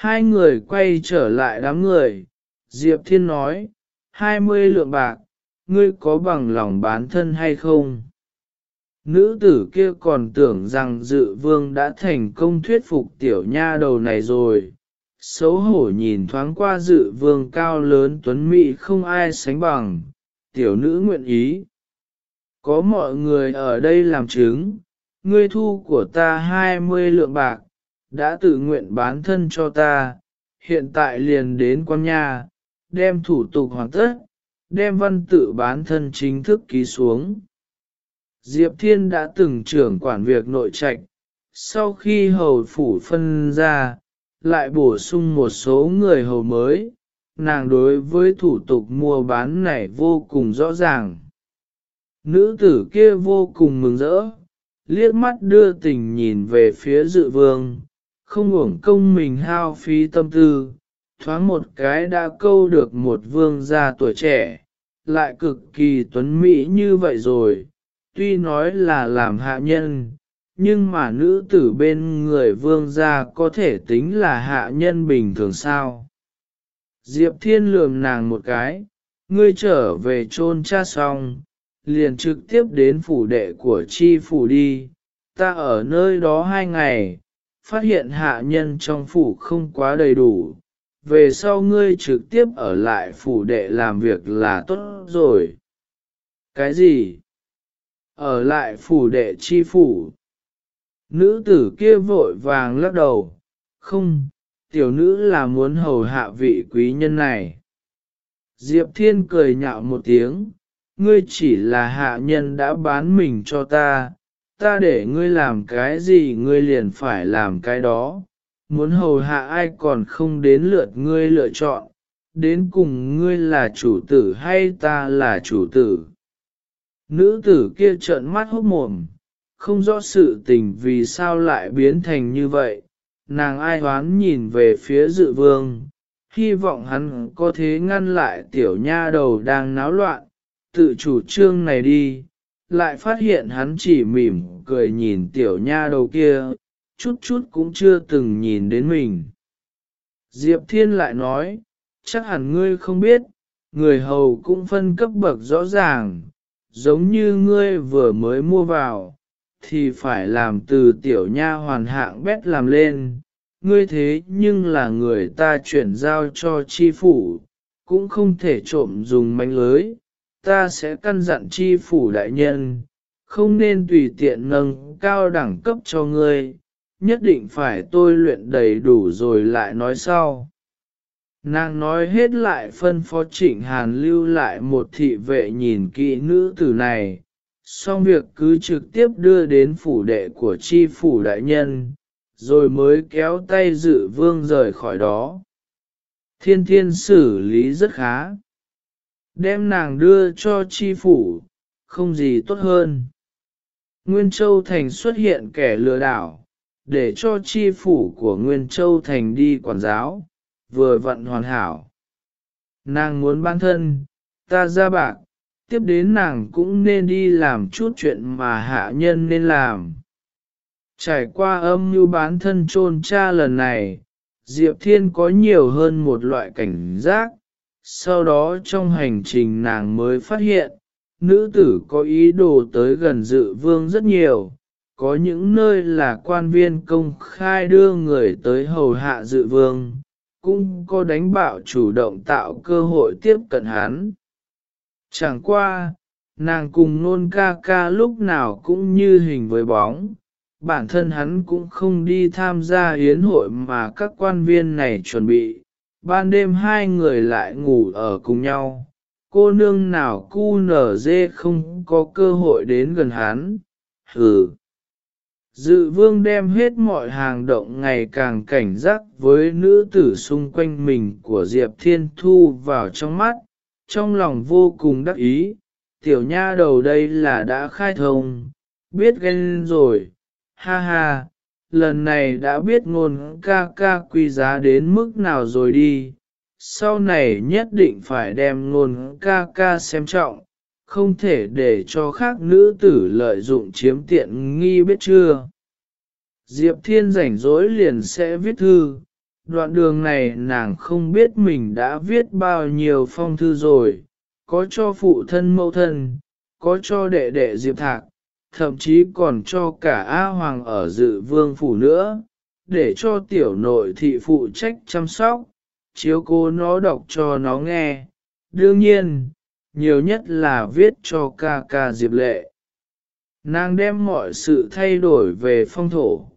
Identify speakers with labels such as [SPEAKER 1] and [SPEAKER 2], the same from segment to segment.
[SPEAKER 1] Hai người quay trở lại đám người, Diệp Thiên nói, hai mươi lượng bạc, ngươi có bằng lòng bán thân hay không? Nữ tử kia còn tưởng rằng dự vương đã thành công thuyết phục tiểu nha đầu này rồi. Xấu hổ nhìn thoáng qua dự vương cao lớn tuấn mỹ không ai sánh bằng, tiểu nữ nguyện ý. Có mọi người ở đây làm chứng, ngươi thu của ta hai mươi lượng bạc, đã tự nguyện bán thân cho ta, hiện tại liền đến quan nhà, đem thủ tục hoàn tất, đem văn tự bán thân chính thức ký xuống. Diệp Thiên đã từng trưởng quản việc nội trạch, sau khi hầu phủ phân ra, lại bổ sung một số người hầu mới, nàng đối với thủ tục mua bán này vô cùng rõ ràng. Nữ tử kia vô cùng mừng rỡ, liếc mắt đưa tình nhìn về phía dự vương, không uổng công mình hao phí tâm tư, thoáng một cái đã câu được một vương gia tuổi trẻ, lại cực kỳ tuấn mỹ như vậy rồi, tuy nói là làm hạ nhân, nhưng mà nữ tử bên người vương gia có thể tính là hạ nhân bình thường sao. Diệp Thiên lườm nàng một cái, ngươi trở về chôn cha xong, liền trực tiếp đến phủ đệ của chi phủ đi, ta ở nơi đó hai ngày, phát hiện hạ nhân trong phủ không quá đầy đủ, về sau ngươi trực tiếp ở lại phủ đệ làm việc là tốt rồi. Cái gì? Ở lại phủ đệ chi phủ. Nữ tử kia vội vàng lắc đầu, không, tiểu nữ là muốn hầu hạ vị quý nhân này. Diệp Thiên cười nhạo một tiếng, ngươi chỉ là hạ nhân đã bán mình cho ta, ta để ngươi làm cái gì ngươi liền phải làm cái đó, muốn hầu hạ ai còn không đến lượt ngươi lựa chọn, đến cùng ngươi là chủ tử hay ta là chủ tử. Nữ tử kia trợn mắt hốc mồm, không rõ sự tình vì sao lại biến thành như vậy, nàng ai hoán nhìn về phía dự vương, hy vọng hắn có thể ngăn lại tiểu nha đầu đang náo loạn, tự chủ trương này đi, lại phát hiện hắn chỉ mỉm cười nhìn tiểu nha đầu kia, chút chút cũng chưa từng nhìn đến mình. Diệp Thiên lại nói, chắc hẳn ngươi không biết, người hầu cũng phân cấp bậc rõ ràng, giống như ngươi vừa mới mua vào, thì phải làm từ tiểu nha hoàn hạng bét làm lên. Ngươi thế nhưng là người ta chuyển giao cho chi phủ, cũng không thể trộm dùng manh lưới. Ta sẽ căn dặn chi phủ đại nhân, không nên tùy tiện nâng cao đẳng cấp cho ngươi, nhất định phải tôi luyện đầy đủ rồi lại nói sau. Nàng nói hết lại phân phó trịnh hàn lưu lại một thị vệ nhìn kỹ nữ tử này, xong việc cứ trực tiếp đưa đến phủ đệ của chi phủ đại nhân, rồi mới kéo tay dự vương rời khỏi đó. Thiên thiên xử lý rất khá. Đem nàng đưa cho chi phủ, không gì tốt hơn. Nguyên Châu Thành xuất hiện kẻ lừa đảo, để cho chi phủ của Nguyên Châu Thành đi quản giáo, vừa vận hoàn hảo. Nàng muốn ban thân, ta ra bạc, tiếp đến nàng cũng nên đi làm chút chuyện mà hạ nhân nên làm. Trải qua âm mưu bán thân trôn cha lần này, Diệp Thiên có nhiều hơn một loại cảnh giác, sau đó trong hành trình nàng mới phát hiện, nữ tử có ý đồ tới gần dự vương rất nhiều, có những nơi là quan viên công khai đưa người tới hầu hạ dự vương, cũng có đánh bạo chủ động tạo cơ hội tiếp cận hắn. Chẳng qua, nàng cùng nôn ca ca lúc nào cũng như hình với bóng, bản thân hắn cũng không đi tham gia hiến hội mà các quan viên này chuẩn bị, ban đêm hai người lại ngủ ở cùng nhau, cô nương nào cu nở dê không có cơ hội đến gần hắn, hừ. Dự vương đem hết mọi hàng động ngày càng cảnh giác với nữ tử xung quanh mình của Diệp Thiên Thu vào trong mắt, trong lòng vô cùng đắc ý, tiểu nha đầu đây là đã khai thông, biết ghen rồi, ha ha, lần này đã biết ngôn ca ca quý giá đến mức nào rồi đi, sau này nhất định phải đem ngôn ca ca xem trọng, không thể để cho khác nữ tử lợi dụng chiếm tiện nghi biết chưa. Diệp Thiên rảnh rỗi liền sẽ viết thư, đoạn đường này nàng không biết mình đã viết bao nhiêu phong thư rồi, có cho phụ thân mẫu thân, có cho đệ đệ Diệp Thạc, thậm chí còn cho cả A Hoàng ở dự vương phủ nữa, để cho tiểu nội thị phụ trách chăm sóc, chiếu cố nó đọc cho nó nghe. Đương nhiên, nhiều nhất là viết cho ca ca Diệp Lệ. Nàng đem mọi sự thay đổi về phong thổ,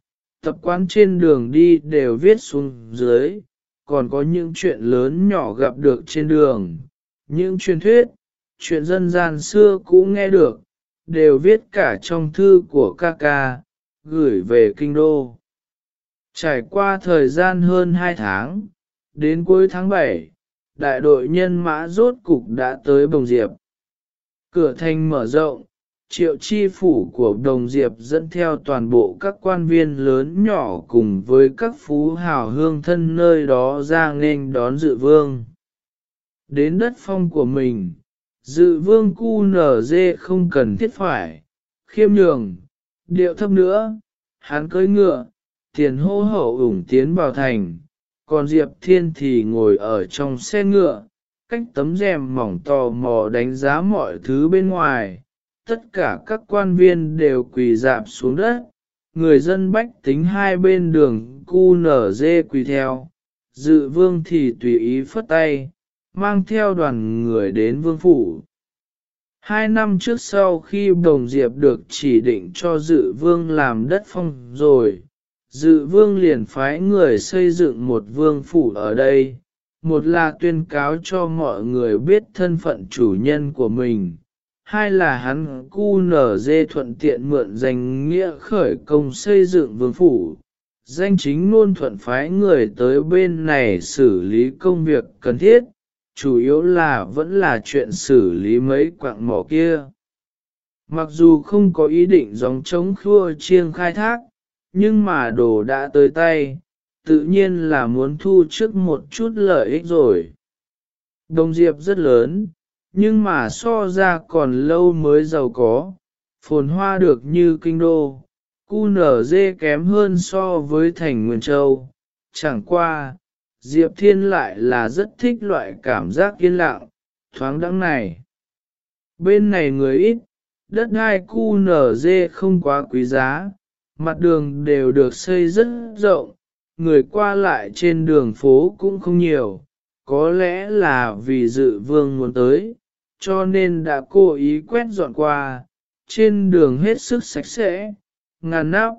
[SPEAKER 1] tập quán trên đường đi đều viết xuống dưới, còn có những chuyện lớn nhỏ gặp được trên đường, những truyền thuyết, chuyện dân gian xưa cũng nghe được, đều viết cả trong thư của ca ca, gửi về kinh đô. Trải qua thời gian hơn 2 tháng, đến cuối tháng 7, đại đội nhân mã rốt cục đã tới Bồng Diệp. Cửa thành mở rộng, triệu chi phủ của Đồng Diệp dẫn theo toàn bộ các quan viên lớn nhỏ cùng với các phú hào hương thân nơi đó ra nghênh đón dự vương. Đến đất phong của mình, dự vương cu nở dê không cần thiết phải, khiêm nhường, điệu thấp nữa, hắn cưỡi ngựa, tiền hô hậu ủng tiến vào thành, còn Diệp Thiên thì ngồi ở trong xe ngựa, cách tấm rèm mỏng tò mò đánh giá mọi thứ bên ngoài. Tất cả các quan viên đều quỳ dạp xuống đất, người dân bách tính hai bên đường cu nở dê quỳ theo, dự vương thì tùy ý phất tay, mang theo đoàn người đến vương phủ. Hai năm trước sau khi Đồng Diệp được chỉ định cho dự vương làm đất phong rồi, dự vương liền phái người xây dựng một vương phủ ở đây, một là tuyên cáo cho mọi người biết thân phận chủ nhân của mình, hai là hắn cu nở dê thuận tiện mượn danh nghĩa khởi công xây dựng vương phủ. Danh chính luôn thuận phái người tới bên này xử lý công việc cần thiết, chủ yếu là vẫn là chuyện xử lý mấy quạng mỏ kia. Mặc dù không có ý định dòng chống khua chiêng khai thác, nhưng mà đồ đã tới tay, tự nhiên là muốn thu trước một chút lợi ích rồi. Đồng Diệp rất lớn, nhưng mà so ra còn lâu mới giàu có, phồn hoa được như kinh đô, cu nở dê kém hơn so với thành Nguyên Châu. Chẳng qua, Diệp Thiên lại là rất thích loại cảm giác yên lặng, thoáng đẳng này. Bên này người ít, đất hai cu nở dê không quá quý giá, mặt đường đều được xây rất rộng, người qua lại trên đường phố cũng không nhiều, có lẽ là vì dự vương muốn tới, cho nên đã cố ý quét dọn qua, trên đường hết sức sạch sẽ, ngàn nắp.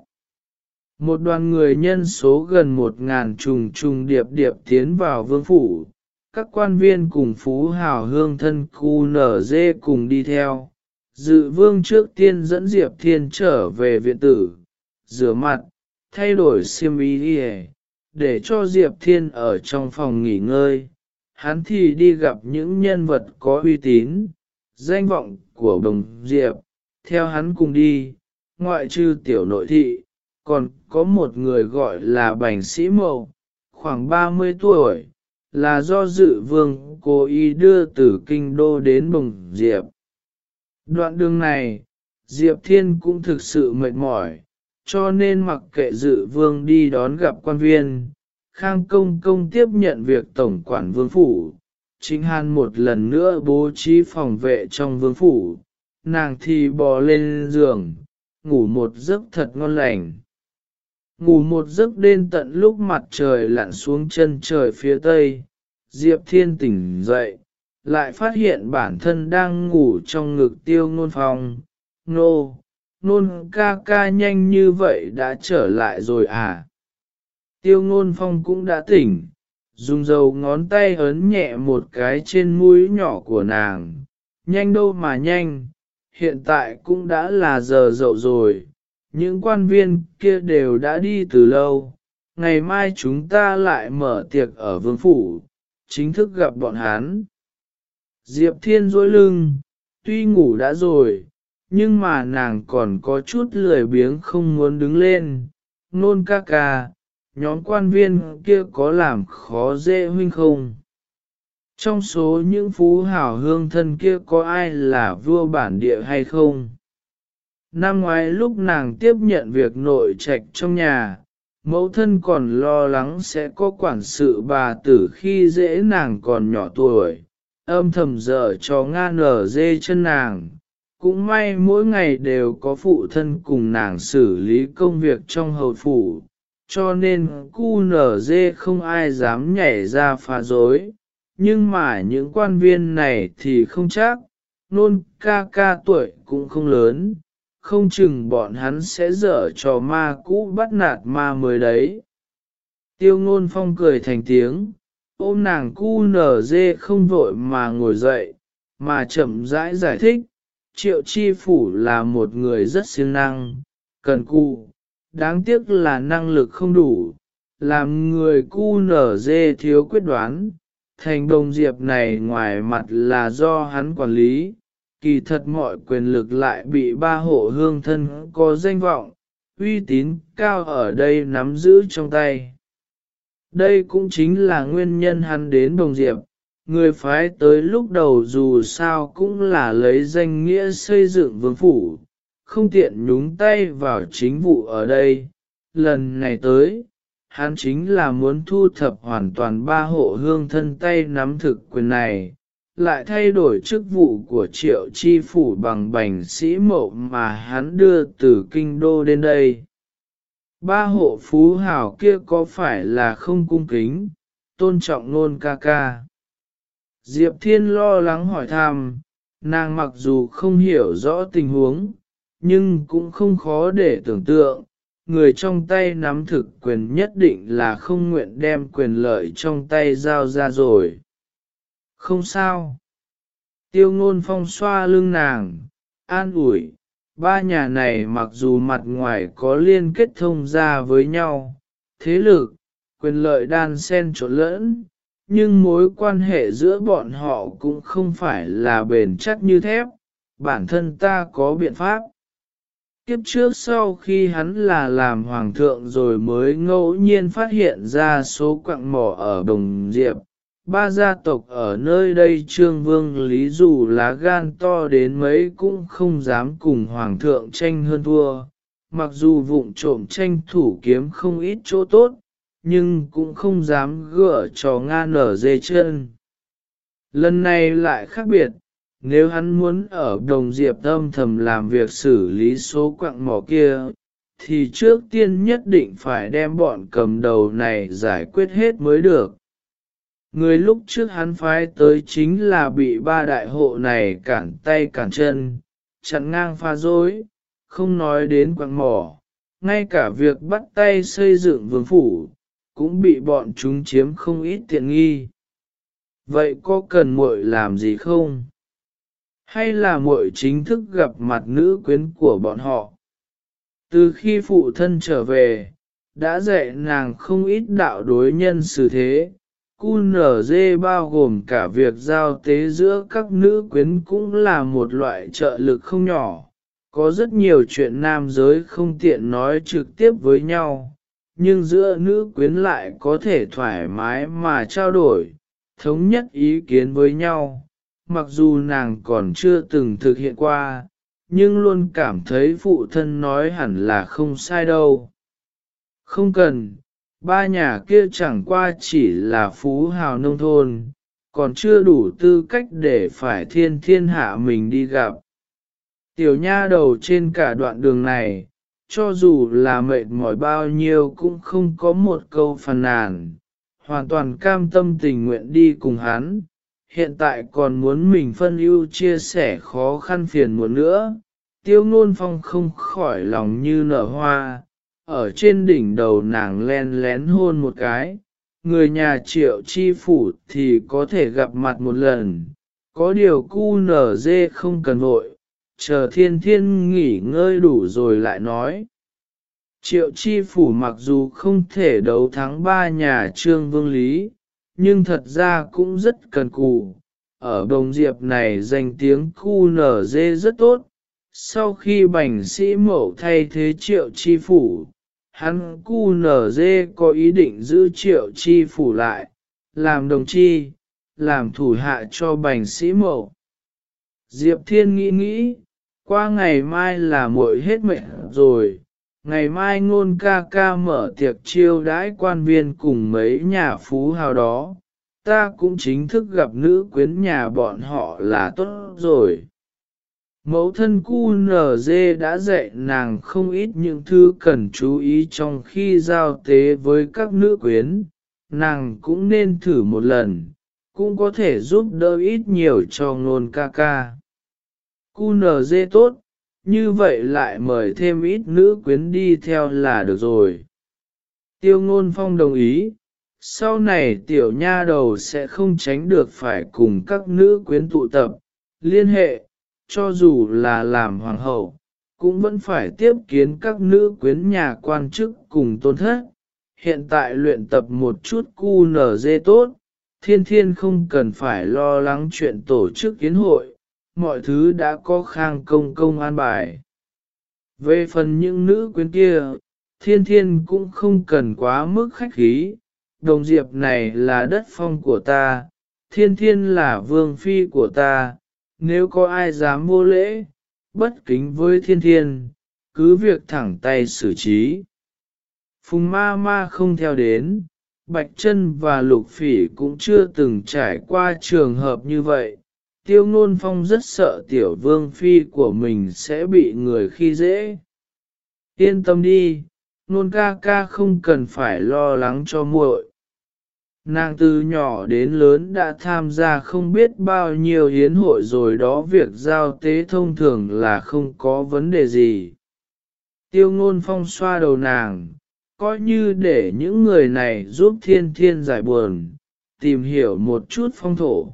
[SPEAKER 1] Một đoàn người nhân số gần một ngàn trùng trùng điệp điệp tiến vào vương phủ, các quan viên cùng phú hào hương thân khu nở dê cùng đi theo. Dự vương trước tiên dẫn Diệp Thiên trở về viện tử, rửa mặt, thay đổi xiêm y để cho Diệp Thiên ở trong phòng nghỉ ngơi. Hắn thì đi gặp những nhân vật có uy tín, danh vọng của đồng Diệp, theo hắn cùng đi, ngoại trừ tiểu nội thị, còn có một người gọi là Bành Sĩ Mậu, khoảng 30 tuổi, là do dự vương cố ý đưa từ kinh đô đến Bồng Diệp. Đoạn đường này, Diệp Thiên cũng thực sự mệt mỏi, cho nên mặc kệ dự vương đi đón gặp quan viên, Khang Công Công tiếp nhận việc tổng quản vương phủ, chính hàn một lần nữa bố trí phòng vệ trong vương phủ, nàng thì bò lên giường, ngủ một giấc thật ngon lành. Ngủ một giấc đêm tận lúc mặt trời lặn xuống chân trời phía tây, Diệp Thiên tỉnh dậy, lại phát hiện bản thân đang ngủ trong ngực tiêu nôn phong, nô, nôn ca ca nhanh như vậy đã trở lại rồi à. Tiêu ngôn phong cũng đã tỉnh, dùng dầu ngón tay ấn nhẹ một cái trên mũi nhỏ của nàng, nhanh đâu mà nhanh, hiện tại cũng đã là giờ dậu rồi, những quan viên kia đều đã đi từ lâu, ngày mai chúng ta lại mở tiệc ở vương phủ, chính thức gặp bọn hắn. Diệp Thiên dối lưng, tuy ngủ đã rồi, nhưng mà nàng còn có chút lười biếng không muốn đứng lên, nôn ca ca, nhóm quan viên kia có làm khó dễ huynh không? Trong số những phú hảo hương thân kia có ai là vua bản địa hay không? Năm ngoái lúc nàng tiếp nhận việc nội trạch trong nhà, mẫu thân còn lo lắng sẽ có quản sự bà tử khi dễ nàng còn nhỏ tuổi, âm thầm dở cho nga nở dê chân nàng. Cũng may mỗi ngày đều có phụ thân cùng nàng xử lý công việc trong hầu phủ, cho nên cu nở dê không ai dám nhảy ra phá dối. Nhưng mà những quan viên này thì không chắc, nôn ca ca tuổi cũng không lớn, không chừng bọn hắn sẽ dở trò ma cũ bắt nạt ma mới đấy. Tiêu ngôn phong cười thành tiếng, ôm nàng cu nở dê không vội mà ngồi dậy, mà chậm rãi giải thích, triệu chi phủ là một người rất siêng năng, cần cụ, đáng tiếc là năng lực không đủ, làm người cu nở dê thiếu quyết đoán, thành đồng diệp này ngoài mặt là do hắn quản lý, kỳ thật mọi quyền lực lại bị ba hộ hương thân có danh vọng, uy tín cao ở đây nắm giữ trong tay. Đây cũng chính là nguyên nhân hắn đến đồng diệp, người phái tới lúc đầu dù sao cũng là lấy danh nghĩa xây dựng vương phủ, không tiện nhúng tay vào chính vụ ở đây. Lần này tới, hắn chính là muốn thu thập hoàn toàn ba hộ hương thân tay nắm thực quyền này, lại thay đổi chức vụ của triệu chi phủ bằng bành sĩ mậu mà hắn đưa từ kinh đô đến đây. Ba hộ phú hảo kia có phải là không cung kính, tôn trọng nôn ca ca. Diệp Thiên lo lắng hỏi thăm, nàng mặc dù không hiểu rõ tình huống, nhưng cũng không khó để tưởng tượng, người trong tay nắm thực quyền nhất định là không nguyện đem quyền lợi trong tay giao ra rồi. Không sao. Tiêu ngôn phong xoa lưng nàng, an ủi, ba nhà này mặc dù mặt ngoài có liên kết thông ra với nhau, thế lực, quyền lợi đan xen trộn lẫn, nhưng mối quan hệ giữa bọn họ cũng không phải là bền chắc như thép, bản thân ta có biện pháp. Kiếp trước sau khi hắn là làm hoàng thượng rồi mới ngẫu nhiên phát hiện ra số quặng mỏ ở Đồng Diệp. Ba gia tộc ở nơi đây trương vương lý dù lá gan to đến mấy cũng không dám cùng hoàng thượng tranh hơn thua. Mặc dù vụng trộm tranh thủ kiếm không ít chỗ tốt, nhưng cũng không dám gỡ trò Nga nở dê chân. Lần này lại khác biệt, nếu hắn muốn ở đồng diệp âm thầm làm việc xử lý số quặng mỏ kia, thì trước tiên nhất định phải đem bọn cầm đầu này giải quyết hết mới được. Người lúc trước hắn phái tới chính là bị ba đại hộ này cản tay cản chân, chặn ngang pha dối, không nói đến quặng mỏ, ngay cả việc bắt tay xây dựng vương phủ, cũng bị bọn chúng chiếm không ít tiện nghi. Vậy có cần muội làm gì không? Hay là muội chính thức gặp mặt nữ quyến của bọn họ? Từ khi phụ thân trở về, đã dạy nàng không ít đạo đối nhân xử thế. QNZ bao gồm cả việc giao tế giữa các nữ quyến cũng là một loại trợ lực không nhỏ. Có rất nhiều chuyện nam giới không tiện nói trực tiếp với nhau, nhưng giữa nữ quyến lại có thể thoải mái mà trao đổi, thống nhất ý kiến với nhau. Mặc dù nàng còn chưa từng thực hiện qua, nhưng luôn cảm thấy phụ thân nói hẳn là không sai đâu. Không cần, ba nhà kia chẳng qua chỉ là phú hào nông thôn, còn chưa đủ tư cách để phải thiên thiên hạ mình đi gặp. Tiểu nha đầu trên cả đoạn đường này, cho dù là mệt mỏi bao nhiêu cũng không có một câu phàn nàn, hoàn toàn cam tâm tình nguyện đi cùng hắn, hiện tại còn muốn mình phân ưu chia sẻ khó khăn phiền muộn nữa, tiêu ngôn phong không khỏi lòng như nở hoa, ở trên đỉnh đầu nàng len lén hôn một cái, người nhà triệu chi phủ thì có thể gặp mặt một lần, có điều cu nở dê không cần vội, chờ thiên thiên nghỉ ngơi đủ rồi lại nói. Triệu chi phủ mặc dù không thể đấu thắng ba nhà trương vương lý, nhưng thật ra cũng rất cần cù. Ở đồng diệp này danh tiếng cu nở dê rất tốt. Sau khi bành sĩ mẫu thay thế triệu chi phủ, hắn cu nở dê có ý định giữ triệu chi phủ lại, làm đồng chi, làm thủ hạ cho bành sĩ mậu. Diệp Thiên nghĩ nghĩ, qua ngày mai là muội hết mệnh rồi, ngày mai ngôn ca ca mở tiệc chiêu đãi quan viên cùng mấy nhà phú hào đó, ta cũng chính thức gặp nữ quyến nhà bọn họ là tốt rồi. Mẫu thân cu Dê đã dạy nàng không ít những thứ cần chú ý trong khi giao tế với các nữ quyến, nàng cũng nên thử một lần, cũng có thể giúp đỡ ít nhiều cho ngôn ca ca. Cu Dê tốt, như vậy lại mời thêm ít nữ quyến đi theo là được rồi. Tiêu ngôn phong đồng ý, sau này tiểu nha đầu sẽ không tránh được phải cùng các nữ quyến tụ tập, liên hệ, cho dù là làm hoàng hậu, cũng vẫn phải tiếp kiến các nữ quyến nhà quan chức cùng tôn thất. Hiện tại luyện tập một chút cu nở dê tốt, thiên thiên không cần phải lo lắng chuyện tổ chức kiến hội, mọi thứ đã có khang công công an bài. Về phần những nữ quyến kia, thiên thiên cũng không cần quá mức khách khí, đồng diệp này là đất phong của ta, thiên thiên là vương phi của ta, nếu có ai dám vô lễ, bất kính với thiên thiên, cứ việc thẳng tay xử trí. Phùng ma ma không theo đến, Bạch chân và Lục Phỉ cũng chưa từng trải qua trường hợp như vậy. Tiêu nôn Phong rất sợ tiểu vương phi của mình sẽ bị người khi dễ. Yên tâm đi, Nôn ca ca không cần phải lo lắng cho muội. Nàng từ nhỏ đến lớn đã tham gia không biết bao nhiêu hiến hội rồi đó việc giao tế thông thường là không có vấn đề gì. Tiêu ngôn phong xoa đầu nàng, coi như để những người này giúp thiên thiên giải buồn, tìm hiểu một chút phong thổ,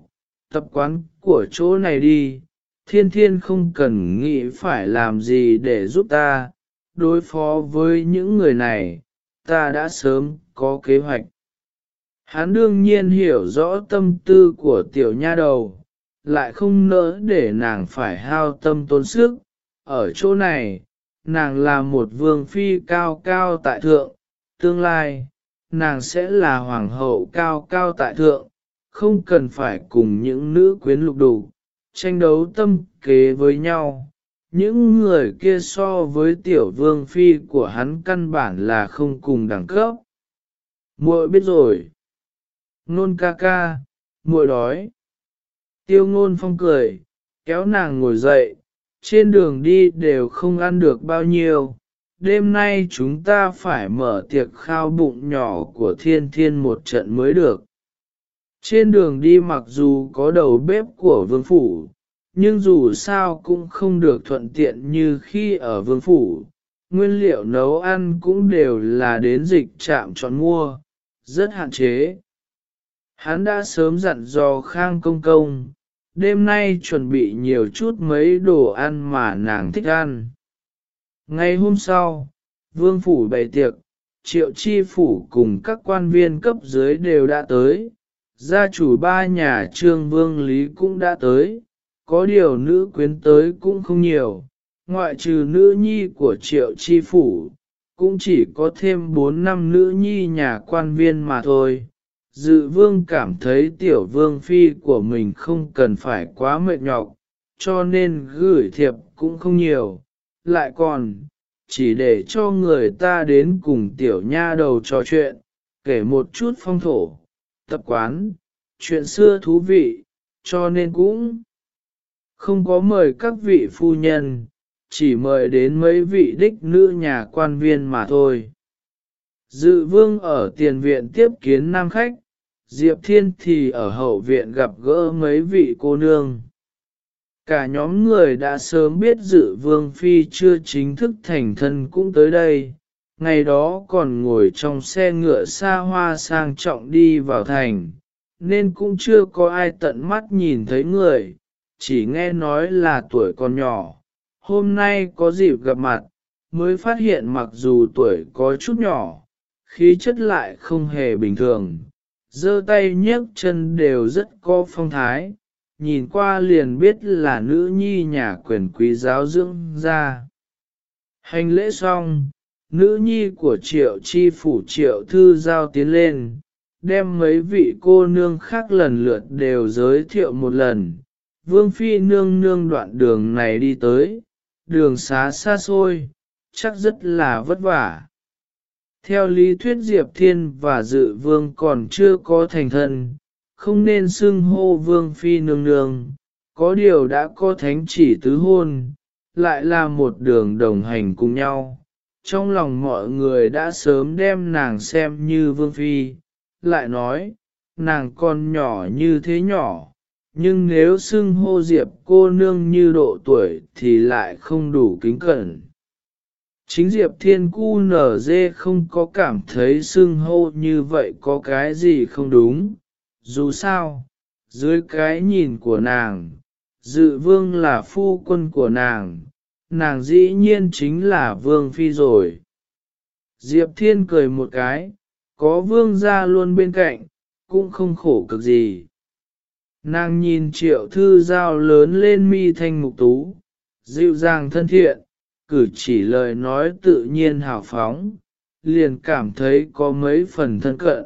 [SPEAKER 1] tập quán của chỗ này đi, thiên thiên không cần nghĩ phải làm gì để giúp ta, đối phó với những người này, ta đã sớm có kế hoạch. Hắn đương nhiên hiểu rõ tâm tư của tiểu nha đầu, lại không nỡ để nàng phải hao tâm tốn sức. Ở chỗ này, nàng là một vương phi cao cao tại thượng, tương lai, nàng sẽ là hoàng hậu cao cao tại thượng, không cần phải cùng những nữ quyến lục đủ, tranh đấu tâm kế với nhau. Những người kia so với tiểu vương phi của hắn căn bản là không cùng đẳng cấp. muội biết rồi Nôn ca ca, muội đói. Tiêu ngôn phong cười, kéo nàng ngồi dậy, trên đường đi đều không ăn được bao nhiêu. Đêm nay chúng ta phải mở tiệc khao bụng nhỏ của thiên thiên một trận mới được. Trên đường đi mặc dù có đầu bếp của vương phủ, nhưng dù sao cũng không được thuận tiện như khi ở vương phủ. Nguyên liệu nấu ăn cũng đều là đến dịch trạm chọn mua, rất hạn chế. Hắn đã sớm dặn dò Khang Công Công, đêm nay chuẩn bị nhiều chút mấy đồ ăn mà nàng thích ăn. Ngày hôm sau, vương phủ bày tiệc, triệu chi phủ cùng các quan viên cấp dưới đều đã tới, gia chủ ba nhà trương vương lý cũng đã tới, có điều nữ quyến tới cũng không nhiều, ngoại trừ nữ nhi của triệu chi phủ, cũng chỉ có thêm bốn năm nữ nhi nhà quan viên mà thôi dự vương cảm thấy tiểu vương phi của mình không cần phải quá mệt nhọc, cho nên gửi thiệp cũng không nhiều, lại còn, chỉ để cho người ta đến cùng tiểu nha đầu trò chuyện, kể một chút phong thổ, tập quán, chuyện xưa thú vị, cho nên cũng không có mời các vị phu nhân, chỉ mời đến mấy vị đích nữ nhà quan viên mà thôi. Dự vương ở tiền viện tiếp kiến nam khách, Diệp Thiên thì ở hậu viện gặp gỡ mấy vị cô nương. Cả nhóm người đã sớm biết dự vương phi chưa chính thức thành thân cũng tới đây, ngày đó còn ngồi trong xe ngựa xa hoa sang trọng đi vào thành, nên cũng chưa có ai tận mắt nhìn thấy người, chỉ nghe nói là tuổi còn nhỏ. Hôm nay có dịp gặp mặt, mới phát hiện mặc dù tuổi có chút nhỏ, khí chất lại không hề bình thường, giơ tay nhấc chân đều rất có phong thái, nhìn qua liền biết là nữ nhi nhà quyền quý giáo dưỡng ra. Hành lễ xong, nữ nhi của triệu chi phủ triệu thư giao tiến lên, đem mấy vị cô nương khác lần lượt đều giới thiệu một lần. Vương phi nương nương đoạn đường này đi tới, đường xá xa xôi, chắc rất là vất vả. Theo lý thuyết Diệp Thiên và Dự Vương còn chưa có thành thân, không nên xưng hô Vương Phi nương nương, có điều đã có thánh chỉ tứ hôn, lại là một đường đồng hành cùng nhau. Trong lòng mọi người đã sớm đem nàng xem như Vương Phi, lại nói, nàng còn nhỏ như thế nhỏ, nhưng nếu xưng hô Diệp cô nương như độ tuổi thì lại không đủ kính cẩn. Chính Diệp Thiên Cu nở dê không có cảm thấy xưng hô như vậy có cái gì không đúng, dù sao, dưới cái nhìn của nàng, dự vương là phu quân của nàng, nàng dĩ nhiên chính là vương phi rồi. Diệp Thiên cười một cái, có vương ra luôn bên cạnh, cũng không khổ cực gì. Nàng nhìn triệu thư giao lớn lên mi thanh mục tú, dịu dàng thân thiện, cử chỉ lời nói tự nhiên hào phóng, liền cảm thấy có mấy phần thân cận,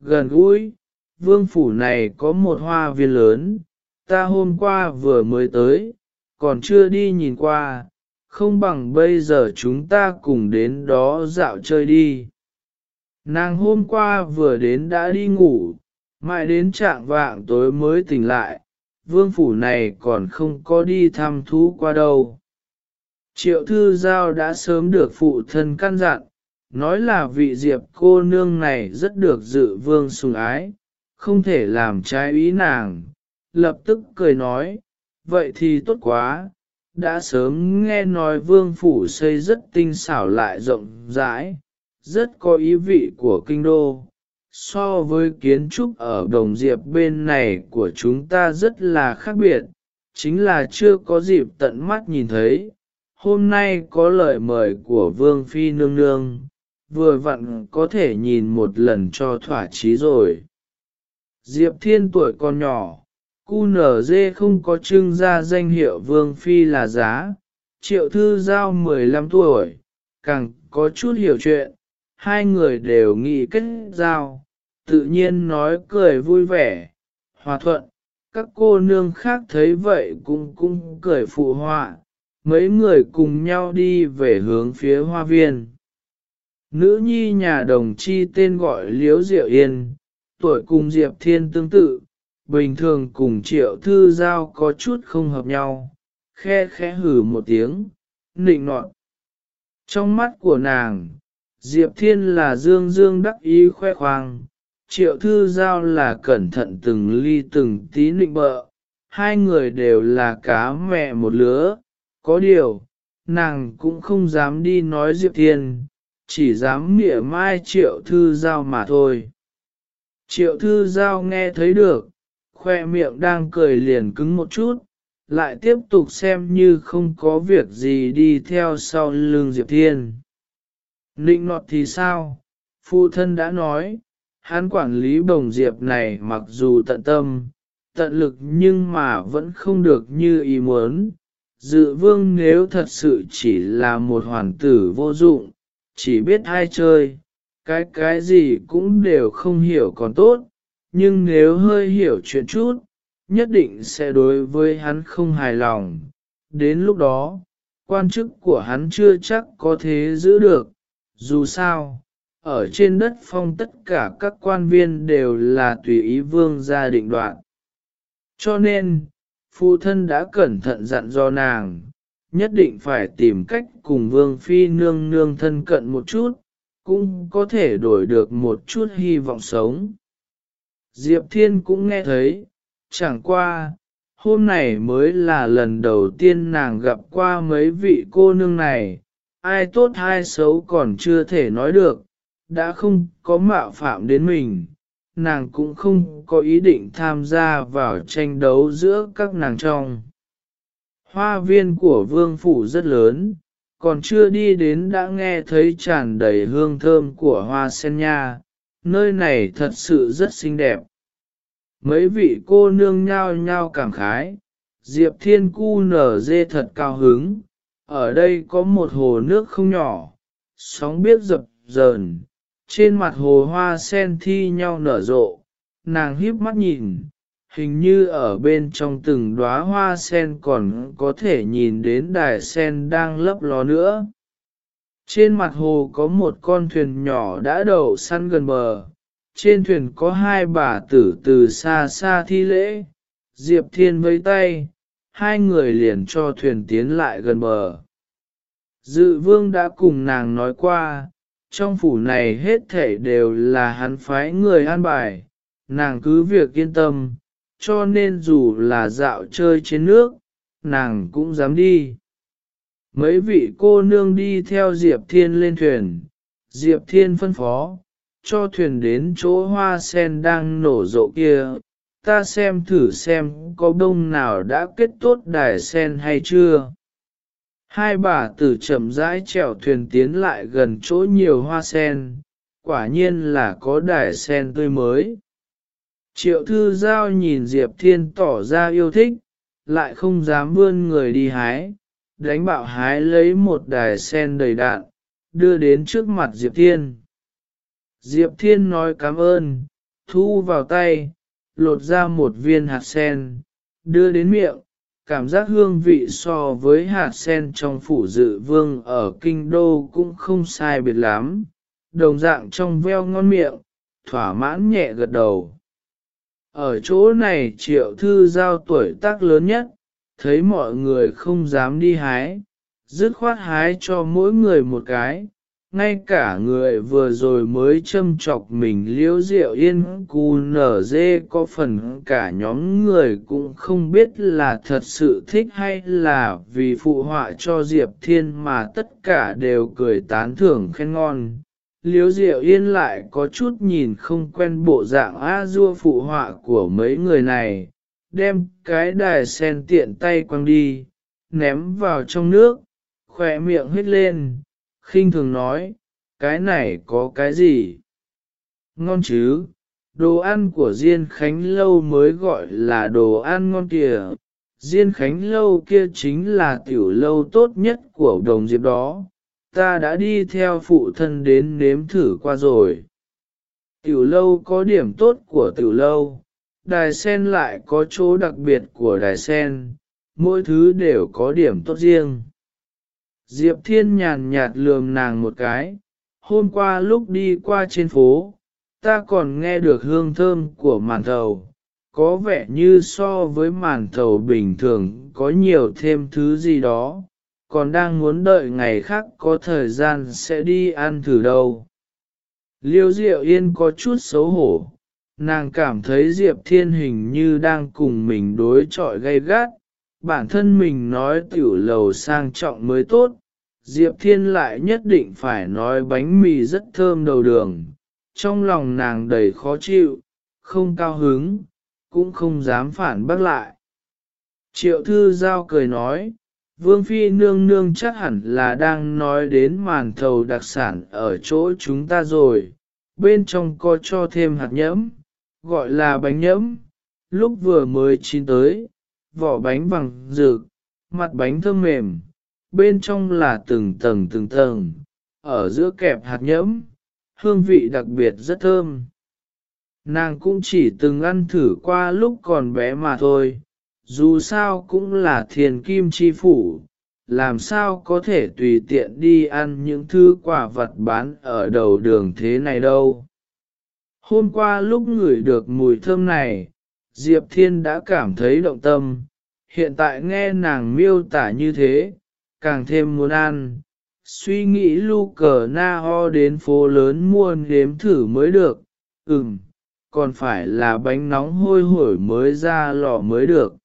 [SPEAKER 1] gần gũi. Vương phủ này có một hoa viên lớn, ta hôm qua vừa mới tới, còn chưa đi nhìn qua, không bằng bây giờ chúng ta cùng đến đó dạo chơi đi. Nàng hôm qua vừa đến đã đi ngủ, mãi đến trạng vạng tối mới tỉnh lại, vương phủ này còn không có đi thăm thú qua đâu. Triệu thư giao đã sớm được phụ thân căn dặn, nói là vị diệp cô nương này rất được dự vương sùng ái, không thể làm trái ý nàng, lập tức cười nói, vậy thì tốt quá, đã sớm nghe nói vương phủ xây rất tinh xảo lại rộng rãi, rất có ý vị của kinh đô. So với kiến trúc ở đồng diệp bên này của chúng ta rất là khác biệt, chính là chưa có dịp tận mắt nhìn thấy. Hôm nay có lời mời của Vương Phi Nương Nương, vừa vặn có thể nhìn một lần cho thỏa chí rồi. Diệp Thiên tuổi còn nhỏ, cu nở dê không có trưng ra danh hiệu Vương Phi là giá, triệu thư giao 15 tuổi, càng có chút hiểu chuyện, hai người đều nghĩ kết giao, tự nhiên nói cười vui vẻ, hòa thuận, các cô nương khác thấy vậy cũng cũng cười phụ họa, mấy người cùng nhau đi về hướng phía hoa viên. Nữ nhi nhà đồng chi tên gọi Liễu Diệu Yên, tuổi cùng Diệp Thiên tương tự, bình thường cùng triệu thư giao có chút không hợp nhau, khe khẽ hử một tiếng, nịnh nọt. Trong mắt của nàng, Diệp Thiên là dương dương đắc ý khoe khoang, triệu thư giao là cẩn thận từng ly từng tí nịnh bợ, hai người đều là cá mẹ một lứa, có điều, nàng cũng không dám đi nói Diệp Thiên, chỉ dám mỉa mai triệu thư giao mà thôi. Triệu thư giao nghe thấy được, khoe miệng đang cười liền cứng một chút, lại tiếp tục xem như không có việc gì đi theo sau lưng Diệp Thiên. Nịnh nọt thì sao? Phụ thân đã nói, hắn quản lý bồng Diệp này mặc dù tận tâm, tận lực nhưng mà vẫn không được như ý muốn. Dự vương nếu thật sự chỉ là một hoàn tử vô dụng, chỉ biết ai chơi, cái cái gì cũng đều không hiểu còn tốt, nhưng nếu hơi hiểu chuyện chút, nhất định sẽ đối với hắn không hài lòng. Đến lúc đó, quan chức của hắn chưa chắc có thể giữ được, dù sao, ở trên đất phong tất cả các quan viên đều là tùy ý vương gia định đoạn. Cho nên, Phu thân đã cẩn thận dặn do nàng, nhất định phải tìm cách cùng vương phi nương nương thân cận một chút, cũng có thể đổi được một chút hy vọng sống. Diệp Thiên cũng nghe thấy, chẳng qua, hôm này mới là lần đầu tiên nàng gặp qua mấy vị cô nương này, ai tốt ai xấu còn chưa thể nói được, đã không có mạo phạm đến mình, nàng cũng không có ý định tham gia vào tranh đấu giữa các nàng trong. Hoa viên của vương phủ rất lớn, còn chưa đi đến đã nghe thấy tràn đầy hương thơm của hoa sen nha, nơi này thật sự rất xinh đẹp. Mấy vị cô nương nhao nhao cảm khái, Diệp Thiên Cu nở dê thật cao hứng, ở đây có một hồ nước không nhỏ, sóng biết dập dờn, trên mặt hồ hoa sen thi nhau nở rộ, nàng híp mắt nhìn, hình như ở bên trong từng đóa hoa sen còn có thể nhìn đến đài sen đang lấp ló nữa. Trên mặt hồ có một con thuyền nhỏ đã đậu săn gần bờ, trên thuyền có hai bà tử từ xa xa thi lễ, Diệp Thiên với tay, hai người liền cho thuyền tiến lại gần bờ. Dự vương đã cùng nàng nói qua, trong phủ này hết thể đều là hắn phái người an bài, nàng cứ việc yên tâm, cho nên dù là dạo chơi trên nước, nàng cũng dám đi. Mấy vị cô nương đi theo Diệp Thiên lên thuyền, Diệp Thiên phân phó, cho thuyền đến chỗ hoa sen đang nổ rộ kia, ta xem thử xem có bông nào đã kết tốt đài sen hay chưa. Hai bà tử chậm rãi chèo thuyền tiến lại gần chỗ nhiều hoa sen, quả nhiên là có đài sen tươi mới. Triệu thư giao nhìn Diệp Thiên tỏ ra yêu thích, lại không dám vươn người đi hái, đánh bạo hái lấy một đài sen đầy đạn, đưa đến trước mặt Diệp Thiên. Diệp Thiên nói cảm ơn, thu vào tay, lột ra một viên hạt sen, đưa đến miệng, cảm giác hương vị so với hạt sen trong phủ dự vương ở kinh đô cũng không sai biệt lắm, đồng dạng trong veo ngon miệng, thỏa mãn nhẹ gật đầu. Ở chỗ này triệu thư giao tuổi tác lớn nhất, thấy mọi người không dám đi hái, dứt khoát hái cho mỗi người một cái, ngay cả người vừa rồi mới châm chọc mình liễu diệu yên cu nở dê có phần cả nhóm người cũng không biết là thật sự thích hay là vì phụ họa cho Diệp Thiên mà tất cả đều cười tán thưởng khen ngon. Liễu Diệu Yên lại có chút nhìn không quen bộ dạng a dua phụ họa của mấy người này, đem cái đài sen tiện tay quăng đi, ném vào trong nước, khỏe miệng hết lên, khinh thường nói, cái này có cái gì? Ngon chứ, đồ ăn của Diên Khánh Lâu mới gọi là đồ ăn ngon kìa. Diên Khánh Lâu kia chính là tiểu lâu tốt nhất của đồng diệp đó, ta đã đi theo phụ thân đến nếm thử qua rồi. Tiểu lâu có điểm tốt của tiểu lâu, đài sen lại có chỗ đặc biệt của đài sen, mỗi thứ đều có điểm tốt riêng. Diệp Thiên nhàn nhạt lườm nàng một cái, hôm qua lúc đi qua trên phố, ta còn nghe được hương thơm của màn thầu, có vẻ như so với màn thầu bình thường có nhiều thêm thứ gì đó, còn đang muốn đợi ngày khác có thời gian sẽ đi ăn thử đâu. Liêu Diệu Yên có chút xấu hổ, nàng cảm thấy Diệp Thiên hình như đang cùng mình đối chọi gay gắt, bản thân mình nói tiểu lầu sang trọng mới tốt, Diệp Thiên lại nhất định phải nói bánh mì rất thơm đầu đường, trong lòng nàng đầy khó chịu, không cao hứng, cũng không dám phản bác lại. Triệu thư giao cười nói, Vương Phi nương nương chắc hẳn là đang nói đến màn thầu đặc sản ở chỗ chúng ta rồi, bên trong có cho thêm hạt nhẫm, gọi là bánh nhẫm, lúc vừa mới chín tới, vỏ bánh vàng rực, mặt bánh thơm mềm, bên trong là từng tầng từng tầng, ở giữa kẹp hạt nhẫm, hương vị đặc biệt rất thơm. Nàng cũng chỉ từng ăn thử qua lúc còn bé mà thôi, dù sao cũng là thiền kim chi phủ, làm sao có thể tùy tiện đi ăn những thứ quả vật bán ở đầu đường thế này đâu. Hôm qua lúc ngửi được mùi thơm này, Diệp Thiên đã cảm thấy động tâm, hiện tại nghe nàng miêu tả như thế, càng thêm muốn ăn. Suy nghĩ lu cờ na ho đến phố lớn mua nếm thử mới được, ừm, còn phải là bánh nóng hôi hổi mới ra lò mới được.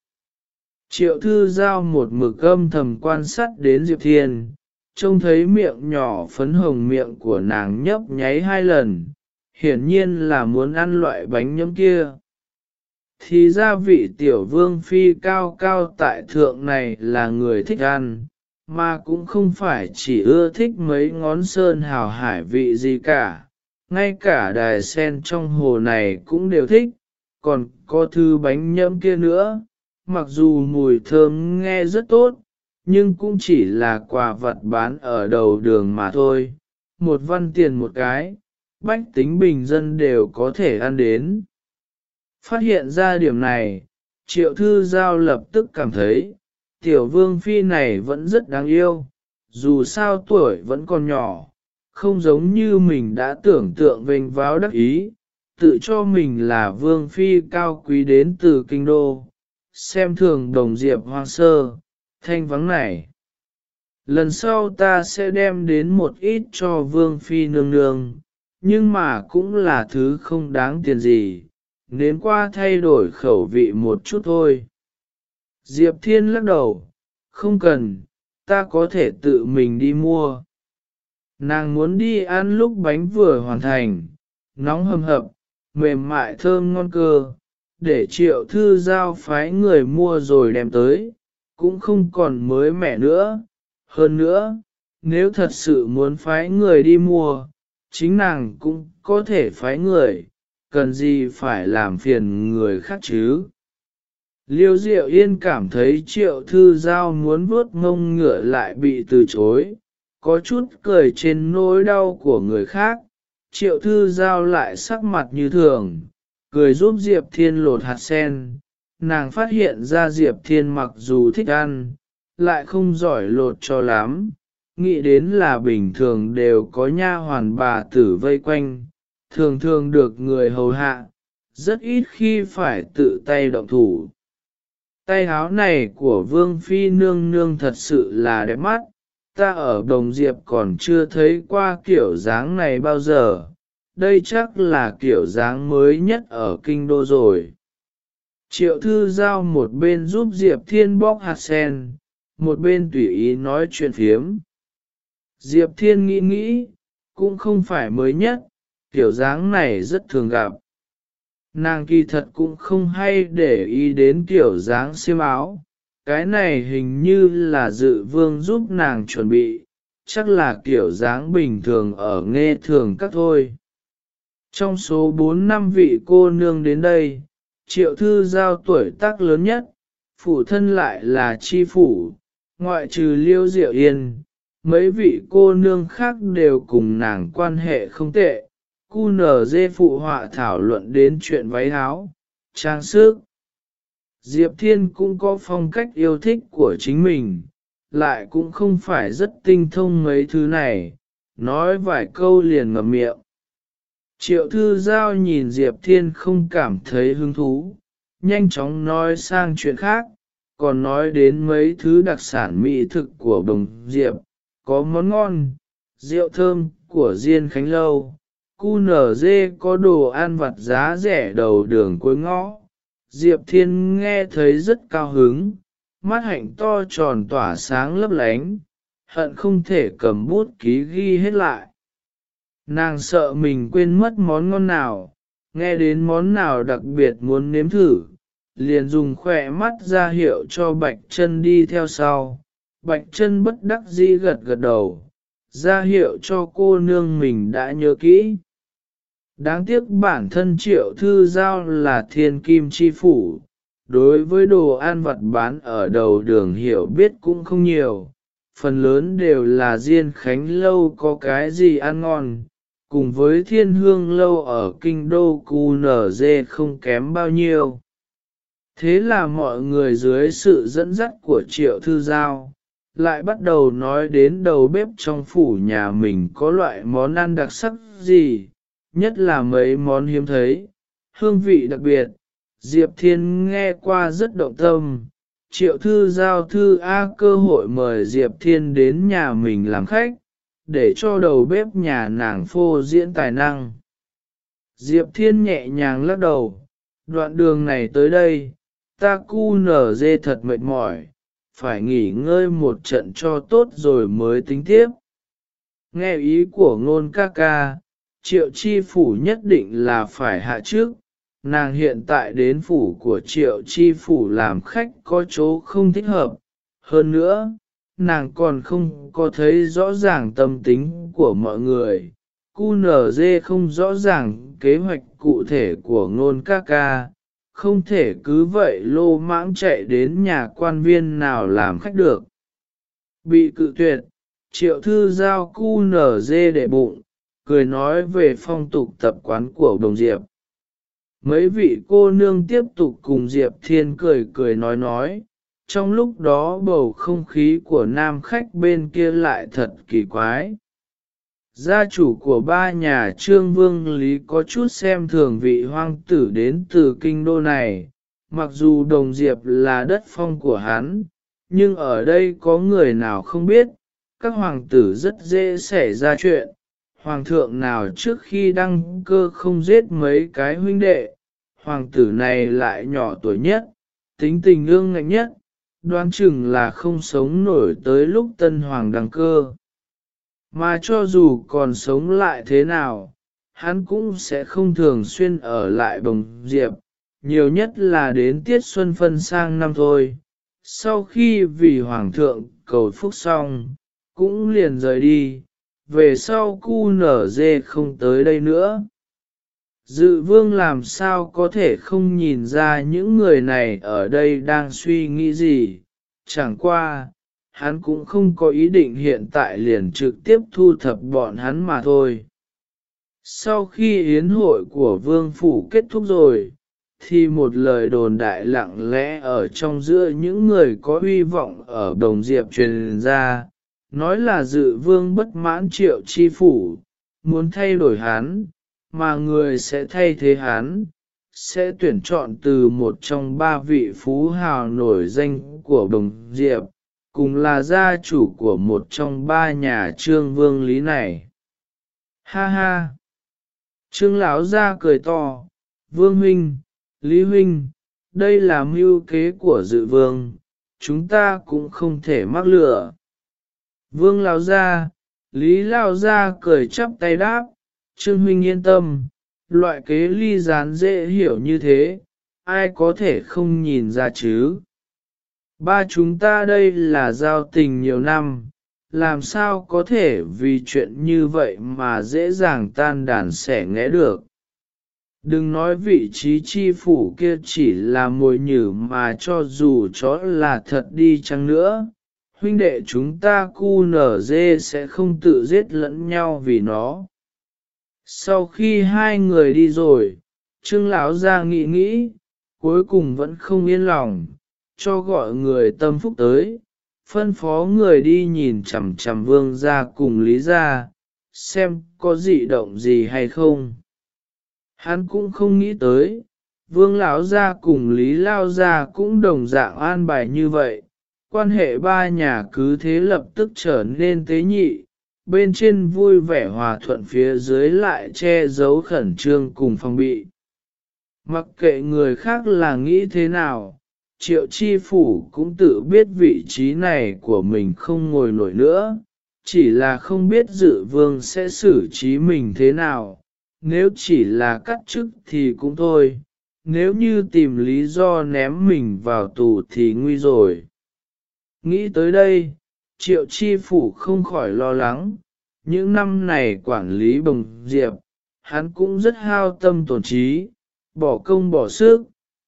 [SPEAKER 1] Triệu thư giao một mực âm thầm quan sát đến Diệp Thiên, trông thấy miệng nhỏ phấn hồng miệng của nàng nhấp nháy hai lần, hiển nhiên là muốn ăn loại bánh nhấm kia. Thì ra vị tiểu vương phi cao cao tại thượng này là người thích ăn, mà cũng không phải chỉ ưa thích mấy ngón sơn hào hải vị gì cả, ngay cả đài sen trong hồ này cũng đều thích, còn có thư bánh nhẫm kia nữa, mặc dù mùi thơm nghe rất tốt, nhưng cũng chỉ là quà vật bán ở đầu đường mà thôi, một văn tiền một cái, bách tính bình dân đều có thể ăn đến. Phát hiện ra điểm này, triệu thư giao lập tức cảm thấy, tiểu vương phi này vẫn rất đáng yêu, dù sao tuổi vẫn còn nhỏ, không giống như mình đã tưởng tượng vênh váo đắc ý, tự cho mình là vương phi cao quý đến từ kinh đô, xem thường đồng diệp hoang sơ, thanh vắng này. Lần sau ta sẽ đem đến một ít cho vương phi nương nương, nhưng mà cũng là thứ không đáng tiền gì, nếm qua thay đổi khẩu vị một chút thôi. Diệp Thiên lắc đầu, không cần, ta có thể tự mình đi mua. Nàng muốn đi ăn lúc bánh vừa hoàn thành, nóng hầm hập, mềm mại thơm ngon cơ, để triệu thư giao phái người mua rồi đem tới, cũng không còn mới mẻ nữa. Hơn nữa, nếu thật sự muốn phái người đi mua, chính nàng cũng có thể phái người, cần gì phải làm phiền người khác chứ. Liêu Diệu Yên cảm thấy triệu thư giao muốn vuốt ngông ngựa lại bị từ chối, có chút cười trên nỗi đau của người khác, triệu thư giao lại sắc mặt như thường, cười giúp Diệp Thiên lột hạt sen. Nàng phát hiện ra Diệp Thiên mặc dù thích ăn, lại không giỏi lột cho lắm, nghĩ đến là bình thường đều có nha hoàn bà tử vây quanh, thường thường được người hầu hạ, rất ít khi phải tự tay động thủ. Tay áo này của Vương Phi nương nương thật sự là đẹp mắt, ta ở Đồng Diệp còn chưa thấy qua kiểu dáng này bao giờ, đây chắc là kiểu dáng mới nhất ở kinh đô rồi. Triệu thư giao một bên giúp Diệp Thiên bóc hạt sen, một bên tùy ý nói chuyện phiếm. Diệp Thiên nghĩ nghĩ, cũng không phải mới nhất, kiểu dáng này rất thường gặp. Nàng kỳ thật cũng không hay để ý đến kiểu dáng xiêm áo, cái này hình như là dự vương giúp nàng chuẩn bị, chắc là kiểu dáng bình thường ở nghe thường các thôi. Trong số 4 năm vị cô nương đến đây, triệu thư giao tuổi tác lớn nhất, phủ thân lại là chi phủ, ngoại trừ liêu diệu yên, mấy vị cô nương khác đều cùng nàng quan hệ không tệ. Cu nở dê phụ họa thảo luận đến chuyện váy áo, trang sức. Diệp Thiên cũng có phong cách yêu thích của chính mình, lại cũng không phải rất tinh thông mấy thứ này, nói vài câu liền ngậm miệng. Triệu thư giao nhìn Diệp Thiên không cảm thấy hứng thú, nhanh chóng nói sang chuyện khác, còn nói đến mấy thứ đặc sản mỹ thực của đồng Diệp, có món ngon, rượu thơm của Diên Khánh Lâu, cu nở dê có đồ ăn vặt giá rẻ đầu đường cuối ngõ. Diệp Thiên nghe thấy rất cao hứng, mắt hạnh to tròn tỏa sáng lấp lánh, hận không thể cầm bút ký ghi hết lại. Nàng sợ mình quên mất món ngon nào, nghe đến món nào đặc biệt muốn nếm thử, liền dùng khỏe mắt ra hiệu cho bạch chân đi theo sau. Bạch chân bất đắc dĩ gật gật đầu, ra hiệu cho cô nương mình đã nhớ kỹ. Đáng tiếc bản thân triệu thư giao là thiên kim chi phủ, đối với đồ ăn vật bán ở đầu đường hiểu biết cũng không nhiều, phần lớn đều là diên khánh lâu có cái gì ăn ngon, cùng với thiên hương lâu ở kinh đô cu nở dê không kém bao nhiêu. Thế là mọi người dưới sự dẫn dắt của triệu thư giao, lại bắt đầu nói đến đầu bếp trong phủ nhà mình có loại món ăn đặc sắc gì, nhất là mấy món hiếm thấy, hương vị đặc biệt. Diệp Thiên nghe qua rất động tâm, triệu thư giao thư A cơ hội mời Diệp Thiên đến nhà mình làm khách, để cho đầu bếp nhà nàng phô diễn tài năng. Diệp Thiên nhẹ nhàng lắc đầu, đoạn đường này tới đây, ta cu nở dê thật mệt mỏi, phải nghỉ ngơi một trận cho tốt rồi mới tính tiếp. Nghe ý của ngôn ca ca, triệu chi phủ nhất định là phải hạ trước, nàng hiện tại đến phủ của triệu chi phủ làm khách có chỗ không thích hợp. Hơn nữa, nàng còn không có thấy rõ ràng tâm tính của mọi người. Cu nở dê không rõ ràng kế hoạch cụ thể của ngôn ca ca, không thể cứ vậy lô mãng chạy đến nhà quan viên nào làm khách được. Bị cự tuyệt, triệu thư giao cu nở dê để bụng, cười nói về phong tục tập quán của đồng diệp. Mấy vị cô nương tiếp tục cùng Diệp Thiên cười cười nói nói, trong lúc đó bầu không khí của nam khách bên kia lại thật kỳ quái. Gia chủ của ba nhà trương vương lý có chút xem thường vị hoang tử đến từ kinh đô này, mặc dù đồng diệp là đất phong của hắn, nhưng ở đây có người nào không biết, các hoàng tử rất dễ xảy ra chuyện, hoàng thượng nào trước khi đăng cơ không giết mấy cái huynh đệ, hoàng tử này lại nhỏ tuổi nhất, tính tình ương ngạnh nhất, đoán chừng là không sống nổi tới lúc tân hoàng đăng cơ. Mà cho dù còn sống lại thế nào, hắn cũng sẽ không thường xuyên ở lại bồng diệp, nhiều nhất là đến tiết xuân phân sang năm thôi. Sau khi vì hoàng thượng cầu phúc xong, cũng liền rời đi, về sau cu nở dê không tới đây nữa. Dự vương làm sao có thể không nhìn ra những người này ở đây đang suy nghĩ gì, chẳng qua, hắn cũng không có ý định hiện tại liền trực tiếp thu thập bọn hắn mà thôi. Sau khi yến hội của vương phủ kết thúc rồi, thì một lời đồn đại lặng lẽ ở trong giữa những người có hy vọng ở Đồng Diệp truyền ra, nói là dự vương bất mãn triệu chi phủ, muốn thay đổi hắn, mà người sẽ thay thế hắn, sẽ tuyển chọn từ một trong ba vị phú hào nổi danh của Đồng Diệp, cùng là gia chủ của một trong ba nhà trương vương lý này. Ha ha! Trương lão ra cười to, vương huynh, lý huynh, đây là mưu kế của dự vương, chúng ta cũng không thể mắc lửa. Vương lão ra, lý lão ra cười chắp tay đáp, trương huynh yên tâm, loại kế ly gián dễ hiểu như thế, ai có thể không nhìn ra chứ. Ba chúng ta đây là giao tình nhiều năm, làm sao có thể vì chuyện như vậy mà dễ dàng tan đàn sẻ nghẽ được. Đừng nói vị trí chi phủ kia chỉ là mồi nhử mà cho dù chó là thật đi chăng nữa, huynh đệ chúng ta cu nở dê sẽ không tự giết lẫn nhau vì nó. Sau khi hai người đi rồi, Trương lão ra nghĩ nghĩ, cuối cùng vẫn không yên lòng, cho gọi người tâm phúc tới, phân phó người đi nhìn chằm chằm vương ra cùng lý ra, xem có dị động gì hay không. Hắn cũng không nghĩ tới, vương lão ra cùng lý lao ra cũng đồng dạng an bài như vậy, quan hệ ba nhà cứ thế lập tức trở nên tế nhị, bên trên vui vẻ hòa thuận phía dưới lại che giấu khẩn trương cùng phòng bị. Mặc kệ người khác là nghĩ thế nào, triệu chi phủ cũng tự biết vị trí này của mình không ngồi nổi nữa, chỉ là không biết dự vương sẽ xử trí mình thế nào, nếu chỉ là cắt chức thì cũng thôi, nếu như tìm lý do ném mình vào tù thì nguy rồi. Nghĩ tới đây, triệu chi phủ không khỏi lo lắng, những năm này quản lý bồng diệp, hắn cũng rất hao tâm tổn trí, bỏ công bỏ sức,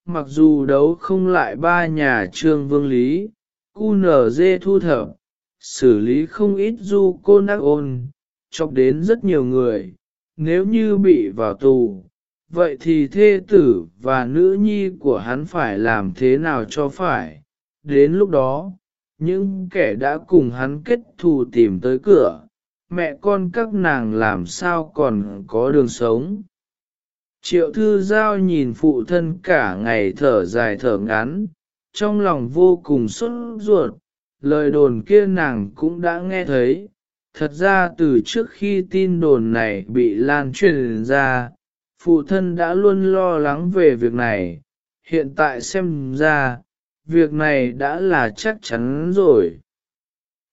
[SPEAKER 1] mặc dù đấu không lại ba nhà trương vương lý, cu nở dê thu thập, xử lý không ít du cô nắc ôn, chọc đến rất nhiều người, nếu như bị vào tù, vậy thì thê tử và nữ nhi của hắn phải làm thế nào cho phải, đến lúc đó, những kẻ đã cùng hắn kết thù tìm tới cửa, mẹ con các nàng làm sao còn có đường sống. Triệu thư giao nhìn phụ thân cả ngày thở dài thở ngắn, trong lòng vô cùng sốt ruột, lời đồn kia nàng cũng đã nghe thấy. Thật ra từ trước khi tin đồn này bị lan truyền ra, phụ thân đã luôn lo lắng về việc này, hiện tại xem ra, việc này đã là chắc chắn rồi.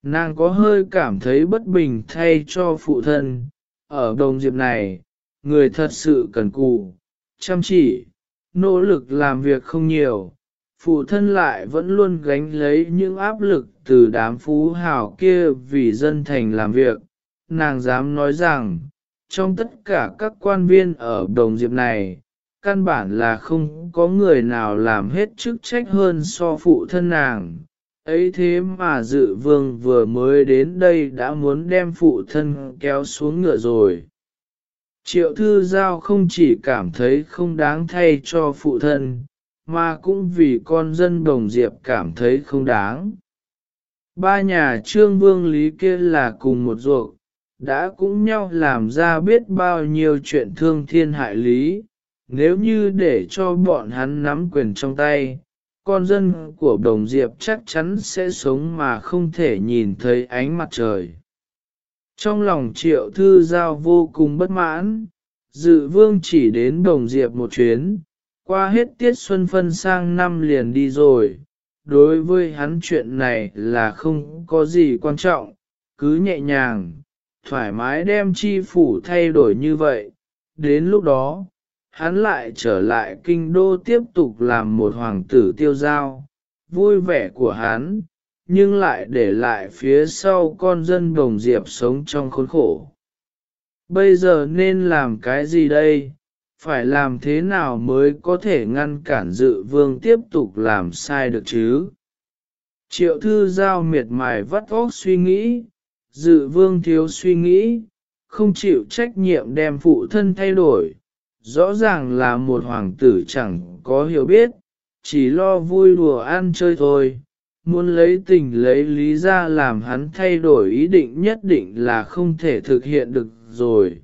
[SPEAKER 1] Nàng có hơi cảm thấy bất bình thay cho phụ thân, ở đồng diệp này, người thật sự cần cù, chăm chỉ, nỗ lực làm việc không nhiều, phụ thân lại vẫn luôn gánh lấy những áp lực từ đám phú hào kia vì dân thành làm việc. Nàng dám nói rằng, trong tất cả các quan viên ở đồng diệp này, căn bản là không có người nào làm hết chức trách hơn so phụ thân nàng. Ấy thế mà dự vương vừa mới đến đây đã muốn đem phụ thân kéo xuống ngựa rồi. Triệu thư giao không chỉ cảm thấy không đáng thay cho phụ thân, mà cũng vì con dân đồng diệp cảm thấy không đáng. Ba nhà trương vương lý kia là cùng một ruột, đã cũng nhau làm ra biết bao nhiêu chuyện thương thiên hại lý, nếu như để cho bọn hắn nắm quyền trong tay, con dân của đồng diệp chắc chắn sẽ sống mà không thể nhìn thấy ánh mặt trời. Trong lòng triệu thư giao vô cùng bất mãn, dự vương chỉ đến đồng diệp một chuyến, qua hết tiết xuân phân sang năm liền đi rồi. Đối với hắn chuyện này là không có gì quan trọng, cứ nhẹ nhàng, thoải mái đem chi phủ thay đổi như vậy. Đến lúc đó, hắn lại trở lại kinh đô tiếp tục làm một hoàng tử tiêu giao, vui vẻ của hắn, nhưng lại để lại phía sau con dân đồng diệp sống trong khốn khổ. Bây giờ nên làm cái gì đây? Phải làm thế nào mới có thể ngăn cản dự vương tiếp tục làm sai được chứ? Triệu thư giao miệt mài vắt óc suy nghĩ, dự vương thiếu suy nghĩ, không chịu trách nhiệm đem phụ thân thay đổi, rõ ràng là một hoàng tử chẳng có hiểu biết, chỉ lo vui đùa ăn chơi thôi, muốn lấy tình lấy lý ra làm hắn thay đổi ý định nhất định là không thể thực hiện được rồi,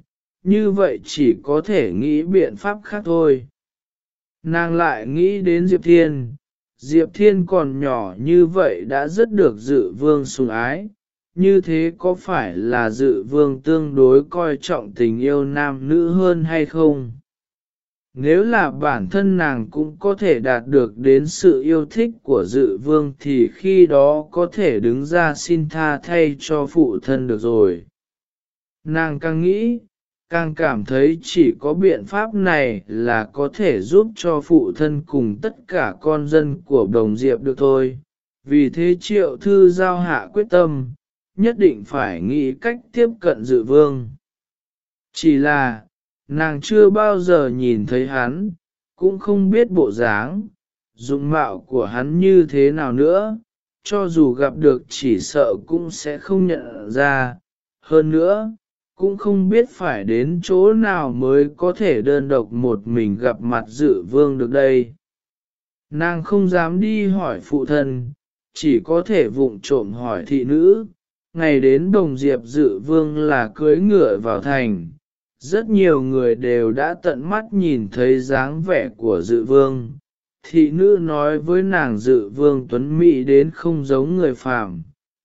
[SPEAKER 1] như vậy chỉ có thể nghĩ biện pháp khác thôi. Nàng lại nghĩ đến Diệp Thiên, Diệp Thiên còn nhỏ như vậy đã rất được dự vương sủng ái, như thế có phải là dự vương tương đối coi trọng tình yêu nam nữ hơn hay không? Nếu là bản thân nàng cũng có thể đạt được đến sự yêu thích của dự vương thì khi đó có thể đứng ra xin tha thay cho phụ thân được rồi. Nàng càng nghĩ, càng cảm thấy chỉ có biện pháp này là có thể giúp cho phụ thân cùng tất cả con dân của đồng diệp được thôi. Vì thế triệu thư giao hạ quyết tâm, nhất định phải nghĩ cách tiếp cận dự vương. Chỉ là, nàng chưa bao giờ nhìn thấy hắn, cũng không biết bộ dáng, dụng mạo của hắn như thế nào nữa, cho dù gặp được chỉ sợ cũng sẽ không nhận ra. Hơn nữa, cũng không biết phải đến chỗ nào mới có thể đơn độc một mình gặp mặt dự vương được đây. Nàng không dám đi hỏi phụ thân, chỉ có thể vụng trộm hỏi thị nữ, ngày đến đồng diệp dự vương là cưới ngựa vào thành. Rất nhiều người đều đã tận mắt nhìn thấy dáng vẻ của dự vương. Thị nữ nói với nàng dự vương tuấn mỹ đến không giống người phàm.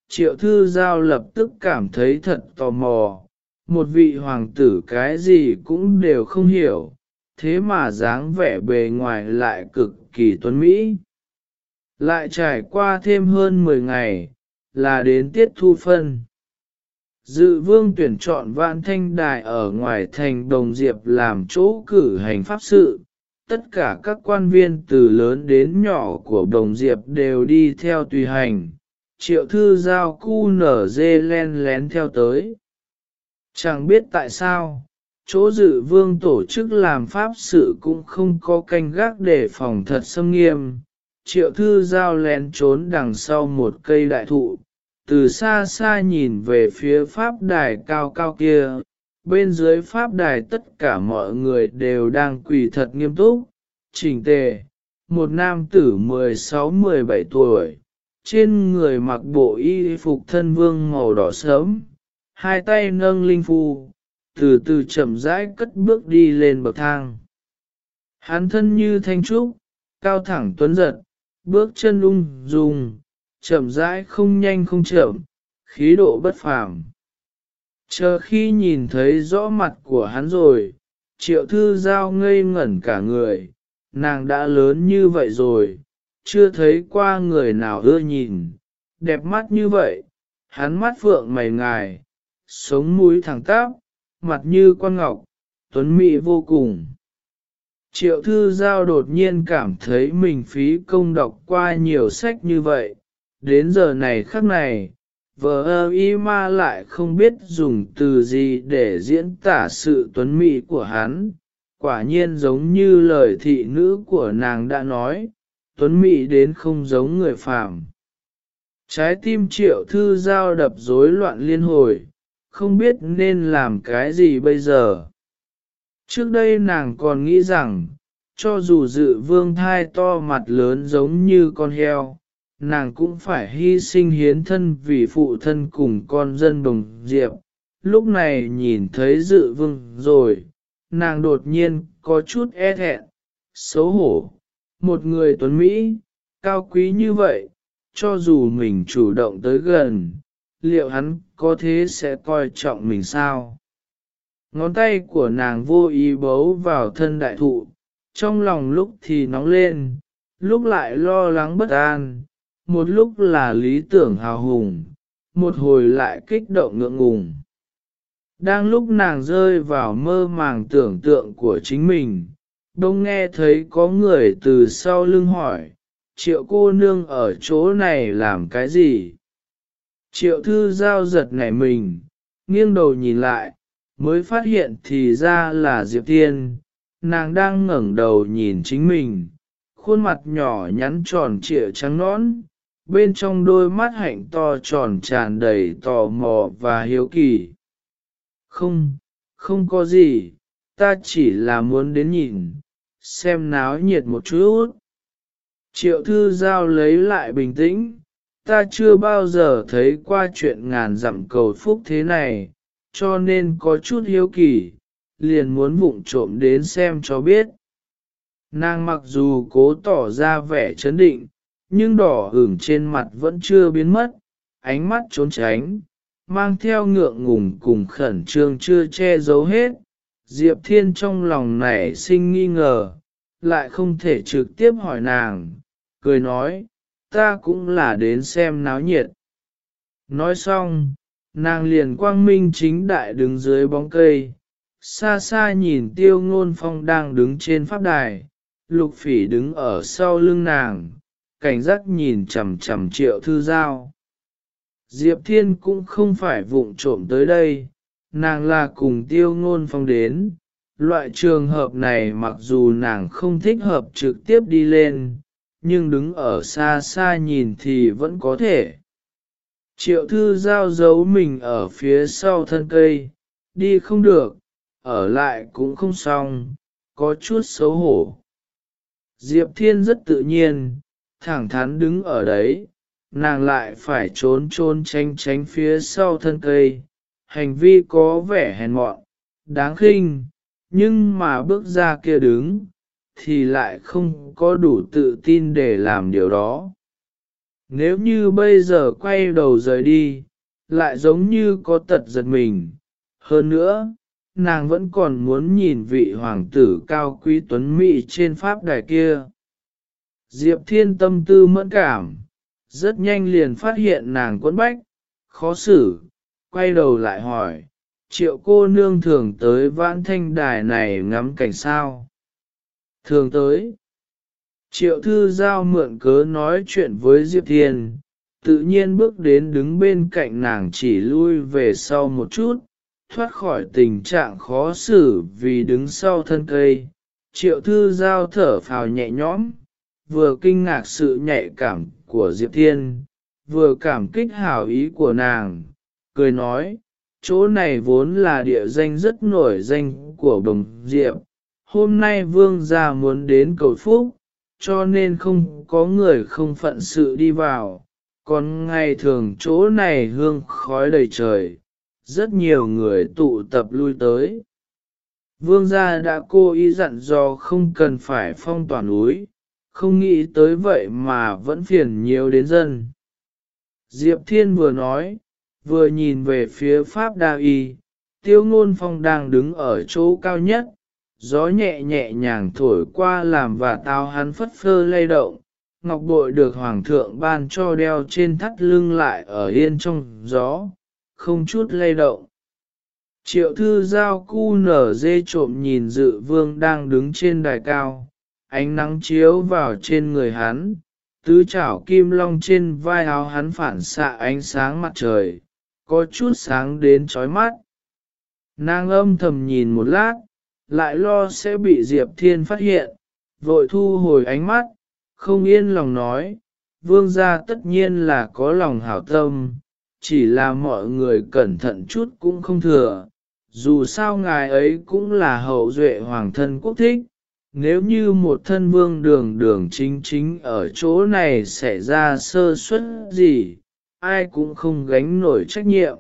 [SPEAKER 1] Triệu thư giao lập tức cảm thấy thật tò mò, một vị hoàng tử cái gì cũng đều không hiểu, thế mà dáng vẻ bề ngoài lại cực kỳ tuấn mỹ. Lại trải qua thêm hơn 10 ngày, là đến tiết thu phân. Dự vương tuyển chọn vạn thanh đài ở ngoài thành Đồng Diệp làm chỗ cử hành pháp sự, tất cả các quan viên từ lớn đến nhỏ của Đồng Diệp đều đi theo tùy hành, triệu thư giao cu nở dê len lén theo tới. Chẳng biết tại sao, chỗ dự vương tổ chức làm pháp sự cũng không có canh gác để phòng thật xâm nghiêm. Triệu thư giao lén trốn đằng sau một cây đại thụ, từ xa xa nhìn về phía pháp đài cao cao kia, bên dưới pháp đài tất cả mọi người đều đang quỳ thật nghiêm túc, chỉnh tề, một nam tử 16-17 tuổi, trên người mặc bộ y phục thân vương màu đỏ sớm, hai tay nâng linh phu, từ từ chậm rãi cất bước đi lên bậc thang. hán thân như thanh trúc, cao thẳng tuấn giật, bước chân ung dung, chậm rãi không nhanh không chậm, khí độ bất phàm. Chờ khi nhìn thấy rõ mặt của hắn rồi, triệu thư giao ngây ngẩn cả người, nàng đã lớn như vậy rồi, chưa thấy qua người nào ưa nhìn, đẹp mắt như vậy, hắn mắt phượng mày ngài, sống mũi thẳng tắp, mặt như quan ngọc, tuấn mỹ vô cùng. Triệu thư giao đột nhiên cảm thấy mình phí công đọc qua nhiều sách như vậy, đến giờ này khắc này, vợ ơ y ma lại không biết dùng từ gì để diễn tả sự tuấn mỹ của hắn. Quả nhiên giống như lời thị nữ của nàng đã nói, tuấn mỹ đến không giống người phàm. Trái tim triệu thư giao đập rối loạn liên hồi, không biết nên làm cái gì bây giờ. Trước đây nàng còn nghĩ rằng, cho dù dự vương thai to mặt lớn giống như con heo, nàng cũng phải hy sinh hiến thân vì phụ thân cùng con dân đồng diệp. Lúc này nhìn thấy dự vương rồi, nàng đột nhiên có chút e thẹn, xấu hổ. Một người tuấn Mỹ, cao quý như vậy, cho dù mình chủ động tới gần, liệu hắn có thế sẽ coi trọng mình sao? Ngón tay của nàng vô ý bấu vào thân đại thụ, trong lòng lúc thì nóng lên, lúc lại lo lắng bất an, một lúc là lý tưởng hào hùng, một hồi lại kích động ngượng ngùng. Đang lúc nàng rơi vào mơ màng tưởng tượng của chính mình, đông nghe thấy có người từ sau lưng hỏi, triệu cô nương ở chỗ này làm cái gì? Triệu thư giao giật nảy mình, nghiêng đầu nhìn lại, mới phát hiện thì ra là Diệp Tiên, nàng đang ngẩng đầu nhìn chính mình, khuôn mặt nhỏ nhắn tròn trịa trắng nõn, bên trong đôi mắt hạnh to tròn tràn đầy tò mò và hiếu kỳ. Không, không có gì, ta chỉ là muốn đến nhìn, xem náo nhiệt một chút. Triệu thư giao lấy lại bình tĩnh, ta chưa bao giờ thấy qua chuyện ngàn dặm cầu phúc thế này, cho nên có chút hiếu kỳ, liền muốn vụng trộm đến xem cho biết. Nàng mặc dù cố tỏ ra vẻ chấn định, nhưng đỏ ửng trên mặt vẫn chưa biến mất, ánh mắt trốn tránh, mang theo ngượng ngùng cùng khẩn trương chưa che giấu hết. Diệp Thiên trong lòng nảy sinh nghi ngờ, lại không thể trực tiếp hỏi nàng, cười nói, ta cũng là đến xem náo nhiệt. Nói xong, nàng liền quang minh chính đại đứng dưới bóng cây, xa xa nhìn tiêu ngôn phong đang đứng trên pháp đài, lục phỉ đứng ở sau lưng nàng, cảnh giác nhìn chằm chằm triệu thư giao. Diệp Thiên cũng không phải vụng trộm tới đây, nàng là cùng tiêu ngôn phong đến. Loại trường hợp này mặc dù nàng không thích hợp trực tiếp đi lên, nhưng đứng ở xa xa nhìn thì vẫn có thể. Triệu thư giao giấu mình ở phía sau thân cây, đi không được, ở lại cũng không xong, có chút xấu hổ. Diệp Thiên rất tự nhiên, thẳng thắn đứng ở đấy, nàng lại phải trốn trốn tránh tránh phía sau thân cây, hành vi có vẻ hèn mọn, đáng khinh, nhưng mà bước ra kia đứng, thì lại không có đủ tự tin để làm điều đó. Nếu như bây giờ quay đầu rời đi, lại giống như có tật giật mình. Hơn nữa, nàng vẫn còn muốn nhìn vị hoàng tử cao quý tuấn mỹ trên pháp đài kia. Diệp thiên tâm tư mẫn cảm, rất nhanh liền phát hiện nàng quấn bách, khó xử, quay đầu lại hỏi, triệu cô nương thường tới vãn thanh đài này ngắm cảnh sao. Thường tới, triệu thư giao mượn cớ nói chuyện với Diệp Thiên, tự nhiên bước đến đứng bên cạnh nàng chỉ lui về sau một chút, thoát khỏi tình trạng khó xử vì đứng sau thân cây. Triệu thư giao thở phào nhẹ nhõm, vừa kinh ngạc sự nhạy cảm của Diệp Thiên, vừa cảm kích hảo ý của nàng, cười nói, chỗ này vốn là địa danh rất nổi danh của đồng Diệp, hôm nay vương gia muốn đến cầu phúc, cho nên không có người không phận sự đi vào, còn ngày thường chỗ này hương khói đầy trời, rất nhiều người tụ tập lui tới. Vương gia đã cố ý dặn dò không cần phải phong tỏa núi, không nghĩ tới vậy mà vẫn phiền nhiều đến dân. Diệp Thiên vừa nói, vừa nhìn về phía Pháp Đa Y, tiêu ngôn phong đang đứng ở chỗ cao nhất, gió nhẹ nhẹ nhàng thổi qua làm và tao hắn phất phơ lay động, ngọc bội được hoàng thượng ban cho đeo trên thắt lưng lại ở yên trong gió, không chút lay động. Triệu thư giao cu nở dê trộm nhìn dự vương đang đứng trên đài cao, ánh nắng chiếu vào trên người hắn, tứ chảo kim long trên vai áo hắn phản xạ ánh sáng mặt trời, có chút sáng đến chói mắt. Nàng âm thầm nhìn một lát, lại lo sẽ bị Diệp Thiên phát hiện, vội thu hồi ánh mắt, không yên lòng nói, vương gia tất nhiên là có lòng hảo tâm, chỉ là mọi người cẩn thận chút cũng không thừa, dù sao ngài ấy cũng là hậu duệ hoàng thân quốc thích, nếu như một thân vương đường đường chính chính ở chỗ này xảy ra sơ suất gì, ai cũng không gánh nổi trách nhiệm.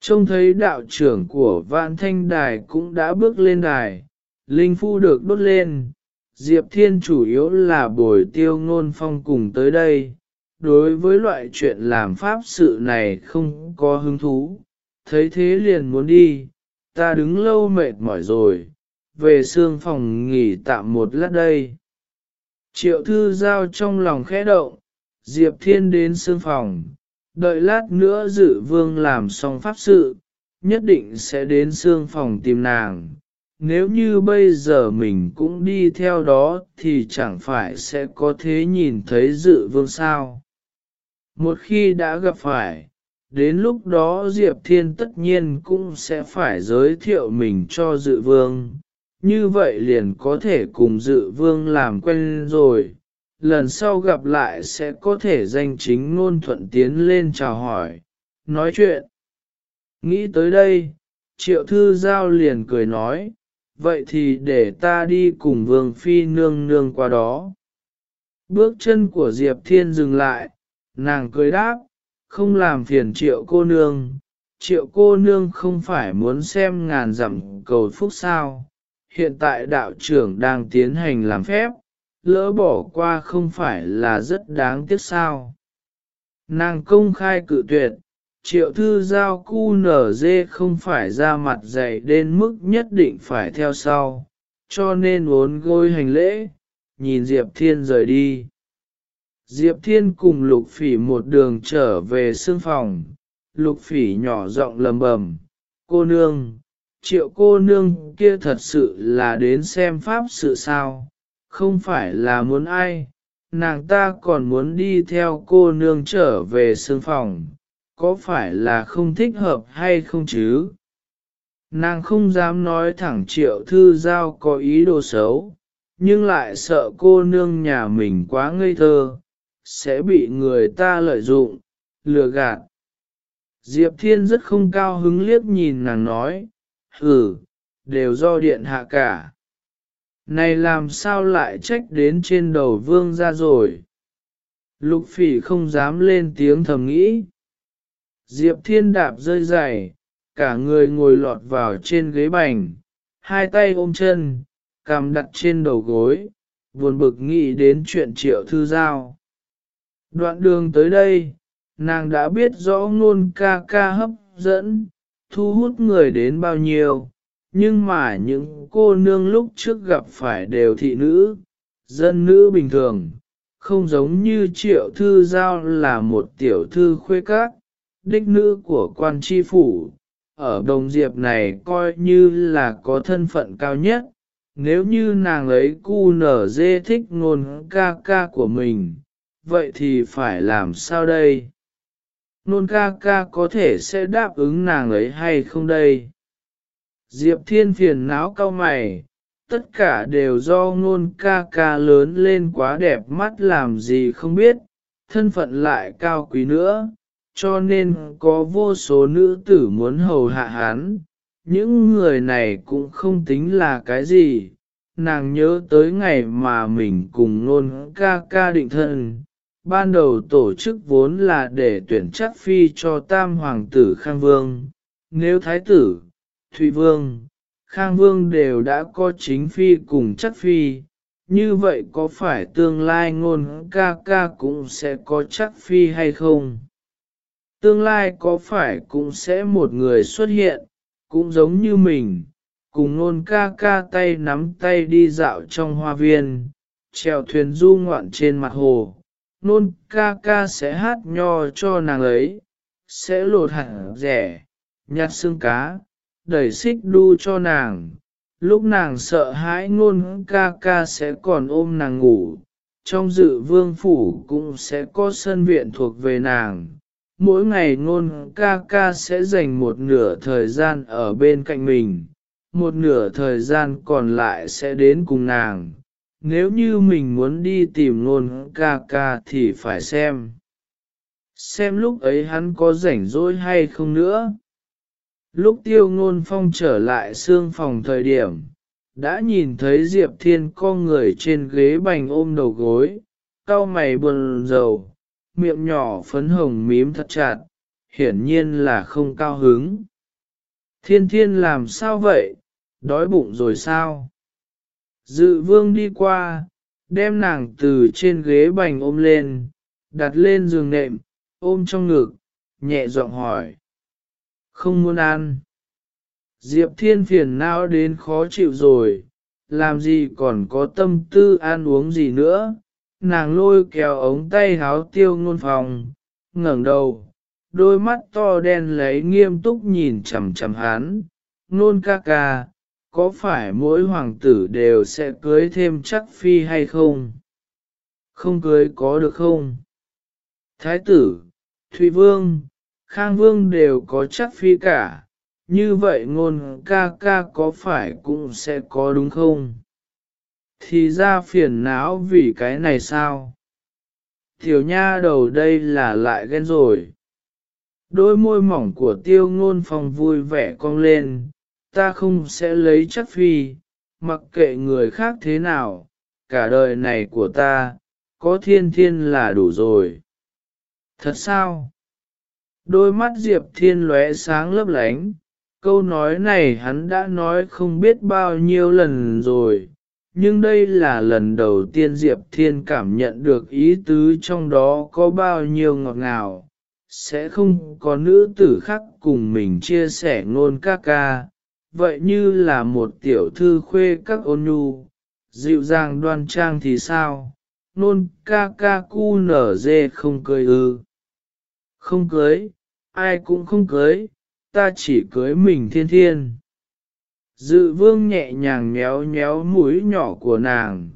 [SPEAKER 1] Trông thấy đạo trưởng của vạn thanh đài cũng đã bước lên đài, linh phu được đốt lên, Diệp Thiên chủ yếu là bồi tiêu ngôn phong cùng tới đây. Đối với loại chuyện làm pháp sự này không có hứng thú, thấy thế liền muốn đi, ta đứng lâu mệt mỏi rồi, về xương phòng nghỉ tạm một lát đây. Triệu thư giao trong lòng khẽ động, Diệp Thiên đến xương phòng, đợi lát nữa dự vương làm xong pháp sự, nhất định sẽ đến xương phòng tìm nàng. Nếu như bây giờ mình cũng đi theo đó thì chẳng phải sẽ có thế nhìn thấy dự vương sao. Một khi đã gặp phải, đến lúc đó Diệp Thiên tất nhiên cũng sẽ phải giới thiệu mình cho dự vương, như vậy liền có thể cùng dự vương làm quen rồi, lần sau gặp lại sẽ có thể danh chính ngôn thuận tiến lên chào hỏi, nói chuyện. Nghĩ tới đây, triệu thư giao liền cười nói, vậy thì để ta đi cùng vương phi nương nương qua đó. Bước chân của Diệp Thiên dừng lại, nàng cười đáp, không làm phiền triệu cô nương, triệu cô nương không phải muốn xem ngàn dặm cầu phúc sao, hiện tại đạo trưởng đang tiến hành làm phép, lỡ bỏ qua không phải là rất đáng tiếc sao. Nàng công khai cự tuyệt, triệu thư giao cu nở dê không phải ra mặt dày đến mức nhất định phải theo sau, cho nên uốn gôi hành lễ, nhìn Diệp Thiên rời đi. Diệp Thiên cùng lục phỉ một đường trở về sương phòng, lục phỉ nhỏ giọng lầm bầm, cô nương, triệu cô nương kia thật sự là đến xem pháp sự sao, không phải là muốn ai, nàng ta còn muốn đi theo cô nương trở về sương phòng, có phải là không thích hợp hay không chứ? Nàng không dám nói thẳng triệu thư giao có ý đồ xấu, nhưng lại sợ cô nương nhà mình quá ngây thơ, sẽ bị người ta lợi dụng, lừa gạt. Diệp Thiên rất không cao hứng liếc nhìn nàng nói, hừ, đều do điện hạ cả. Này làm sao lại trách đến trên đầu vương ra rồi? Lục phỉ không dám lên tiếng thầm nghĩ. Diệp Thiên đạp rơi dày, cả người ngồi lọt vào trên ghế bành, hai tay ôm chân, cằm đặt trên đầu gối, buồn bực nghĩ đến chuyện triệu thư giao. Đoạn đường tới đây, nàng đã biết rõ ngôn ca ca hấp dẫn, thu hút người đến bao nhiêu, nhưng mà những cô nương lúc trước gặp phải đều thị nữ, dân nữ bình thường, không giống như triệu thư giao là một tiểu thư khuê các, đích nữ của quan tri phủ, ở đồng diệp này coi như là có thân phận cao nhất, nếu như nàng ấy cu nở dê thích ngôn ca ca của mình, vậy thì phải làm sao đây? Nôn ca ca có thể sẽ đáp ứng nàng ấy hay không đây? Diệp thiên phiền não cao mày, tất cả đều do ngôn ca ca lớn lên quá đẹp mắt làm gì không biết, thân phận lại cao quý nữa, cho nên có vô số nữ tử muốn hầu hạ hắn. Những người này cũng không tính là cái gì, nàng nhớ tới ngày mà mình cùng nôn ca ca định thân, ban đầu tổ chức vốn là để tuyển chắc phi cho tam hoàng tử Khang Vương. Nếu thái tử, Thụy Vương, Khang Vương đều đã có chính phi cùng chắc phi, như vậy có phải tương lai ngôn ca ca cũng sẽ có chắc phi hay không? Tương lai có phải cũng sẽ một người xuất hiện, cũng giống như mình, cùng ngôn ca ca tay nắm tay đi dạo trong hoa viên, trèo thuyền du ngoạn trên mặt hồ nôn ca ca sẽ hát nho cho nàng ấy, sẽ lột hẳn rẻ, nhặt xương cá, đẩy xích đu cho nàng. Lúc nàng sợ hãi nôn ca ca sẽ còn ôm nàng ngủ, trong dự vương phủ cũng sẽ có sân viện thuộc về nàng. Mỗi ngày nôn ca ca sẽ dành một nửa thời gian ở bên cạnh mình, một nửa thời gian còn lại sẽ đến cùng nàng nếu như mình muốn đi tìm ngôn ca ca thì phải xem. Xem lúc ấy hắn có rảnh rỗi hay không nữa. Lúc tiêu ngôn phong trở lại xương phòng thời điểm, đã nhìn thấy Diệp Thiên co người trên ghế bành ôm đầu gối, cau mày buồn rầu, miệng nhỏ phấn hồng mím thật chặt, hiển nhiên là không cao hứng. Thiên thiên làm sao vậy, đói bụng rồi sao? Dự vương đi qua, đem nàng từ trên ghế bành ôm lên, đặt lên giường nệm, ôm trong ngực, nhẹ giọng hỏi. Không muốn ăn. Diệp thiên phiền não đến khó chịu rồi, làm gì còn có tâm tư ăn uống gì nữa. Nàng lôi kéo ống tay háo tiêu ngôn phòng, ngẩng đầu, đôi mắt to đen lấy nghiêm túc nhìn chằm chằm hắn, nôn ca ca, có phải mỗi hoàng tử đều sẽ cưới thêm chắc phi hay không? Không cưới có được không? Thái tử, Thụy Vương, Khang Vương đều có chắc phi cả, như vậy ngôn ca ca có phải cũng sẽ có đúng không? Thì ra phiền não vì cái này sao? Tiểu nha đầu đây là lại ghen rồi. Đôi môi mỏng của tiêu ngôn phòng vui vẻ cong lên, ta không sẽ lấy chắc phi, mặc kệ người khác thế nào, cả đời này của ta, có thiên thiên là đủ rồi. Thật sao? Đôi mắt Diệp Thiên lóe sáng lấp lánh, câu nói này hắn đã nói không biết bao nhiêu lần rồi, nhưng đây là lần đầu tiên Diệp Thiên cảm nhận được ý tứ trong đó có bao nhiêu ngọt ngào, sẽ không có nữ tử khác cùng mình chia sẻ ngôn ca ca, vậy như là một tiểu thư khuê các ôn nhu, dịu dàng đoan trang thì sao, nôn ca ca cu nở dê không cười ư. Không cưới, ai cũng không cưới, ta chỉ cưới mình thiên thiên. Dự vương nhẹ nhàng nhéo nhéo mũi nhỏ của nàng,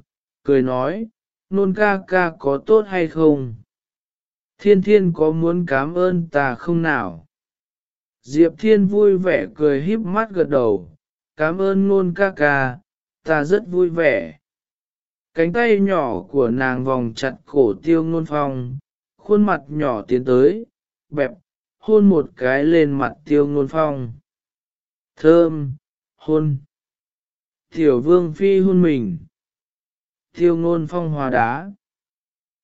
[SPEAKER 1] cười nói, nôn ca ca có tốt hay không? Thiên thiên có muốn cảm ơn ta không nào? Diệp thiên vui vẻ cười híp mắt gật đầu, cảm ơn nôn ca ca, ta rất vui vẻ. Cánh tay nhỏ của nàng vòng chặt cổ tiêu ngôn phong, khuôn mặt nhỏ tiến tới, bẹp, hôn một cái lên mặt tiêu ngôn phong. Thơm, hôn. Tiểu vương phi hôn mình. Tiêu ngôn phong hòa đá.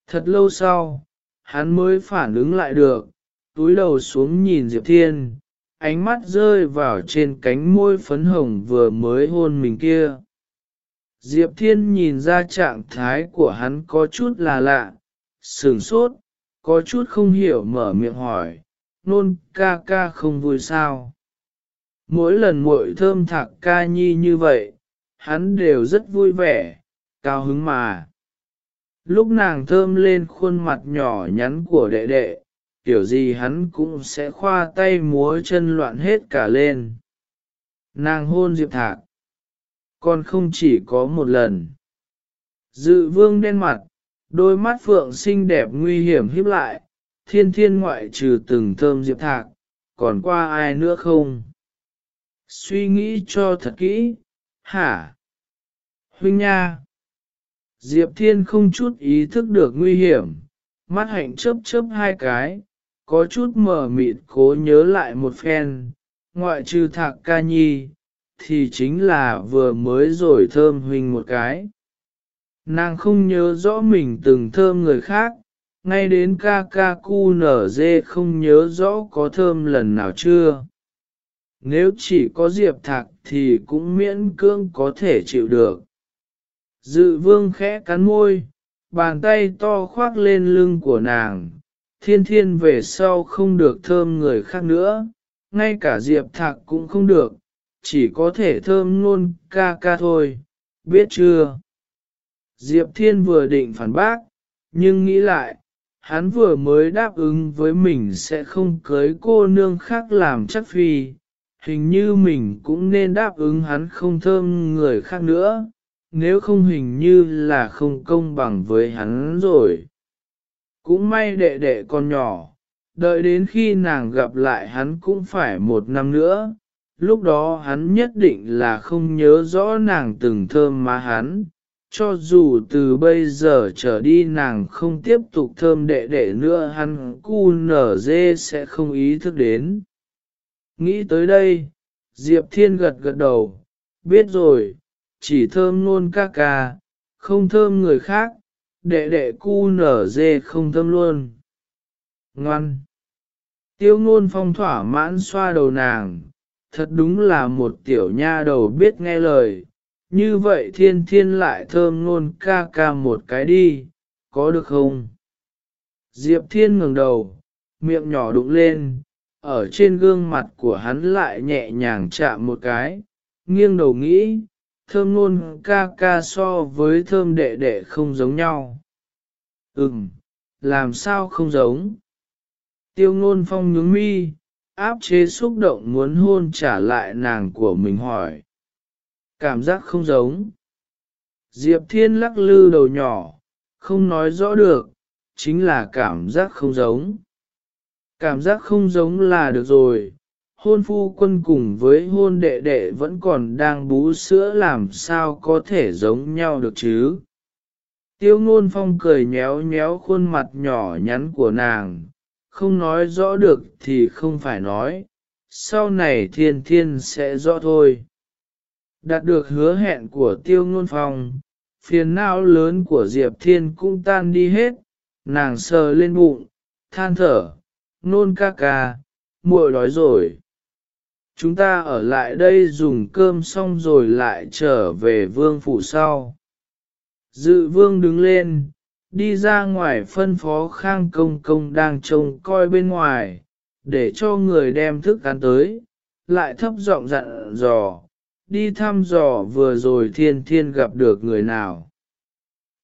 [SPEAKER 1] Thật lâu sau, hắn mới phản ứng lại được, túi đầu xuống nhìn Diệp Thiên, ánh mắt rơi vào trên cánh môi phấn hồng vừa mới hôn mình kia. Diệp Thiên nhìn ra trạng thái của hắn có chút là lạ, sửng sốt, có chút không hiểu mở miệng hỏi, nôn ca ca không vui sao. Mỗi lần muội thơm thạc ca nhi như vậy, hắn đều rất vui vẻ, cao hứng mà. Lúc nàng thơm lên khuôn mặt nhỏ nhắn của đệ đệ, kiểu gì hắn cũng sẽ khoa tay múa chân loạn hết cả lên. Nàng hôn Diệp Thạc, còn không chỉ có một lần. Dự vương đen mặt, đôi mắt phượng xinh đẹp nguy hiểm híp lại, thiên thiên ngoại trừ từng thơm Diệp Thạc, còn qua ai nữa không? Suy nghĩ cho thật kỹ, hả? Huynh nha! Diệp Thiên không chút ý thức được nguy hiểm, mắt hạnh chớp chớp hai cái, có chút mờ mịt cố nhớ lại một phen, ngoại trừ thạc ca nhi, thì chính là vừa mới rồi thơm huynh một cái. Nàng không nhớ rõ mình từng thơm người khác, ngay đến ca ca cu nở dê không nhớ rõ có thơm lần nào chưa. Nếu chỉ có diệp thạc thì cũng miễn cưỡng có thể chịu được. Dự vương khẽ cắn môi, bàn tay to khoác lên lưng của nàng, thiên thiên về sau không được thơm người khác nữa, ngay cả diệp thạc cũng không được, chỉ có thể thơm luôn ca ca thôi, biết chưa? Diệp thiên vừa định phản bác, nhưng nghĩ lại, hắn vừa mới đáp ứng với mình sẽ không cưới cô nương khác làm chắc phi, hình như mình cũng nên đáp ứng hắn không thơm người khác nữa, nếu không hình như là không công bằng với hắn rồi. Cũng may đệ đệ con nhỏ, đợi đến khi nàng gặp lại hắn cũng phải một năm nữa, lúc đó hắn nhất định là không nhớ rõ nàng từng thơm má hắn, cho dù từ bây giờ trở đi nàng không tiếp tục thơm đệ đệ nữa hắn cu nở dê sẽ không ý thức đến. Nghĩ tới đây, Diệp Thiên gật gật đầu, biết rồi, chỉ thơm luôn ca ca, không thơm người khác, đệ đệ cu nở dê không thơm luôn. Ngoan! Tiêu ngôn phong thỏa mãn xoa đầu nàng, thật đúng là một tiểu nha đầu biết nghe lời, như vậy thiên thiên lại thơm ngôn ca ca một cái đi, có được không? Diệp thiên ngừng đầu, miệng nhỏ đụng lên, ở trên gương mặt của hắn lại nhẹ nhàng chạm một cái, nghiêng đầu nghĩ, thơm ngôn ca ca so với thơm đệ đệ không giống nhau. Ừm, làm sao không giống? Tiêu ngôn phong nhướng mi, áp chế xúc động muốn hôn trả lại nàng của mình hỏi. Cảm giác không giống. Diệp Thiên lắc lư đầu nhỏ, không nói rõ được, chính là cảm giác không giống. Cảm giác không giống là được rồi, hôn phu quân cùng với hôn đệ đệ vẫn còn đang bú sữa làm sao có thể giống nhau được chứ. Tiêu ngôn phong cười nhéo nhéo khuôn mặt nhỏ nhắn của nàng, không nói rõ được thì không phải nói, sau này thiên thiên sẽ rõ thôi. Đạt được hứa hẹn của tiêu ngôn phong, phiền não lớn của Diệp Thiên cũng tan đi hết, nàng sờ lên bụng, than thở, nôn ca ca, muội đói rồi. Chúng ta ở lại đây dùng cơm xong rồi lại trở về vương phủ sau. Dự vương đứng lên, đi ra ngoài phân phó khang công công đang trông coi bên ngoài, để cho người đem thức ăn tới, lại thấp giọng dặn dò, đi thăm dò vừa rồi thiên thiên gặp được người nào.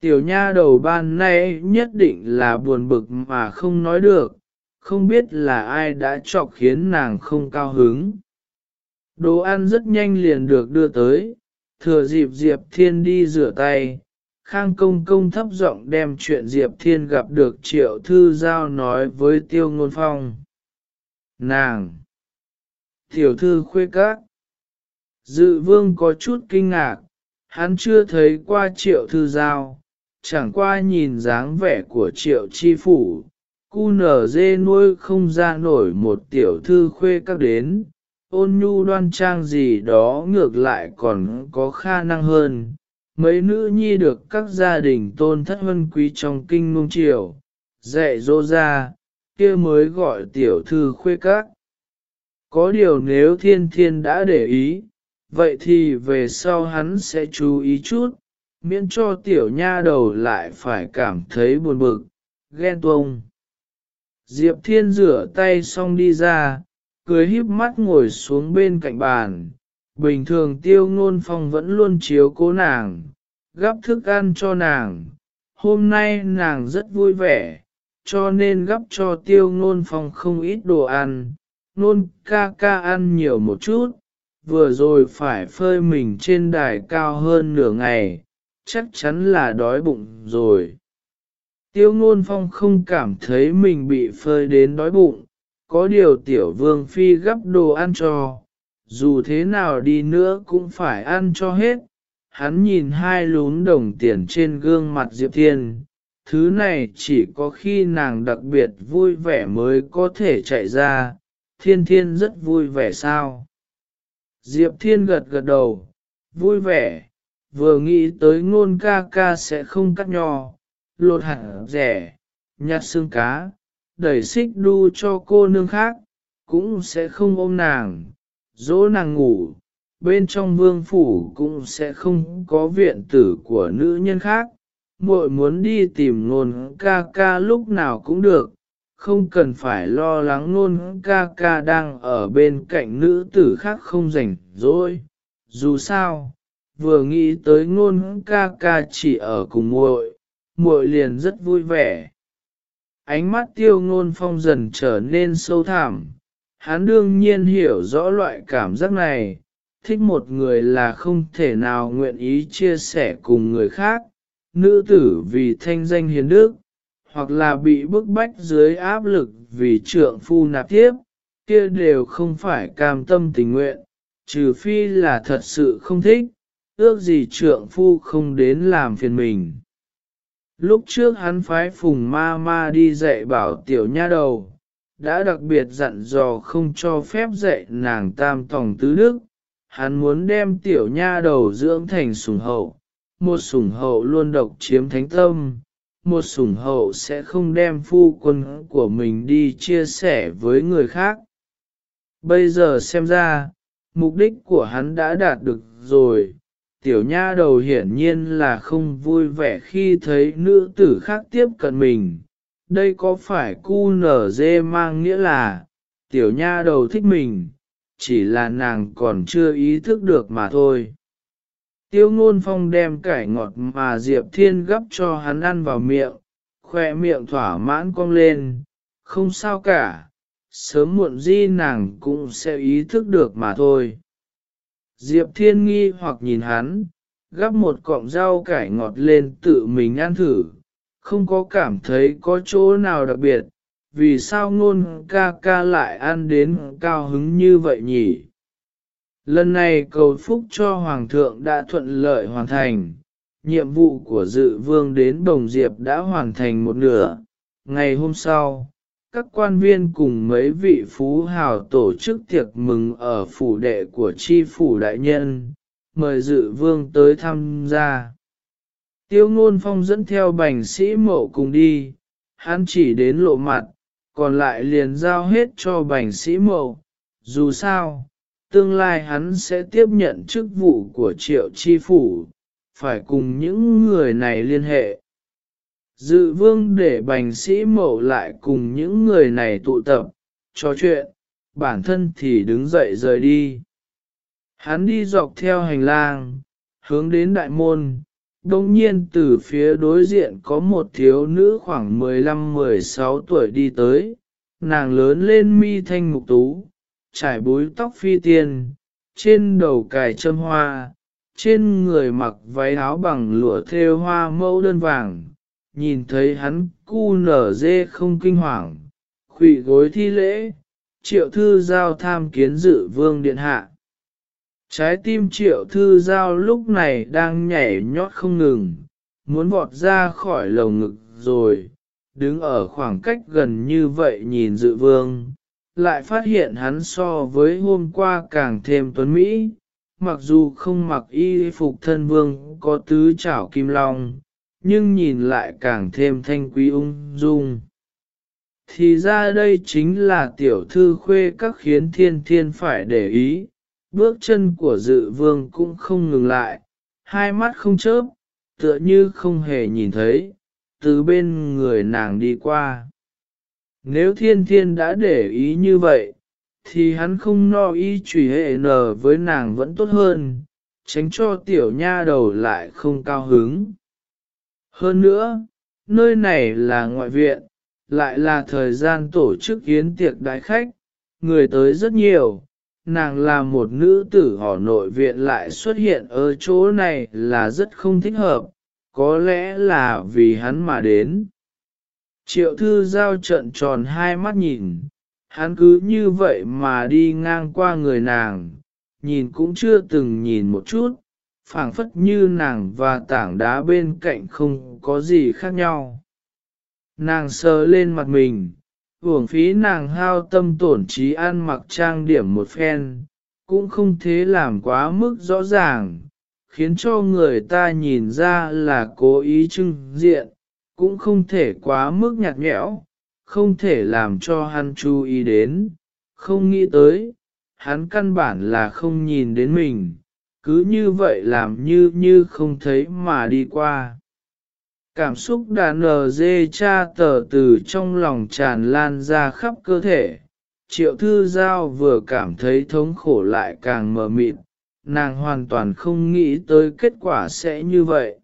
[SPEAKER 1] Tiểu nha đầu ban nay nhất định là buồn bực mà không nói được, không biết là ai đã chọc khiến nàng không cao hứng. Đồ ăn rất nhanh liền được đưa tới, thừa dịp Diệp Thiên đi rửa tay, Khang Công Công thấp giọng đem chuyện Diệp Thiên gặp được Triệu Thư Giao nói với Tiêu Ngôn Phong. Nàng! Tiểu thư khuê các! Dự vương có chút kinh ngạc, hắn chưa thấy qua Triệu Thư Giao, chẳng qua nhìn dáng vẻ của Triệu Chi Phủ, cu nở dê nuôi không ra nổi một tiểu thư khuê các đến, ôn nhu đoan trang gì đó ngược lại còn có khả năng hơn mấy nữ nhi được các gia đình tôn thất vân quý trong kinh nung triều, dạy dỗ ra, kia mới gọi tiểu thư khuê các. Có điều nếu thiên thiên đã để ý, vậy thì về sau hắn sẽ chú ý chút, miễn cho tiểu nha đầu lại phải cảm thấy buồn bực, ghen tuông. Diệp thiên rửa tay xong đi ra, cười híp mắt ngồi xuống bên cạnh bàn, bình thường tiêu ngôn phong vẫn luôn chiếu cố nàng, gắp thức ăn cho nàng. Hôm nay nàng rất vui vẻ, cho nên gắp cho tiêu ngôn phong không ít đồ ăn, nôn ca ca ăn nhiều một chút, vừa rồi phải phơi mình trên đài cao hơn nửa ngày, chắc chắn là đói bụng rồi. Tiêu ngôn phong không cảm thấy mình bị phơi đến đói bụng, có điều tiểu vương phi gấp đồ ăn cho, dù thế nào đi nữa cũng phải ăn cho hết. Hắn nhìn hai lún đồng tiền trên gương mặt Diệp Thiên, thứ này chỉ có khi nàng đặc biệt vui vẻ mới có thể chạy ra, thiên thiên rất vui vẻ sao. Diệp Thiên gật gật đầu, vui vẻ, vừa nghĩ tới ngôn ca ca sẽ không cắt nho, lột hẳn rẻ, nhặt xương cá, đẩy xích đu cho cô nương khác, cũng sẽ không ôm nàng, dỗ nàng ngủ, bên trong vương phủ cũng sẽ không có viện tử của nữ nhân khác, muội muốn đi tìm nôn ca ca lúc nào cũng được, không cần phải lo lắng nôn ca ca đang ở bên cạnh nữ tử khác không rảnh rỗi. Dù sao, vừa nghĩ tới nôn ca ca chỉ ở cùng muội, muội liền rất vui vẻ ánh mắt tiêu ngôn phong dần trở nên sâu thẳm. Hắn đương nhiên hiểu rõ loại cảm giác này, thích một người là không thể nào nguyện ý chia sẻ cùng người khác, nữ tử vì thanh danh hiền đức, hoặc là bị bức bách dưới áp lực vì trượng phu nạp tiếp, kia đều không phải cam tâm tình nguyện, trừ phi là thật sự không thích, ước gì trượng phu không đến làm phiền mình. Lúc trước hắn phái phùng ma ma đi dạy bảo tiểu nha đầu, đã đặc biệt dặn dò không cho phép dạy nàng tam tòng tứ đức, hắn muốn đem tiểu nha đầu dưỡng thành sủng hậu, một sủng hậu luôn độc chiếm thánh tâm, một sủng hậu sẽ không đem phu quân của mình đi chia sẻ với người khác. Bây giờ xem ra, mục đích của hắn đã đạt được rồi, tiểu nha đầu hiển nhiên là không vui vẻ khi thấy nữ tử khác tiếp cận mình. Đây có phải cu nở dê mang nghĩa là, tiểu nha đầu thích mình, chỉ là nàng còn chưa ý thức được mà thôi. Tiêu ngôn phong đem cải ngọt mà Diệp Thiên gấp cho hắn ăn vào miệng, khoe miệng thỏa mãn cong lên, không sao cả, sớm muộn gì nàng cũng sẽ ý thức được mà thôi. Diệp Thiên nghi hoặc nhìn hắn, gắp một cọng rau cải ngọt lên tự mình ăn thử, không có cảm thấy có chỗ nào đặc biệt, vì sao ngôn ca ca lại ăn đến cao hứng như vậy nhỉ? Lần này cầu phúc cho Hoàng thượng đã thuận lợi hoàn thành, nhiệm vụ của dự vương đến Đồng Diệp đã hoàn thành một nửa. Ngày hôm sau, các quan viên cùng mấy vị phú hào tổ chức tiệc mừng ở phủ đệ của tri phủ đại nhân, mời dự vương tới tham gia. Tiêu ngôn phong dẫn theo bành sĩ mộ cùng đi, hắn chỉ đến lộ mặt, còn lại liền giao hết cho bành sĩ mộ. Dù sao, tương lai hắn sẽ tiếp nhận chức vụ của triệu tri phủ, phải cùng những người này liên hệ. Dự vương để bành sĩ mậu lại cùng những người này tụ tập, trò chuyện, bản thân thì đứng dậy rời đi. Hắn đi dọc theo hành lang, hướng đến đại môn, đồng nhiên từ phía đối diện có một thiếu nữ khoảng 15-16 tuổi đi tới, nàng lớn lên mi thanh mục tú, trải búi tóc phi tiên, trên đầu cài châm hoa, trên người mặc váy áo bằng lụa thêu hoa mẫu đơn vàng, nhìn thấy hắn cu nở dê không kinh hoàng, khủy gối thi lễ, triệu thư giao tham kiến dự vương điện hạ. Trái tim triệu thư giao lúc này đang nhảy nhót không ngừng, muốn vọt ra khỏi lồng ngực rồi, đứng ở khoảng cách gần như vậy nhìn dự vương, lại phát hiện hắn so với hôm qua càng thêm tuấn Mỹ, mặc dù không mặc y phục thân vương có tứ chảo kim long, nhưng nhìn lại càng thêm thanh quý ung dung. Thì ra đây chính là tiểu thư khuê các khiến thiên thiên phải để ý, bước chân của dự vương cũng không ngừng lại, hai mắt không chớp, tựa như không hề nhìn thấy, từ bên người nàng đi qua. Nếu thiên thiên đã để ý như vậy, thì hắn không no ý trùy hệ nở với nàng vẫn tốt hơn, tránh cho tiểu nha đầu lại không cao hứng. Hơn nữa, nơi này là ngoại viện, lại là thời gian tổ chức yến tiệc đại khách, người tới rất nhiều, nàng là một nữ tử họ nội viện lại xuất hiện ở chỗ này là rất không thích hợp, có lẽ là vì hắn mà đến. Triệu thư giao trận tròn hai mắt nhìn, hắn cứ như vậy mà đi ngang qua người nàng, nhìn cũng chưa từng nhìn một chút, phảng phất như nàng và tảng đá bên cạnh không có gì khác nhau. Nàng sờ lên mặt mình, uổng phí nàng hao tâm tổn trí ăn mặc trang điểm một phen, cũng không thế làm quá mức rõ ràng, khiến cho người ta nhìn ra là cố ý trưng diện, cũng không thể quá mức nhạt nhẽo, không thể làm cho hắn chú ý đến, không nghĩ tới, hắn căn bản là không nhìn đến mình, cứ như vậy làm như như không thấy mà đi qua. Cảm xúc đàn nờ dê cha tờ từ trong lòng tràn lan ra khắp cơ thể, triệu thư giao vừa cảm thấy thống khổ lại càng mờ mịt, nàng hoàn toàn không nghĩ tới kết quả sẽ như vậy.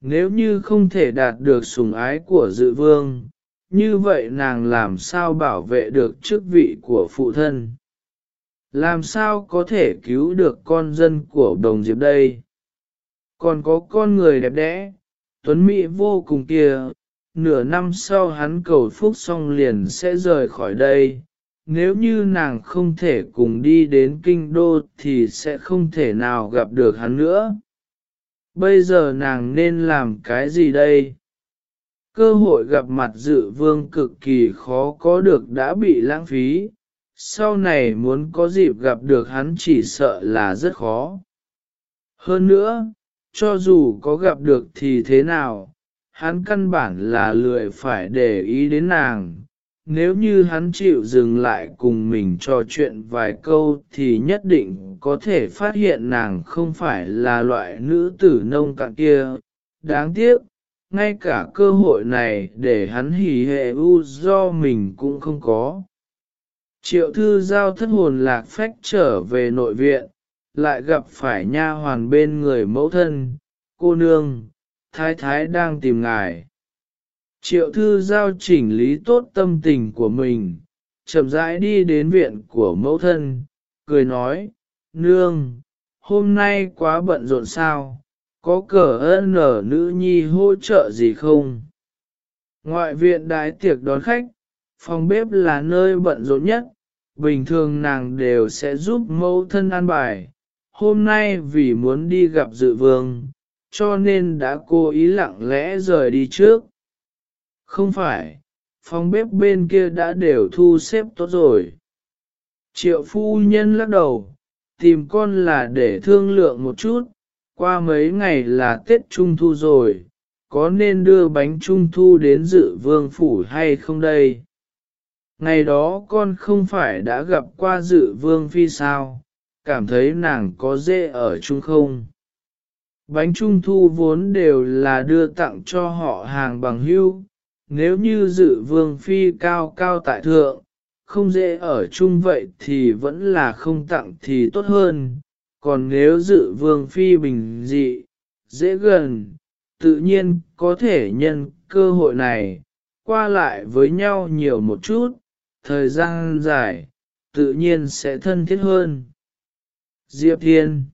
[SPEAKER 1] Nếu như không thể đạt được sủng ái của dự vương, như vậy nàng làm sao bảo vệ được chức vị của phụ thân? Làm sao có thể cứu được con dân của đồng diệp đây? Còn có con người đẹp đẽ, tuấn mỹ vô cùng kia, nửa năm sau hắn cầu phúc xong liền sẽ rời khỏi đây. Nếu như nàng không thể cùng đi đến kinh đô thì sẽ không thể nào gặp được hắn nữa. Bây giờ nàng nên làm cái gì đây? Cơ hội gặp mặt dự vương cực kỳ khó có được đã bị lãng phí, sau này muốn có dịp gặp được hắn chỉ sợ là rất khó. Hơn nữa, cho dù có gặp được thì thế nào, hắn căn bản là lười phải để ý đến nàng. Nếu như hắn chịu dừng lại cùng mình trò chuyện vài câu thì nhất định có thể phát hiện nàng không phải là loại nữ tử nông cạn kia. Đáng tiếc, ngay cả cơ hội này để hắn hỉ hệ u do mình cũng không có. Triệu thư giao thất hồn lạc phách trở về nội viện, lại gặp phải nha hoàn bên người mẫu thân, cô nương, thái thái đang tìm ngài. Triệu thư giao chỉnh lý tốt tâm tình của mình, chậm rãi đi đến viện của mẫu thân, cười nói, nương, hôm nay quá bận rộn sao, có cờ ơn nở nữ nhi hỗ trợ gì không? Ngoại viện đái tiệc đón khách, phòng bếp là nơi bận rộn nhất, bình thường nàng đều sẽ giúp mẫu thân an bài. Hôm nay vì muốn đi gặp dự vương, cho nên đã cố ý lặng lẽ rời đi trước. Không phải, phòng bếp bên kia đã đều thu xếp tốt rồi. Triệu phu nhân lắc đầu, tìm con là để thương lượng một chút, qua mấy ngày là Tết Trung Thu rồi, có nên đưa bánh Trung Thu đến dự vương phủ hay không đây? Ngày đó con không phải đã gặp qua dự vương phi sao, cảm thấy nàng có dễ ở chung không? Bánh Trung Thu vốn đều là đưa tặng cho họ hàng bằng hưu, nếu như dự vương phi cao cao tại thượng, không dễ ở chung vậy thì vẫn là không tặng thì tốt hơn, còn nếu dự vương phi bình dị, dễ gần, tự nhiên có thể nhân cơ hội này, qua lại với nhau nhiều một chút, thời gian dài, tự nhiên sẽ thân thiết hơn. Diệp Thiên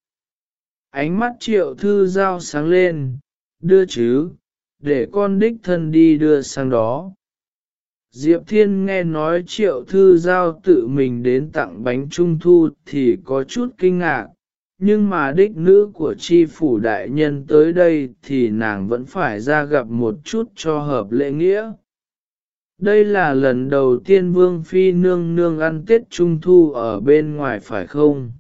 [SPEAKER 1] Ánh mắt triệu thư giao sáng lên, đưa chứ, để con đích thân đi đưa sang đó. Diệp Thiên nghe nói triệu thư giao tự mình đến tặng bánh trung thu thì có chút kinh ngạc, nhưng mà đích nữ của tri phủ đại nhân tới đây thì nàng vẫn phải ra gặp một chút cho hợp lễ nghĩa. Đây là lần đầu tiên Vương Phi nương nương ăn Tết Trung Thu ở bên ngoài phải không?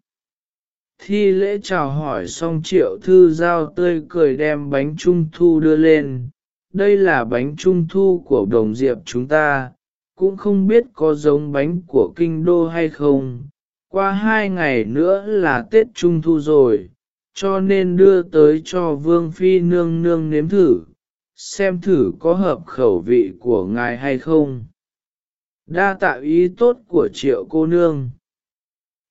[SPEAKER 1] Thi lễ chào hỏi xong triệu thư giao tươi cười đem bánh Trung Thu đưa lên. Đây là bánh Trung Thu của đồng diệp chúng ta, cũng không biết có giống bánh của kinh đô hay không qua hai ngày nữa là Tết Trung Thu rồi, cho nên đưa tới cho Vương Phi nương nương nếm thử, xem thử có hợp khẩu vị của ngài hay không. Đa tạ ý tốt của triệu cô nương.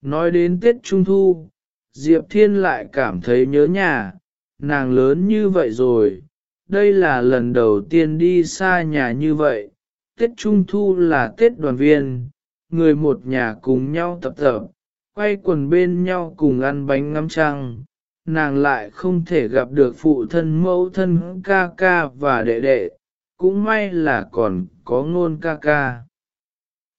[SPEAKER 1] Nói đến Tết Trung Thu, Diệp Thiên lại cảm thấy nhớ nhà, nàng lớn như vậy rồi, đây là lần đầu tiên đi xa nhà như vậy. Tết Trung Thu là Tết đoàn viên, người một nhà cùng nhau tập tập, quay quần bên nhau cùng ăn bánh ngắm trăng, nàng lại không thể gặp được phụ thân mẫu thân ca ca và đệ đệ, cũng may là còn có ngôn ca ca.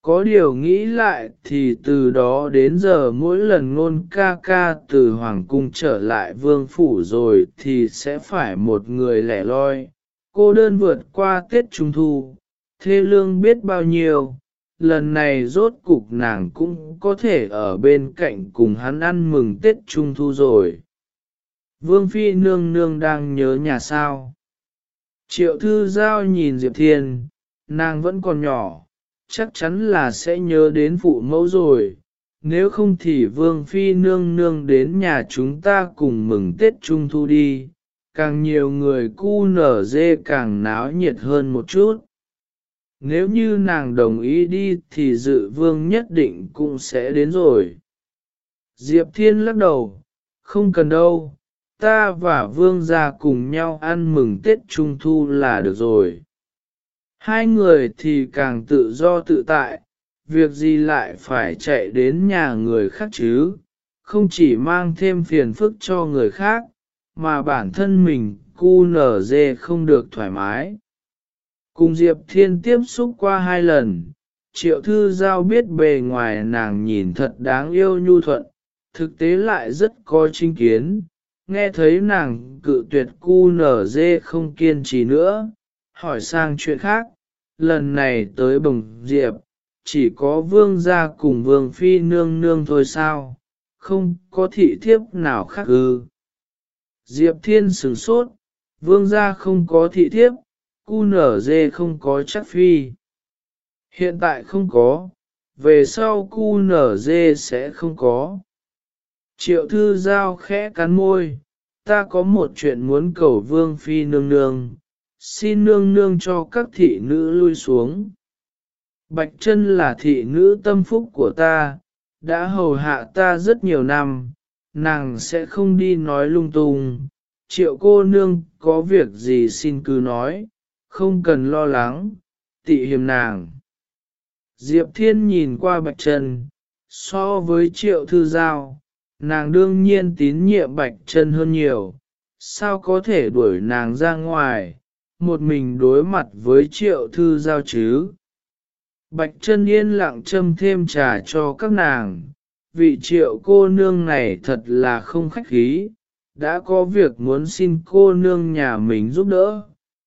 [SPEAKER 1] Có điều nghĩ lại thì từ đó đến giờ mỗi lần ngôn ca ca từ Hoàng Cung trở lại vương phủ rồi thì sẽ phải một người lẻ loi. Cô đơn vượt qua Tết Trung Thu, thê lương biết bao nhiêu, lần này rốt cục nàng cũng có thể ở bên cạnh cùng hắn ăn mừng Tết Trung Thu rồi. Vương Phi nương nương đang nhớ nhà sao. Triệu thư giao nhìn Diệp Thiên, nàng vẫn còn nhỏ, chắc chắn là sẽ nhớ đến phụ mẫu rồi. Nếu không thì Vương Phi nương nương đến nhà chúng ta cùng mừng Tết Trung Thu đi, càng nhiều người cu nở dê càng náo nhiệt hơn một chút. Nếu như nàng đồng ý đi thì dự vương nhất định cũng sẽ đến rồi. Diệp Thiên lắc đầu, không cần đâu, ta và vương gia cùng nhau ăn mừng Tết Trung Thu là được rồi. Hai người thì càng tự do tự tại, việc gì lại phải chạy đến nhà người khác chứ, không chỉ mang thêm phiền phức cho người khác, mà bản thân mình cu nở dê không được thoải mái. Cùng Diệp Thiên tiếp xúc qua hai lần, triệu thư giao biết bề ngoài nàng nhìn thật đáng yêu nhu thuận, thực tế lại rất có chính kiến, nghe thấy nàng cự tuyệt cu nở dê không kiên trì nữa, hỏi sang chuyện khác, lần này tới bồng Diệp, chỉ có vương gia cùng vương phi nương nương thôi sao, không có thị thiếp nào khác ư. Diệp Thiên sửng sốt, vương gia không có thị thiếp, cu nở dê không có chắc phi. Hiện tại không có, về sau cu nở dê sẽ không có. Triệu thư giao khẽ cắn môi, ta có một chuyện muốn cầu vương phi nương nương, xin nương nương cho các thị nữ lui xuống. Bạch chân là thị nữ tâm phúc của ta, đã hầu hạ ta rất nhiều năm, nàng sẽ không đi nói lung tung. Triệu cô nương có việc gì xin cứ nói, không cần lo lắng, tị hiềm nàng. Diệp Thiên nhìn qua Bạch Trần, so với triệu thư giao, nàng đương nhiên tín nhiệm Bạch chân hơn nhiều, sao có thể đuổi nàng ra ngoài, một mình đối mặt với triệu thư giao chứ. Bạch chân yên lặng châm thêm trà cho các nàng, vị triệu cô nương này thật là không khách khí, đã có việc muốn xin cô nương nhà mình giúp đỡ,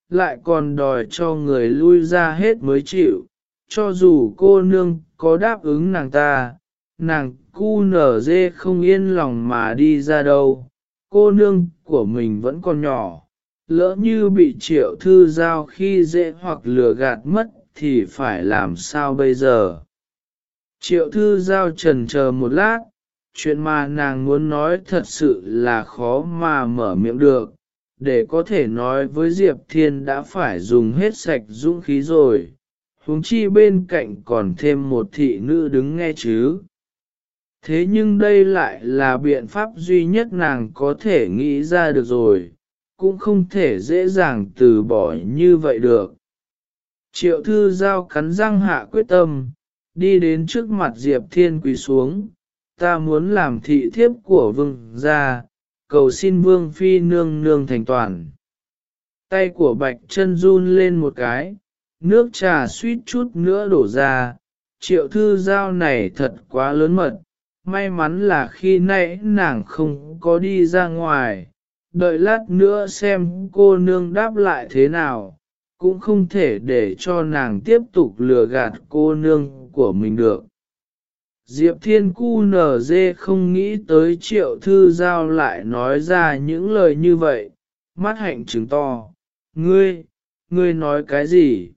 [SPEAKER 1] lại còn đòi cho người lui ra hết mới chịu, cho dù cô nương có đáp ứng nàng ta, nàng cu nở dê không yên lòng mà đi ra đâu, cô nương của mình vẫn còn nhỏ, lỡ như bị triệu thư giao khi dễ hoặc lừa gạt mất thì phải làm sao bây giờ? Triệu thư giao trần chờ một lát, chuyện mà nàng muốn nói thật sự là khó mà mở miệng được, để có thể nói với Diệp Thiên đã phải dùng hết sạch dũng khí rồi, huống chi bên cạnh còn thêm một thị nữ đứng nghe chứ. Thế nhưng đây lại là biện pháp duy nhất nàng có thể nghĩ ra được rồi, cũng không thể dễ dàng từ bỏ như vậy được. Triệu thư giao cắn răng hạ quyết tâm, đi đến trước mặt Diệp Thiên quỳ xuống, ta muốn làm thị thiếp của vương gia, cầu xin vương phi nương nương thành toàn. Tay của bạch chân run lên một cái, nước trà suýt chút nữa đổ ra, triệu thư giao này thật quá lớn mật, may mắn là khi nãy nàng không có đi ra ngoài, đợi lát nữa xem cô nương đáp lại thế nào cũng không thể để cho nàng tiếp tục lừa gạt cô nương của mình được. Diệp Thiên Cu nở dê không nghĩ tới triệu thư giao lại nói ra những lời như vậy, mắt hạnh trứng to, ngươi, ngươi nói cái gì?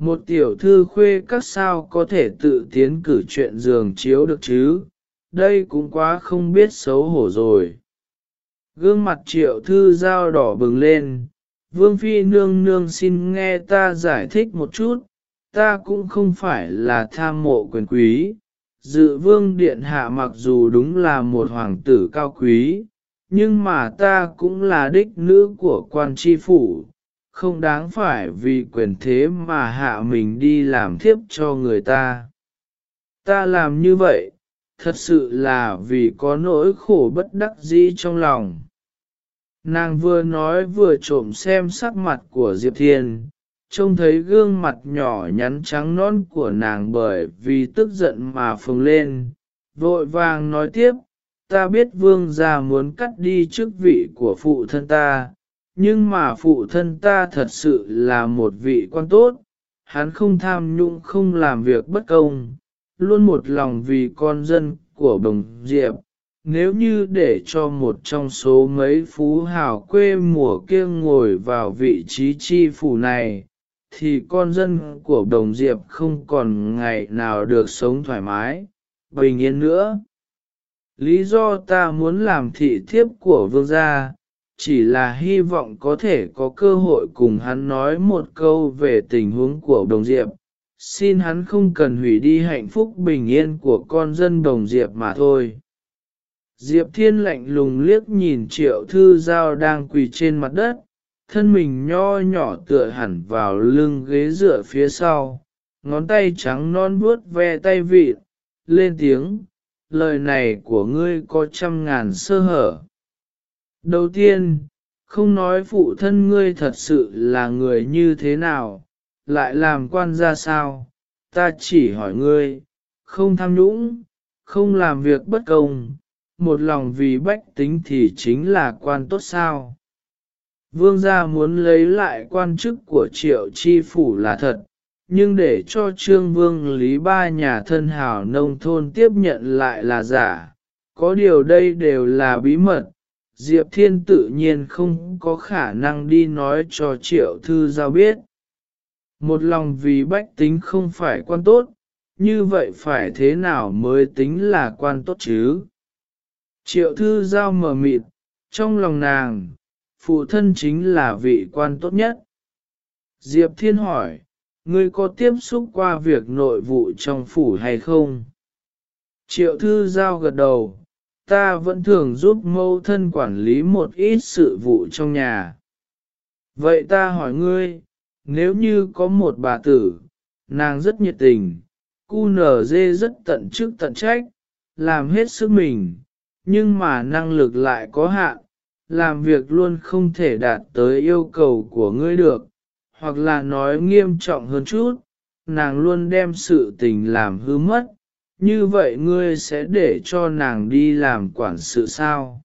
[SPEAKER 1] Một tiểu thư khuê các sao có thể tự tiến cử chuyện giường chiếu được chứ, đây cũng quá không biết xấu hổ rồi. Gương mặt triệu thư giao đỏ bừng lên, Vương Phi nương nương xin nghe ta giải thích một chút, ta cũng không phải là tham mộ quyền quý. Dự vương điện hạ mặc dù đúng là một hoàng tử cao quý, nhưng mà ta cũng là đích nữ của quan tri phủ, không đáng phải vì quyền thế mà hạ mình đi làm thiếp cho người ta. Ta làm như vậy, thật sự là vì có nỗi khổ bất đắc dĩ trong lòng. Nàng vừa nói vừa trộm xem sắc mặt của Diệp Thiên, trông thấy gương mặt nhỏ nhắn trắng non của nàng bởi vì tức giận mà phồng lên, vội vàng nói tiếp, ta biết vương gia muốn cắt đi chức vị của phụ thân ta, nhưng mà phụ thân ta thật sự là một vị quan tốt, hắn không tham nhũng không làm việc bất công, luôn một lòng vì con dân của Đồng Diệp, nếu như để cho một trong số mấy phú hào quê mùa kia ngồi vào vị trí chi phủ này, thì con dân của Đồng Diệp không còn ngày nào được sống thoải mái, bình yên nữa. Lý do ta muốn làm thị thiếp của vương gia, chỉ là hy vọng có thể có cơ hội cùng hắn nói một câu về tình huống của Đồng Diệp, xin hắn không cần hủy đi hạnh phúc bình yên của con dân Đồng Diệp mà thôi. Diệp Thiên lạnh lùng liếc nhìn triệu thư giao đang quỳ trên mặt đất, thân mình nho nhỏ tựa hẳn vào lưng ghế dựa phía sau, ngón tay trắng non vuốt ve tay vịt, lên tiếng, lời này của ngươi có trăm ngàn sơ hở. Đầu tiên, không nói phụ thân ngươi thật sự là người như thế nào, lại làm quan ra sao, ta chỉ hỏi ngươi, không tham nhũng, không làm việc bất công, một lòng vì bách tính thì chính là quan tốt sao. Vương gia muốn lấy lại quan chức của triệu chi phủ là thật, nhưng để cho trương vương lý ba nhà thân hào nông thôn tiếp nhận lại là giả, có điều đây đều là bí mật, Diệp Thiên tự nhiên không có khả năng đi nói cho triệu thư giao biết. Một lòng vì bách tính không phải quan tốt, như vậy phải thế nào mới tính là quan tốt chứ? Triệu thư giao mở mịt, trong lòng nàng, phụ thân chính là vị quan tốt nhất. Diệp Thiên hỏi, ngươi có tiếp xúc qua việc nội vụ trong phủ hay không? Triệu thư giao gật đầu, ta vẫn thường giúp mâu thân quản lý một ít sự vụ trong nhà. Vậy ta hỏi ngươi, nếu như có một bà tử, nàng rất nhiệt tình, cu nở dê rất tận chức tận trách, làm hết sức mình, nhưng mà năng lực lại có hạn, làm việc luôn không thể đạt tới yêu cầu của ngươi được, hoặc là nói nghiêm trọng hơn chút, nàng luôn đem sự tình làm hư mất, như vậy ngươi sẽ để cho nàng đi làm quản sự sao?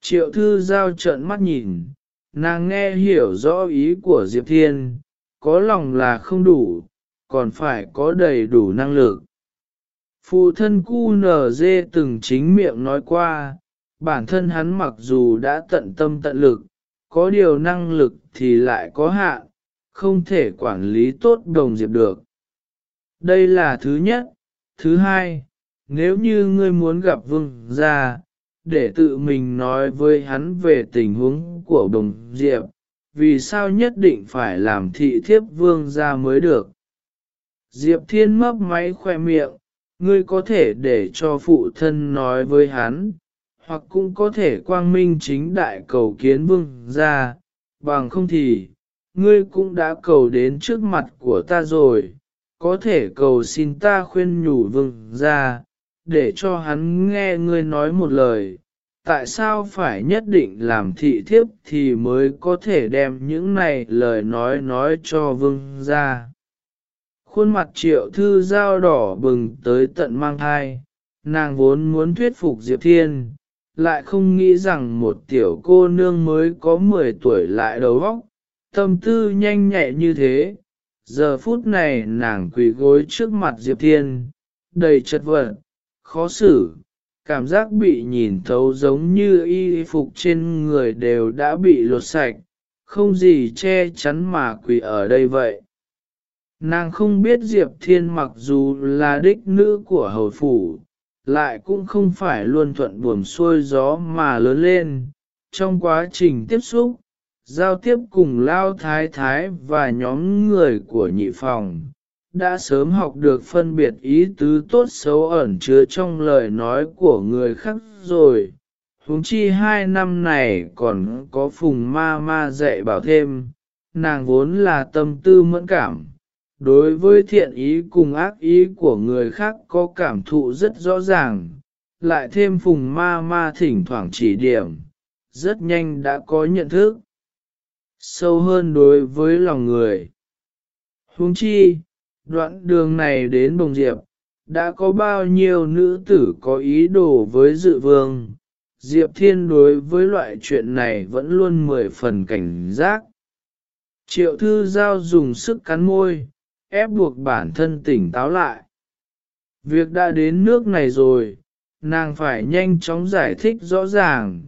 [SPEAKER 1] Triệu thư giao trợn mắt nhìn, nàng nghe hiểu rõ ý của Diệp Thiên, có lòng là không đủ, còn phải có đầy đủ năng lực. Phụ thân cu nở dê từng chính miệng nói qua, bản thân hắn mặc dù đã tận tâm tận lực, có điều năng lực thì lại có hạn, không thể quản lý tốt đồng diệp được. Đây là thứ nhất. Thứ hai, nếu như ngươi muốn gặp vương gia, để tự mình nói với hắn về tình huống của đồng diệp, vì sao nhất định phải làm thị thiếp vương gia mới được. Diệp thiên mấp máy khoe miệng, ngươi có thể để cho phụ thân nói với hắn, hoặc cũng có thể quang minh chính đại cầu kiến vương gia, bằng không thì, ngươi cũng đã cầu đến trước mặt của ta rồi, có thể cầu xin ta khuyên nhủ vương ra, để cho hắn nghe ngươi nói một lời, tại sao phải nhất định làm thị thiếp thì mới có thể đem những này lời nói nói cho vương ra. Khuôn mặt triệu thư dao đỏ bừng tới tận mang thai, nàng vốn muốn thuyết phục Diệp Thiên, lại không nghĩ rằng một tiểu cô nương mới có 10 tuổi lại đầu óc, tâm tư nhanh nhẹ như thế, giờ phút này nàng quỳ gối trước mặt Diệp Thiên, đầy chất vật, khó xử, cảm giác bị nhìn thấu giống như y phục trên người đều đã bị lột sạch, không gì che chắn mà quỳ ở đây vậy. Nàng không biết Diệp Thiên mặc dù là đích nữ của hầu phủ, lại cũng không phải luôn thuận buồm xuôi gió mà lớn lên. Trong quá trình tiếp xúc, giao tiếp cùng lao thái thái và nhóm người của nhị phòng, đã sớm học được phân biệt ý tứ tốt xấu ẩn chứa trong lời nói của người khác rồi. Huống chi hai năm này còn có phùng ma ma dạy bảo thêm, nàng vốn là tâm tư mẫn cảm. Đối với thiện ý cùng ác ý của người khác có cảm thụ rất rõ ràng, lại thêm phùng ma ma thỉnh thoảng chỉ điểm, rất nhanh đã có nhận thức sâu hơn đối với lòng người. Huống chi, đoạn đường này đến Bồng Diệp, đã có bao nhiêu nữ tử có ý đồ với dự vương, Diệp Thiên đối với loại chuyện này vẫn luôn mười phần cảnh giác. Triệu thư giao dùng sức cắn môi, ép buộc bản thân tỉnh táo lại. Việc đã đến nước này rồi, nàng phải nhanh chóng giải thích rõ ràng,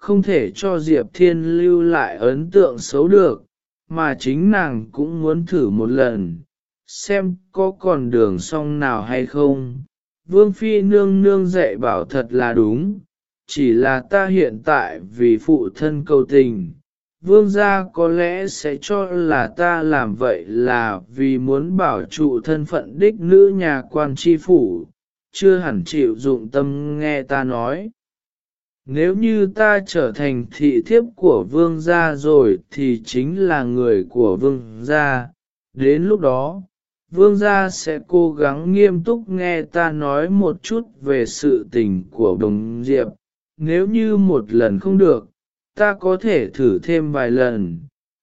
[SPEAKER 1] không thể cho Diệp Thiên lưu lại ấn tượng xấu được, mà chính nàng cũng muốn thử một lần, xem có còn đường song nào hay không. Vương Phi nương nương dạy bảo thật là đúng, chỉ là ta hiện tại vì phụ thân cầu tình. Vương gia có lẽ sẽ cho là ta làm vậy là vì muốn bảo trụ thân phận đích nữ nhà quan tri phủ, chưa hẳn chịu dụng tâm nghe ta nói. Nếu như ta trở thành thị thiếp của vương gia rồi thì chính là người của vương gia. Đến lúc đó, vương gia sẽ cố gắng nghiêm túc nghe ta nói một chút về sự tình của đồng diệp. Nếu như một lần không được, ta có thể thử thêm vài lần.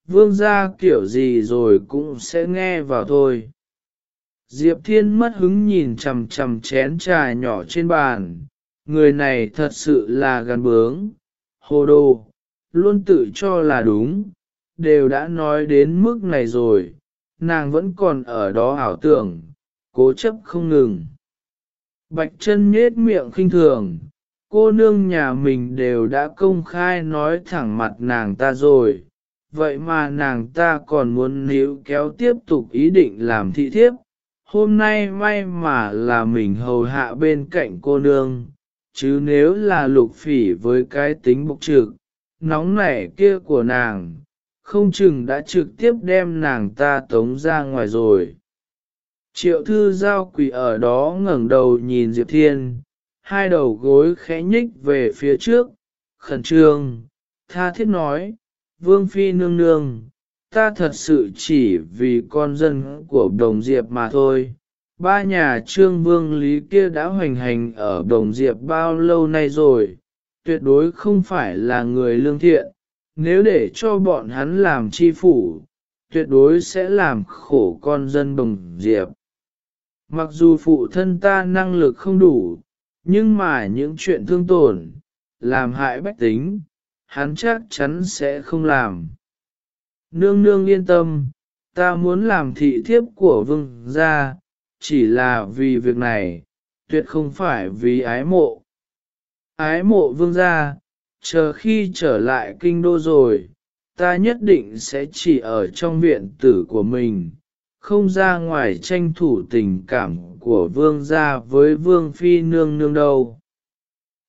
[SPEAKER 1] Vương gia kiểu gì rồi cũng sẽ nghe vào thôi. Diệp Thiên mất hứng nhìn chầm chầm chén trà nhỏ trên bàn, người này thật sự là gan bướng, hồ đồ, luôn tự cho là đúng, đều đã nói đến mức này rồi, nàng vẫn còn ở đó ảo tưởng, cố chấp không ngừng. Bạch chân nhết miệng khinh thường, cô nương nhà mình đều đã công khai nói thẳng mặt nàng ta rồi, vậy mà nàng ta còn muốn níu kéo tiếp tục ý định làm thị thiếp. Hôm nay may mà là mình hầu hạ bên cạnh cô nương, chứ nếu là lục phỉ với cái tính bộc trực, nóng nảy kia của nàng, không chừng đã trực tiếp đem nàng ta tống ra ngoài rồi. Triệu thư giao quỷ ở đó ngẩng đầu nhìn Diệp Thiên, hai đầu gối khẽ nhích về phía trước, khẩn trương, tha thiết nói, Vương Phi nương nương, ta thật sự chỉ vì con dân của Đồng Diệp mà thôi. Ba nhà trương vương lý kia đã hoành hành ở Đồng Diệp bao lâu nay rồi, tuyệt đối không phải là người lương thiện, nếu để cho bọn hắn làm chi phủ, tuyệt đối sẽ làm khổ con dân Đồng Diệp. Mặc dù phụ thân ta năng lực không đủ, nhưng mà những chuyện thương tổn, làm hại bách tính, hắn chắc chắn sẽ không làm. Nương nương yên tâm, ta muốn làm thị thiếp của vương gia, chỉ là vì việc này, tuyệt không phải vì ái mộ. Ái mộ vương gia, chờ khi trở lại kinh đô rồi, ta nhất định sẽ chỉ ở trong viện tử của mình, không ra ngoài tranh thủ tình cảm của vương gia với vương phi nương nương đâu.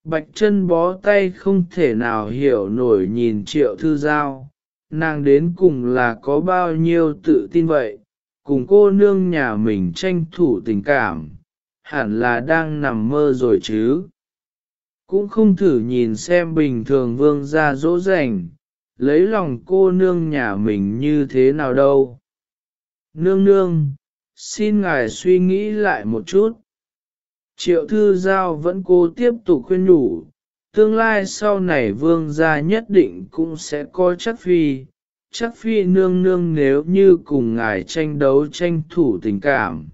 [SPEAKER 1] Bạch chân bó tay không thể nào hiểu nổi nhìn triệu thư giao, nàng đến cùng là có bao nhiêu tự tin vậy, cùng cô nương nhà mình tranh thủ tình cảm, hẳn là đang nằm mơ rồi chứ. Cũng không thử nhìn xem bình thường vương gia dỗ dành, lấy lòng cô nương nhà mình như thế nào đâu. Nương nương, xin ngài suy nghĩ lại một chút. Triệu thư giao vẫn cố tiếp tục khuyên nhủ, tương lai sau này vương gia nhất định cũng sẽ coi chất phi, chắc phi nương nương nếu như cùng ngài tranh đấu tranh thủ tình cảm,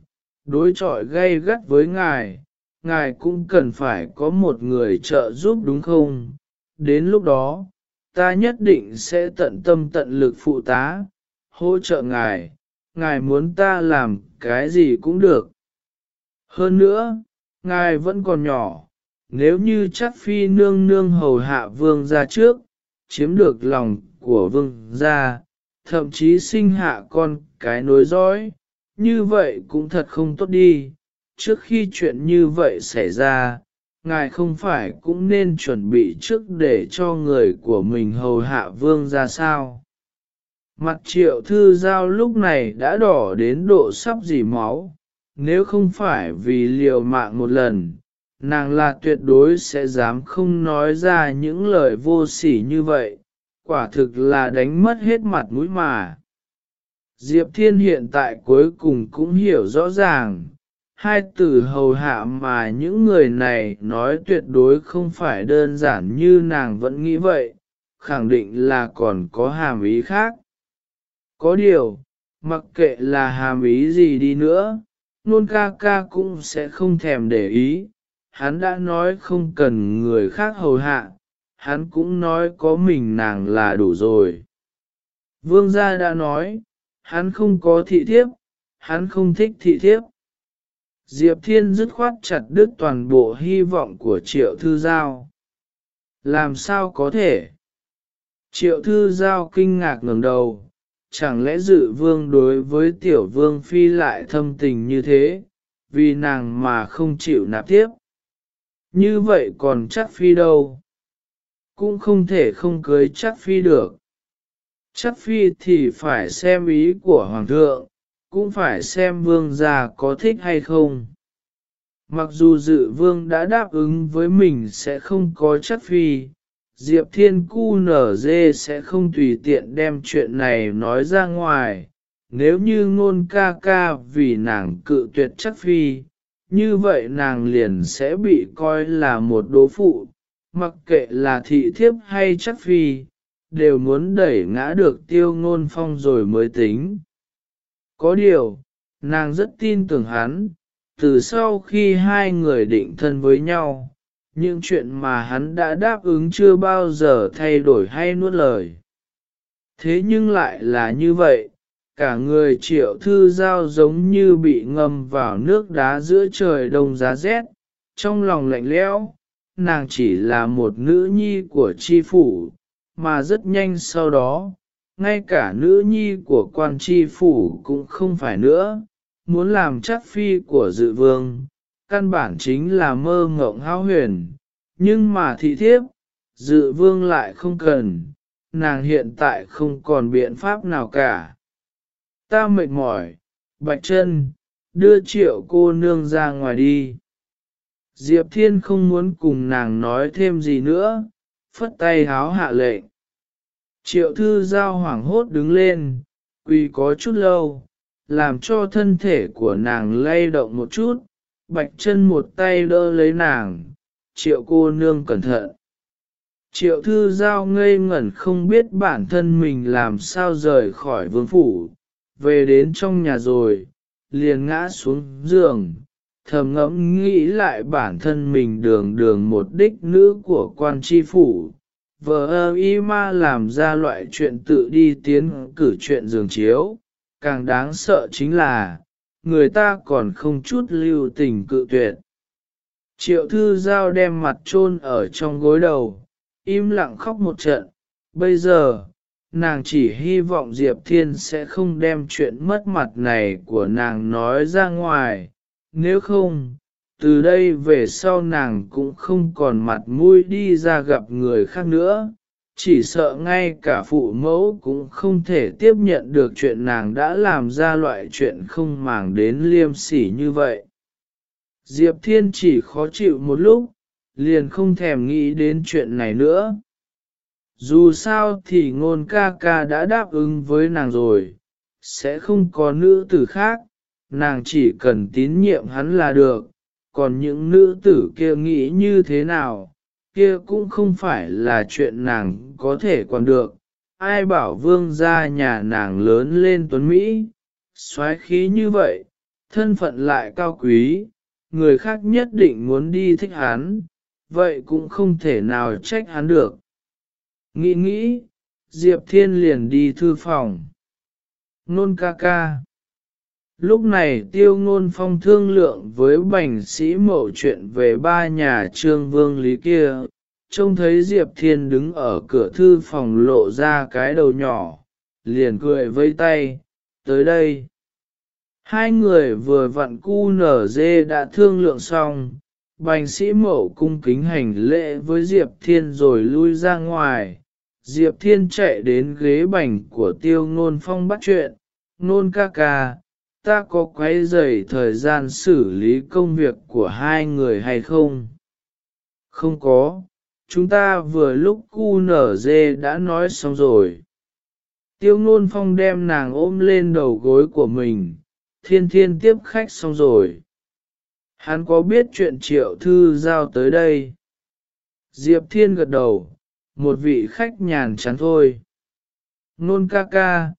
[SPEAKER 1] đối chọi gay gắt với ngài, ngài cũng cần phải có một người trợ giúp đúng không? Đến lúc đó, ta nhất định sẽ tận tâm tận lực phụ tá, hỗ trợ ngài, ngài muốn ta làm cái gì cũng được. Hơn nữa, ngài vẫn còn nhỏ, nếu như chắc phi nương nương hầu hạ vương ra trước, chiếm được lòng của vương gia, thậm chí sinh hạ con cái nối dõi, như vậy cũng thật không tốt đi. Trước khi chuyện như vậy xảy ra, ngài không phải cũng nên chuẩn bị trước để cho người của mình hầu hạ vương ra sao. Mặt triệu thư giao lúc này đã đỏ đến độ sắp dì máu, nếu không phải vì liều mạng một lần, nàng là tuyệt đối sẽ dám không nói ra những lời vô sỉ như vậy, quả thực là đánh mất hết mặt mũi mà. Diệp Thiên hiện tại cuối cùng cũng hiểu rõ ràng, hai từ hầu hạ mà những người này nói tuyệt đối không phải đơn giản như nàng vẫn nghĩ vậy, khẳng định là còn có hàm ý khác. Có điều, mặc kệ là hàm ý gì đi nữa, nôn ca ca cũng sẽ không thèm để ý, hắn đã nói không cần người khác hầu hạ, hắn cũng nói có mình nàng là đủ rồi. Vương gia đã nói, hắn không có thị thiếp, hắn không thích thị thiếp. Diệp Thiên dứt khoát chặt đứt toàn bộ hy vọng của Triệu Thư Giao. Làm sao có thể? Triệu Thư Giao kinh ngạc ngẩng đầu, chẳng lẽ dự vương đối với tiểu vương phi lại thâm tình như thế, vì nàng mà không chịu nạp tiếp. Như vậy còn chắc phi đâu? Cũng không thể không cưới chắc phi được. Chắc phi thì phải xem ý của hoàng thượng, cũng phải xem vương gia có thích hay không. Mặc dù dự vương đã đáp ứng với mình sẽ không có chắc phi, Diệp Thiên Cu nở dê sẽ không tùy tiện đem chuyện này nói ra ngoài. Nếu như ngôn ca ca vì nàng cự tuyệt chắc phi, như vậy nàng liền sẽ bị coi là một đố phụ, mặc kệ là thị thiếp hay chắc phi, đều muốn đẩy ngã được tiêu ngôn phong rồi mới tính. Có điều, nàng rất tin tưởng hắn, từ sau khi hai người định thân với nhau, những chuyện mà hắn đã đáp ứng chưa bao giờ thay đổi hay nuốt lời. Thế nhưng lại là như vậy, cả người triệu thư giao giống như bị ngâm vào nước đá giữa trời đông giá rét, trong lòng lạnh lẽo, nàng chỉ là một nữ nhi của tri phủ, mà rất nhanh sau đó, ngay cả nữ nhi của quan tri phủ cũng không phải nữa, muốn làm chắc phi của dự vương, căn bản chính là mơ ngộng hao huyền, nhưng mà thị thiếp, dự vương lại không cần, nàng hiện tại không còn biện pháp nào cả. Ta mệt mỏi, bạch chân, đưa triệu cô nương ra ngoài đi. Diệp Thiên không muốn cùng nàng nói thêm gì nữa, phất tay háo hạ lệ. Triệu thư giao hoảng hốt đứng lên, quỳ có chút lâu, làm cho thân thể của nàng lay động một chút, bạch chân một tay đỡ lấy nàng, triệu cô nương cẩn thận. Triệu thư giao ngây ngẩn không biết bản thân mình làm sao rời khỏi vương phủ, về đến trong nhà rồi, liền ngã xuống giường, thầm ngẫm nghĩ lại bản thân mình đường đường một đích nữ của quan tri phủ. Vợ ơ y ma làm ra loại chuyện tự đi tiến cử chuyện giường chiếu, càng đáng sợ chính là, người ta còn không chút lưu tình cự tuyệt. Triệu thư giao đem mặt chôn ở trong gối đầu, im lặng khóc một trận, bây giờ, nàng chỉ hy vọng Diệp Thiên sẽ không đem chuyện mất mặt này của nàng nói ra ngoài, nếu không, từ đây về sau nàng cũng không còn mặt mũi đi ra gặp người khác nữa, chỉ sợ ngay cả phụ mẫu cũng không thể tiếp nhận được chuyện nàng đã làm ra loại chuyện không màng đến liêm sỉ như vậy. Diệp Thiên chỉ khó chịu một lúc, liền không thèm nghĩ đến chuyện này nữa. Dù sao thì ngôn ca ca đã đáp ứng với nàng rồi, sẽ không có nữ tử khác, nàng chỉ cần tín nhiệm hắn là được, còn những nữ tử kia nghĩ như thế nào, kia cũng không phải là chuyện nàng có thể còn được. Ai bảo vương gia nhà nàng lớn lên tuấn Mỹ, xoáy khí như vậy, thân phận lại cao quý, người khác nhất định muốn đi thích hắn, vậy cũng không thể nào trách hắn được. Nghĩ nghĩ, Diệp Thiên liền đi thư phòng. Nôn ca ca. Lúc này tiêu ngôn phong thương lượng với bành sĩ mậu chuyện về ba nhà trương vương lý kia, trông thấy Diệp Thiên đứng ở cửa thư phòng lộ ra cái đầu nhỏ, liền cười vây tay, tới đây. Hai người vừa vặn cu nở dê đã thương lượng xong, bành sĩ mậu cung kính hành lễ với Diệp Thiên rồi lui ra ngoài. Diệp Thiên chạy đến ghế bành của tiêu ngôn phong bắt chuyện, nôn ca ca, ta có quấy rầy thời gian xử lý công việc của hai người hay không? Không có, chúng ta vừa lúc cu nở dê đã nói xong rồi. Tiêu ngôn phong đem nàng ôm lên đầu gối của mình, thiên thiên tiếp khách xong rồi. Hắn có biết chuyện triệu thư giao tới đây? Diệp thiên gật đầu, một vị khách nhàn chán thôi. Nôn ca ca,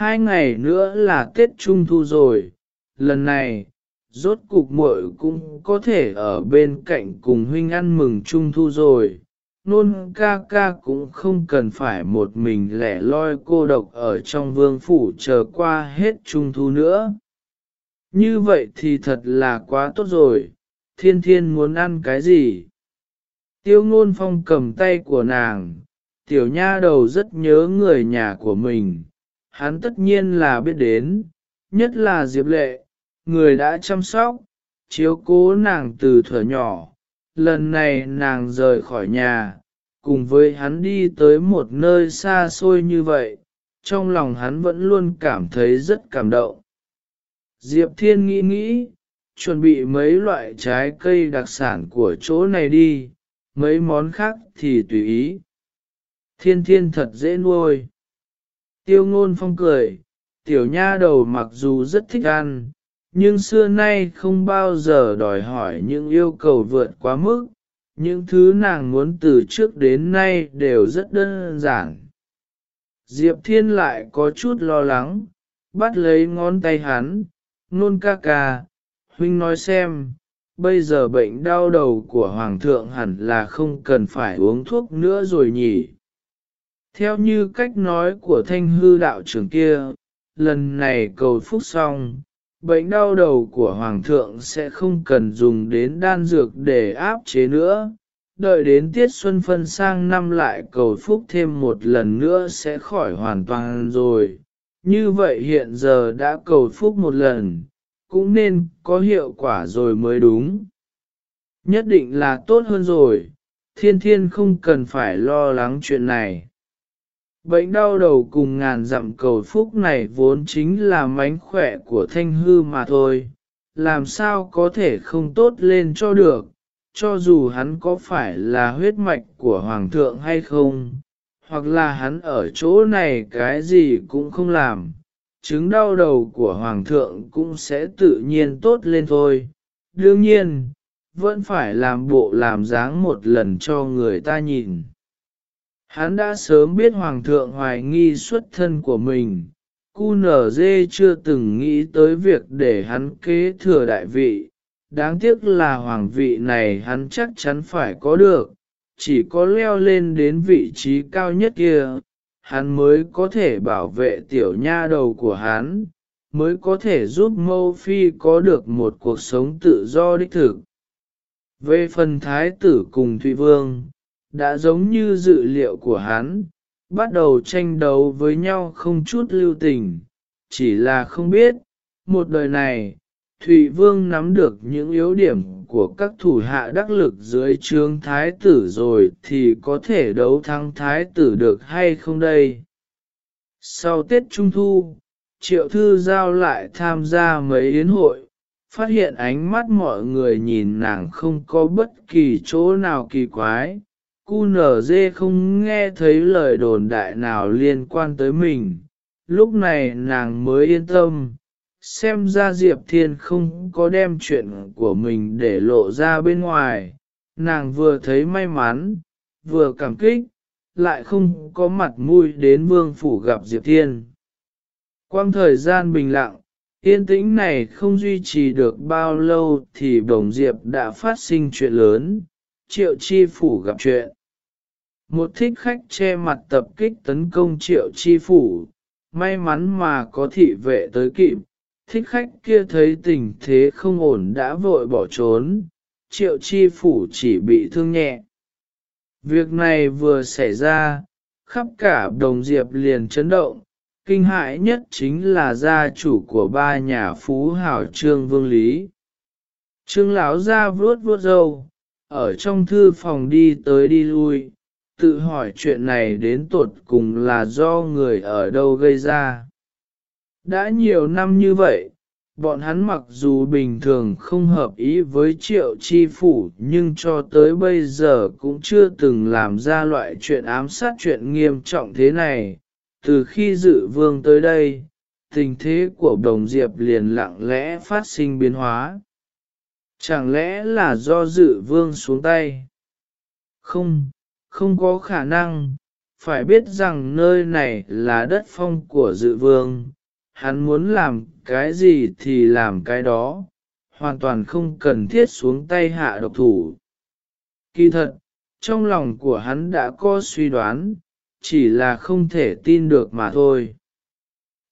[SPEAKER 1] hai ngày nữa là Tết Trung Thu rồi, lần này, rốt cục muội cũng có thể ở bên cạnh cùng huynh ăn mừng Trung Thu rồi. Nôn ca ca cũng không cần phải một mình lẻ loi cô độc ở trong vương phủ chờ qua hết Trung Thu nữa. Như vậy thì thật là quá tốt rồi, thiên thiên muốn ăn cái gì? Tiêu ngôn phong cầm tay của nàng, tiểu nha đầu rất nhớ người nhà của mình, hắn tất nhiên là biết đến, nhất là Diệp Lệ, người đã chăm sóc, chiếu cố nàng từ thuở nhỏ. Lần này nàng rời khỏi nhà, cùng với hắn đi tới một nơi xa xôi như vậy, trong lòng hắn vẫn luôn cảm thấy rất cảm động. Diệp Thiên nghĩ nghĩ, chuẩn bị mấy loại trái cây đặc sản của chỗ này đi, mấy món khác thì tùy ý. Thiên thiên thật dễ nuôi. Tiêu ngôn phong cười, tiểu nha đầu mặc dù rất thích ăn, nhưng xưa nay không bao giờ đòi hỏi những yêu cầu vượt quá mức, những thứ nàng muốn từ trước đến nay đều rất đơn giản. Diệp Thiên lại có chút lo lắng, bắt lấy ngón tay hắn, nôn ca ca, huynh nói xem, bây giờ bệnh đau đầu của Hoàng thượng hẳn là không cần phải uống thuốc nữa rồi nhỉ. Theo như cách nói của thanh hư đạo trưởng kia, lần này cầu phúc xong, bệnh đau đầu của Hoàng thượng sẽ không cần dùng đến đan dược để áp chế nữa. Đợi đến tiết xuân phân sang năm lại cầu phúc thêm một lần nữa sẽ khỏi hoàn toàn rồi. Như vậy hiện giờ đã cầu phúc một lần, cũng nên có hiệu quả rồi mới đúng. Nhất định là tốt hơn rồi, thiên thiên không cần phải lo lắng chuyện này. Bệnh đau đầu cùng ngàn dặm cầu phúc này vốn chính là mánh khỏe của thanh hư mà thôi, làm sao có thể không tốt lên cho được, cho dù hắn có phải là huyết mạch của hoàng thượng hay không, hoặc là hắn ở chỗ này cái gì cũng không làm, chứng đau đầu của hoàng thượng cũng sẽ tự nhiên tốt lên thôi. Đương nhiên, vẫn phải làm bộ làm dáng một lần cho người ta nhìn. Hắn đã sớm biết Hoàng thượng hoài nghi xuất thân của mình, cu nở dê chưa từng nghĩ tới việc để hắn kế thừa đại vị. Đáng tiếc là hoàng vị này hắn chắc chắn phải có được, chỉ có leo lên đến vị trí cao nhất kia, hắn mới có thể bảo vệ tiểu nha đầu của hắn, mới có thể giúp mâu phi có được một cuộc sống tự do đích thực. Về phần thái tử cùng Thụy Vương, đã giống như dự liệu của hắn, bắt đầu tranh đấu với nhau không chút lưu tình, chỉ là không biết, một đời này, Thụy Vương nắm được những yếu điểm của các thủ hạ đắc lực dưới trướng thái tử rồi thì có thể đấu thắng thái tử được hay không đây? Sau Tết Trung Thu, Triệu Thư Giao lại tham gia mấy yến hội, phát hiện ánh mắt mọi người nhìn nàng không có bất kỳ chỗ nào kỳ quái, QNZ nở dê không nghe thấy lời đồn đại nào liên quan tới mình. Lúc này nàng mới yên tâm, xem ra Diệp Thiên không có đem chuyện của mình để lộ ra bên ngoài. Nàng vừa thấy may mắn, vừa cảm kích, lại không có mặt mũi đến vương phủ gặp Diệp Thiên. Quang thời gian bình lặng, yên tĩnh này không duy trì được bao lâu thì Đồng Diệp đã phát sinh chuyện lớn, triệu chi phủ gặp chuyện một thích khách che mặt tập kích tấn công triệu chi phủ, may mắn mà có thị vệ tới kịp, thích khách kia thấy tình thế không ổn đã vội bỏ trốn, triệu chi phủ chỉ bị thương nhẹ. Việc này vừa xảy ra, khắp cả đồng diệp liền chấn động, kinh hại nhất chính là gia chủ của ba nhà phú hảo trương vương lý. Trương lão ra vuốt vuốt râu, ở trong thư phòng đi tới đi lui, tự hỏi chuyện này đến tột cùng là do người ở đâu gây ra. Đã nhiều năm như vậy, bọn hắn mặc dù bình thường không hợp ý với triệu chi phủ nhưng cho tới bây giờ cũng chưa từng làm ra loại chuyện ám sát chuyện nghiêm trọng thế này. Từ khi dự vương tới đây, tình thế của đồng diệp liền lặng lẽ phát sinh biến hóa. Chẳng lẽ là do dự vương xuống tay? Không, không có khả năng, phải biết rằng nơi này là đất phong của dự vương, hắn muốn làm cái gì thì làm cái đó, hoàn toàn không cần thiết xuống tay hạ độc thủ. Kỳ thật, trong lòng của hắn đã có suy đoán, chỉ là không thể tin được mà thôi.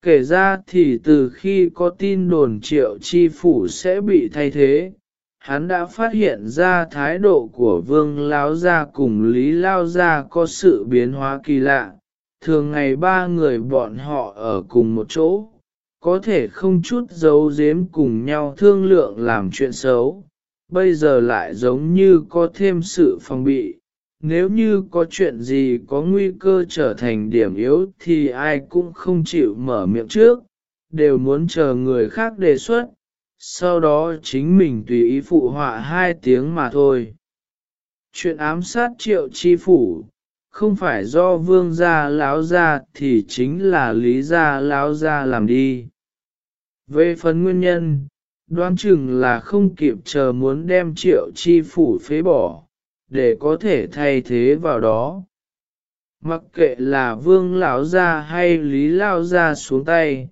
[SPEAKER 1] Kể ra thì từ khi có tin đồn triệu chi phủ sẽ bị thay thế, hắn đã phát hiện ra thái độ của vương lão gia cùng lý lao gia có sự biến hóa kỳ lạ. Thường ngày ba người bọn họ ở cùng một chỗ, có thể không chút giấu giếm cùng nhau thương lượng làm chuyện xấu, bây giờ lại giống như có thêm sự phòng bị. Nếu như có chuyện gì có nguy cơ trở thành điểm yếu thì ai cũng không chịu mở miệng trước, đều muốn chờ người khác đề xuất, sau đó chính mình tùy ý phụ họa hai tiếng mà thôi. Chuyện ám sát triệu chi phủ, không phải do vương gia láo gia thì chính là lý gia láo gia làm đi. Về phần nguyên nhân, đoán chừng là không kịp chờ muốn đem triệu chi phủ phế bỏ, để có thể thay thế vào đó. Mặc kệ là vương lão gia hay lý lao gia xuống tay,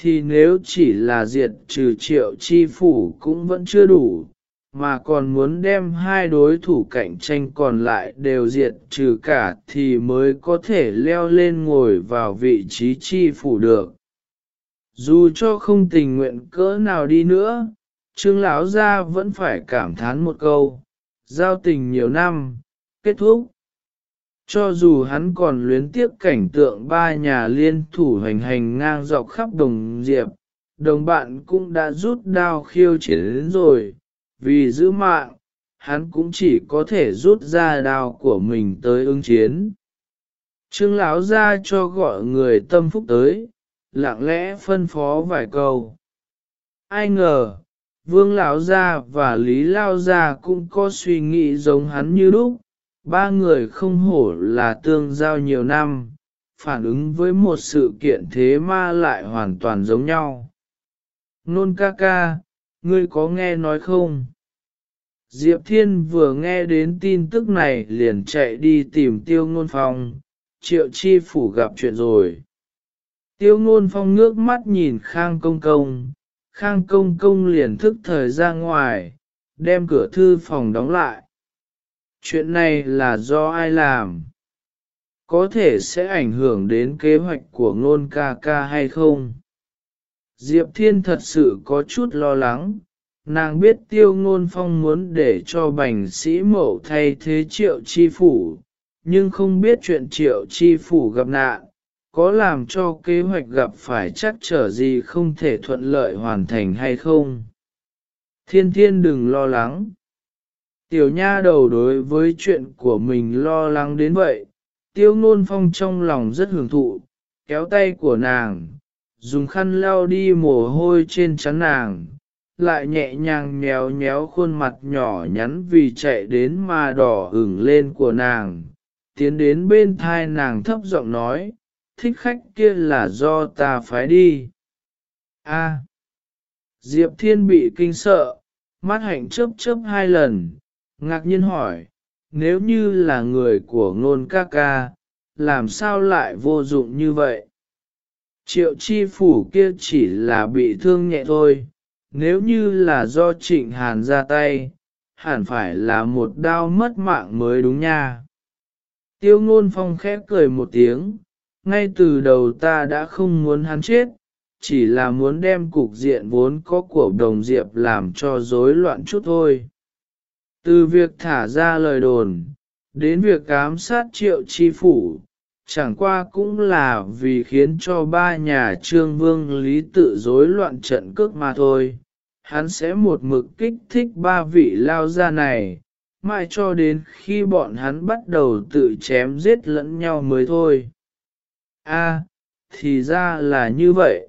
[SPEAKER 1] thì nếu chỉ là diệt trừ triệu chi phủ cũng vẫn chưa đủ, mà còn muốn đem hai đối thủ cạnh tranh còn lại đều diệt trừ cả thì mới có thể leo lên ngồi vào vị trí chi phủ được. dù cho không tình nguyện cỡ nào đi nữa trương lão gia vẫn phải cảm thán một câu giao tình nhiều năm kết thúc cho dù hắn còn luyến tiếc cảnh tượng ba nhà liên thủ hành hành ngang dọc khắp đồng diệp, đồng bạn cũng đã rút đao khiêu chiến rồi, vì giữ mạng, hắn cũng chỉ có thể rút ra đao của mình tới ứng chiến. Trương lão ra cho gọi người tâm phúc tới, lặng lẽ phân phó vài câu. Ai ngờ, vương lão gia và lý lao gia cũng có suy nghĩ giống hắn như lúc, ba người không hổ là tương giao nhiều năm, phản ứng với một sự kiện thế ma lại hoàn toàn giống nhau. Nôn ca ca, ngươi có nghe nói không? Diệp Thiên vừa nghe đến tin tức này liền chạy đi tìm tiêu ngôn phong, triệu chi phủ gặp chuyện rồi. Tiêu ngôn phong ngước mắt nhìn Khang Công Công, Khang Công Công liền thức thời ra ngoài, đem cửa thư phòng đóng lại chuyện này là do ai làm? Có thể sẽ ảnh hưởng đến kế hoạch của ngôn ca ca hay không? Diệp Thiên thật sự có chút lo lắng, nàng biết tiêu ngôn phong muốn để cho bành sĩ mẫu thay thế triệu chi phủ, nhưng không biết chuyện triệu chi phủ gặp nạn, có làm cho kế hoạch gặp phải chắc trở gì không thể thuận lợi hoàn thành hay không. Thiên thiên đừng lo lắng. Tiểu nha đầu đối với chuyện của mình lo lắng đến vậy, tiêu ngôn phong trong lòng rất hưởng thụ, kéo tay của nàng, dùng khăn lau đi mồ hôi trên trán nàng, lại nhẹ nhàng nhéo nhéo khuôn mặt nhỏ nhắn vì chạy đến mà đỏ ửng lên của nàng, tiến đến bên thai nàng thấp giọng nói, thích khách kia là do ta phái đi. A. Diệp Thiên bị kinh sợ, mắt hạnh chớp chớp hai lần, ngạc nhiên hỏi, nếu như là người của ngôn ca ca, làm sao lại vô dụng như vậy? Triệu chi phủ kia chỉ là bị thương nhẹ thôi, nếu như là do trịnh hàn ra tay, hẳn phải là một đau mất mạng mới đúng nha. Tiêu ngôn phong khẽ cười một tiếng, ngay từ đầu ta đã không muốn hắn chết, chỉ là muốn đem cục diện vốn có của đồng diệp làm cho rối loạn chút thôi. Từ việc thả ra lời đồn, đến việc ám sát triệu chi phủ, chẳng qua cũng là vì khiến cho ba nhà trương vương lý tự rối loạn trận cước mà thôi. Hắn sẽ một mực kích thích ba vị lao ra này, mãi cho đến khi bọn hắn bắt đầu tự chém giết lẫn nhau mới thôi. A, thì ra là như vậy.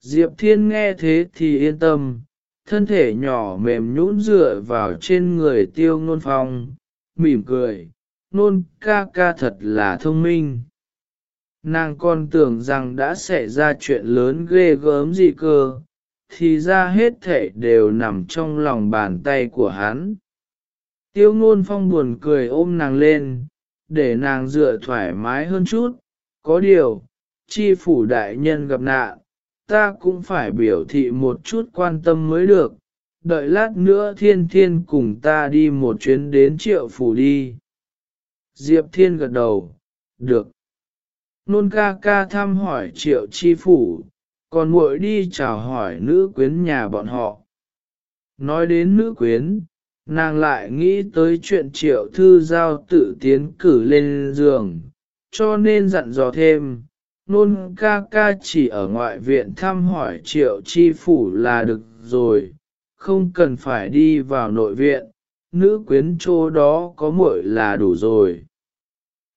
[SPEAKER 1] Diệp Thiên nghe thế thì yên tâm, thân thể nhỏ mềm nhũn dựa vào trên người tiêu ngôn phong, mỉm cười, nôn ca ca thật là thông minh. Nàng còn tưởng rằng đã xảy ra chuyện lớn ghê gớm gì cơ, thì ra hết thể đều nằm trong lòng bàn tay của hắn. Tiêu ngôn phong buồn cười ôm nàng lên, để nàng dựa thoải mái hơn chút, có điều, chi phủ đại nhân gặp nạn, ta cũng phải biểu thị một chút quan tâm mới được, đợi lát nữa thiên thiên cùng ta đi một chuyến đến triệu phủ đi. Diệp thiên gật đầu, được. Nôn ca ca thăm hỏi triệu chi phủ, còn muội đi chào hỏi nữ quyến nhà bọn họ. Nói đến nữ quyến, nàng lại nghĩ tới chuyện triệu thư giao tự tiến cử lên giường, cho nên dặn dò thêm, nôn ca ca chỉ ở ngoại viện thăm hỏi triệu chi phủ là được rồi, không cần phải đi vào nội viện, nữ quyến chỗ đó có muội là đủ rồi.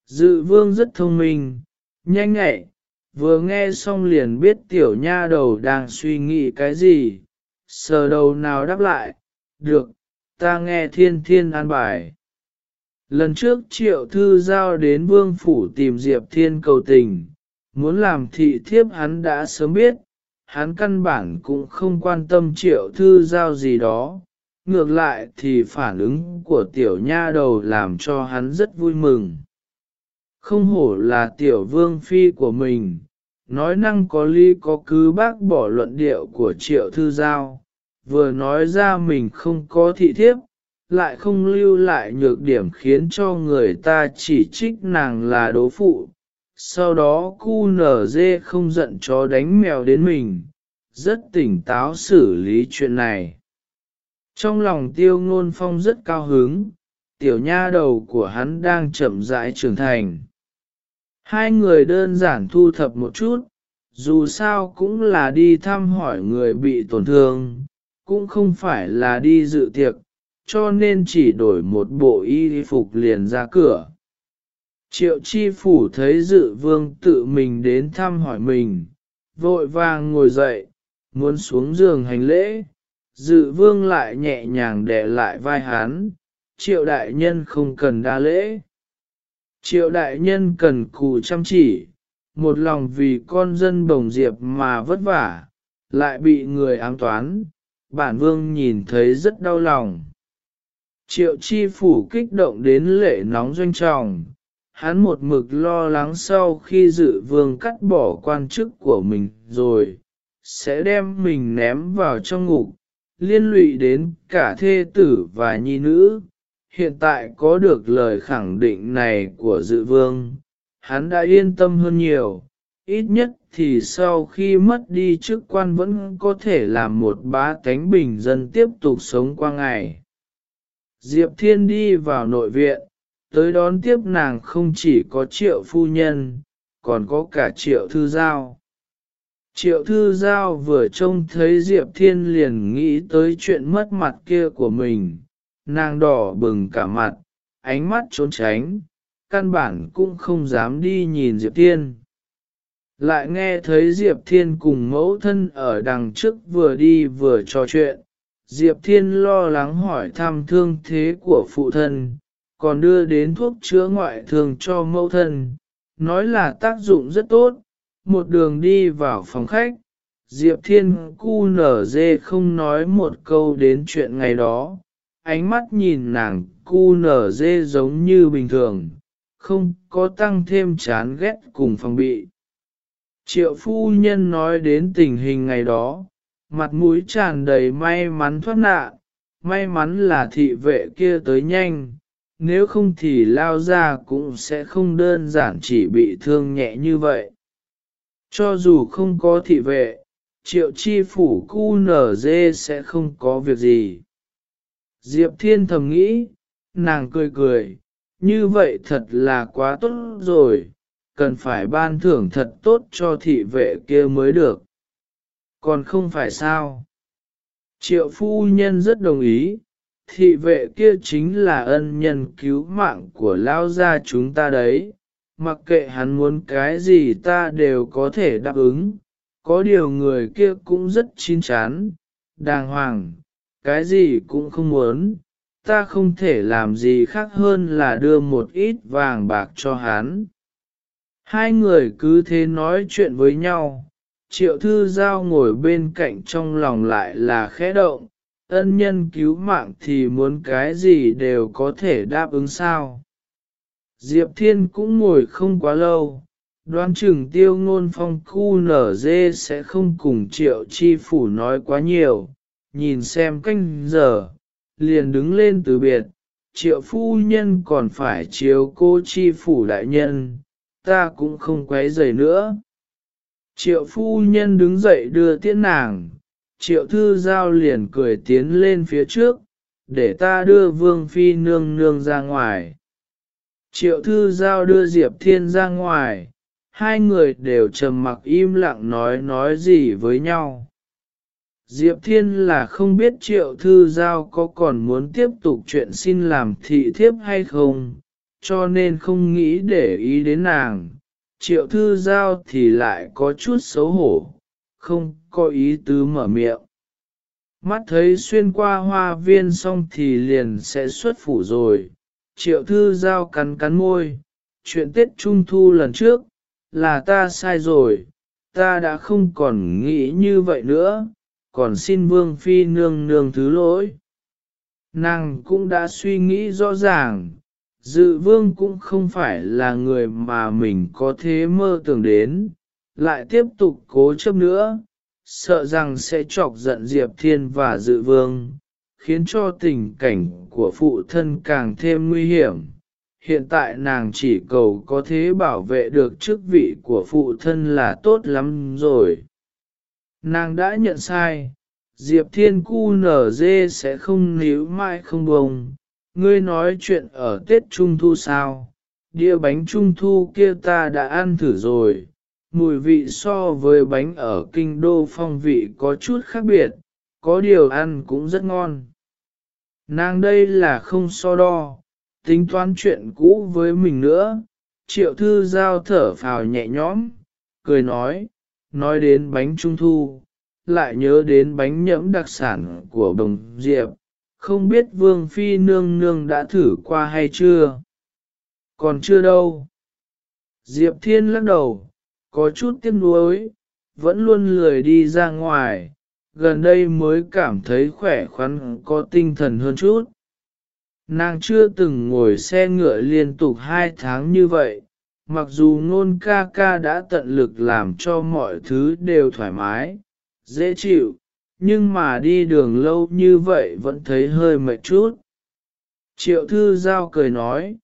[SPEAKER 1] Dự vương rất thông minh, nhanh nhạy, vừa nghe xong liền biết tiểu nha đầu đang suy nghĩ cái gì, sờ đầu nào đáp lại, được, ta nghe thiên thiên an bài. Lần trước triệu thư giao đến vương phủ tìm Diệp Thiên cầu tình, muốn làm thị thiếp hắn đã sớm biết, hắn căn bản cũng không quan tâm triệu thư giao gì đó, ngược lại thì phản ứng của tiểu nha đầu làm cho hắn rất vui mừng. Không hổ là tiểu vương phi của mình, nói năng có lý có cứ bác bỏ luận điệu của triệu thư giao, vừa nói ra mình không có thị thiếp, lại không lưu lại nhược điểm khiến cho người ta chỉ trích nàng là đố phụ, sau đó cu nở dê không giận chó đánh mèo đến mình, rất tỉnh táo xử lý chuyện này. Trong lòng tiêu ngôn phong rất cao hứng, tiểu nha đầu của hắn đang chậm rãi trưởng thành. Hai người đơn giản thu thập một chút, dù sao cũng là đi thăm hỏi người bị tổn thương, cũng không phải là đi dự tiệc, cho nên chỉ đổi một bộ y phục liền ra cửa. Triệu chi phủ thấy dự vương tự mình đến thăm hỏi mình, vội vàng ngồi dậy, muốn xuống giường hành lễ, dự vương lại nhẹ nhàng để lại vai hắn, triệu đại nhân không cần đa lễ. Triệu đại nhân cần cù chăm chỉ, một lòng vì con dân bồng diệp mà vất vả, lại bị người ám toán, bản vương nhìn thấy rất đau lòng. Triệu chi phủ kích động đến lệ nóng doanh trọng, hắn một mực lo lắng sau khi dự vương cắt bỏ quan chức của mình rồi, sẽ đem mình ném vào trong ngục, liên lụy đến cả thê tử và nhi nữ. Hiện tại có được lời khẳng định này của dự vương, hắn đã yên tâm hơn nhiều, ít nhất thì sau khi mất đi chức quan vẫn có thể làm một bá tánh bình dân tiếp tục sống qua ngày. Diệp Thiên đi vào nội viện, tới đón tiếp nàng không chỉ có triệu phu nhân, còn có cả triệu thư giao. Triệu thư giao vừa trông thấy Diệp Thiên liền nghĩ tới chuyện mất mặt kia của mình, nàng đỏ bừng cả mặt, ánh mắt trốn tránh, căn bản cũng không dám đi nhìn Diệp Thiên. Lại nghe thấy Diệp Thiên cùng mẫu thân ở đằng trước vừa đi vừa trò chuyện, Diệp Thiên lo lắng hỏi thăm thương thế của phụ thân, còn đưa đến thuốc chữa ngoại thường cho mẫu thân, nói là tác dụng rất tốt. Một đường đi vào phòng khách, Diệp Thiên cu nở dê không nói một câu đến chuyện ngày đó, ánh mắt nhìn nàng cu nở dê giống như bình thường, không có tăng thêm chán ghét cùng phòng bị. Triệu phu nhân nói đến tình hình ngày đó, mặt mũi tràn đầy may mắn thoát nạn, may mắn là thị vệ kia tới nhanh, nếu không thì lao ra cũng sẽ không đơn giản chỉ bị thương nhẹ như vậy. Cho dù không có thị vệ, triệu chi phủ cu nở dê sẽ không có việc gì. Diệp Thiên thầm nghĩ, nàng cười cười, như vậy thật là quá tốt rồi, cần phải ban thưởng thật tốt cho thị vệ kia mới được. Còn không phải sao? Triệu phu nhân rất đồng ý, thị vệ kia chính là ân nhân cứu mạng của lao gia chúng ta đấy, mặc kệ hắn muốn cái gì ta đều có thể đáp ứng, có điều người kia cũng rất chín chắn, đàng hoàng, cái gì cũng không muốn, ta không thể làm gì khác hơn là đưa một ít vàng bạc cho hắn. Hai người cứ thế nói chuyện với nhau, triệu thư giao ngồi bên cạnh trong lòng lại là khẽ động, ân nhân cứu mạng thì muốn cái gì đều có thể đáp ứng sao. Diệp Thiên cũng ngồi không quá lâu, đoán chừng tiêu ngôn phong khu nở dê sẽ không cùng triệu chi phủ nói quá nhiều, nhìn xem canh giờ, liền đứng lên từ biệt, triệu phu nhân còn phải chiếu cô chi phủ đại nhân, ta cũng không quấy rầy nữa. Triệu phu nhân đứng dậy đưa tiễn nàng, triệu thư giao liền cười tiến lên phía trước, để ta đưa vương phi nương nương ra ngoài. Triệu thư giao đưa Diệp Thiên ra ngoài, hai người đều trầm mặc im lặng nói nói gì với nhau. Diệp Thiên là không biết triệu thư giao có còn muốn tiếp tục chuyện xin làm thị thiếp hay không, cho nên không nghĩ để ý đến nàng. Triệu thư giao thì lại có chút xấu hổ, không có ý tứ mở miệng. Mắt thấy xuyên qua hoa viên xong thì liền sẽ xuất phủ rồi. Triệu thư giao cắn cắn môi, chuyện Tết Trung Thu lần trước, là ta sai rồi, ta đã không còn nghĩ như vậy nữa, còn xin Vương Phi nương nương thứ lỗi. Nàng cũng đã suy nghĩ rõ ràng, dự vương cũng không phải là người mà mình có thế mơ tưởng đến, lại tiếp tục cố chấp nữa, sợ rằng sẽ chọc giận Diệp Thiên và dự vương, khiến cho tình cảnh của phụ thân càng thêm nguy hiểm, hiện tại nàng chỉ cầu có thế bảo vệ được chức vị của phụ thân là tốt lắm rồi. Nàng đã nhận sai, Diệp Thiên Cu nở dê sẽ không níu mãi không bông. Ngươi nói chuyện ở Tết Trung Thu sao? Đĩa bánh Trung Thu kia ta đã ăn thử rồi. Mùi vị so với bánh ở kinh đô phong vị có chút khác biệt, có điều ăn cũng rất ngon. Nàng đây là không so đo, tính toán chuyện cũ với mình nữa. Triệu thư giao thở phào nhẹ nhõm, cười nói, nói đến bánh trung thu, lại nhớ đến bánh nhẫm đặc sản của đồng diệp, không biết vương phi nương nương đã thử qua hay chưa? Còn chưa đâu. Diệp thiên lắc đầu, có chút tiếc nuối, vẫn luôn lười đi ra ngoài, gần đây mới cảm thấy khỏe khoắn có tinh thần hơn chút. Nàng chưa từng ngồi xe ngựa liên tục hai tháng như vậy, mặc dù ngôn ca ca đã tận lực làm cho mọi thứ đều thoải mái, dễ chịu, nhưng mà đi đường lâu như vậy vẫn thấy hơi mệt chút. Triệu thư giao cười nói,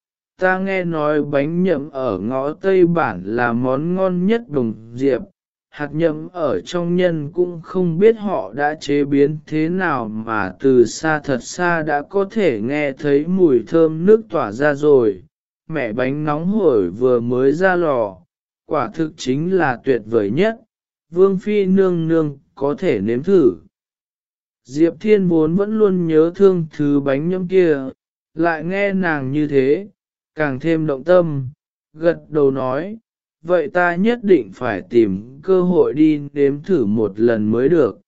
[SPEAKER 1] ta nghe nói bánh nhậm ở ngõ Tây Bản là món ngon nhất đồng diệp, hạt nhậm ở trong nhân cũng không biết họ đã chế biến thế nào mà từ xa thật xa đã có thể nghe thấy mùi thơm nước tỏa ra rồi. Mẹ bánh nóng hổi vừa mới ra lò, quả thực chính là tuyệt vời nhất, vương phi nương nương có thể nếm thử. Diệp Thiên vốn vẫn luôn nhớ thương thứ bánh nhâm kia, lại nghe nàng như thế, càng thêm động tâm, gật đầu nói, vậy ta nhất định phải tìm cơ hội đi nếm thử một lần mới được.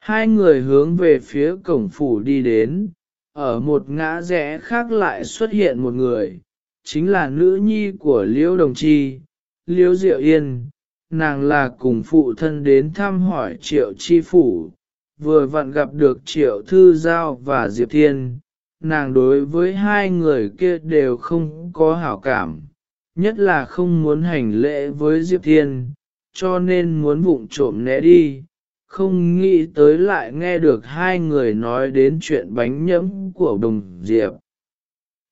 [SPEAKER 1] Hai người hướng về phía cổng phủ đi đến, ở một ngã rẽ khác lại xuất hiện một người, chính là nữ nhi của Liễu Đồng Chi, Liễu Diệu Yên, nàng là cùng phụ thân đến thăm hỏi triệu chi phủ, vừa vặn gặp được triệu thư giao và Diệp Thiên, nàng đối với hai người kia đều không có hảo cảm, nhất là không muốn hành lễ với Diệp Thiên, cho nên muốn vụng trộm né đi, không nghĩ tới lại nghe được hai người nói đến chuyện bánh nhẫm của đồng Diệp.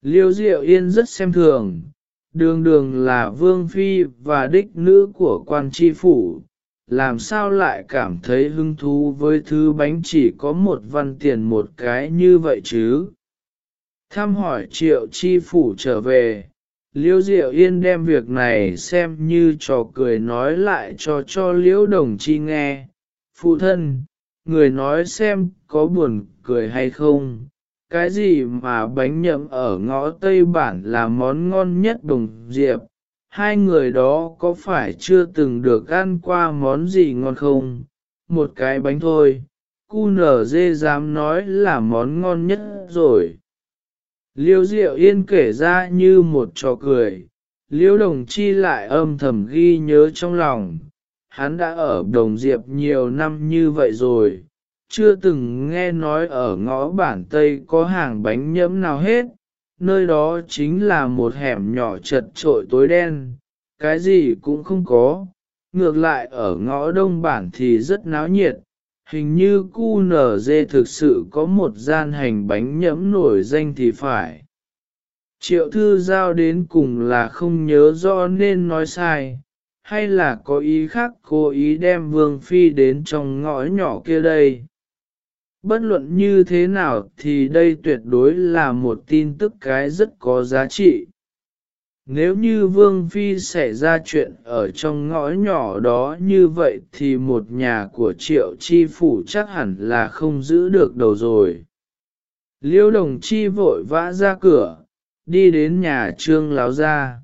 [SPEAKER 1] Liêu Diệu Yên rất xem thường, đường đường là vương phi và đích nữ của quan tri phủ, làm sao lại cảm thấy hứng thú với thứ bánh chỉ có một văn tiền một cái như vậy chứ? Thăm hỏi triệu chi phủ trở về, Liễu Diệu Yên đem việc này xem như trò cười nói lại cho cho Liễu Đồng Chi nghe. Phụ thân, người nói xem có buồn cười hay không, cái gì mà bánh nhậm ở ngõ Tây Bản là món ngon nhất đồng diệp, hai người đó có phải chưa từng được ăn qua món gì ngon không? Một cái bánh thôi, cu nở dê dám nói là món ngon nhất rồi. Liêu Diệu Yên kể ra như một trò cười, Liêu Đồng Chi lại âm thầm ghi nhớ trong lòng, hắn đã ở Đồng Diệp nhiều năm như vậy rồi, chưa từng nghe nói ở ngõ bản Tây có hàng bánh nhẫm nào hết, nơi đó chính là một hẻm nhỏ chật trội tối đen, cái gì cũng không có, ngược lại ở ngõ đông bản thì rất náo nhiệt, hình như cu nở dê thực sự có một gian hành bánh nhẫm nổi danh thì phải. Triệu thư giao đến cùng là không nhớ rõ nên nói sai, hay là có ý khác cố ý đem vương phi đến trong ngõ nhỏ kia đây bất luận như thế nào thì đây tuyệt đối là một tin tức cái rất có giá trị. Nếu như Vương Phi xảy ra chuyện ở trong ngõ nhỏ đó như vậy thì một nhà của triệu chi phủ chắc hẳn là không giữ được đầu rồi. Liêu đồng chi vội vã ra cửa, đi đến nhà trương láo ra.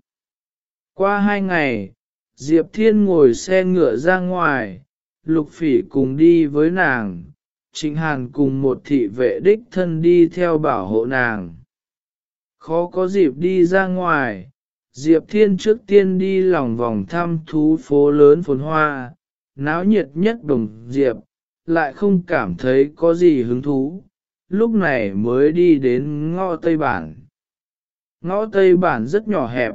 [SPEAKER 1] Qua hai ngày, Diệp Thiên ngồi xe ngựa ra ngoài, lục phỉ cùng đi với nàng, Trịnh Hàn cùng một thị vệ đích thân đi theo bảo hộ nàng. Khó có dịp đi ra ngoài, Diệp Thiên trước tiên đi lòng vòng thăm thú phố lớn phồn hoa, náo nhiệt nhất đồng Diệp, lại không cảm thấy có gì hứng thú, lúc này mới đi đến ngõ Tây Bản. Ngõ Tây Bản rất nhỏ hẹp,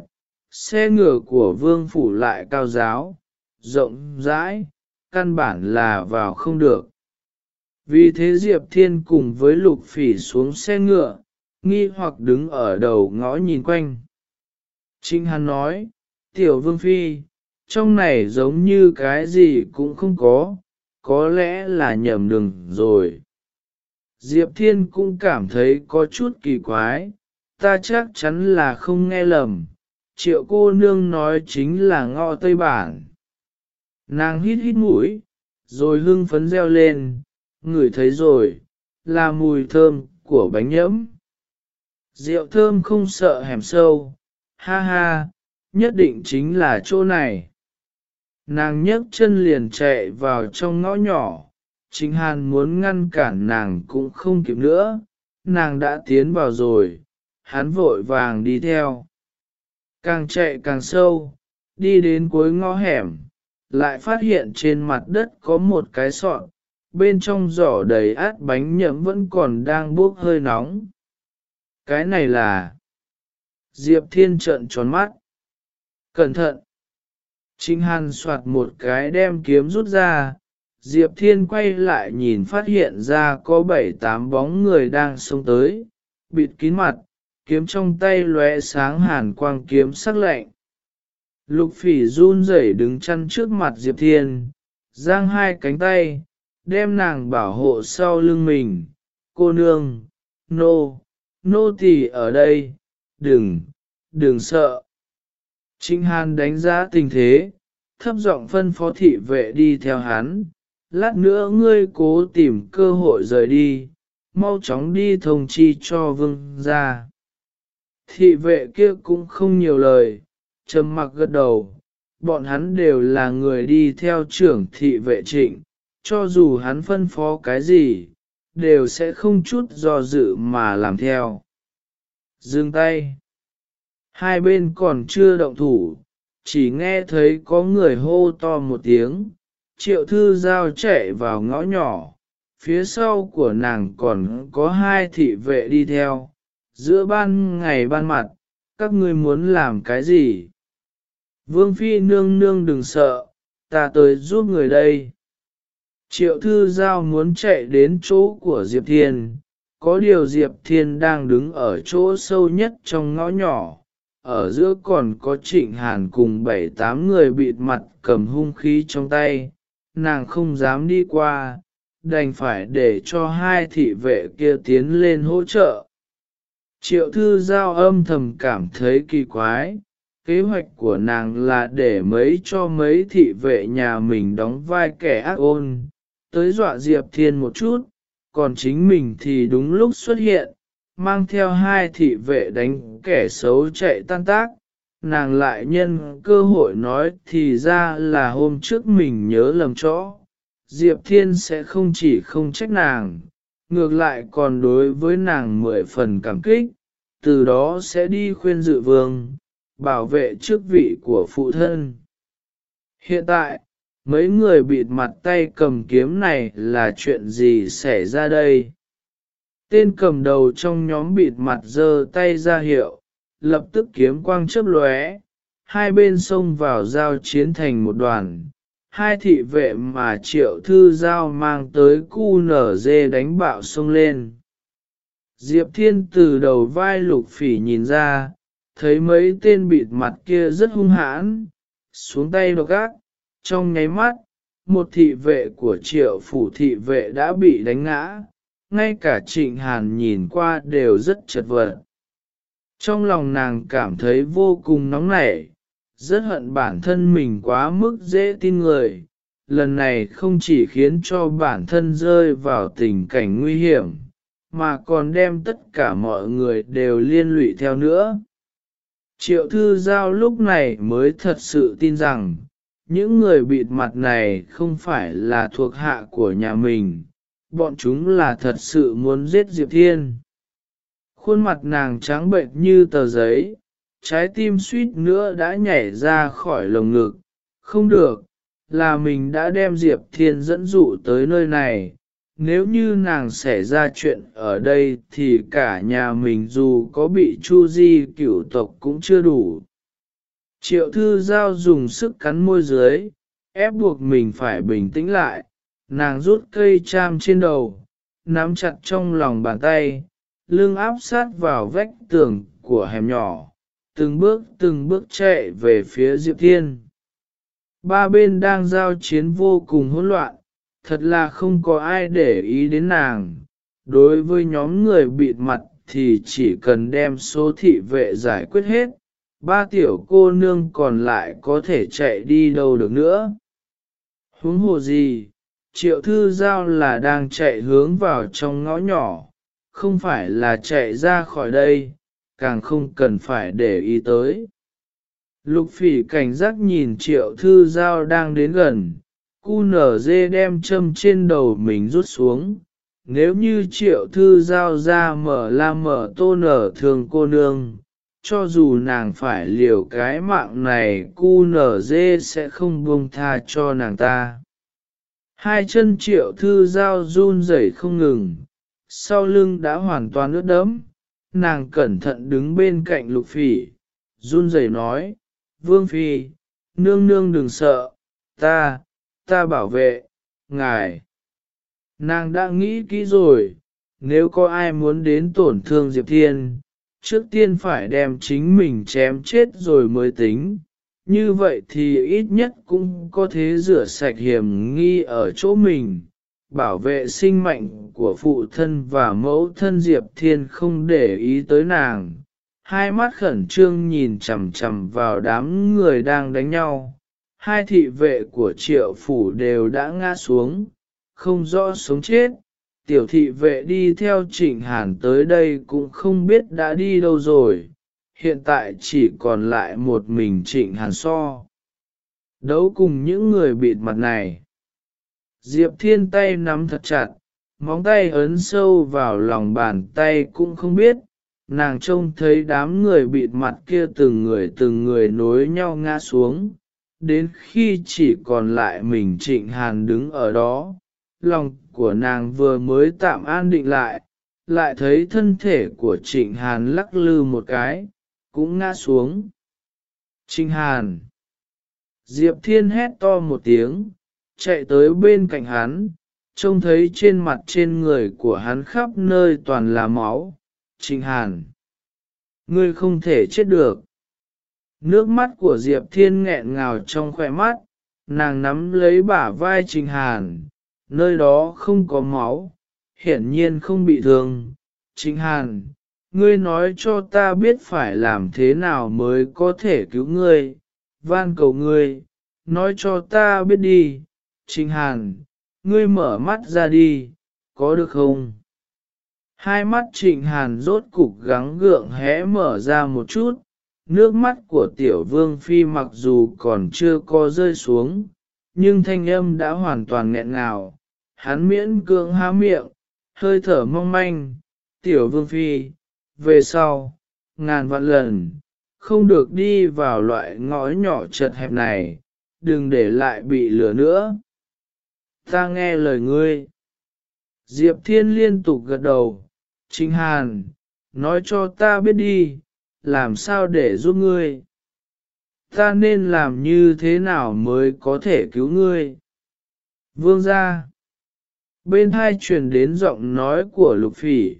[SPEAKER 1] xe ngựa của vương phủ lại cao giáo, rộng rãi, căn bản là vào không được. Vì thế Diệp Thiên cùng với lục phỉ xuống xe ngựa, nghi hoặc đứng ở đầu ngõ nhìn quanh. Trinh Hàn nói, tiểu vương phi, trong này giống như cái gì cũng không có, có lẽ là nhầm đường rồi. Diệp Thiên cũng cảm thấy có chút kỳ quái, ta chắc chắn là không nghe lầm, triệu cô nương nói chính là ngọ Tây Bản. Nàng hít hít mũi, rồi hưng phấn reo lên, ngửi thấy rồi, là mùi thơm của bánh nhẫm. Rượu thơm không sợ hẻm sâu, ha ha, nhất định chính là chỗ này. Nàng nhấc chân liền chạy vào trong ngõ nhỏ, chính hàn muốn ngăn cản nàng cũng không kịp nữa, nàng đã tiến vào rồi, hắn vội vàng đi theo. Càng chạy càng sâu, đi đến cuối ngõ hẻm, lại phát hiện trên mặt đất có một cái sọt, bên trong giỏ đầy át bánh nhậm vẫn còn đang bốc hơi nóng. Cái này là... Diệp Thiên trợn tròn mắt. Cẩn thận! Trinh Hàn soạt một cái đem kiếm rút ra, Diệp Thiên quay lại nhìn phát hiện ra có bảy tám bóng người đang xông tới, bịt kín mặt, kiếm trong tay lóe sáng hàn quang kiếm sắc lạnh. Lục phỉ run rẩy đứng chăn trước mặt Diệp Thiên, giang hai cánh tay, đem nàng bảo hộ sau lưng mình. Cô nương, nô, nô tỳ ở đây, đừng, đừng sợ. Trinh Hàn đánh giá tình thế, thấp giọng phân phó thị vệ đi theo hắn. Lát nữa ngươi cố tìm cơ hội rời đi, mau chóng đi thông chi cho vương ra. Thị vệ kia cũng không nhiều lời, trầm mặc gật đầu, bọn hắn đều là người đi theo trưởng thị vệ trịnh, cho dù hắn phân phó cái gì, đều sẽ không chút do dự mà làm theo. Dừng tay. Hai bên còn chưa động thủ, chỉ nghe thấy có người hô to một tiếng, triệu thư giao chạy vào ngõ nhỏ, phía sau của nàng còn có hai thị vệ đi theo, giữa ban ngày ban mặt, các ngươi muốn làm cái gì? Vương Phi nương nương đừng sợ, ta tới giúp người đây. Triệu thư giao muốn chạy đến chỗ của Diệp Thiên, có điều Diệp Thiên đang đứng ở chỗ sâu nhất trong ngõ nhỏ, ở giữa còn có trịnh hàn cùng bảy tám người bịt mặt cầm hung khí trong tay, nàng không dám đi qua, đành phải để cho hai thị vệ kia tiến lên hỗ trợ. Triệu thư giao âm thầm cảm thấy kỳ quái, kế hoạch của nàng là để mấy cho mấy thị vệ nhà mình đóng vai kẻ ác ôn, tới dọa Diệp Thiên một chút, còn chính mình thì đúng lúc xuất hiện, mang theo hai thị vệ đánh kẻ xấu chạy tan tác. Nàng lại nhân cơ hội nói thì ra là hôm trước mình nhớ lầm chỗ, Diệp Thiên sẽ không chỉ không trách nàng, ngược lại còn đối với nàng mười phần cảm kích, từ đó sẽ đi khuyên dự vương, bảo vệ chức vị của phụ thân. Hiện tại, mấy người bịt mặt tay cầm kiếm này là chuyện gì xảy ra đây? Tên cầm đầu trong nhóm bịt mặt giơ tay ra hiệu, lập tức kiếm quang chớp lóe, hai bên xông vào giao chiến thành một đoàn. Hai thị vệ mà triệu thư giao mang tới cu nở dê đánh bạo xông lên. Diệp Thiên từ đầu vai lục phỉ nhìn ra, thấy mấy tên bịt mặt kia rất hung hãn, xuống tay độc ác, trong nháy mắt, một thị vệ của triệu phủ thị vệ đã bị đánh ngã, ngay cả trịnh hàn nhìn qua đều rất chật vật. Trong lòng nàng cảm thấy vô cùng nóng nảy, rất hận bản thân mình quá mức dễ tin người, lần này không chỉ khiến cho bản thân rơi vào tình cảnh nguy hiểm, mà còn đem tất cả mọi người đều liên lụy theo nữa. Triệu thư giao lúc này mới thật sự tin rằng, những người bịt mặt này không phải là thuộc hạ của nhà mình, bọn chúng là thật sự muốn giết Diệp Thiên. Khuôn mặt nàng trắng bệnh như tờ giấy, trái tim suýt nữa đã nhảy ra khỏi lồng ngực. Không được, là mình đã đem Diệp Thiên dẫn dụ tới nơi này. Nếu như nàng xảy ra chuyện ở đây thì cả nhà mình dù có bị chu di cửu tộc cũng chưa đủ. Triệu thư giao dùng sức cắn môi dưới, ép buộc mình phải bình tĩnh lại, nàng rút cây cham trên đầu, nắm chặt trong lòng bàn tay, lưng áp sát vào vách tường của hẻm nhỏ từng bước từng bước chạy về phía diệp thiên. Ba bên đang giao chiến vô cùng hỗn loạn thật là không có ai để ý đến nàng. Đối với nhóm người bịt mặt thì chỉ cần đem số thị vệ giải quyết hết ba tiểu cô nương còn lại có thể chạy đi đâu được nữa. Huống hồ gì, triệu thư giao là đang chạy hướng vào trong ngõ nhỏ, không phải là chạy ra khỏi đây, càng không cần phải để ý tới. Lục phỉ cảnh giác nhìn triệu thư giao đang đến gần, cu nở dê đem châm trên đầu mình rút xuống. Nếu như triệu thư giao ra mở la mở tô nở thường cô nương cho dù nàng phải liều cái mạng này cu nở dê sẽ không buông tha cho nàng ta. Hai chân triệu thư giao run rẩy không ngừng, sau lưng đã hoàn toàn ướt đẫm, nàng cẩn thận đứng bên cạnh lục phỉ, run rẩy nói, vương phi nương nương đừng sợ, ta ta bảo vệ, ngài. Nàng đã nghĩ kỹ rồi, nếu có ai muốn đến tổn thương diệp thiên trước tiên phải đem chính mình chém chết rồi mới tính như vậy thì ít nhất cũng có thể rửa sạch hiểm nghi ở chỗ mình bảo vệ sinh mệnh của phụ thân và mẫu thân Diệp Thiên không để ý tới nàng. Hai mắt khẩn trương nhìn chằm chằm vào đám người đang đánh nhau. Hai thị vệ của triệu phủ đều đã ngã xuống, không rõ sống chết. Tiểu thị vệ đi theo trịnh hàn tới đây cũng không biết đã đi đâu rồi, hiện tại chỉ còn lại một mình trịnh hàn so. Đấu cùng những người bịt mặt này. Diệp Thiên tay nắm thật chặt, móng tay ấn sâu vào lòng bàn tay cũng không biết, nàng trông thấy đám người bịt mặt kia từng người từng người nối nhau ngã xuống, đến khi chỉ còn lại mình trịnh hàn đứng ở đó, lòng của nàng vừa mới tạm an định lại, lại thấy thân thể của trịnh hàn lắc lư một cái, cũng ngã xuống. Trịnh hàn Diệp Thiên hét to một tiếng, chạy tới bên cạnh hắn, trông thấy trên mặt trên người của hắn khắp nơi toàn là máu. Trình Hàn, ngươi không thể chết được. Nước mắt của Diệp Thiên nghẹn ngào trong khỏe mắt, nàng nắm lấy bả vai Trình Hàn, nơi đó không có máu, hiển nhiên không bị thương. Trình Hàn, ngươi nói cho ta biết phải làm thế nào mới có thể cứu ngươi, van cầu ngươi, nói cho ta biết đi, Trình Hàn, ngươi mở mắt ra đi, có được không? Hai mắt Trịnh Hàn rốt cục gắng gượng hé mở ra một chút, nước mắt của tiểu vương phi mặc dù còn chưa có rơi xuống, nhưng thanh âm đã hoàn toàn nghẹn ngào. Hắn miễn cưỡng há miệng, hơi thở mong manh, tiểu vương phi, về sau, ngàn vạn lần, không được đi vào loại ngõ nhỏ chật hẹp này, đừng để lại bị lửa nữa ta nghe lời ngươi. Diệp Thiên liên tục gật đầu, trinh Hàn, nói cho ta biết đi, làm sao để giúp ngươi. Ta nên làm như thế nào mới có thể cứu ngươi. Vương ra. Bên hai truyền đến giọng nói của lục phỉ,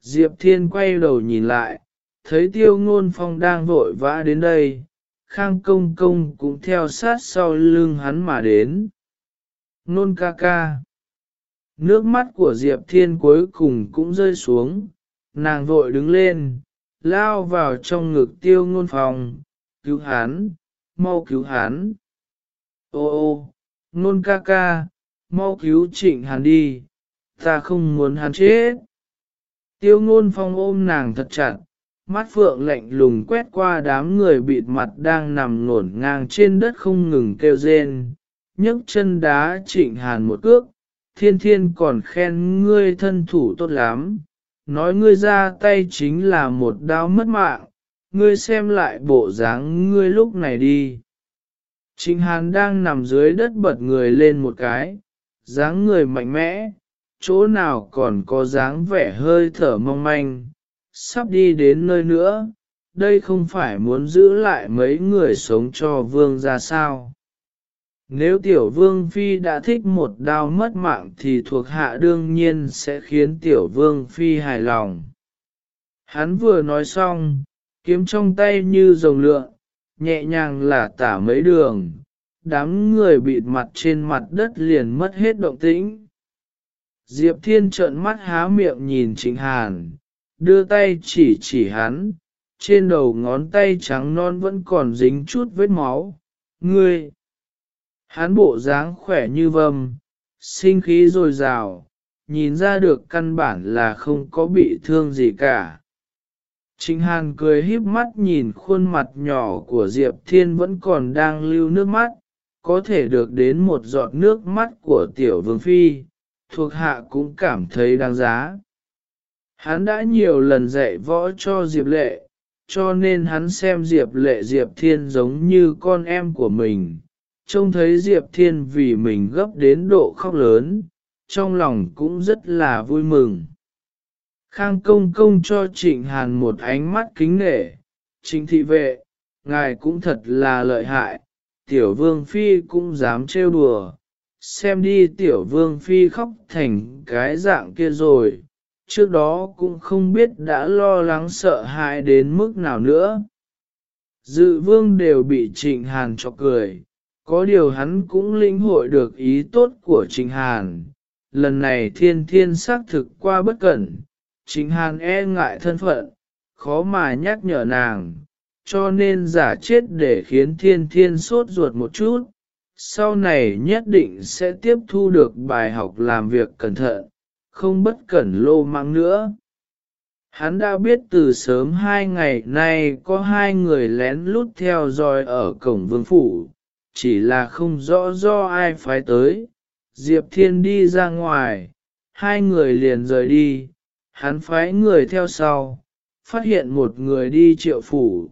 [SPEAKER 1] Diệp Thiên quay đầu nhìn lại, thấy tiêu ngôn phong đang vội vã đến đây, khang công công cũng theo sát sau lưng hắn mà đến. Nôn ca ca. Nước mắt của Diệp Thiên cuối cùng cũng rơi xuống, nàng vội đứng lên, lao vào trong ngực tiêu ngôn phòng, cứu hắn, mau cứu hắn. Ô ô, nôn ca ca, mau cứu trịnh hàn đi, ta không muốn hắn chết. Tiêu ngôn phong ôm nàng thật chặt, mắt phượng lạnh lùng quét qua đám người bịt mặt đang nằm ngổn ngang trên đất không ngừng kêu rên, nhấc chân đá trịnh hàn một cước, thiên thiên còn khen ngươi thân thủ tốt lắm, nói ngươi ra tay chính là một đau mất mạng, ngươi xem lại bộ dáng ngươi lúc này đi. Trịnh hàn đang nằm dưới đất bật người lên một cái, dáng người mạnh mẽ, chỗ nào còn có dáng vẻ hơi thở mong manh, sắp đi đến nơi nữa, đây không phải muốn giữ lại mấy người sống cho vương ra sao. Nếu tiểu vương phi đã thích một đao mất mạng thì thuộc hạ đương nhiên sẽ khiến tiểu vương phi hài lòng. Hắn vừa nói xong, kiếm trong tay như rồng lượn, nhẹ nhàng là tả mấy đường, đám người bịt mặt trên mặt đất liền mất hết động tĩnh. Diệp Thiên trợn mắt há miệng nhìn Trịnh Hàn, đưa tay chỉ chỉ hắn, trên đầu ngón tay trắng non vẫn còn dính chút vết máu. Ngươi! Hắn bộ dáng khỏe như vâm, sinh khí dồi dào, nhìn ra được căn bản là không có bị thương gì cả. Trịnh Hàn cười híp mắt nhìn khuôn mặt nhỏ của Diệp Thiên vẫn còn đang lưu nước mắt, có thể được đến một giọt nước mắt của tiểu vương phi, thuộc hạ cũng cảm thấy đáng giá. Hắn đã nhiều lần dạy võ cho Diệp Lệ, cho nên hắn xem Diệp Lệ Diệp Thiên giống như con em của mình, trông thấy Diệp Thiên vì mình gấp đến độ khóc lớn, trong lòng cũng rất là vui mừng. Khang công công cho trịnh hàn một ánh mắt kính nể, trịnh thị vệ, ngài cũng thật là lợi hại, tiểu vương phi cũng dám trêu đùa, xem đi tiểu vương phi khóc thành cái dạng kia rồi, trước đó cũng không biết đã lo lắng sợ hãi đến mức nào nữa. Dự vương đều bị trịnh hàn cho cười, có điều hắn cũng lĩnh hội được ý tốt của trịnh hàn, lần này thiên thiên xác thực qua bất cẩn. Trịnh hàn e ngại thân phận, khó mà nhắc nhở nàng, cho nên giả chết để khiến thiên thiên sốt ruột một chút, sau này nhất định sẽ tiếp thu được bài học làm việc cẩn thận, không bất cẩn lô mang nữa. Hắn đã biết từ sớm hai ngày nay có hai người lén lút theo dõi ở cổng vương phủ, chỉ là không rõ do ai phái tới. Diệp Thiên đi ra ngoài, hai người liền rời đi, hắn phái người theo sau, phát hiện một người đi triệu phủ,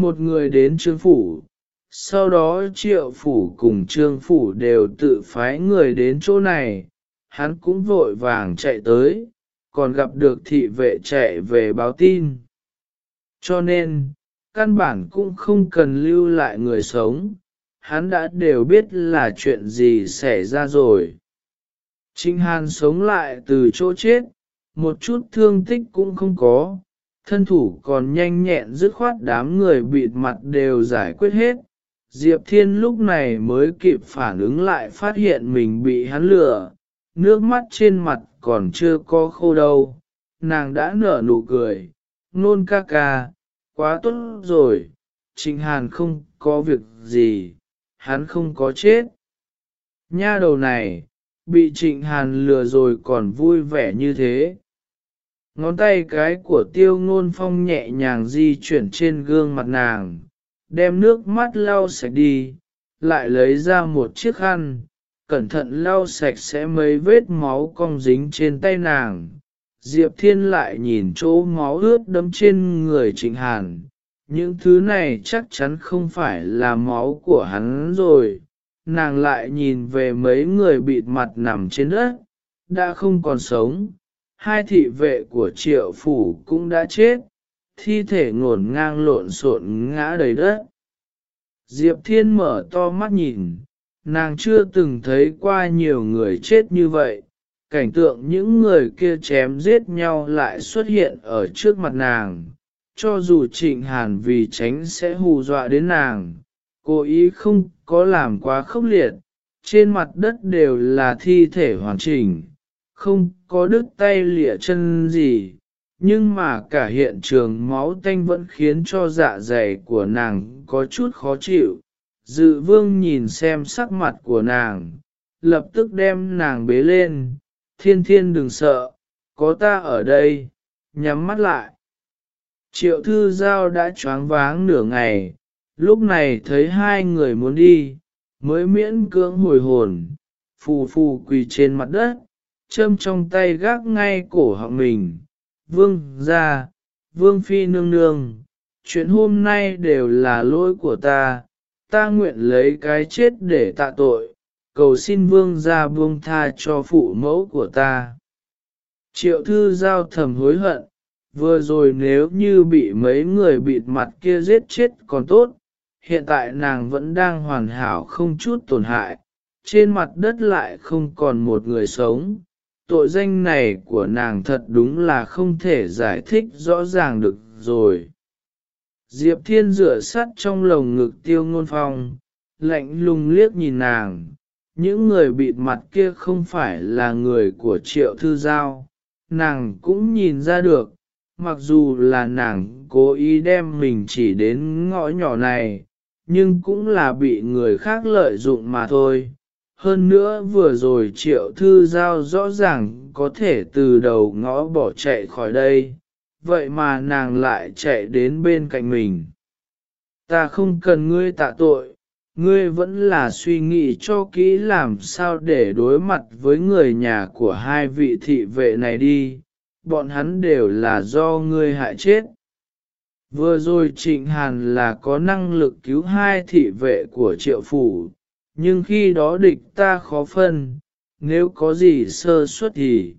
[SPEAKER 1] một người đến trương phủ. Sau đó triệu phủ cùng trương phủ đều tự phái người đến chỗ này, hắn cũng vội vàng chạy tới, còn gặp được thị vệ chạy về báo tin. Cho nên, căn bản cũng không cần lưu lại người sống, hắn đã đều biết là chuyện gì xảy ra rồi. Trinh Hàn sống lại từ chỗ chết, một chút thương tích cũng không có, thân thủ còn nhanh nhẹn dứt khoát đám người bịt mặt đều giải quyết hết. Diệp Thiên lúc này mới kịp phản ứng lại phát hiện mình bị hắn lừa, nước mắt trên mặt còn chưa có khô đâu, nàng đã nở nụ cười, nôn ca ca, quá tốt rồi, Trịnh Hàn không có việc gì, hắn không có chết. Nha đầu này, bị Trịnh Hàn lừa rồi còn vui vẻ như thế. Ngón tay cái của tiêu ngôn phong nhẹ nhàng di chuyển trên gương mặt nàng, đem nước mắt lau sạch đi, lại lấy ra một chiếc khăn, cẩn thận lau sạch sẽ mấy vết máu cong dính trên tay nàng. Diệp Thiên lại nhìn chỗ máu ướt đấm trên người Trịnh Hàn, những thứ này chắc chắn không phải là máu của hắn rồi. Nàng lại nhìn về mấy người bịt mặt nằm trên đất, đã không còn sống, hai thị vệ của triệu phủ cũng đã chết, thi thể ngổn ngang lộn xộn ngã đầy đất. Diệp Thiên mở to mắt nhìn, nàng chưa từng thấy qua nhiều người chết như vậy, cảnh tượng những người kia chém giết nhau lại xuất hiện ở trước mặt nàng, cho dù trịnh hàn vì tránh sẽ hù dọa đến nàng, cố ý không có làm quá khốc liệt, trên mặt đất đều là thi thể hoàn chỉnh, không có đứt tay lịa chân gì, nhưng mà cả hiện trường máu tanh vẫn khiến cho dạ dày của nàng có chút khó chịu. Dự vương nhìn xem sắc mặt của nàng, lập tức đem nàng bế lên, thiên thiên đừng sợ, có ta ở đây, nhắm mắt lại. Triệu thư giao đã choáng váng nửa ngày, lúc này thấy hai người muốn đi, mới miễn cưỡng hồi hồn, phù phù quỳ trên mặt đất, châm trong tay gác ngay cổ họng mình. Vương ra, vương phi nương nương, chuyện hôm nay đều là lỗi của ta, ta nguyện lấy cái chết để tạ tội, cầu xin vương ra buông tha cho phụ mẫu của ta. Triệu thư giao thầm hối hận, vừa rồi nếu như bị mấy người bịt mặt kia giết chết còn tốt, hiện tại nàng vẫn đang hoàn hảo không chút tổn hại, trên mặt đất lại không còn một người sống, tội danh này của nàng thật đúng là không thể giải thích rõ ràng được rồi. Diệp thiên rửa sắt trong lồng ngực tiêu ngôn phong, lạnh lùng liếc nhìn nàng. Những người bịt mặt kia không phải là người của triệu thư giao. Nàng cũng nhìn ra được, mặc dù là nàng cố ý đem mình chỉ đến ngõ nhỏ này, nhưng cũng là bị người khác lợi dụng mà thôi hơn nữa vừa rồi triệu thư giao rõ ràng có thể từ đầu ngõ bỏ chạy khỏi đây, vậy mà nàng lại chạy đến bên cạnh mình. Ta không cần ngươi tạ tội, ngươi vẫn là suy nghĩ cho kỹ làm sao để đối mặt với người nhà của hai vị thị vệ này đi, bọn hắn đều là do ngươi hại chết. Vừa rồi trịnh hàn là có năng lực cứu hai thị vệ của triệu phủ nhưng khi đó địch ta khó phân, nếu có gì sơ suất thì.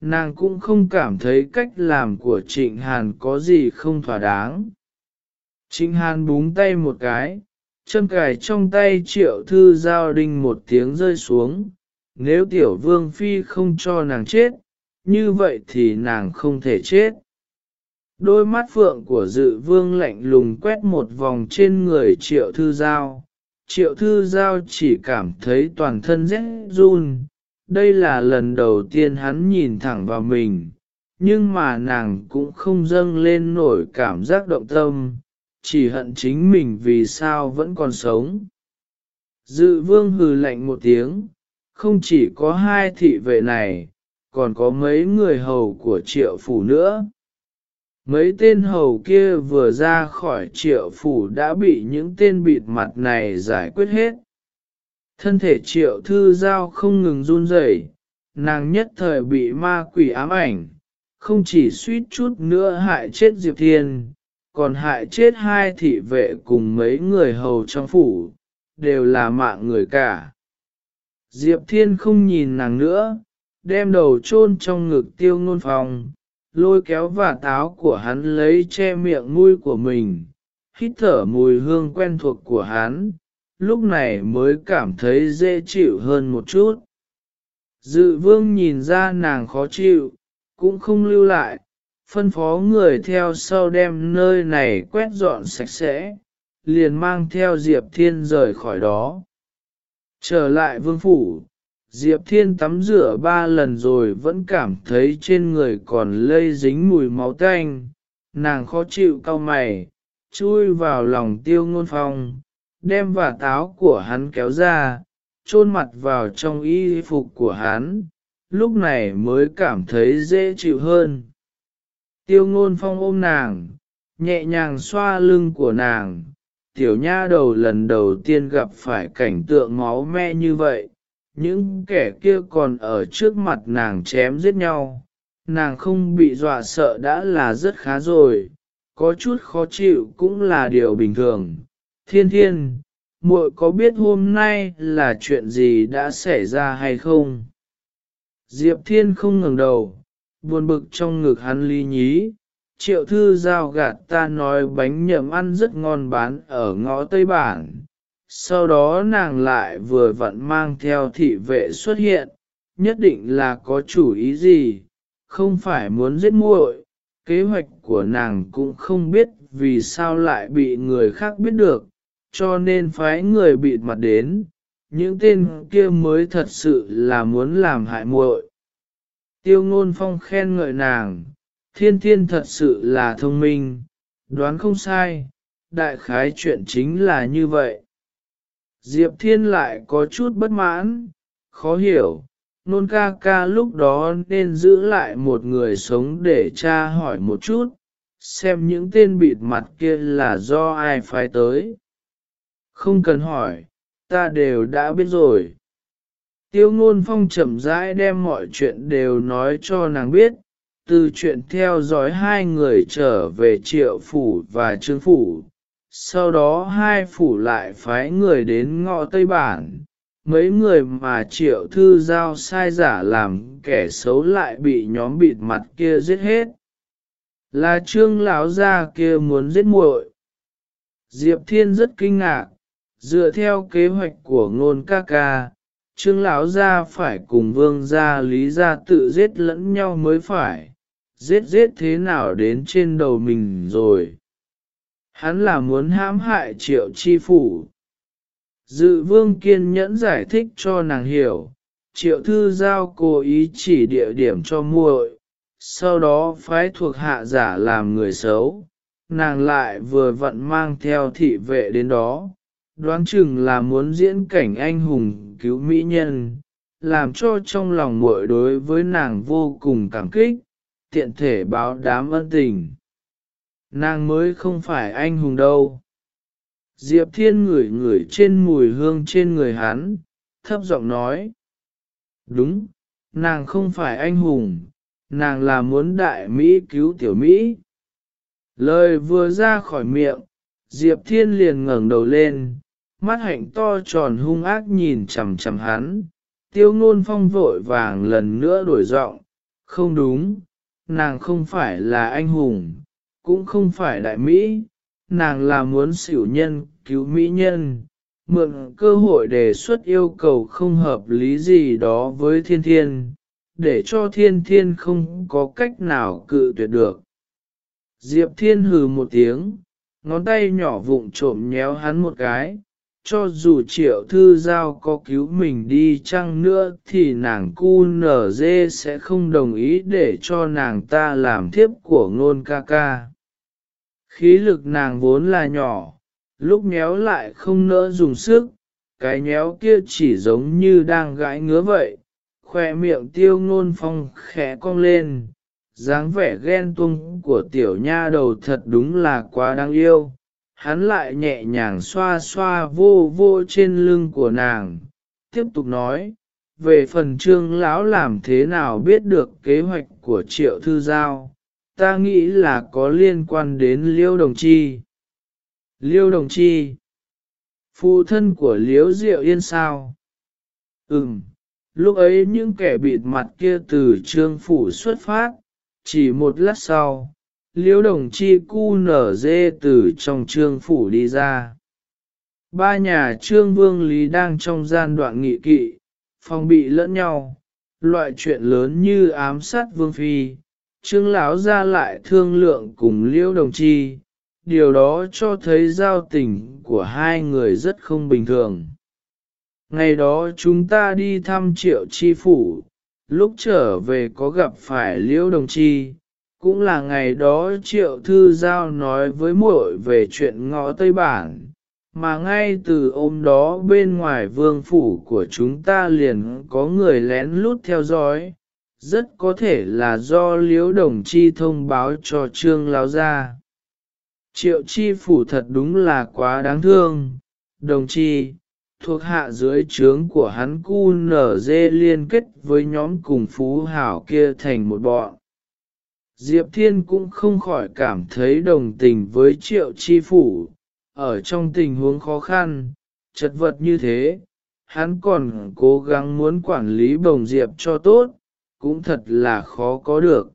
[SPEAKER 1] Nàng cũng không cảm thấy cách làm của trịnh hàn có gì không thỏa đáng. Trịnh hàn búng tay một cái, châm cài trong tay triệu thư giao đinh một tiếng rơi xuống. Nếu tiểu vương phi không cho nàng chết, như vậy thì nàng không thể chết. Đôi mắt phượng của dự vương lạnh lùng quét một vòng trên người triệu thư giao triệu thư giao chỉ cảm thấy toàn thân rét run. Đây là lần đầu tiên hắn nhìn thẳng vào mình, nhưng mà nàng cũng không dâng lên nổi cảm giác động tâm, chỉ hận chính mình vì sao vẫn còn sống. Dự vương hừ lạnh một tiếng, không chỉ có hai thị vệ này, còn có mấy người hầu của triệu phủ nữa mấy tên hầu kia vừa ra khỏi triệu phủ đã bị những tên bịt mặt này giải quyết hết. Thân thể triệu thư giao không ngừng run rẩy, nàng nhất thời bị ma quỷ ám ảnh, không chỉ suýt chút nữa hại chết diệp thiên, còn hại chết hai thị vệ cùng mấy người hầu trong phủ, đều là mạng người cả. Diệp thiên không nhìn nàng nữa, đem đầu chôn trong ngực tiêu ngôn phòng lôi kéo và táo của hắn lấy che miệng mũi của mình, hít thở mùi hương quen thuộc của hắn, lúc này mới cảm thấy dễ chịu hơn một chút. Dự vương nhìn ra nàng khó chịu, cũng không lưu lại, phân phó người theo sau đem nơi này quét dọn sạch sẽ, liền mang theo Diệp Thiên rời khỏi đó. Trở lại vương phủ, Diệp Thiên tắm rửa ba lần rồi vẫn cảm thấy trên người còn lây dính mùi máu tanh, nàng khó chịu cau mày, chui vào lòng tiêu ngôn phong, đem vả táo của hắn kéo ra, chôn mặt vào trong y phục của hắn, lúc này mới cảm thấy dễ chịu hơn. Tiêu ngôn phong ôm nàng, nhẹ nhàng xoa lưng của nàng, tiểu nha đầu lần đầu tiên gặp phải cảnh tượng máu me như vậy những kẻ kia còn ở trước mặt nàng chém giết nhau, nàng không bị dọa sợ đã là rất khá rồi, có chút khó chịu cũng là điều bình thường. Thiên thiên, muội có biết hôm nay là chuyện gì đã xảy ra hay không? Diệp thiên không ngẩng đầu, buồn bực trong ngực hắn ly nhí, triệu thư giao gạt ta nói bánh nhậm ăn rất ngon bán ở ngõ Tây Bản, sau đó nàng lại vừa vặn mang theo thị vệ xuất hiện, nhất định là có chủ ý gì, không phải muốn giết muội. kế hoạch của nàng cũng không biết vì sao lại bị người khác biết được, cho nên phái người bịt mặt đến, những tên kia mới thật sự là muốn làm hại muội. Tiêu ngôn phong khen ngợi nàng, thiên thiên thật sự là thông minh, đoán không sai, đại khái chuyện chính là như vậy. Diệp Thiên lại có chút bất mãn, khó hiểu, nôn ca ca lúc đó nên giữ lại một người sống để tra hỏi một chút, xem những tên bịt mặt kia là do ai phái tới. Không cần hỏi, ta đều đã biết rồi. Tiêu ngôn phong chậm rãi đem mọi chuyện đều nói cho nàng biết, từ chuyện theo dõi hai người trở về triệu phủ và trương phủ, sau đó hai phủ lại phái người đến ngõ Tây Bản, mấy người mà triệu thư giao sai giả làm kẻ xấu lại bị nhóm bịt mặt kia giết hết. Là trương lão gia kia muốn giết muội. Diệp Thiên rất kinh ngạc, dựa theo kế hoạch của ngôn ca ca, trương lão gia phải cùng vương gia lý gia tự giết lẫn nhau mới phải giết giết thế nào đến trên đầu mình rồi hắn là muốn hãm hại triệu chi phủ. Dự vương kiên nhẫn giải thích cho nàng hiểu, triệu thư giao cố ý chỉ địa điểm cho muội, sau đó phái thuộc hạ giả làm người xấu. Nàng lại vừa vặn mang theo thị vệ đến đó, đoán chừng là muốn diễn cảnh anh hùng cứu mỹ nhân, làm cho trong lòng muội đối với nàng vô cùng cảm kích, tiện thể báo đám ân tình nàng mới không phải anh hùng đâu. Diệp thiên ngửi ngửi trên mùi hương trên người hắn, thấp giọng nói. Đúng, nàng không phải anh hùng, nàng là muốn đại mỹ cứu tiểu mỹ. Lời vừa ra khỏi miệng, diệp thiên liền ngẩng đầu lên, mắt hạnh to tròn hung ác nhìn chằm chằm hắn. Tiêu ngôn phong vội vàng lần nữa đổi giọng. Không đúng, nàng không phải là anh hùng cũng không phải đại mỹ, nàng là muốn xỉu nhân, cứu mỹ nhân, mượn cơ hội đề xuất yêu cầu không hợp lý gì đó với thiên thiên, để cho thiên thiên không có cách nào cự tuyệt được. Diệp thiên hừ một tiếng, ngón tay nhỏ vụng trộm nhéo hắn một cái, cho dù triệu thư giao có cứu mình đi chăng nữa thì nàng cu nở dê sẽ không đồng ý để cho nàng ta làm thiếp của ngôn ca ca khí lực nàng vốn là nhỏ, lúc nhéo lại không nỡ dùng sức, cái nhéo kia chỉ giống như đang gãi ngứa vậy, khoe miệng tiêu ngôn phong khẽ cong lên, dáng vẻ ghen tuông của tiểu nha đầu thật đúng là quá đáng yêu. Hắn lại nhẹ nhàng xoa xoa vô vô trên lưng của nàng, tiếp tục nói, về phần trương lão làm thế nào biết được kế hoạch của triệu thư giao? Ta nghĩ là có liên quan đến liêu đồng chi liêu đồng chi phụ thân của liếu diệu yên sao ừm lúc ấy những kẻ bịt mặt kia từ trương phủ xuất phát chỉ một lát sau liễu đồng chi cu nở dê từ trong trương phủ đi ra. Ba nhà trương vương lý đang trong gian đoạn nghị kỵ, phòng bị lẫn nhau, loại chuyện lớn như ám sát vương phi, trương lão ra lại thương lượng cùng liễu đồng chi, điều đó cho thấy giao tình của hai người rất không bình thường. Ngày đó chúng ta đi thăm triệu chi phủ, lúc trở về có gặp phải liễu đồng chi, cũng là ngày đó triệu thư giao nói với muội về chuyện ngõ Tây Bản, mà ngay từ ôm đó bên ngoài vương phủ của chúng ta liền có người lén lút theo dõi, rất có thể là do liễu đồng chi thông báo cho trương lao gia. Triệu chi phủ thật đúng là quá đáng thương, đồng chi, thuộc hạ dưới trướng của hắn cu nở dê liên kết với nhóm cùng phú hảo kia thành một bọn. Diệp Thiên cũng không khỏi cảm thấy đồng tình với triệu chi phủ, ở trong tình huống khó khăn, chật vật như thế, hắn còn cố gắng muốn quản lý bồng Diệp cho tốt, cũng thật là khó có được.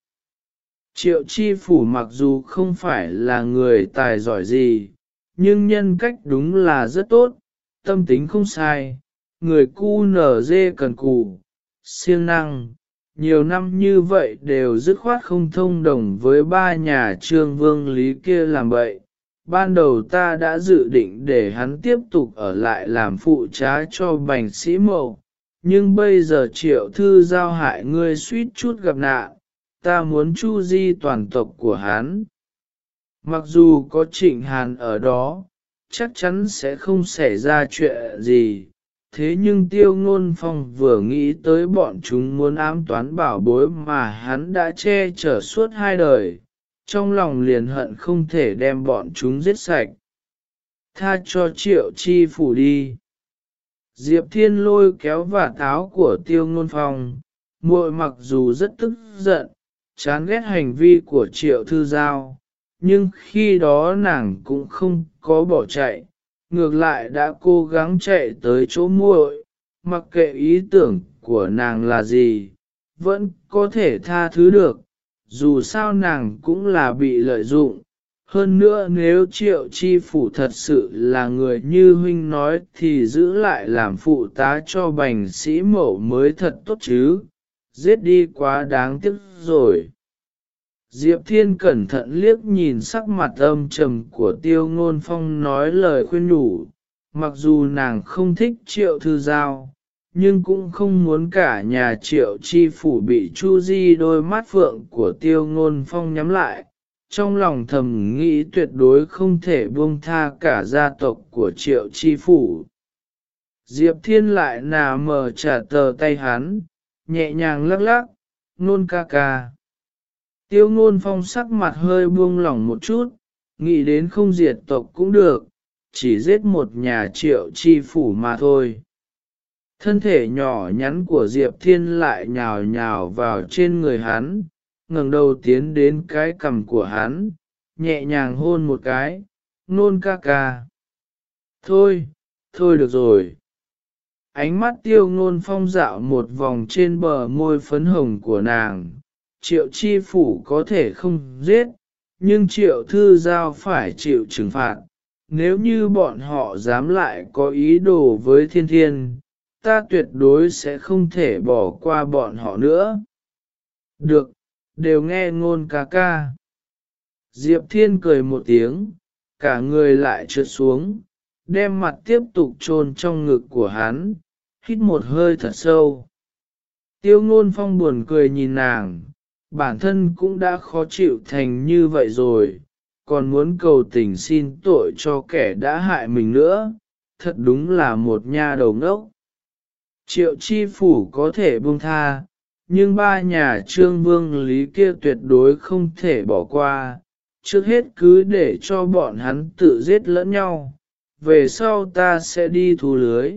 [SPEAKER 1] Triệu chi phủ mặc dù không phải là người tài giỏi gì, nhưng nhân cách đúng là rất tốt, tâm tính không sai, người cu nở dê cần cù, siêng năng, nhiều năm như vậy đều dứt khoát không thông đồng với ba nhà trương vương lý kia làm vậy. Ban đầu ta đã dự định để hắn tiếp tục ở lại làm phụ trá cho bành sĩ mậu, nhưng bây giờ triệu thư giao hại ngươi suýt chút gặp nạn, ta muốn chu di toàn tộc của hắn. Mặc dù có trịnh hàn ở đó, chắc chắn sẽ không xảy ra chuyện gì, thế nhưng tiêu ngôn phong vừa nghĩ tới bọn chúng muốn ám toán bảo bối mà hắn đã che chở suốt hai đời, trong lòng liền hận không thể đem bọn chúng giết sạch. Tha cho triệu chi phủ đi. Diệp thiên lôi kéo và táo của tiêu ngôn phong, muội mặc dù rất tức giận, chán ghét hành vi của triệu thư giao, nhưng khi đó nàng cũng không có bỏ chạy, ngược lại đã cố gắng chạy tới chỗ muội, mặc kệ ý tưởng của nàng là gì, vẫn có thể tha thứ được, dù sao nàng cũng là bị lợi dụng, hơn nữa nếu triệu chi phủ thật sự là người như huynh nói thì giữ lại làm phụ tá cho bành sĩ mẫu mới thật tốt chứ, giết đi quá đáng tiếc rồi. Diệp Thiên cẩn thận liếc nhìn sắc mặt âm trầm của tiêu ngôn phong nói lời khuyên nhủ, mặc dù nàng không thích triệu thư giao, nhưng cũng không muốn cả nhà triệu chi phủ bị chu di đôi mắt phượng của tiêu ngôn phong nhắm lại. Trong lòng thầm nghĩ tuyệt đối không thể buông tha cả gia tộc của triệu chi phủ. Diệp Thiên lại nà mở trả tờ tay hắn, nhẹ nhàng lắc lắc, nôn ca ca. Tiêu ngôn phong sắc mặt hơi buông lỏng một chút, nghĩ đến không diệt tộc cũng được, chỉ giết một nhà triệu chi phủ mà thôi. Thân thể nhỏ nhắn của Diệp Thiên lại nhào nhào vào trên người hắn, ngẩng đầu tiến đến cái cằm của hắn, nhẹ nhàng hôn một cái, nôn ca ca. Thôi, thôi được rồi. Ánh mắt tiêu ngôn phong dạo một vòng trên bờ môi phấn hồng của nàng, triệu chi phủ có thể không giết, nhưng triệu thư giao phải chịu trừng phạt. Nếu như bọn họ dám lại có ý đồ với thiên thiên, ta tuyệt đối sẽ không thể bỏ qua bọn họ nữa. Được, đều nghe ngôn ca ca. Diệp Thiên cười một tiếng, cả người lại trượt xuống, đem mặt tiếp tục chôn trong ngực của hắn, hít một hơi thật sâu. Tiêu ngôn phong buồn cười nhìn nàng, bản thân cũng đã khó chịu thành như vậy rồi, còn muốn cầu tình xin tội cho kẻ đã hại mình nữa, thật đúng là một nha đầu ngốc. Triệu chi phủ có thể buông tha, nhưng ba nhà trương vương lý kia tuyệt đối không thể bỏ qua, trước hết cứ để cho bọn hắn tự giết lẫn nhau, về sau ta sẽ đi thu lưới.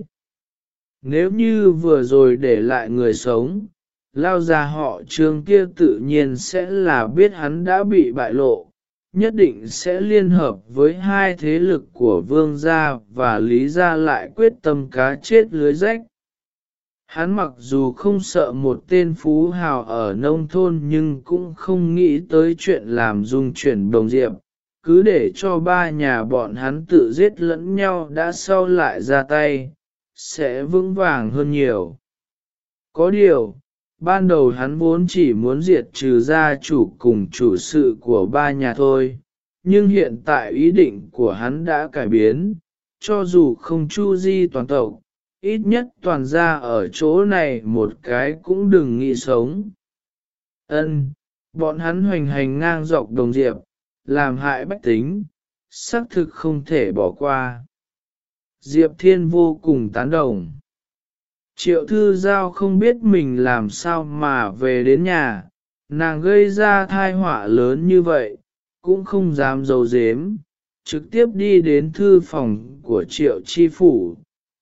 [SPEAKER 1] Nếu như vừa rồi để lại người sống, lao ra họ trương kia tự nhiên sẽ là biết hắn đã bị bại lộ, nhất định sẽ liên hợp với hai thế lực của vương gia và lý gia lại quyết tâm cá chết lưới rách. Hắn mặc dù không sợ một tên phú hào ở nông thôn nhưng cũng không nghĩ tới chuyện làm dung chuyển đồng diệp, cứ để cho ba nhà bọn hắn tự giết lẫn nhau đã sau lại ra tay, sẽ vững vàng hơn nhiều. Có điều, ban đầu hắn vốn chỉ muốn diệt trừ gia chủ cùng chủ sự của ba nhà thôi, nhưng hiện tại ý định của hắn đã cải biến, cho dù không chu di toàn tộc, ít nhất toàn ra ở chỗ này một cái cũng đừng nghĩ sống. Ân, bọn hắn hoành hành ngang dọc đồng diệp, làm hại bách tính, xác thực không thể bỏ qua. Diệp Thiên vô cùng tán đồng. Triệu thư giao không biết mình làm sao mà về đến nhà, nàng gây ra thai họa lớn như vậy, cũng không dám dầu dếm, trực tiếp đi đến thư phòng của triệu chi phủ,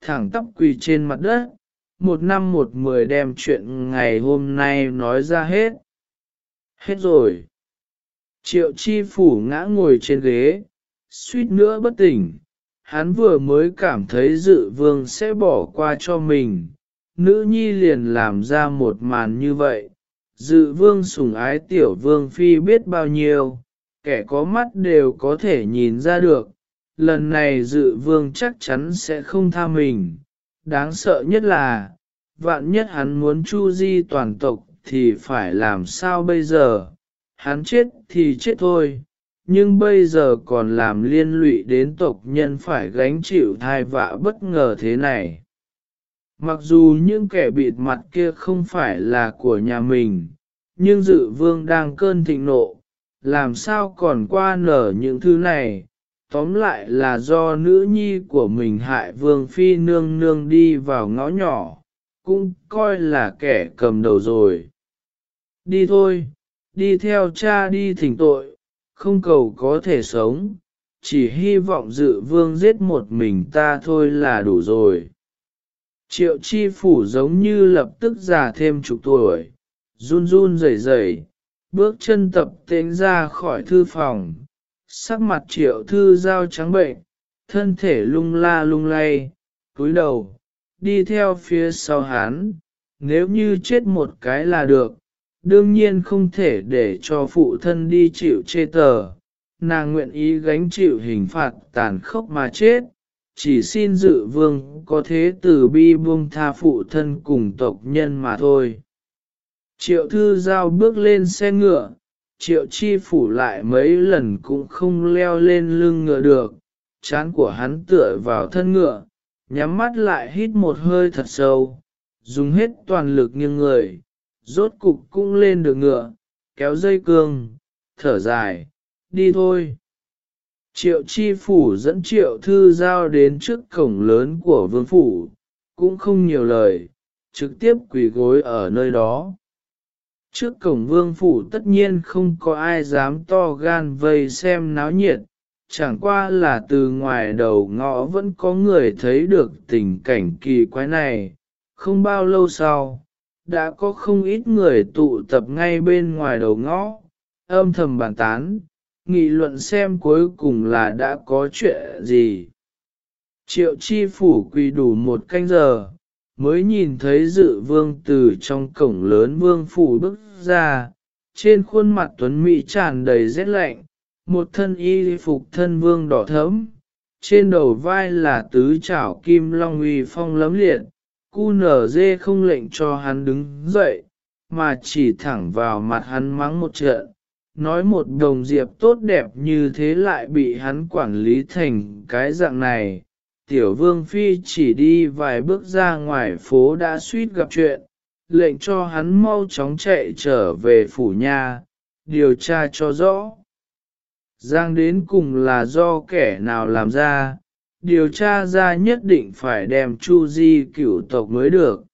[SPEAKER 1] thẳng tóc quỳ trên mặt đất, một năm một mười đem chuyện ngày hôm nay nói ra hết. Hết rồi. Triệu chi phủ ngã ngồi trên ghế, suýt nữa bất tỉnh, hắn vừa mới cảm thấy dự vương sẽ bỏ qua cho mình, nữ nhi liền làm ra một màn như vậy. Dự vương sủng ái tiểu vương phi biết bao nhiêu, kẻ có mắt đều có thể nhìn ra được, lần này dự vương chắc chắn sẽ không tha mình. Đáng sợ nhất là, vạn nhất hắn muốn chu di toàn tộc thì phải làm sao bây giờ? Hắn chết thì chết thôi, nhưng bây giờ còn làm liên lụy đến tộc nhân phải gánh chịu thai vạ bất ngờ thế này. Mặc dù những kẻ bịt mặt kia không phải là của nhà mình, nhưng dự vương đang cơn thịnh nộ, làm sao còn qua nở những thứ này, tóm lại là do nữ nhi của mình hại vương phi nương nương đi vào ngõ nhỏ, cũng coi là kẻ cầm đầu rồi. Đi thôi, đi theo cha đi thỉnh tội, không cầu có thể sống, chỉ hy vọng dự vương giết một mình ta thôi là đủ rồi. Triệu chi phủ giống như lập tức già thêm chục tuổi, run run rẩy rẩy, bước chân tập tễnh ra khỏi thư phòng, sắc mặt triệu thư giao trắng bệnh, thân thể lung la lung lay, cúi đầu, đi theo phía sau hắn, nếu như chết một cái là được, đương nhiên không thể để cho phụ thân đi chịu chê tờ, nàng nguyện ý gánh chịu hình phạt tàn khốc mà chết, chỉ xin dự vương có thế từ bi buông tha phụ thân cùng tộc nhân mà thôi. Triệu thư giao bước lên xe ngựa, triệu chi phủ lại mấy lần cũng không leo lên lưng ngựa được, chán của hắn tựa vào thân ngựa, nhắm mắt lại hít một hơi thật sâu, dùng hết toàn lực nghiêng người, rốt cục cũng lên được ngựa, kéo dây cương, thở dài, đi thôi. Triệu chi phủ dẫn triệu thư giao đến trước cổng lớn của vương phủ, cũng không nhiều lời, trực tiếp quỳ gối ở nơi đó. Trước cổng vương phủ tất nhiên không có ai dám to gan vây xem náo nhiệt, chẳng qua là từ ngoài đầu ngõ vẫn có người thấy được tình cảnh kỳ quái này. Không bao lâu sau, đã có không ít người tụ tập ngay bên ngoài đầu ngõ, âm thầm bàn tán, nghị luận xem cuối cùng là đã có chuyện gì. Triệu chi phủ quỳ đủ một canh giờ, mới nhìn thấy dự vương từ trong cổng lớn vương phủ bước ra, trên khuôn mặt tuấn mỹ tràn đầy rét lạnh, một thân y phục thân vương đỏ thẫm, trên đầu vai là tứ chảo kim long uy phong lấm liệt, cu nở dê không lệnh cho hắn đứng dậy, mà chỉ thẳng vào mặt hắn mắng một trận, nói một đồng diệp tốt đẹp như thế lại bị hắn quản lý thành cái dạng này. Tiểu vương phi chỉ đi vài bước ra ngoài phố đã suýt gặp chuyện, lệnh cho hắn mau chóng chạy trở về phủ nhà, điều tra cho rõ. Giang đến cùng là do kẻ nào làm ra, điều tra ra nhất định phải đem chu di cửu tộc mới được.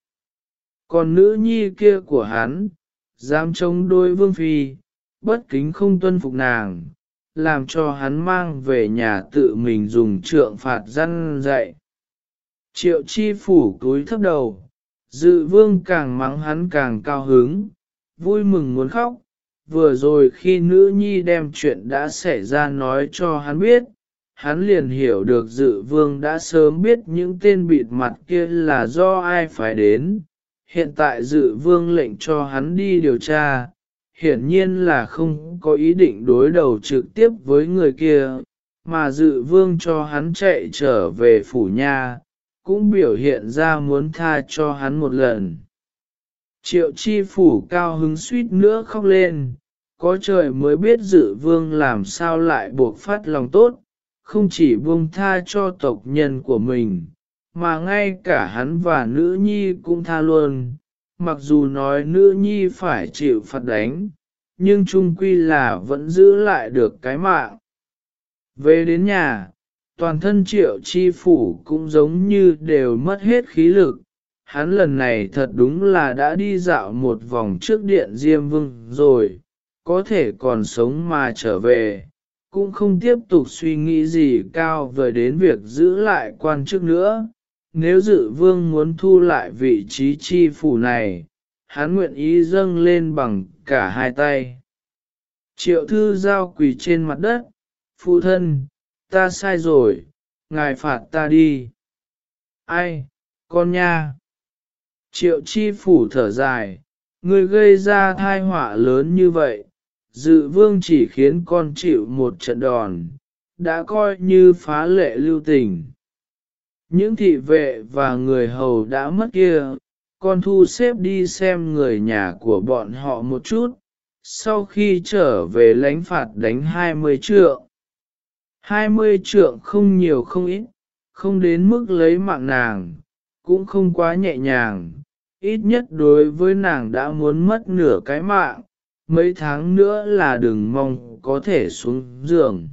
[SPEAKER 1] Còn nữ nhi kia của hắn, dám chống đối vương phi, bất kính không tuân phục nàng, làm cho hắn mang về nhà tự mình dùng trượng phạt răn dạy. Triệu chi phủ túi thấp đầu, dự vương càng mắng hắn càng cao hứng, vui mừng muốn khóc, vừa rồi khi nữ nhi đem chuyện đã xảy ra nói cho hắn biết, hắn liền hiểu được dự vương đã sớm biết những tên bịt mặt kia là do ai phải đến. Hiện tại dự vương lệnh cho hắn đi điều tra, hiển nhiên là không có ý định đối đầu trực tiếp với người kia, mà dự vương cho hắn chạy trở về phủ nha, cũng biểu hiện ra muốn tha cho hắn một lần. Triệu chi phủ cao hứng suýt nữa khóc lên, có trời mới biết dự vương làm sao lại buộc phát lòng tốt, không chỉ buông tha cho tộc nhân của mình, mà ngay cả hắn và nữ nhi cũng tha luôn, mặc dù nói nữ nhi phải chịu phạt đánh, nhưng trung quy là vẫn giữ lại được cái mạng. Về đến nhà, toàn thân triệu chi phủ cũng giống như đều mất hết khí lực. Hắn lần này thật đúng là đã đi dạo một vòng trước điện Diêm Vương rồi, có thể còn sống mà trở về, cũng không tiếp tục suy nghĩ gì cao về đến việc giữ lại quan chức nữa. Nếu dự vương muốn thu lại vị trí chi phủ này, hắn nguyện ý dâng lên bằng cả hai tay. Triệu thư giao quỳ trên mặt đất, phụ thân, ta sai rồi, ngài phạt ta đi. Ai, con nha. Triệu chi phủ thở dài, người gây ra thai họa lớn như vậy, dự vương chỉ khiến con chịu một trận đòn, đã coi như phá lệ lưu tình. Những thị vệ và người hầu đã mất kia, con thu xếp đi xem người nhà của bọn họ một chút, sau khi trở về lãnh phạt đánh 20 trượng. 20 trượng không nhiều không ít, không đến mức lấy mạng nàng, cũng không quá nhẹ nhàng, ít nhất đối với nàng đã muốn mất nửa cái mạng, mấy tháng nữa là đừng mong có thể xuống giường.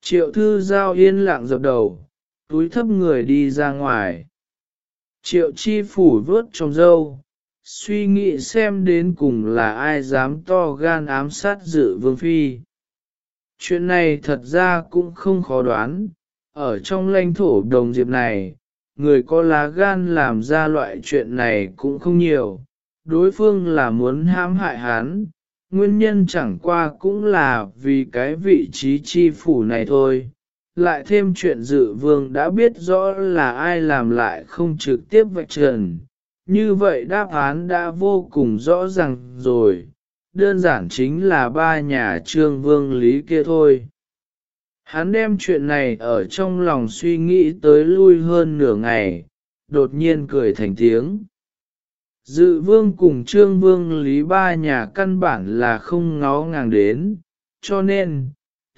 [SPEAKER 1] Triệu thư giao yên lặng dập đầu, túi thấp người đi ra ngoài. Triệu chi phủ vớt trong dâu, suy nghĩ xem đến cùng là ai dám to gan ám sát dự vương phi. Chuyện này thật ra cũng không khó đoán, ở trong lãnh thổ đồng diệp này, người có lá gan làm ra loại chuyện này cũng không nhiều, đối phương là muốn hãm hại hắn, nguyên nhân chẳng qua cũng là vì cái vị trí chi phủ này thôi. Lại thêm chuyện dự vương đã biết rõ là ai làm lại không trực tiếp vạch trần, như vậy đáp án đã vô cùng rõ ràng rồi, đơn giản chính là ba nhà trương vương lý kia thôi. Hắn đem chuyện này ở trong lòng suy nghĩ tới lui hơn nửa ngày, đột nhiên cười thành tiếng. Dự vương cùng trương vương lý ba nhà căn bản là không ngó ngàng đến, cho nên,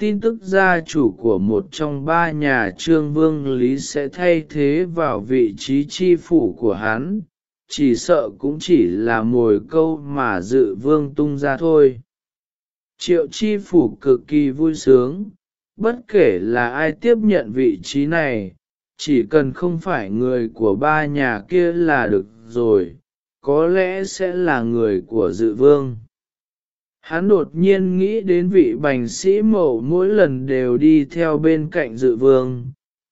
[SPEAKER 1] tin tức gia chủ của một trong ba nhà trương vương lý sẽ thay thế vào vị trí chi phủ của hắn, chỉ sợ cũng chỉ là mồi câu mà dự vương tung ra thôi. Triệu chi phủ cực kỳ vui sướng, bất kể là ai tiếp nhận vị trí này, chỉ cần không phải người của ba nhà kia là được rồi, có lẽ sẽ là người của dự vương. Hắn đột nhiên nghĩ đến vị bành sĩ mẫu mỗi lần đều đi theo bên cạnh dự vương,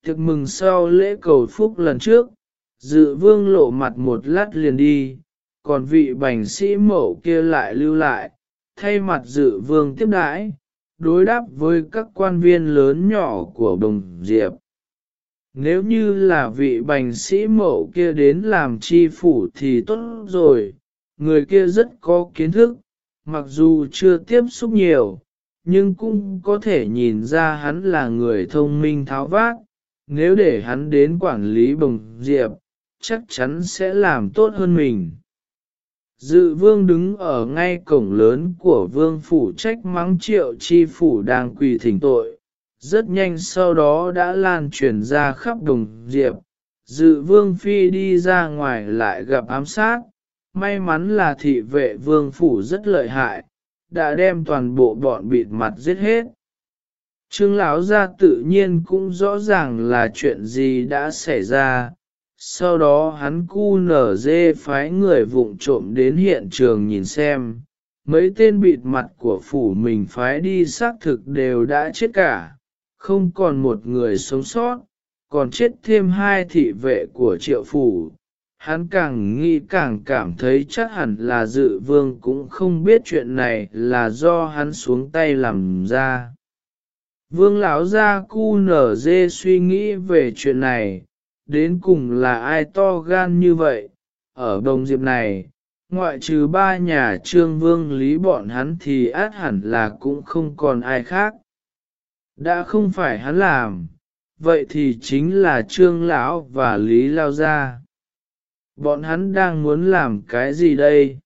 [SPEAKER 1] tiệc mừng sau lễ cầu phúc lần trước, dự vương lộ mặt một lát liền đi, còn vị bành sĩ mẫu kia lại lưu lại, thay mặt dự vương tiếp đãi, đối đáp với các quan viên lớn nhỏ của Đồng Diệp. Nếu như là vị bành sĩ mẫu kia đến làm chi phủ thì tốt rồi, người kia rất có kiến thức, mặc dù chưa tiếp xúc nhiều, nhưng cũng có thể nhìn ra hắn là người thông minh tháo vát, nếu để hắn đến quản lý Bồng Diệp, chắc chắn sẽ làm tốt hơn mình. Dự vương đứng ở ngay cổng lớn của vương phủ trách mắng triệu chi phủ đang quỳ thỉnh tội, rất nhanh sau đó đã lan truyền ra khắp đồng diệp. Dự vương phi đi ra ngoài lại gặp ám sát, may mắn là thị vệ vương phủ rất lợi hại, đã đem toàn bộ bọn bịt mặt giết hết. Trương lão gia tự nhiên cũng rõ ràng là chuyện gì đã xảy ra, sau đó hắn cu nở dê phái người vụng trộm đến hiện trường nhìn xem, mấy tên bịt mặt của phủ mình phái đi xác thực đều đã chết cả, không còn một người sống sót, còn chết thêm hai thị vệ của triệu phủ. Hắn càng nghĩ càng cảm thấy chắc hẳn là dự vương cũng không biết chuyện này là do hắn xuống tay làm ra. Vương lão gia cu nở dê suy nghĩ về chuyện này, đến cùng là ai to gan như vậy, ở đồng diệp này, ngoại trừ ba nhà trương vương lý bọn hắn thì át hẳn là cũng không còn ai khác. Đã không phải hắn làm, vậy thì chính là trương lão và lý lao gia. Bọn hắn đang muốn làm cái gì đây?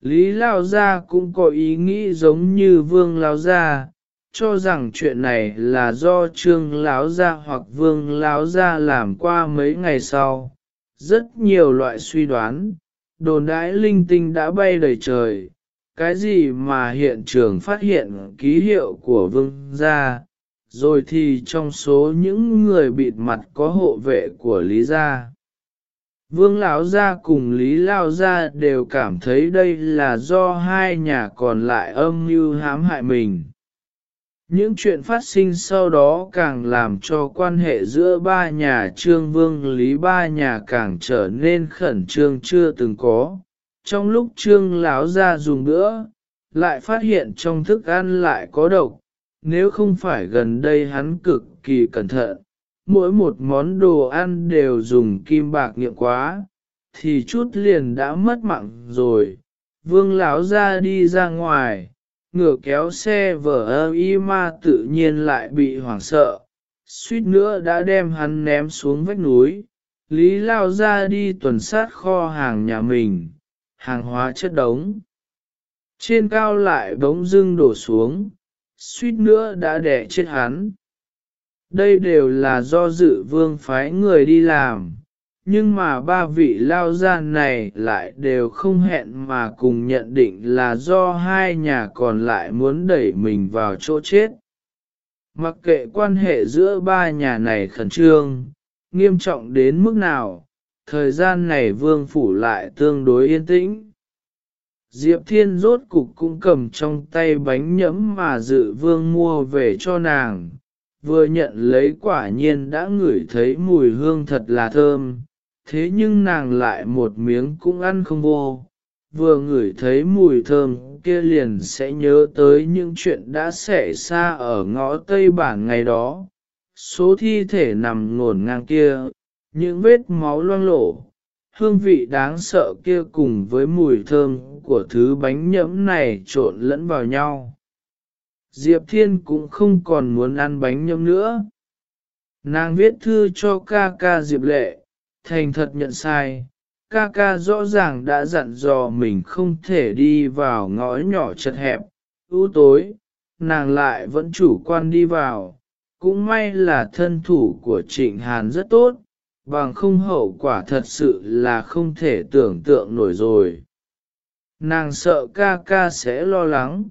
[SPEAKER 1] Lý lao gia cũng có ý nghĩ giống như vương lao gia, cho rằng chuyện này là do trương lão gia hoặc vương lão gia làm qua mấy ngày sau. Rất nhiều loại suy đoán, đồn đãi linh tinh đã bay đầy trời, cái gì mà hiện trường phát hiện ký hiệu của vương gia, rồi thì trong số những người bịt mặt có hộ vệ của Lý gia. Vương Lão Gia cùng Lý Lao Gia đều cảm thấy đây là do hai nhà còn lại âm mưu hãm hại mình. Những chuyện phát sinh sau đó càng làm cho quan hệ giữa ba nhà trương vương lý ba nhà càng trở nên khẩn trương chưa từng có. Trong lúc trương lão gia dùng bữa, lại phát hiện trong thức ăn lại có độc, nếu không phải gần đây hắn cực kỳ cẩn thận, mỗi một món đồ ăn đều dùng kim bạc nghiệm quá, thì chút liền đã mất mạng rồi. Vương lão ra đi ra ngoài, ngựa kéo xe vở ơ y ma tự nhiên lại bị hoảng sợ, suýt nữa đã đem hắn ném xuống vách núi. Lý lao ra đi tuần sát kho hàng nhà mình, hàng hóa chất đống. Trên cao lại bỗng dưng đổ xuống, suýt nữa đã đẻ chết hắn. Đây đều là do dự vương phái người đi làm, nhưng mà ba vị lao gia này lại đều không hẹn mà cùng nhận định là do hai nhà còn lại muốn đẩy mình vào chỗ chết. Mặc kệ quan hệ giữa ba nhà này khẩn trương, nghiêm trọng đến mức nào, thời gian này vương phủ lại tương đối yên tĩnh. Diệp Thiên rốt cục cũng cầm trong tay bánh nhẫm mà dự vương mua về cho nàng, vừa nhận lấy quả nhiên đã ngửi thấy mùi hương thật là thơm, thế nhưng nàng lại một miếng cũng ăn không vô, vừa ngửi thấy mùi thơm kia liền sẽ nhớ tới những chuyện đã xảy ra ở ngõ Tây Bản ngày đó. Số thi thể nằm ngổn ngang kia, những vết máu loang lổ, hương vị đáng sợ kia cùng với mùi thơm của thứ bánh nhẫm này trộn lẫn vào nhau. Diệp Thiên cũng không còn muốn ăn bánh nhâm nữa. Nàng viết thư cho ca ca Diệp Lệ, thành thật nhận sai, ca ca rõ ràng đã dặn dò mình không thể đi vào ngõ nhỏ chật hẹp, u tối, nàng lại vẫn chủ quan đi vào. Cũng may là thân thủ của Trịnh Hàn rất tốt, bằng không hậu quả thật sự là không thể tưởng tượng nổi rồi. Nàng sợ ca ca sẽ lo lắng,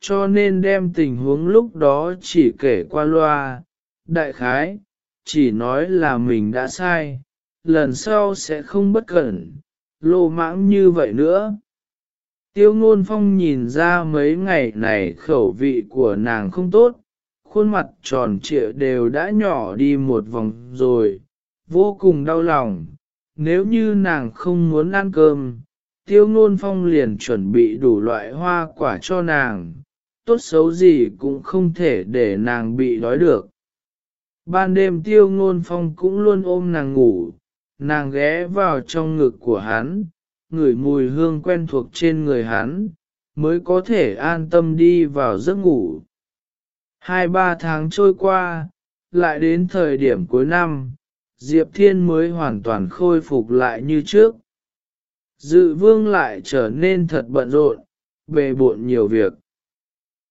[SPEAKER 1] cho nên đem tình huống lúc đó chỉ kể qua loa, đại khái, chỉ nói là mình đã sai, lần sau sẽ không bất cẩn, lô mãng như vậy nữa. Tiêu ngôn phong nhìn ra mấy ngày này khẩu vị của nàng không tốt, khuôn mặt tròn trịa đều đã nhỏ đi một vòng rồi, vô cùng đau lòng. Nếu như nàng không muốn ăn cơm, tiêu ngôn phong liền chuẩn bị đủ loại hoa quả cho nàng, tốt xấu gì cũng không thể để nàng bị đói được. Ban đêm tiêu ngôn phong cũng luôn ôm nàng ngủ, nàng ghé vào trong ngực của hắn, ngửi mùi hương quen thuộc trên người hắn, mới có thể an tâm đi vào giấc ngủ. Hai ba tháng trôi qua, lại đến thời điểm cuối năm, Diệp Thiên mới hoàn toàn khôi phục lại như trước. Dự vương lại trở nên thật bận rộn, bề bộn nhiều việc.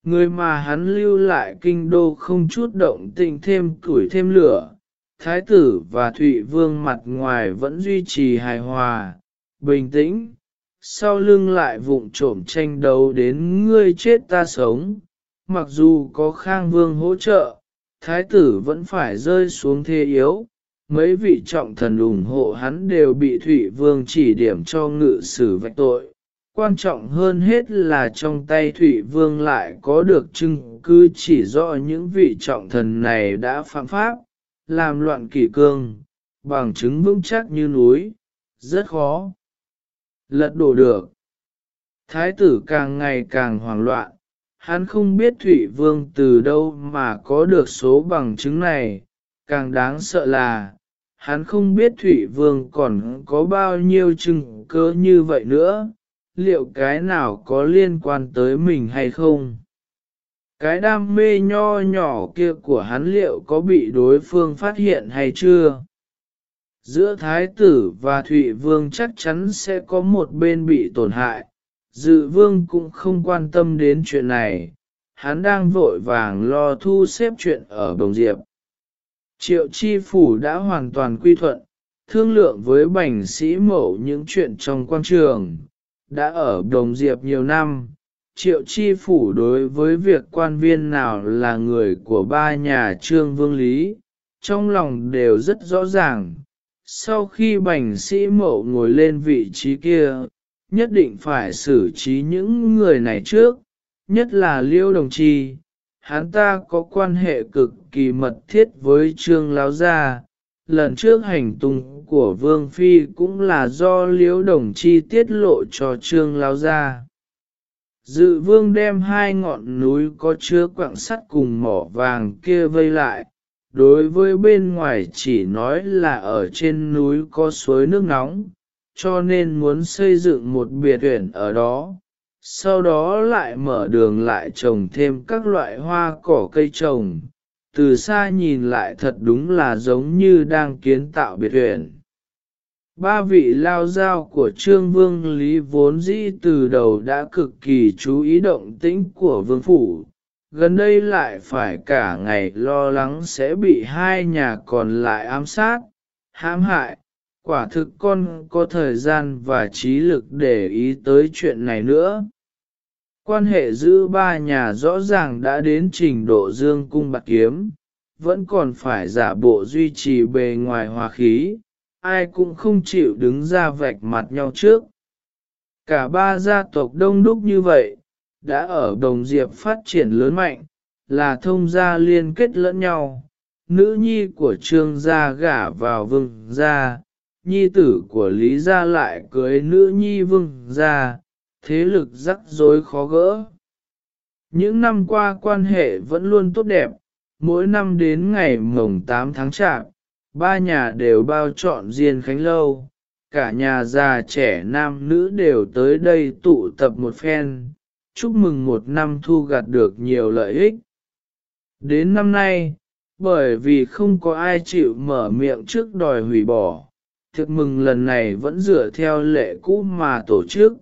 [SPEAKER 1] Người mà hắn lưu lại kinh đô không chút động tình thêm củi thêm lửa, thái tử và thụy vương mặt ngoài vẫn duy trì hài hòa, bình tĩnh, sau lưng lại vụng trộm tranh đấu đến ngươi chết ta sống, mặc dù có khang vương hỗ trợ, thái tử vẫn phải rơi xuống thế yếu, mấy vị trọng thần ủng hộ hắn đều bị thụy vương chỉ điểm cho ngự sử vạch tội. Quan trọng hơn hết là trong tay thủy Vương lại có được chứng cứ chỉ rõ những vị trọng thần này đã phạm pháp, làm loạn kỷ cương, bằng chứng vững chắc như núi, rất khó lật đổ được. Thái tử càng ngày càng hoảng loạn, hắn không biết thủy Vương từ đâu mà có được số bằng chứng này, càng đáng sợ là, hắn không biết thủy Vương còn có bao nhiêu chứng cứ như vậy nữa, liệu cái nào có liên quan tới mình hay không? Cái đam mê nho nhỏ kia của hắn liệu có bị đối phương phát hiện hay chưa? giữa thái tử và thụy vương chắc chắn sẽ có một bên bị tổn hại. Dự vương cũng không quan tâm đến chuyện này, hắn đang vội vàng lo thu xếp chuyện ở Đồng Diệp. Triệu chi phủ đã hoàn toàn quy thuận, thương lượng với bành sĩ mẫu những chuyện trong quan trường, đã ở Đồng Diệp nhiều năm. Triệu chi phủ đối với việc quan viên nào là người của ba nhà trương vương lý, trong lòng đều rất rõ ràng, sau khi bành sĩ mậu ngồi lên vị trí kia, nhất định phải xử trí những người này trước, nhất là liêu đồng chi. Hắn ta có quan hệ cực kỳ mật thiết với trương láo gia, lần trước hành tung của Vương Phi cũng là do liễu đồng chi tiết lộ cho trương lao ra, Dự vương đem hai ngọn núi có chứa quặng sắt cùng mỏ vàng kia vây lại, đối với bên ngoài chỉ nói là ở trên núi có suối nước nóng, cho nên muốn xây dựng một biệt tuyển ở đó. Sau đó lại mở đường lại trồng thêm các loại hoa cỏ cây trồng, từ xa nhìn lại thật đúng là giống như đang kiến tạo biệt huyện. Ba vị lao giao của Trương Vương Lý vốn dĩ từ đầu đã cực kỳ chú ý động tĩnh của Vương Phủ, gần đây lại phải cả ngày lo lắng sẽ bị hai nhà còn lại ám sát, hãm hại, quả thực con có thời gian và trí lực để ý tới chuyện này nữa. Quan hệ giữa ba nhà rõ ràng đã đến trình độ dương cung bạc kiếm, vẫn còn phải giả bộ duy trì bề ngoài hòa khí, ai cũng không chịu đứng ra vạch mặt nhau trước. Cả ba gia tộc đông đúc như vậy, đã ở đồng diệp phát triển lớn mạnh, là thông gia liên kết lẫn nhau. Nữ nhi của trương gia gả vào vương gia, nhi tử của lý gia lại cưới nữ nhi vương gia, thế lực rắc rối khó gỡ. Những năm qua quan hệ vẫn luôn tốt đẹp, mỗi năm đến ngày mồng 8 tháng chạp, ba nhà đều bao trọn riêng khánh lâu, cả nhà già trẻ nam nữ đều tới đây tụ tập một phen, chúc mừng một năm thu gặt được nhiều lợi ích. Đến năm nay, bởi vì không có ai chịu mở miệng trước đòi hủy bỏ, thực mừng lần này vẫn dựa theo lệ cũ mà tổ chức.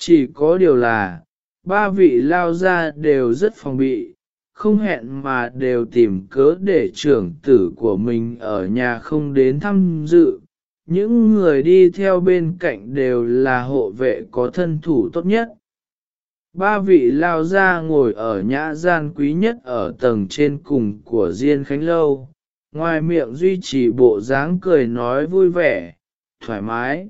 [SPEAKER 1] Chỉ có điều là, ba vị lao ra đều rất phòng bị, không hẹn mà đều tìm cớ để trưởng tử của mình ở nhà không đến thăm dự. Những người đi theo bên cạnh đều là hộ vệ có thân thủ tốt nhất. Ba vị lao ra ngồi ở nhã gian quý nhất ở tầng trên cùng của Diên Khánh Lâu, ngoài miệng duy trì bộ dáng cười nói vui vẻ, thoải mái.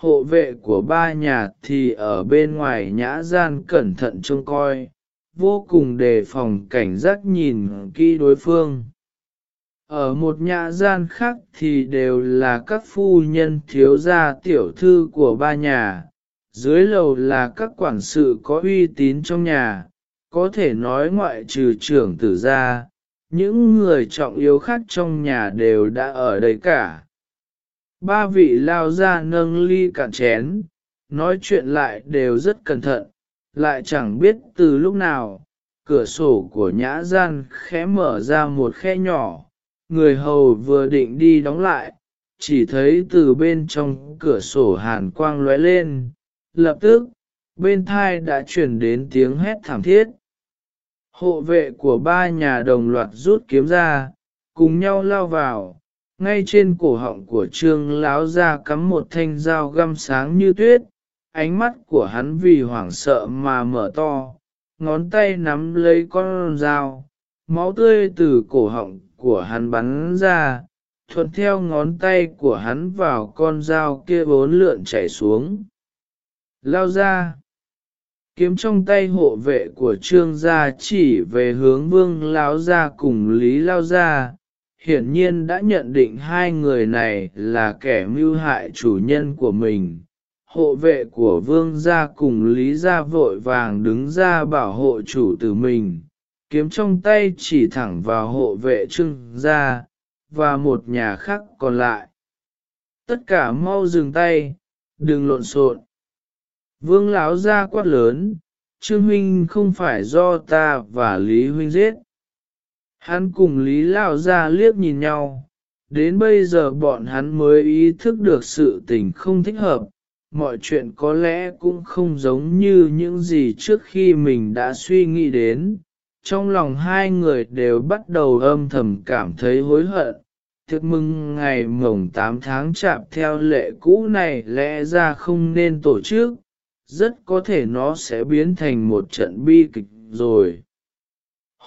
[SPEAKER 1] Hộ vệ của ba nhà thì ở bên ngoài nhã gian cẩn thận trông coi, vô cùng đề phòng cảnh giác nhìn kỹ đối phương. Ở một nhã gian khác thì đều là các phu nhân thiếu gia tiểu thư của ba nhà, dưới lầu là các quản sự có uy tín trong nhà, có thể nói ngoại trừ trưởng tử gia, những người trọng yếu khác trong nhà đều đã ở đây cả. Ba vị lao ra nâng ly cạn chén, nói chuyện lại đều rất cẩn thận, lại chẳng biết từ lúc nào, cửa sổ của nhã gian khẽ mở ra một khe nhỏ, người hầu vừa định đi đóng lại, chỉ thấy từ bên trong cửa sổ hàn quang lóe lên, lập tức, bên thai đã chuyển đến tiếng hét thảm thiết. Hộ vệ của ba nhà đồng loạt rút kiếm ra, cùng nhau lao vào, ngay trên cổ họng của trương láo ra cắm một thanh dao găm sáng như tuyết, ánh mắt của hắn vì hoảng sợ mà mở to, ngón tay nắm lấy con dao, máu tươi từ cổ họng của hắn bắn ra, thuận theo ngón tay của hắn vào con dao kia bốn lượn chảy xuống. Lao ra! Kiếm trong tay hộ vệ của trương gia chỉ về hướng vương Láo gia cùng lý lao gia, hiển nhiên đã nhận định hai người này là kẻ mưu hại chủ nhân của mình. Hộ vệ của vương gia cùng lý gia vội vàng đứng ra bảo hộ chủ tử mình, kiếm trong tay chỉ thẳng vào hộ vệ trương gia, và một nhà khác còn lại. Tất cả mau dừng tay, đừng lộn xộn. Vương lão gia quát lớn, Trương huynh không phải do ta và Lý huynh giết. Hắn cùng Lý lão Ra liếc nhìn nhau, đến bây giờ bọn hắn mới ý thức được sự tình không thích hợp, mọi chuyện có lẽ cũng không giống như những gì trước khi mình đã suy nghĩ đến. Trong lòng hai người đều bắt đầu âm thầm cảm thấy hối hận, thực mừng ngày mồng 8 tháng chạp theo lệ cũ này lẽ ra không nên tổ chức, rất có thể nó sẽ biến thành một trận bi kịch rồi.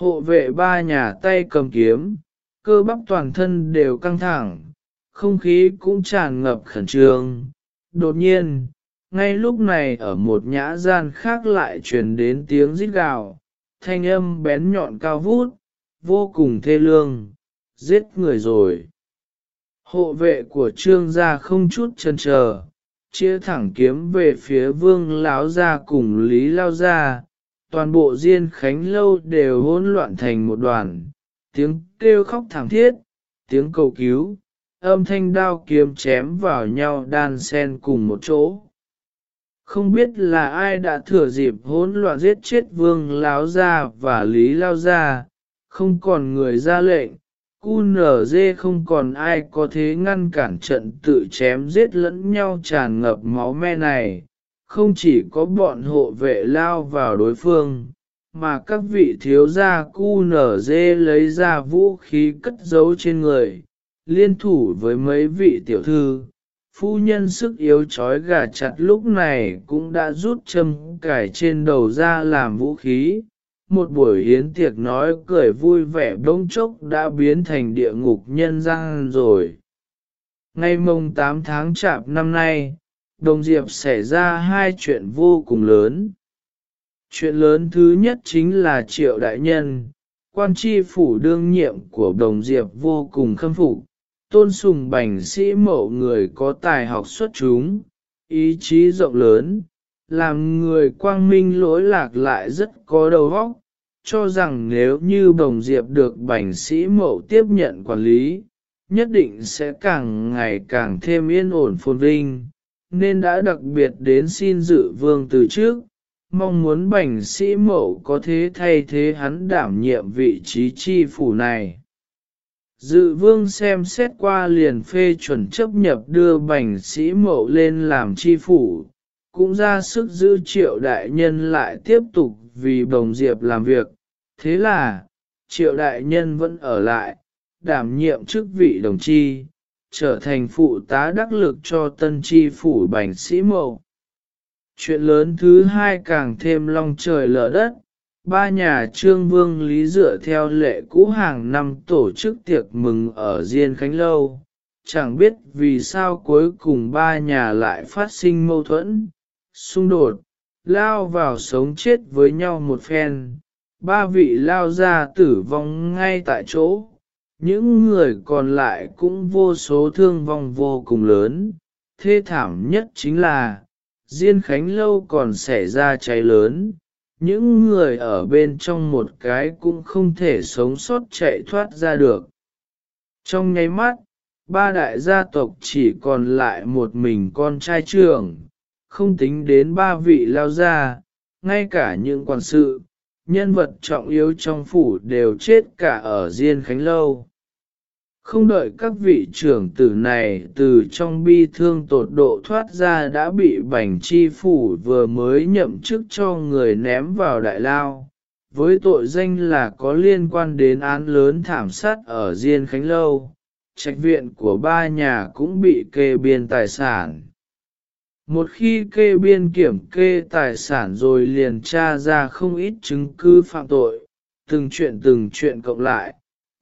[SPEAKER 1] Hộ vệ ba nhà tay cầm kiếm, cơ bắp toàn thân đều căng thẳng, không khí cũng tràn ngập khẩn trương. Đột nhiên, ngay lúc này ở một nhã gian khác lại truyền đến tiếng rít gào, thanh âm bén nhọn cao vút, vô cùng thê lương, giết người rồi. Hộ vệ của trương gia không chút chần chờ, chia thẳng kiếm về phía vương láo gia cùng lý lao gia, toàn bộ diên khánh lâu đều hỗn loạn thành một đoàn, tiếng kêu khóc thảm thiết, tiếng cầu cứu, âm thanh đao kiếm chém vào nhau đan sen cùng một chỗ. Không biết là ai đã thừa dịp hỗn loạn giết chết vương láo gia và lý lao gia, không còn người ra lệnh, QNZ không còn ai có thể ngăn cản trận tự chém giết lẫn nhau tràn ngập máu me này, không chỉ có bọn hộ vệ lao vào đối phương, mà các vị thiếu gia cu nở dê lấy ra vũ khí cất giấu trên người, liên thủ với mấy vị tiểu thư. Phu nhân sức yếu chói gà chặt lúc này cũng đã rút châm cải trên đầu ra làm vũ khí, một buổi hiến tiệc nói cười vui vẻ bỗng chốc đã biến thành địa ngục nhân gian rồi. Ngày mùng 8 tháng chạp năm nay, Đồng Diệp xảy ra hai chuyện vô cùng lớn. Chuyện lớn thứ nhất chính là Triệu Đại Nhân, quan tri phủ đương nhiệm của Đồng Diệp vô cùng khâm phục, tôn sùng bành sĩ mẫu người có tài học xuất chúng, ý chí rộng lớn, làm người quang minh lỗi lạc lại rất có đầu óc, cho rằng nếu như Đồng Diệp được bành sĩ mậu tiếp nhận quản lý, nhất định sẽ càng ngày càng thêm yên ổn phồn vinh, nên đã đặc biệt đến xin dự vương từ trước, mong muốn bảnh sĩ mậu có thế thay thế hắn đảm nhiệm vị trí chi phủ này. Dự vương xem xét qua liền phê chuẩn chấp nhập đưa bảnh sĩ mậu lên làm chi phủ, cũng ra sức giữ triệu đại nhân lại tiếp tục vì bồng diệp làm việc. Thế là, triệu đại nhân vẫn ở lại, đảm nhiệm chức vị đồng chi, trở thành phụ tá đắc lực cho tân tri phủ bành sĩ mậu. Chuyện lớn thứ hai càng thêm long trời lở đất, ba nhà trương vương lý dựa theo lệ cũ hàng năm tổ chức tiệc mừng ở Diên Khánh Lâu. Chẳng biết vì sao cuối cùng ba nhà lại phát sinh mâu thuẫn, xung đột, lao vào sống chết với nhau một phen. Ba vị lao ra tử vong ngay tại chỗ, những người còn lại cũng vô số thương vong vô cùng lớn. Thê thảm nhất chính là, Diên Khánh Lâu còn xảy ra cháy lớn, những người ở bên trong một cái cũng không thể sống sót chạy thoát ra được. Trong nháy mắt, ba đại gia tộc chỉ còn lại một mình con trai trưởng, không tính đến ba vị lao gia, ngay cả những quản sự, nhân vật trọng yếu trong phủ đều chết cả ở Diên Khánh Lâu. Không đợi các vị trưởng tử này từ trong bi thương tột độ thoát ra đã bị bành chi phủ vừa mới nhậm chức cho người ném vào đại lao, với tội danh là có liên quan đến án lớn thảm sát ở Diên Khánh Lâu, trạch viện của ba nhà cũng bị kê biên tài sản. Một khi kê biên kiểm kê tài sản rồi liền tra ra không ít chứng cứ phạm tội, từng chuyện từng chuyện cộng lại,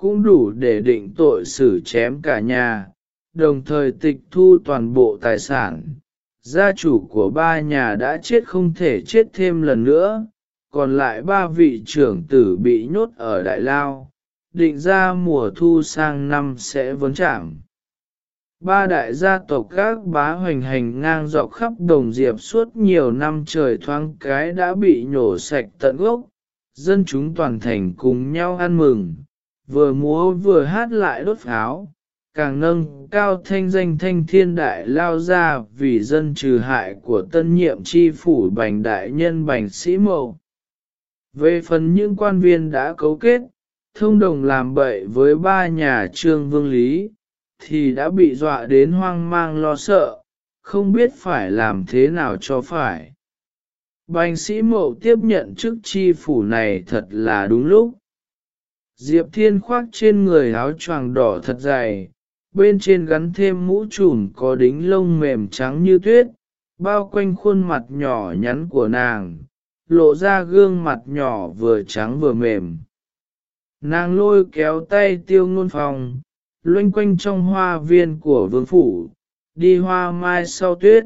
[SPEAKER 1] cũng đủ để định tội xử chém cả nhà, đồng thời tịch thu toàn bộ tài sản. Gia chủ của ba nhà đã chết không thể chết thêm lần nữa, còn lại ba vị trưởng tử bị nhốt ở Đại Lao, định ra mùa thu sang năm sẽ vấn chạm. Ba đại gia tộc các bá hoành hành ngang dọc khắp đồng diệp suốt nhiều năm trời thoáng cái đã bị nhổ sạch tận gốc, dân chúng toàn thành cùng nhau ăn mừng, vừa múa vừa hát lại đốt pháo, càng nâng cao thanh danh thanh thiên đại lao ra vì dân trừ hại của tân nhiệm chi phủ bành đại nhân bành sĩ mậu. Về phần những quan viên đã cấu kết, thông đồng làm bậy với ba nhà trương vương lý, thì đã bị dọa đến hoang mang lo sợ, không biết phải làm thế nào cho phải. Bành sĩ mậu tiếp nhận chức chi phủ này thật là đúng lúc. Diệp Thiên khoác trên người áo choàng đỏ thật dày, bên trên gắn thêm mũ trùm có đính lông mềm trắng như tuyết, bao quanh khuôn mặt nhỏ nhắn của nàng, lộ ra gương mặt nhỏ vừa trắng vừa mềm. Nàng lôi kéo tay tiêu ngôn phòng, loanh quanh trong hoa viên của vương phủ, đi hoa mai sau tuyết.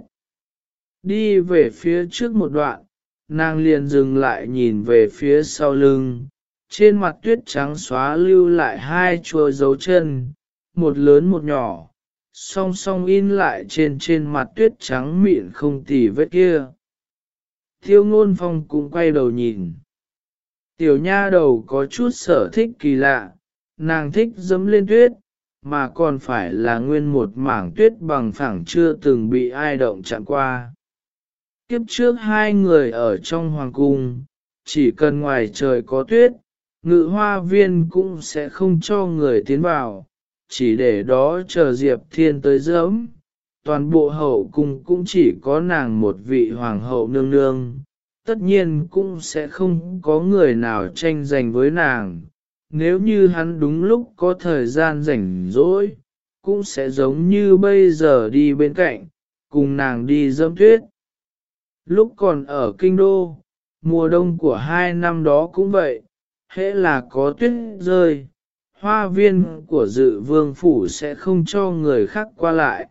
[SPEAKER 1] Đi về phía trước một đoạn, nàng liền dừng lại nhìn về phía sau lưng, trên mặt tuyết trắng xóa lưu lại hai chua dấu chân, một lớn một nhỏ, song song in lại trên trên mặt tuyết trắng mịn không tì vết kia. Thiêu ngôn phong cũng quay đầu nhìn. Tiểu nha đầu có chút sở thích kỳ lạ, nàng thích dấm lên tuyết, mà còn phải là nguyên một mảng tuyết bằng phẳng chưa từng bị ai động chạm qua. Kiếp trước hai người ở trong hoàng cung, chỉ cần ngoài trời có tuyết, ngự hoa viên cũng sẽ không cho người tiến vào, chỉ để đó chờ Diệp Thiên tới dẫm. Toàn bộ hậu cung cũng chỉ có nàng một vị hoàng hậu nương nương, tất nhiên cũng sẽ không có người nào tranh giành với nàng. Nếu như hắn đúng lúc có thời gian rảnh rỗi, cũng sẽ giống như bây giờ đi bên cạnh, cùng nàng đi dẫm tuyết. Lúc còn ở kinh đô, mùa đông của hai năm đó cũng vậy, hễ là có tuyết rơi, hoa viên của dự vương phủ sẽ không cho người khác qua lại,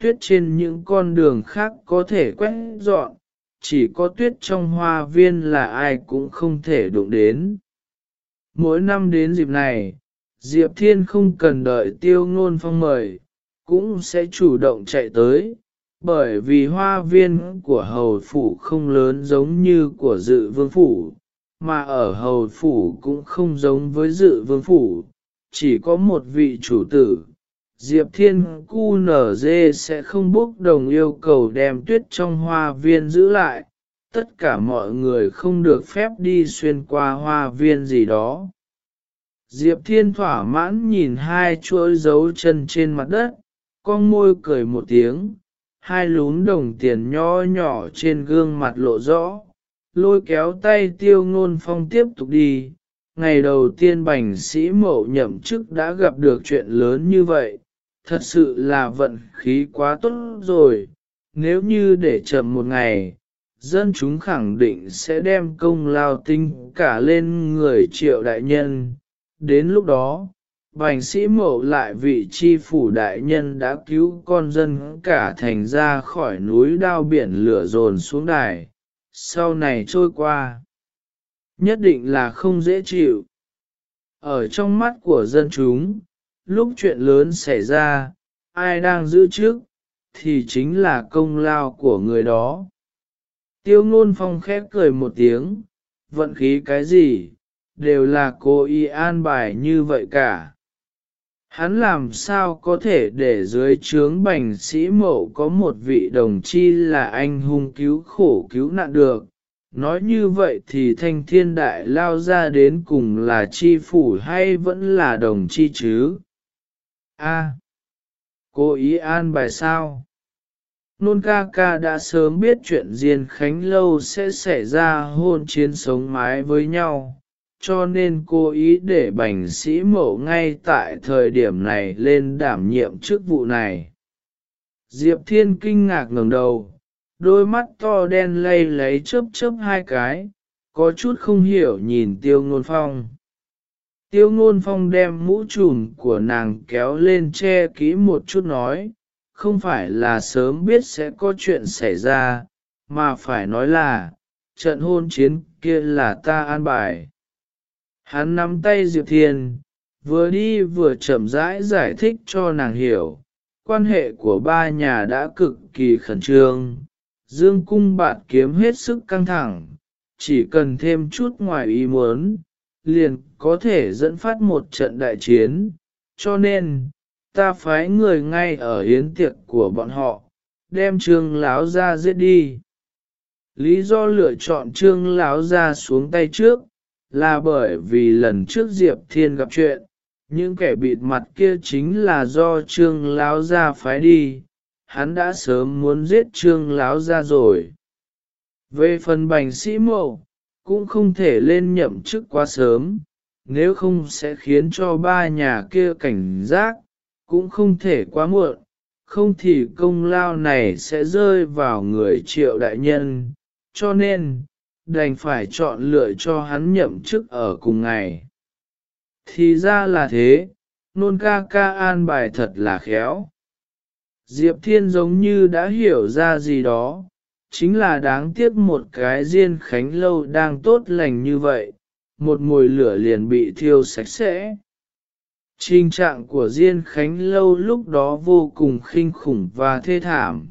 [SPEAKER 1] tuyết trên những con đường khác có thể quét dọn, chỉ có tuyết trong hoa viên là ai cũng không thể đụng đến. Mỗi năm đến dịp này, Diệp Thiên không cần đợi tiêu ngôn phong mời, cũng sẽ chủ động chạy tới, bởi vì hoa viên của hầu phủ không lớn giống như của dự vương phủ, mà ở hầu phủ cũng không giống với dự vương phủ, chỉ có một vị chủ tử, Diệp Thiên cu nở dê sẽ không bốc đồng yêu cầu đem tuyết trong hoa viên giữ lại, tất cả mọi người không được phép đi xuyên qua hoa viên gì đó. Diệp Thiên thỏa mãn nhìn hai chuỗi dấu chân trên mặt đất, con môi cười một tiếng, hai lún đồng tiền nho nhỏ trên gương mặt lộ rõ, lôi kéo tay tiêu ngôn phong tiếp tục đi. Ngày đầu tiên bành sĩ mậu nhậm chức đã gặp được chuyện lớn như vậy, thật sự là vận khí quá tốt rồi, nếu như để chậm một ngày, dân chúng khẳng định sẽ đem công lao tinh cả lên người triệu đại nhân. Đến lúc đó, bành sĩ mậu lại vị chi phủ đại nhân đã cứu con dân cả thành ra khỏi núi đao biển lửa dồn xuống đài, sau này trôi qua. Nhất định là không dễ chịu. Ở trong mắt của dân chúng, lúc chuyện lớn xảy ra, ai đang giữ trước, thì chính là công lao của người đó. Tiêu ngôn phong khép cười một tiếng, vận khí cái gì, đều là cô y an bài như vậy cả. Hắn làm sao có thể để dưới trướng bành sĩ mộ có một vị đồng chi là anh hùng cứu khổ cứu nạn được. Nói như vậy thì thanh thiên đại lao ra đến cùng là chi phủ hay vẫn là đồng chi chứ? A. cô ý an bài sao? Nôn ca ca đã sớm biết chuyện Diên Khánh Lâu sẽ xảy ra hôn chiến sống mái với nhau, cho nên cô ý để bành sĩ mậu ngay tại thời điểm này lên đảm nhiệm chức vụ này. Diệp Thiên kinh ngạc ngẩng đầu, đôi mắt to đen lay lấy chớp chớp hai cái, có chút không hiểu nhìn tiêu ngôn phong. Tiêu ngôn phong đem mũ trùm của nàng kéo lên che kỹ một chút nói, không phải là sớm biết sẽ có chuyện xảy ra, mà phải nói là, trận hôn chiến kia là ta an bài. Hắn nắm tay Diệp Thiên, vừa đi vừa chậm rãi giải thích cho nàng hiểu, quan hệ của ba nhà đã cực kỳ khẩn trương, dương cung bạn kiếm hết sức căng thẳng, chỉ cần thêm chút ngoài ý muốn, liền có thể dẫn phát một trận đại chiến, cho nên, ta phái người ngay ở hiến tiệc của bọn họ, đem trương láo ra giết đi. Lý do lựa chọn trương láo ra xuống tay trước, là bởi vì lần trước Diệp Thiên gặp chuyện, những kẻ bịt mặt kia chính là do trương láo ra phái đi, hắn đã sớm muốn giết trương láo ra rồi. Về phần bành sĩ mộ, cũng không thể lên nhậm chức quá sớm, nếu không sẽ khiến cho ba nhà kia cảnh giác, cũng không thể quá muộn, không thì công lao này sẽ rơi vào người triệu đại nhân, cho nên, đành phải chọn lựa cho hắn nhậm chức ở cùng ngày. Thì ra là thế, nôn ca ca an bài thật là khéo. Diệp Thiên giống như đã hiểu ra gì đó, chính là đáng tiếc một cái diên khánh lâu đang tốt lành như vậy, một mùi lửa liền bị thiêu sạch sẽ. Trình trạng của Diên Khánh Lâu lúc đó vô cùng khinh khủng và thê thảm.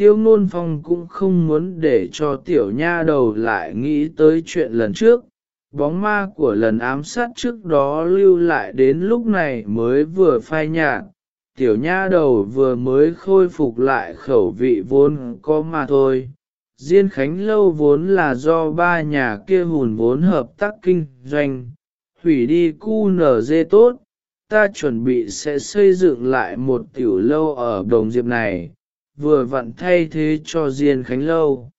[SPEAKER 1] Tiêu ngôn Phong cũng không muốn để cho tiểu nha đầu lại nghĩ tới chuyện lần trước. Bóng ma của lần ám sát trước đó lưu lại đến lúc này mới vừa phai nhạt. Tiểu nha đầu vừa mới khôi phục lại khẩu vị vốn có mà thôi. Diên Khánh Lâu vốn là do ba nhà kia hùn vốn hợp tác kinh doanh, hủy đi cu nở dê tốt, ta chuẩn bị sẽ xây dựng lại một tiểu lâu ở đồng diệp này, vừa vặn thay thế cho Diên Khánh Lâu.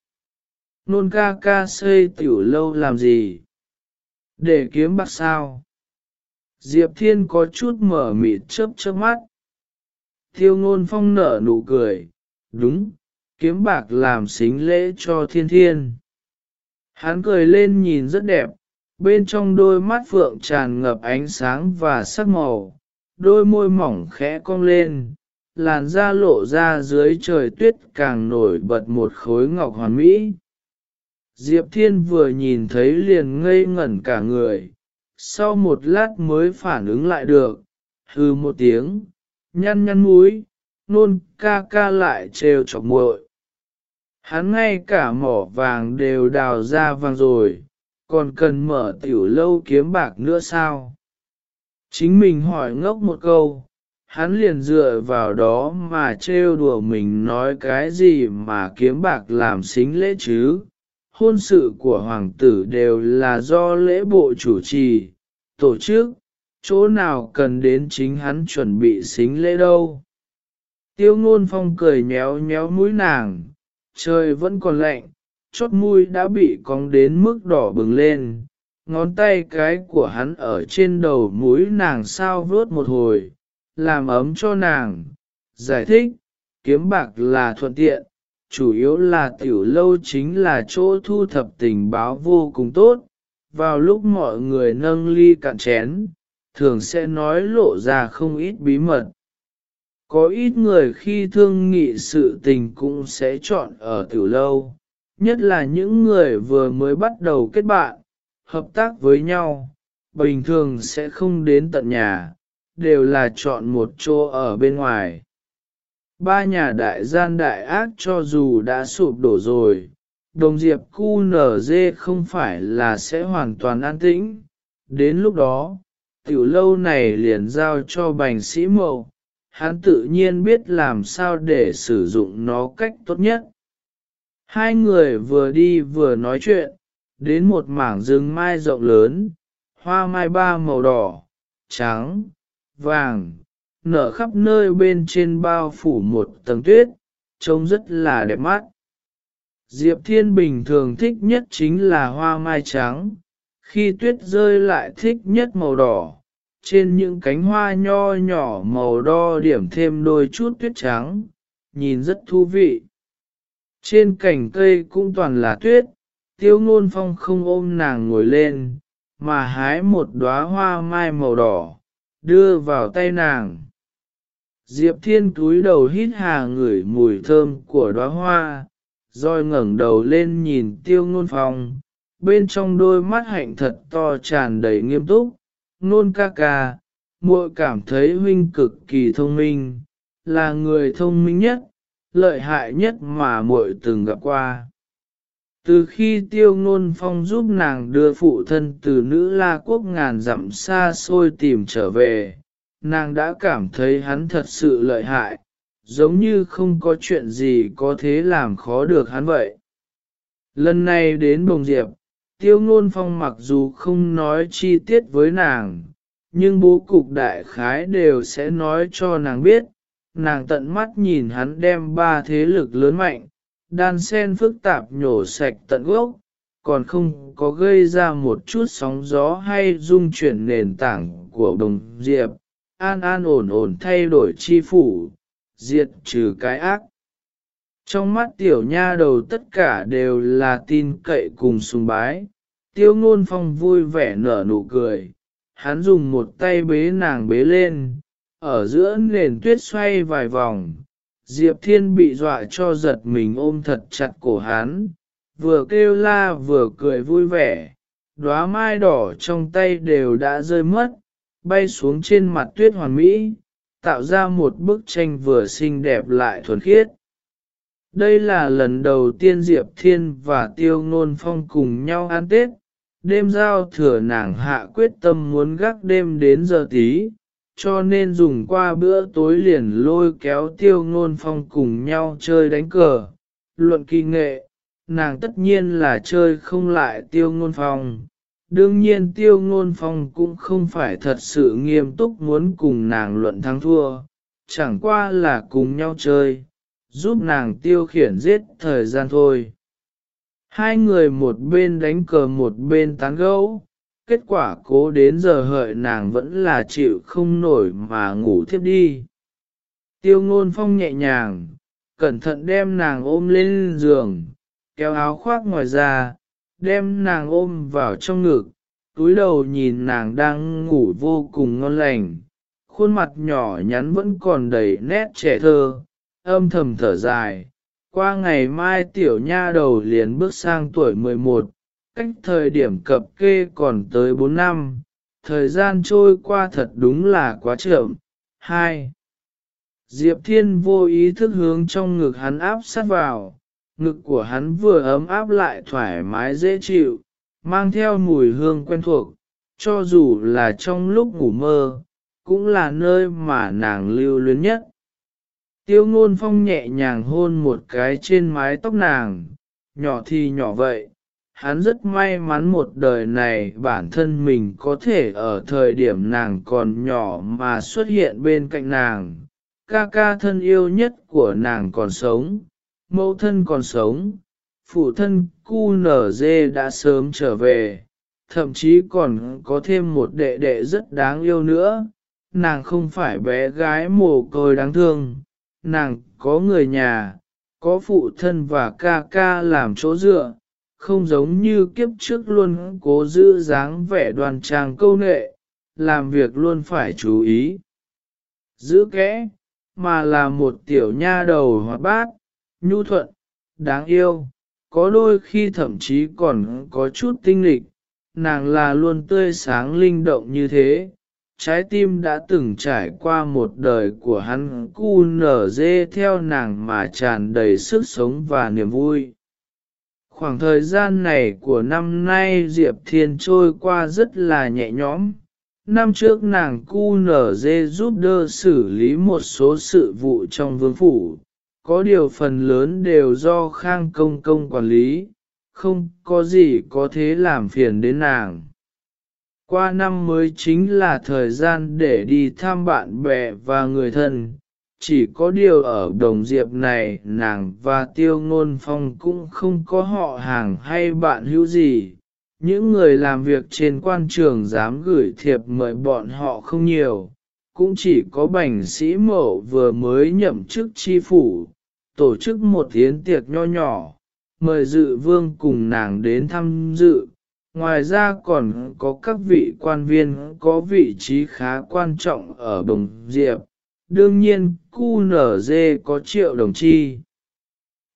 [SPEAKER 1] Nôn ca ca xây tiểu lâu làm gì? Để kiếm bạc sao? Diệp Thiên có chút mở mịt chớp chớp mắt. Tiêu ngôn phong nở nụ cười, đúng, kiếm bạc làm xính lễ cho thiên thiên. Hắn cười lên nhìn rất đẹp, bên trong đôi mắt phượng tràn ngập ánh sáng và sắc màu, đôi môi mỏng khẽ cong lên, làn da lộ ra dưới trời tuyết càng nổi bật một khối ngọc hoàn mỹ. Diệp Thiên vừa nhìn thấy liền ngây ngẩn cả người, sau một lát mới phản ứng lại được, hư một tiếng, nhăn nhăn mũi, nôn ca ca lại trêu chọc muội. Hắn ngay cả mỏ vàng đều đào ra vàng rồi, còn cần mở tiểu lâu kiếm bạc nữa sao? Chính mình hỏi ngốc một câu, hắn liền dựa vào đó mà trêu đùa mình nói cái gì mà kiếm bạc làm xính lễ chứ. Hôn sự của hoàng tử đều là do lễ bộ chủ trì, tổ chức, chỗ nào cần đến chính hắn chuẩn bị xính lễ đâu. Tiêu ngôn phong cười nhéo nhéo mũi nàng, trời vẫn còn lạnh, chót mũi đã bị cong đến mức đỏ bừng lên, ngón tay cái của hắn ở trên đầu mũi nàng sao vớt một hồi, làm ấm cho nàng, giải thích, kiếm bạc là thuận tiện, chủ yếu là tiểu lâu chính là chỗ thu thập tình báo vô cùng tốt, vào lúc mọi người nâng ly cạn chén, thường sẽ nói lộ ra không ít bí mật. Có ít người khi thương nghị sự tình cũng sẽ chọn ở tiểu lâu, nhất là những người vừa mới bắt đầu kết bạn, hợp tác với nhau, bình thường sẽ không đến tận nhà, đều là chọn một chỗ ở bên ngoài. Ba nhà đại gian đại ác cho dù đã sụp đổ rồi, đồng diệp cu nở dê không phải là sẽ hoàn toàn an tĩnh. Đến lúc đó, tiểu lâu này liền giao cho bành sĩ mậu, hắn tự nhiên biết làm sao để sử dụng nó cách tốt nhất. Hai người vừa đi vừa nói chuyện, đến một mảng rừng mai rộng lớn, hoa mai ba màu đỏ, trắng, vàng, nở khắp nơi bên trên bao phủ một tầng tuyết, trông rất là đẹp mắt. Diệp Thiên bình thường thích nhất chính là hoa mai trắng, khi tuyết rơi lại thích nhất màu đỏ, trên những cánh hoa nho nhỏ màu đo điểm thêm đôi chút tuyết trắng, nhìn rất thú vị. Trên cành cây cũng toàn là tuyết, tiêu ngôn phong không ôm nàng ngồi lên, mà hái một đóa hoa mai màu đỏ, đưa vào tay nàng. Diệp thiên cúi đầu hít hà ngửi mùi thơm của đóa hoa, rồi ngẩng đầu lên nhìn tiêu ngôn phòng bên trong đôi mắt hạnh thật to tràn đầy nghiêm túc, nôn ca ca, muội cảm thấy huynh cực kỳ thông minh, là người thông minh nhất, lợi hại nhất mà muội từng gặp qua. Từ khi tiêu ngôn phong giúp nàng đưa phụ thân từ nữ la quốc ngàn dặm xa xôi tìm trở về, nàng đã cảm thấy hắn thật sự lợi hại, giống như không có chuyện gì có thế làm khó được hắn vậy. Lần này đến Bồng Diệp, tiêu ngôn phong mặc dù không nói chi tiết với nàng, nhưng bố cục đại khái đều sẽ nói cho nàng biết, nàng tận mắt nhìn hắn đem ba thế lực lớn mạnh, đan sen phức tạp nhổ sạch tận gốc, còn không có gây ra một chút sóng gió hay dung chuyển nền tảng của đồng diệp, an an ổn ổn thay đổi chi phủ, diệt trừ cái ác. Trong mắt tiểu nha đầu tất cả đều là tin cậy cùng sùng bái, tiêu ngôn phong vui vẻ nở nụ cười, hắn dùng một tay bế nàng bế lên, ở giữa nền tuyết xoay vài vòng, Diệp Thiên bị dọa cho giật mình ôm thật chặt cổ hắn, vừa kêu la vừa cười vui vẻ, đóa mai đỏ trong tay đều đã rơi mất, bay xuống trên mặt tuyết hoàn mỹ, tạo ra một bức tranh vừa xinh đẹp lại thuần khiết. Đây là lần đầu tiên Diệp Thiên và Tiêu Ngôn Phong cùng nhau ăn Tết, đêm giao thừa nàng hạ quyết tâm muốn gác đêm đến giờ tí, cho nên dùng qua bữa tối liền lôi kéo tiêu ngôn phong cùng nhau chơi đánh cờ. Luận kỳ nghệ, nàng tất nhiên là chơi không lại tiêu ngôn phong. Đương nhiên tiêu ngôn phong cũng không phải thật sự nghiêm túc muốn cùng nàng luận thắng thua, chẳng qua là cùng nhau chơi, giúp nàng tiêu khiển giết thời gian thôi. Hai người một bên đánh cờ một bên tán gẫu, kết quả cố đến giờ hợi nàng vẫn là chịu không nổi mà ngủ thiếp đi. Tiêu ngôn phong nhẹ nhàng, cẩn thận đem nàng ôm lên giường, kéo áo khoác ngoài ra, đem nàng ôm vào trong ngực, túi đầu nhìn nàng đang ngủ vô cùng ngon lành, khuôn mặt nhỏ nhắn vẫn còn đầy nét trẻ thơ, âm thầm thở dài. Qua ngày mai tiểu nha đầu liền bước sang tuổi 11, cách thời điểm cập kê còn tới 4 năm, thời gian trôi qua thật đúng là quá chậm. 2. Diệp Thiên vô ý thức hướng trong ngực hắn áp sát vào, ngực của hắn vừa ấm áp lại thoải mái dễ chịu, mang theo mùi hương quen thuộc, cho dù là trong lúc ngủ mơ, cũng là nơi mà nàng lưu luyến nhất. Tiêu ngôn phong nhẹ nhàng hôn một cái trên mái tóc nàng, nhỏ thì nhỏ vậy, hắn rất may mắn một đời này bản thân mình có thể ở thời điểm nàng còn nhỏ mà xuất hiện bên cạnh nàng. Ca ca thân yêu nhất của nàng còn sống, mẫu thân còn sống, phụ thân cu nở dê đã sớm trở về, thậm chí còn có thêm một đệ đệ rất đáng yêu nữa. Nàng không phải bé gái mồ côi đáng thương, nàng có người nhà, có phụ thân và ca ca làm chỗ dựa, không giống như kiếp trước luôn cố giữ dáng vẻ đoan trang câu nệ, làm việc luôn phải chú ý. Giữ kẽ, mà là một tiểu nha đầu hoạt bát, nhu thuận, đáng yêu, có đôi khi thậm chí còn có chút tinh lịch, nàng là luôn tươi sáng linh động như thế. Trái tim đã từng trải qua một đời của hắn cu nở dê theo nàng mà tràn đầy sức sống và niềm vui. Khoảng thời gian này của năm nay Diệp Thiên trôi qua rất là nhẹ nhõm. Năm trước nàng cu nở dê giúp đỡ xử lý một số sự vụ trong vương phủ, có điều phần lớn đều do khang công công quản lý, không có gì có thế làm phiền đến nàng. Qua năm mới chính là thời gian để đi thăm bạn bè và người thân, chỉ có điều ở đồng diệp này nàng và tiêu ngôn phong cũng không có họ hàng hay bạn hữu gì. Những người làm việc trên quan trường dám gửi thiệp mời bọn họ không nhiều, cũng chỉ có bành sĩ mộ vừa mới nhậm chức chi phủ, tổ chức một yến tiệc nho nhỏ, mời dự vương cùng nàng đến tham dự. Ngoài ra còn có các vị quan viên có vị trí khá quan trọng ở Đồng Diệp, đương nhiên cu nở dê có triệu đồng chi.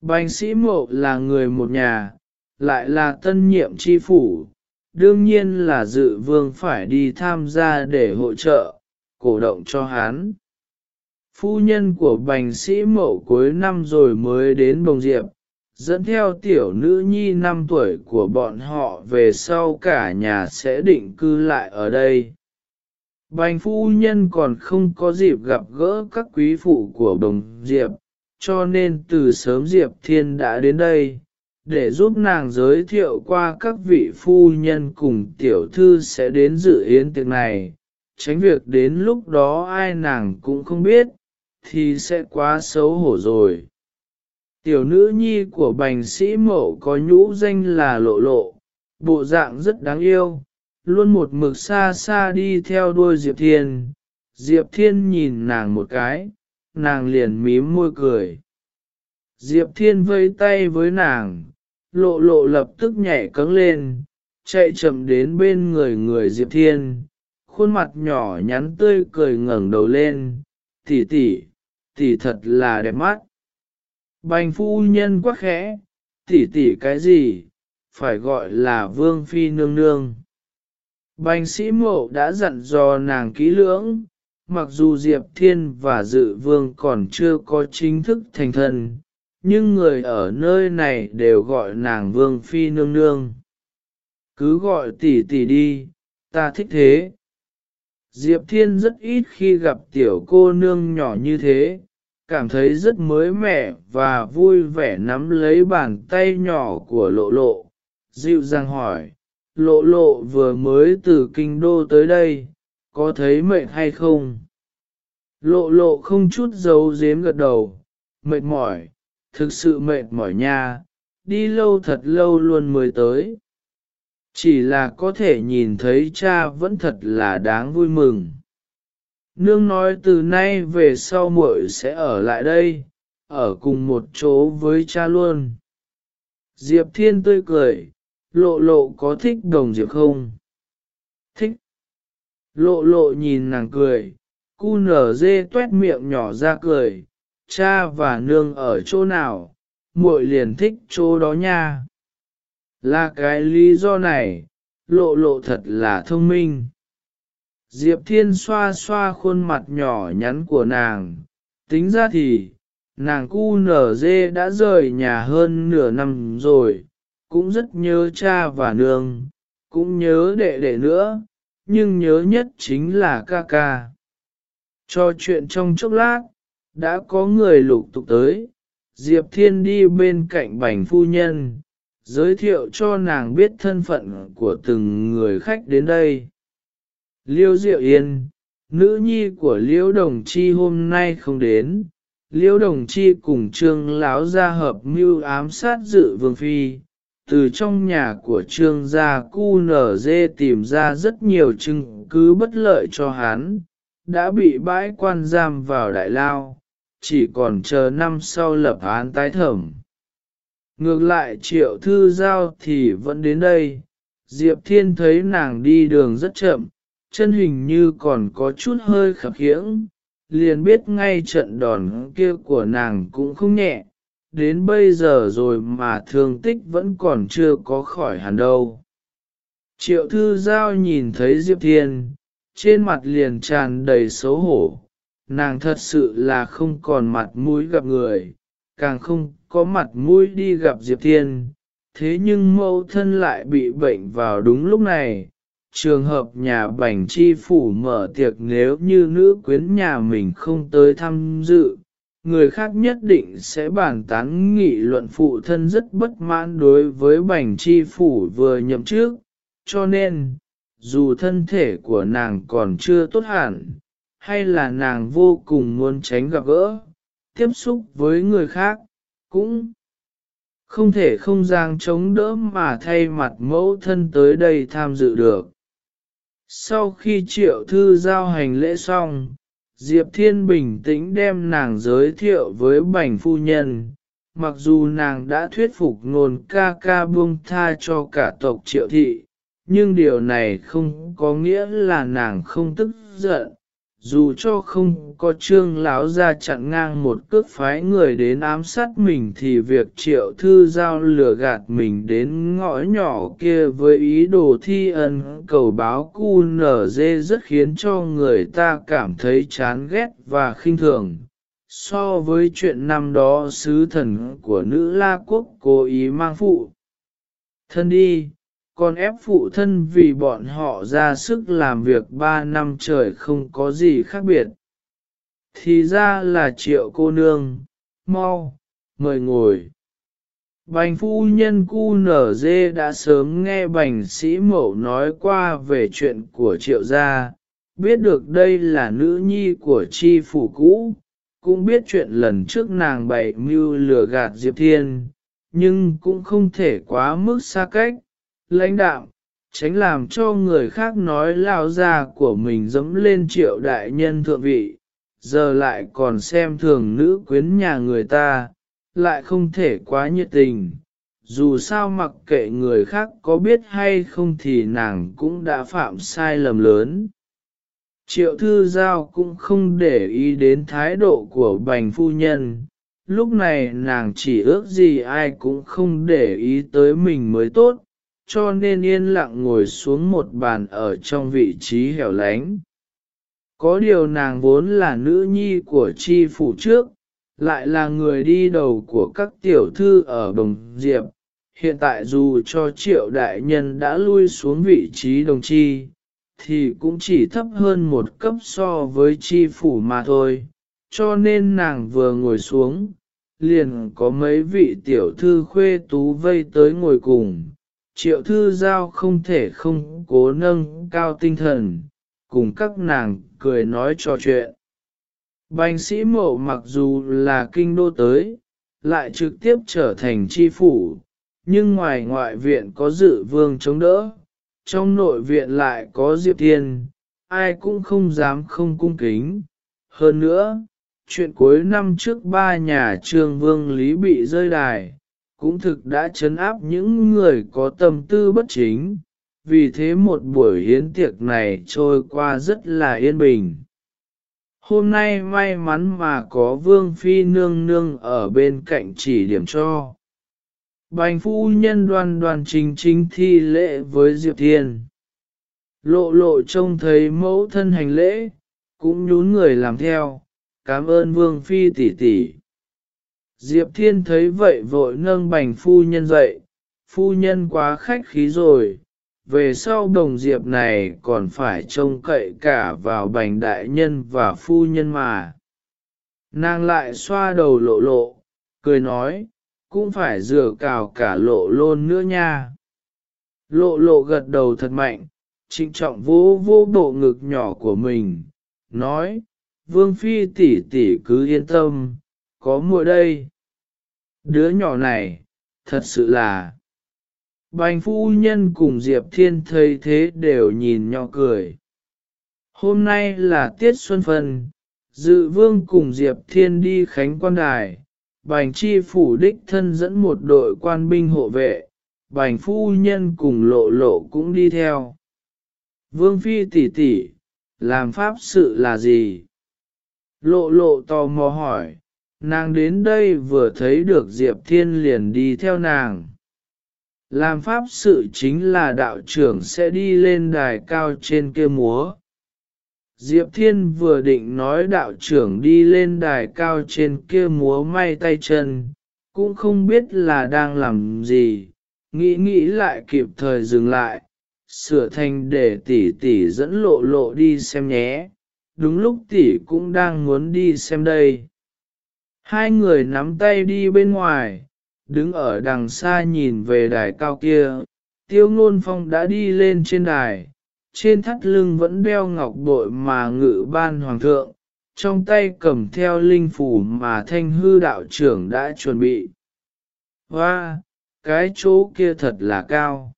[SPEAKER 1] Bành sĩ mộ là người một nhà, lại là tân nhiệm chi phủ, đương nhiên là dự vương phải đi tham gia để hỗ trợ, cổ động cho hắn. Phu nhân của bành sĩ mậu cuối năm rồi mới đến Bồng Diệp, dẫn theo tiểu nữ nhi năm tuổi của bọn họ về sau cả nhà sẽ định cư lại ở đây. Bành phu nhân còn không có dịp gặp gỡ các quý phụ của Đồng Diệp, cho nên từ sớm Diệp Thiên đã đến đây, để giúp nàng giới thiệu qua các vị phu nhân cùng tiểu thư sẽ đến dự yến tiệc này, tránh việc đến lúc đó ai nàng cũng không biết, thì sẽ quá xấu hổ rồi. Tiểu nữ nhi của bành sĩ mậu có nhũ danh là lộ lộ, bộ dạng rất đáng yêu, luôn một mực xa xa đi theo đuôi Diệp Thiên. Diệp Thiên nhìn nàng một cái, nàng liền mím môi cười. Diệp Thiên vây tay với nàng, lộ lộ lập tức nhảy cứng lên, chạy chậm đến bên người người Diệp Thiên, khuôn mặt nhỏ nhắn tươi cười ngẩng đầu lên, tỷ tỷ, tỷ thật là đẹp mắt. Bành phu nhân quá khẽ, tỷ tỷ cái gì, phải gọi là vương phi nương nương. Bành sĩ mộ đã dặn dò nàng kỹ lưỡng, mặc dù Diệp Thiên và Dự Vương còn chưa có chính thức thành thân, nhưng người ở nơi này đều gọi nàng Vương Phi nương nương. Cứ gọi tỷ tỷ đi, ta thích thế. Diệp Thiên rất ít khi gặp tiểu cô nương nhỏ như thế, cảm thấy rất mới mẻ và vui vẻ nắm lấy bàn tay nhỏ của lộ lộ, dịu dàng hỏi, lộ lộ vừa mới từ kinh đô tới đây, có thấy mệt hay không? Lộ lộ không chút giấu giếm gật đầu, mệt mỏi, thực sự mệt mỏi nha, đi lâu thật lâu luôn mới tới. Chỉ là có thể nhìn thấy cha vẫn thật là đáng vui mừng. Nương nói từ nay về sau muội sẽ ở lại đây, ở cùng một chỗ với cha luôn. Diệp Thiên tươi cười, lộ lộ có thích đồng Diệp không? Thích. Lộ lộ nhìn nàng cười, cu nở dê tuét miệng nhỏ ra cười, cha và nương ở chỗ nào, muội liền thích chỗ đó nha. Là cái lý do này, lộ lộ thật là thông minh. Diệp Thiên xoa xoa khuôn mặt nhỏ nhắn của nàng, tính ra thì, nàng cu nở dê đã rời nhà hơn nửa năm rồi, cũng rất nhớ cha và nương, cũng nhớ đệ đệ nữa, nhưng nhớ nhất chính là ca ca. Cho chuyện trong chốc lát, đã có người lục tục tới, Diệp Thiên đi bên cạnh bành phu nhân, giới thiệu cho nàng biết thân phận của từng người khách đến đây. Liêu Diệu Yên, nữ nhi của Liêu Đồng Chi hôm nay không đến, Liêu Đồng Chi cùng Trương Láo ra hợp mưu ám sát dự vương phi. Từ trong nhà của trương gia cu nở dê tìm ra rất nhiều chứng cứ bất lợi cho hắn, đã bị bãi quan giam vào đại lao, chỉ còn chờ năm sau lập án tái thẩm. Ngược lại triệu thư giao thì vẫn đến đây, Diệp Thiên thấy nàng đi đường rất chậm, chân hình như còn có chút hơi khập khiễng, liền biết ngay trận đòn kia của nàng cũng không nhẹ, đến bây giờ rồi mà thương tích vẫn còn chưa có khỏi hẳn đâu. Triệu thư giao nhìn thấy Diệp Thiên, trên mặt liền tràn đầy xấu hổ, nàng thật sự là không còn mặt mũi gặp người, càng không có mặt mũi đi gặp Diệp Thiên, thế nhưng mẫu thân lại bị bệnh vào đúng lúc này. Trường hợp nhà bảnh chi phủ mở tiệc nếu như nữ quyến nhà mình không tới tham dự, người khác nhất định sẽ bàn tán nghị luận phụ thân rất bất mãn đối với bành chi phủ vừa nhậm trước, cho nên, dù thân thể của nàng còn chưa tốt hẳn, hay là nàng vô cùng muốn tránh gặp gỡ, tiếp xúc với người khác, cũng không thể không giang chống đỡ mà thay mặt mẫu thân tới đây tham dự được. Sau khi triệu thư giao hành lễ xong, Diệp Thiên bình tĩnh đem nàng giới thiệu với bành phu nhân, mặc dù nàng đã thuyết phục ngôn ca ca buông tha cho cả tộc triệu thị, nhưng điều này không có nghĩa là nàng không tức giận, dù cho không có trương lão ra chặn ngang một cước phái người đến ám sát mình thì việc triệu thư giao lừa gạt mình đến ngõ nhỏ kia với ý đồ thi ân cầu báo cu nở dê rất khiến cho người ta cảm thấy chán ghét và khinh thường. So với chuyện năm đó sứ thần của nữ La Quốc cố ý mang phụ. Thân đi, còn ép phụ thân vì bọn họ ra sức làm việc ba năm trời không có gì khác biệt. Thì ra là triệu cô nương, mau, mời ngồi. Bành phu nhân cu nở dê đã sớm nghe bành sĩ mẫu nói qua về chuyện của triệu gia, biết được đây là nữ nhi của chi phủ cũ, cũng biết chuyện lần trước nàng bày mưu lừa gạt Diệp Thiên, nhưng cũng không thể quá mức xa cách, lãnh đạo, tránh làm cho người khác nói lao ra của mình dẫm lên triệu đại nhân thượng vị, giờ lại còn xem thường nữ quyến nhà người ta, lại không thể quá nhiệt tình. Dù sao mặc kệ người khác có biết hay không thì nàng cũng đã phạm sai lầm lớn. Triệu thư giao cũng không để ý đến thái độ của bành phu nhân, lúc này nàng chỉ ước gì ai cũng không để ý tới mình mới tốt, cho nên yên lặng ngồi xuống một bàn ở trong vị trí hẻo lánh. Có điều nàng vốn là nữ nhi của chi phủ trước, lại là người đi đầu của các tiểu thư ở Đồng Diệp. Hiện tại dù cho triệu đại nhân đã lui xuống vị trí đồng chi, thì cũng chỉ thấp hơn một cấp so với chi phủ mà thôi. Cho nên nàng vừa ngồi xuống, liền có mấy vị tiểu thư khuê tú vây tới ngồi cùng, triệu thư giao không thể không cố nâng cao tinh thần, cùng các nàng cười nói trò chuyện. Bành sĩ mộ mặc dù là kinh đô tới, lại trực tiếp trở thành chi phủ, nhưng ngoài ngoại viện có dự vương chống đỡ, trong nội viện lại có diệp thiên, ai cũng không dám không cung kính. Hơn nữa, chuyện cuối năm trước ba nhà trương vương lý bị rơi đài, cũng thực đã chấn áp những người có tâm tư bất chính, vì thế một buổi hiến tiệc này trôi qua rất là yên bình. Hôm nay may mắn mà có vương phi nương nương ở bên cạnh chỉ điểm cho. Bành phu nhân đoan đoan chính chính thi lễ với Diệp Thiên. Lộ lộ trông thấy mẫu thân hành lễ, cũng nhún người làm theo, cảm ơn vương phi tỷ tỷ. Diệp Thiên thấy vậy vội nâng bành phu nhân dậy, phu nhân quá khách khí rồi, về sau đồng diệp này còn phải trông cậy cả vào bành đại nhân và phu nhân mà. Nàng lại xoa đầu lộ lộ, cười nói, cũng phải rửa cào cả lộ lôn nữa nha. Lộ lộ gật đầu thật mạnh, trịnh trọng vô vô bộ ngực nhỏ của mình, nói, vương phi tỷ tỷ cứ yên tâm, có muội đây. Đứa nhỏ này, thật sự là... Bành phu nhân cùng Diệp Thiên thấy thế đều nhìn nhỏ cười. Hôm nay là tiết xuân phân, dự vương cùng Diệp Thiên đi khánh quan đài, bành chi phủ đích thân dẫn một đội quan binh hộ vệ, bành phu nhân cùng lộ lộ cũng đi theo. Vương phi tỷ tỷ, làm pháp sự là gì? Lộ lộ tò mò hỏi, nàng đến đây vừa thấy được Diệp Thiên liền đi theo nàng. Làm pháp sự chính là đạo trưởng sẽ đi lên đài cao trên kia múa. Diệp Thiên vừa định nói đạo trưởng đi lên đài cao trên kia múa may tay chân, cũng không biết là đang làm gì, nghĩ nghĩ lại kịp thời dừng lại, sửa thành để tỷ tỷ dẫn lộ lộ đi xem nhé, đúng lúc tỷ cũng đang muốn đi xem đây. Hai người nắm tay đi bên ngoài, đứng ở đằng xa nhìn về đài cao kia, tiêu ngôn phong đã đi lên trên đài, trên thắt lưng vẫn đeo ngọc bội mà ngự ban hoàng thượng, trong tay cầm theo linh phủ mà thanh hư đạo trưởng đã chuẩn bị. Hoa, cái chỗ kia thật là cao.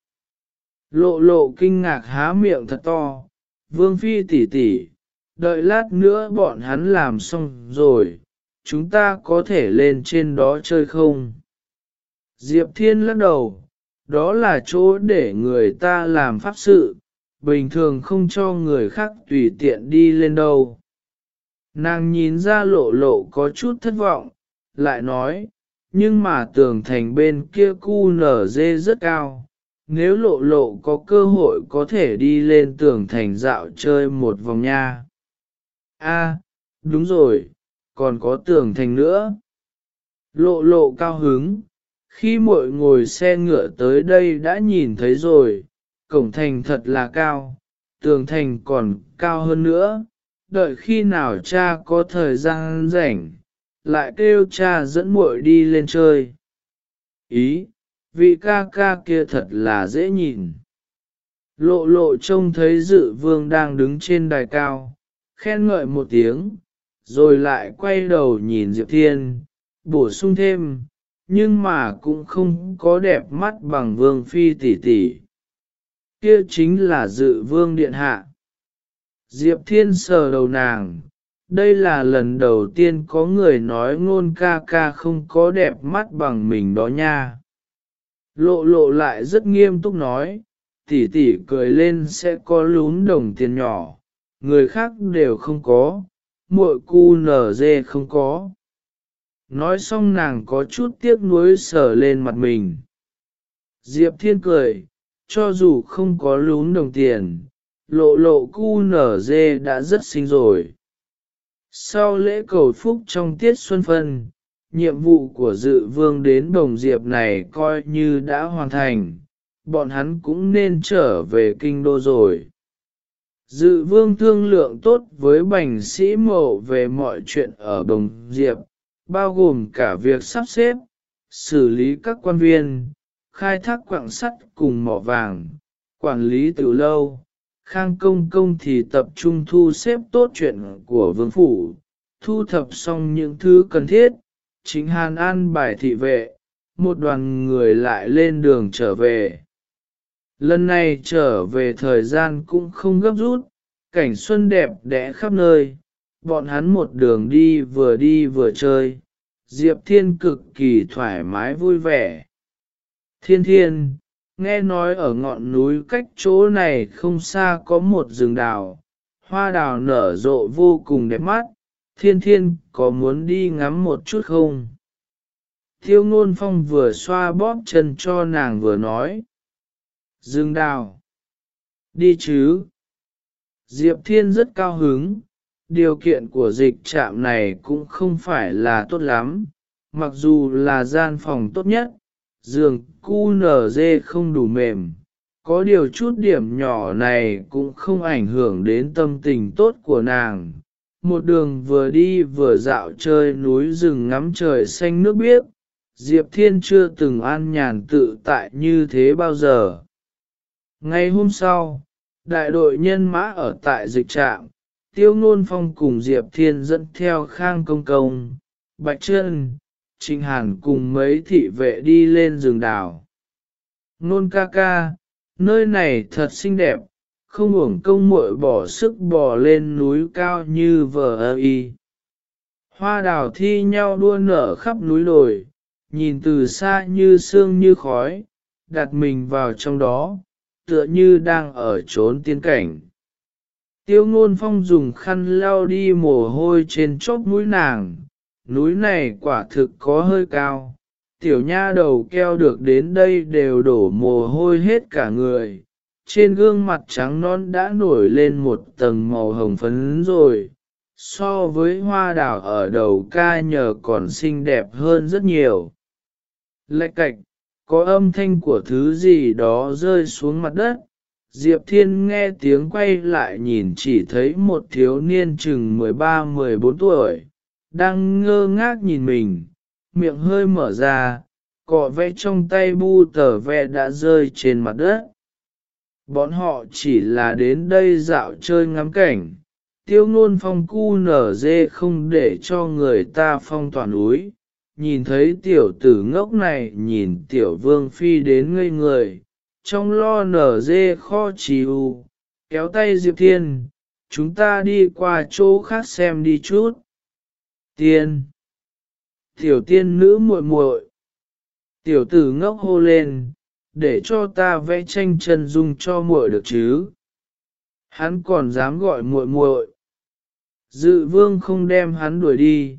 [SPEAKER 1] Lộ lộ kinh ngạc há miệng thật to, vương phi tỷ tỷ, đợi lát nữa bọn hắn làm xong rồi, chúng ta có thể lên trên đó chơi không? Diệp Thiên lắc đầu, đó là chỗ để người ta làm pháp sự, bình thường không cho người khác tùy tiện đi lên đâu. Nàng nhìn ra lộ lộ có chút thất vọng, lại nói, nhưng mà tường thành bên kia cu nở dê rất cao, nếu lộ lộ có cơ hội có thể đi lên tường thành dạo chơi một vòng nha. A, đúng rồi, còn có tường thành nữa. Lộ lộ cao hứng, khi muội ngồi xe ngựa tới đây đã nhìn thấy rồi, cổng thành thật là cao, tường thành còn cao hơn nữa, đợi khi nào cha có thời gian rảnh, lại kêu cha dẫn muội đi lên chơi. Ý, vị ca ca kia thật là dễ nhìn. Lộ lộ trông thấy dự vương đang đứng trên đài cao, khen ngợi một tiếng, rồi lại quay đầu nhìn Diệp Thiên, bổ sung thêm, nhưng mà cũng không có đẹp mắt bằng vương phi tỷ tỷ. Kia chính là dự vương điện hạ. Diệp Thiên sờ đầu nàng, đây là lần đầu tiên có người nói ngôn ca ca không có đẹp mắt bằng mình đó nha. Lộ lộ lại rất nghiêm túc nói, tỷ tỷ cười lên sẽ có lún đồng tiền nhỏ, người khác đều không có, muội cu nở dê không có. Nói xong nàng có chút tiếc nuối sờ lên mặt mình. Diệp Thiên cười, cho dù không có lún đồng tiền, lộ lộ cu nở dê đã rất xinh rồi. Sau lễ cầu phúc trong tiết xuân phân, nhiệm vụ của dự vương đến đồng diệp này coi như đã hoàn thành, bọn hắn cũng nên trở về kinh đô rồi. Dự vương thương lượng tốt với bành sĩ mộ về mọi chuyện ở đồng diệp, bao gồm cả việc sắp xếp, xử lý các quan viên, khai thác quạng sắt cùng mỏ vàng, quản lý từ lâu. Khang công công thì tập trung thu xếp tốt chuyện của vương phủ, thu thập xong những thứ cần thiết, chính hàn an bài thị vệ, một đoàn người lại lên đường trở về. Lần này trở về thời gian cũng không gấp rút, cảnh xuân đẹp đẽ khắp nơi, bọn hắn một đường đi vừa đi vừa chơi, Diệp Thiên cực kỳ thoải mái vui vẻ. Thiên thiên, nghe nói ở ngọn núi cách chỗ này không xa có một rừng đào, hoa đào nở rộ vô cùng đẹp mắt, thiên thiên có muốn đi ngắm một chút không? Thiêu ngôn phong vừa xoa bóp chân cho nàng vừa nói. Dương đào. Đi chứ. Diệp Thiên rất cao hứng, điều kiện của dịch trạm này cũng không phải là tốt lắm, mặc dù là gian phòng tốt nhất, giường cu nở dê không đủ mềm, có điều chút điểm nhỏ này cũng không ảnh hưởng đến tâm tình tốt của nàng. Một đường vừa đi vừa dạo chơi núi rừng ngắm trời xanh nước biếc, Diệp Thiên chưa từng an nhàn tự tại như thế bao giờ. Ngày hôm sau, đại đội nhân mã ở tại dịch trạm, Tiêu Nôn Phong cùng Diệp Thiên dẫn theo Khang Công Công, Bạch Trân, Trình Hàn cùng mấy thị vệ đi lên rừng đảo. Nôn ca ca, nơi này thật xinh đẹp, không uổng công muội bỏ sức bỏ lên núi cao như vờ ơ y. Hoa đào thi nhau đua nở khắp núi đồi, nhìn từ xa như sương như khói, đặt mình vào trong đó, tựa như đang ở trốn tiên cảnh. Tiêu ngôn phong dùng khăn lau đi mồ hôi trên chóp mũi nàng, núi này quả thực có hơi cao, tiểu nha đầu keo được đến đây đều đổ mồ hôi hết cả người, trên gương mặt trắng non đã nổi lên một tầng màu hồng phấn rồi, so với hoa đào ở đầu ca nhờ còn xinh đẹp hơn rất nhiều. Lệ cạch, có âm thanh của thứ gì đó rơi xuống mặt đất, Diệp Thiên nghe tiếng quay lại nhìn chỉ thấy một thiếu niên chừng 13-14 tuổi, đang ngơ ngác nhìn mình, miệng hơi mở ra, cọ vẽ trong tay bu tờ vẽ đã rơi trên mặt đất. Bọn họ chỉ là đến đây dạo chơi ngắm cảnh, tiêu ngôn phong cu nở dê không để cho người ta phong toàn núi. Nhìn thấy tiểu tử ngốc này nhìn tiểu vương phi đến ngây người, trong lo nở dê kho trì u, kéo tay Diệp Thiên, chúng ta đi qua chỗ khác xem đi chút. Tiên! Tiểu tiên nữ muội muội Tiểu tử ngốc hô lên, để cho ta vẽ tranh chân dung cho muội được chứ. Hắn còn dám gọi muội muội. Dự vương không đem hắn đuổi đi,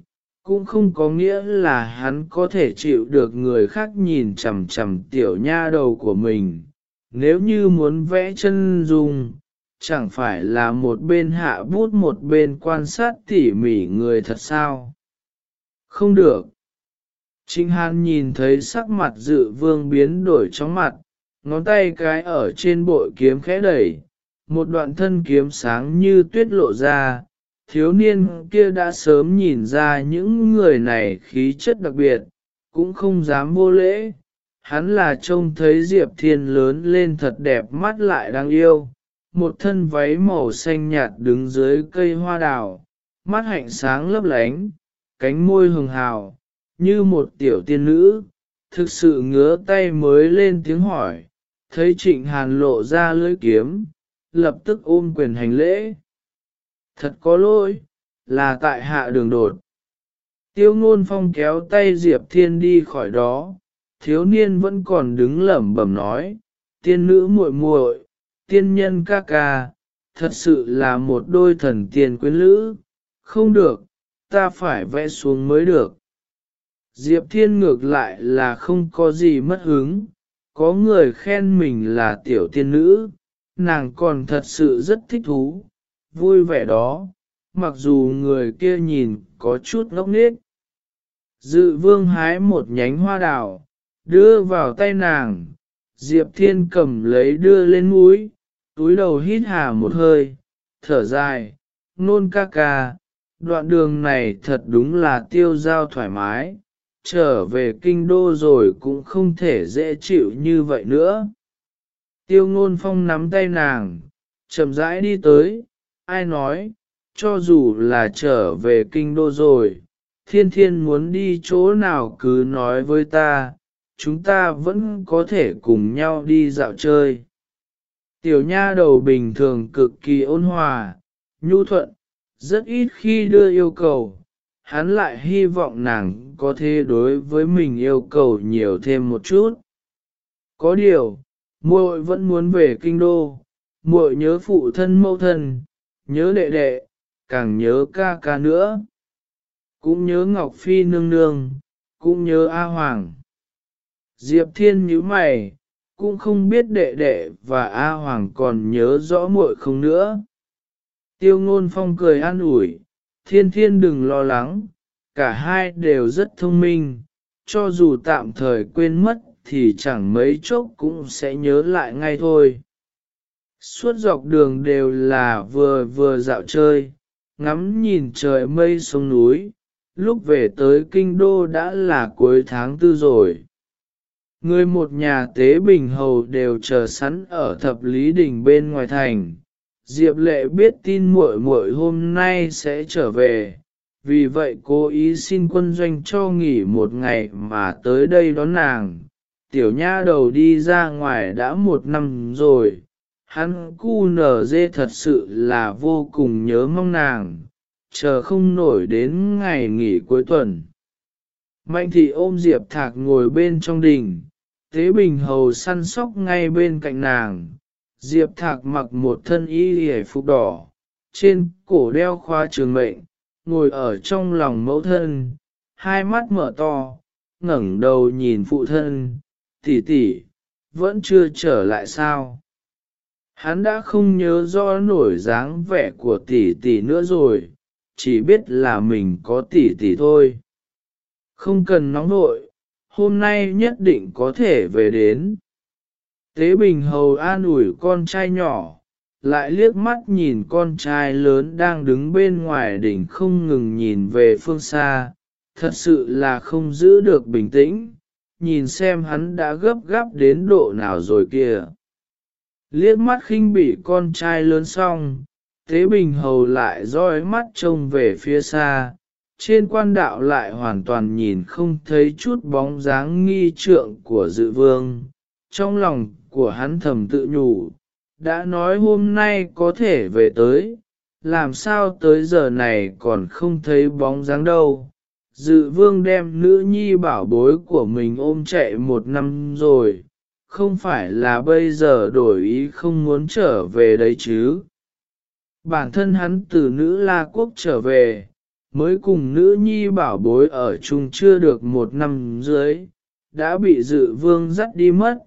[SPEAKER 1] cũng không có nghĩa là hắn có thể chịu được người khác nhìn chằm chằm tiểu nha đầu của mình. Nếu như muốn vẽ chân dung, chẳng phải là một bên hạ bút một bên quan sát tỉ mỉ người thật sao? Không được. Trinh Hàn nhìn thấy sắc mặt dự vương biến đổi trong mặt, ngón tay cái ở trên bội kiếm khẽ đẩy, một đoạn thân kiếm sáng như tuyết lộ ra, thiếu niên kia đã sớm nhìn ra những người này khí chất đặc biệt, cũng không dám vô lễ. Hắn là trông thấy Diệp Thiên lớn lên thật đẹp mắt lại đáng yêu, một thân váy màu xanh nhạt đứng dưới cây hoa đào, mắt hạnh sáng lấp lánh, cánh môi hường hào, như một tiểu tiên nữ, thực sự ngứa tay mới lên tiếng hỏi, thấy trịnh hàn lộ ra lưỡi kiếm, lập tức ôm quyền hành lễ. Thật có lỗi, là tại hạ đường đột. Tiêu ngôn phong kéo tay Diệp Thiên đi khỏi đó, thiếu niên vẫn còn đứng lẩm bẩm nói, tiên nữ muội muội, tiên nhân ca ca, thật sự là một đôi thần tiên quyến lữ, không được, ta phải vẽ xuống mới được. Diệp Thiên ngược lại là không có gì mất hứng, có người khen mình là tiểu tiên nữ, nàng còn thật sự rất thích thú, vui vẻ đó, mặc dù người kia nhìn có chút ngốc nghếch. Dự vương hái một nhánh hoa đào, đưa vào tay nàng, Diệp Thiên cầm lấy đưa lên mũi, túi đầu hít hà một hơi, thở dài, nôn ca ca, đoạn đường này thật đúng là tiêu giao thoải mái, trở về kinh đô rồi cũng không thể dễ chịu như vậy nữa. Tiêu ngôn phong nắm tay nàng, chậm rãi đi tới, ai nói, cho dù là trở về kinh đô rồi, thiên thiên muốn đi chỗ nào cứ nói với ta, chúng ta vẫn có thể cùng nhau đi dạo chơi. Tiểu nha đầu bình thường cực kỳ ôn hòa, nhu thuận, rất ít khi đưa yêu cầu, hắn lại hy vọng nàng có thể đối với mình yêu cầu nhiều thêm một chút. Có điều, muội vẫn muốn về kinh đô, muội nhớ phụ thân mẫu thân, nhớ đệ đệ, càng nhớ ca ca nữa. Cũng nhớ Ngọc Phi nương nương, cũng nhớ A Hoàng. Diệp Thiên nhíu mày, cũng không biết đệ đệ và A Hoàng còn nhớ rõ muội không nữa. Tiêu ngôn phong cười an ủi, thiên thiên đừng lo lắng, cả hai đều rất thông minh, cho dù tạm thời quên mất thì chẳng mấy chốc cũng sẽ nhớ lại ngay thôi. Suốt dọc đường đều là vừa vừa dạo chơi, ngắm nhìn trời mây sông núi, lúc về tới kinh đô đã là cuối tháng tư rồi. Người một nhà tế bình hầu đều chờ sẵn ở thập lý đỉnh bên ngoài thành. Diệp lệ biết tin muội muội hôm nay sẽ trở về, vì vậy cô ý xin quân doanh cho nghỉ một ngày mà tới đây đón nàng. Tiểu nha đầu đi ra ngoài đã một năm rồi, hắn cu nở dê thật sự là vô cùng nhớ mong nàng, chờ không nổi đến ngày nghỉ cuối tuần. Mạnh thị ôm Diệp Thạc ngồi bên trong đình, Tế Bình Hầu săn sóc ngay bên cạnh nàng. Diệp Thạc mặc một thân y hề phục đỏ, trên cổ đeo khoa trường mệnh, ngồi ở trong lòng mẫu thân, hai mắt mở to, ngẩng đầu nhìn phụ thân, tỷ tỷ, vẫn chưa trở lại sao? Hắn đã không nhớ do nổi dáng vẻ của tỷ tỷ nữa rồi, chỉ biết là mình có tỷ tỷ thôi. Không cần nóng nội, hôm nay nhất định có thể về đến. Tế Bình Hầu an ủi con trai nhỏ, lại liếc mắt nhìn con trai lớn đang đứng bên ngoài đỉnh không ngừng nhìn về phương xa, thật sự là không giữ được bình tĩnh, nhìn xem hắn đã gấp gáp đến độ nào rồi kìa. Liếc mắt khinh bị con trai lớn xong, Tế Bình Hầu lại dõi mắt trông về phía xa, trên quan đạo lại hoàn toàn nhìn không thấy chút bóng dáng nghi trượng của dự vương. Trong lòng của hắn thầm tự nhủ, đã nói hôm nay có thể về tới, làm sao tới giờ này còn không thấy bóng dáng đâu. Dự vương đem nữ nhi bảo bối của mình ôm chạy một năm rồi, không phải là bây giờ đổi ý không muốn trở về đấy chứ. Bản thân hắn từ nữ La Quốc trở về, mới cùng nữ nhi bảo bối ở chung chưa được một năm dưới, đã bị dự vương dắt đi mất,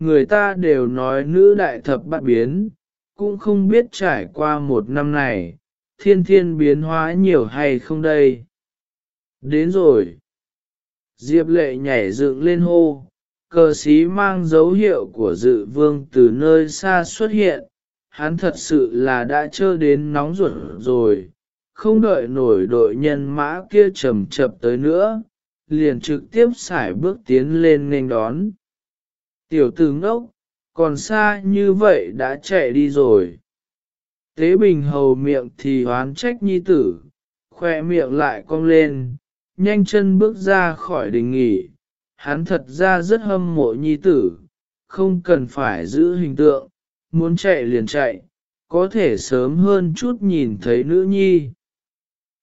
[SPEAKER 1] người ta đều nói nữ đại thập bát biến, cũng không biết trải qua một năm này, thiên thiên biến hóa nhiều hay không đây. Đến rồi. Diệp lệ nhảy dựng lên hô, cờ xí mang dấu hiệu của dự vương từ nơi xa xuất hiện, hắn thật sự là đã chơ đến nóng ruột rồi, không đợi nổi đội nhân mã kia chầm chập tới nữa, liền trực tiếp xải bước tiến lên nghênh đón. Tiểu tử ngốc, còn xa như vậy đã chạy đi rồi. Tế bình hầu miệng thì hoán trách nhi tử, khoe miệng lại cong lên, nhanh chân bước ra khỏi đình nghỉ. Hắn thật ra rất hâm mộ nhi tử, không cần phải giữ hình tượng, muốn chạy liền chạy, có thể sớm hơn chút nhìn thấy nữ nhi.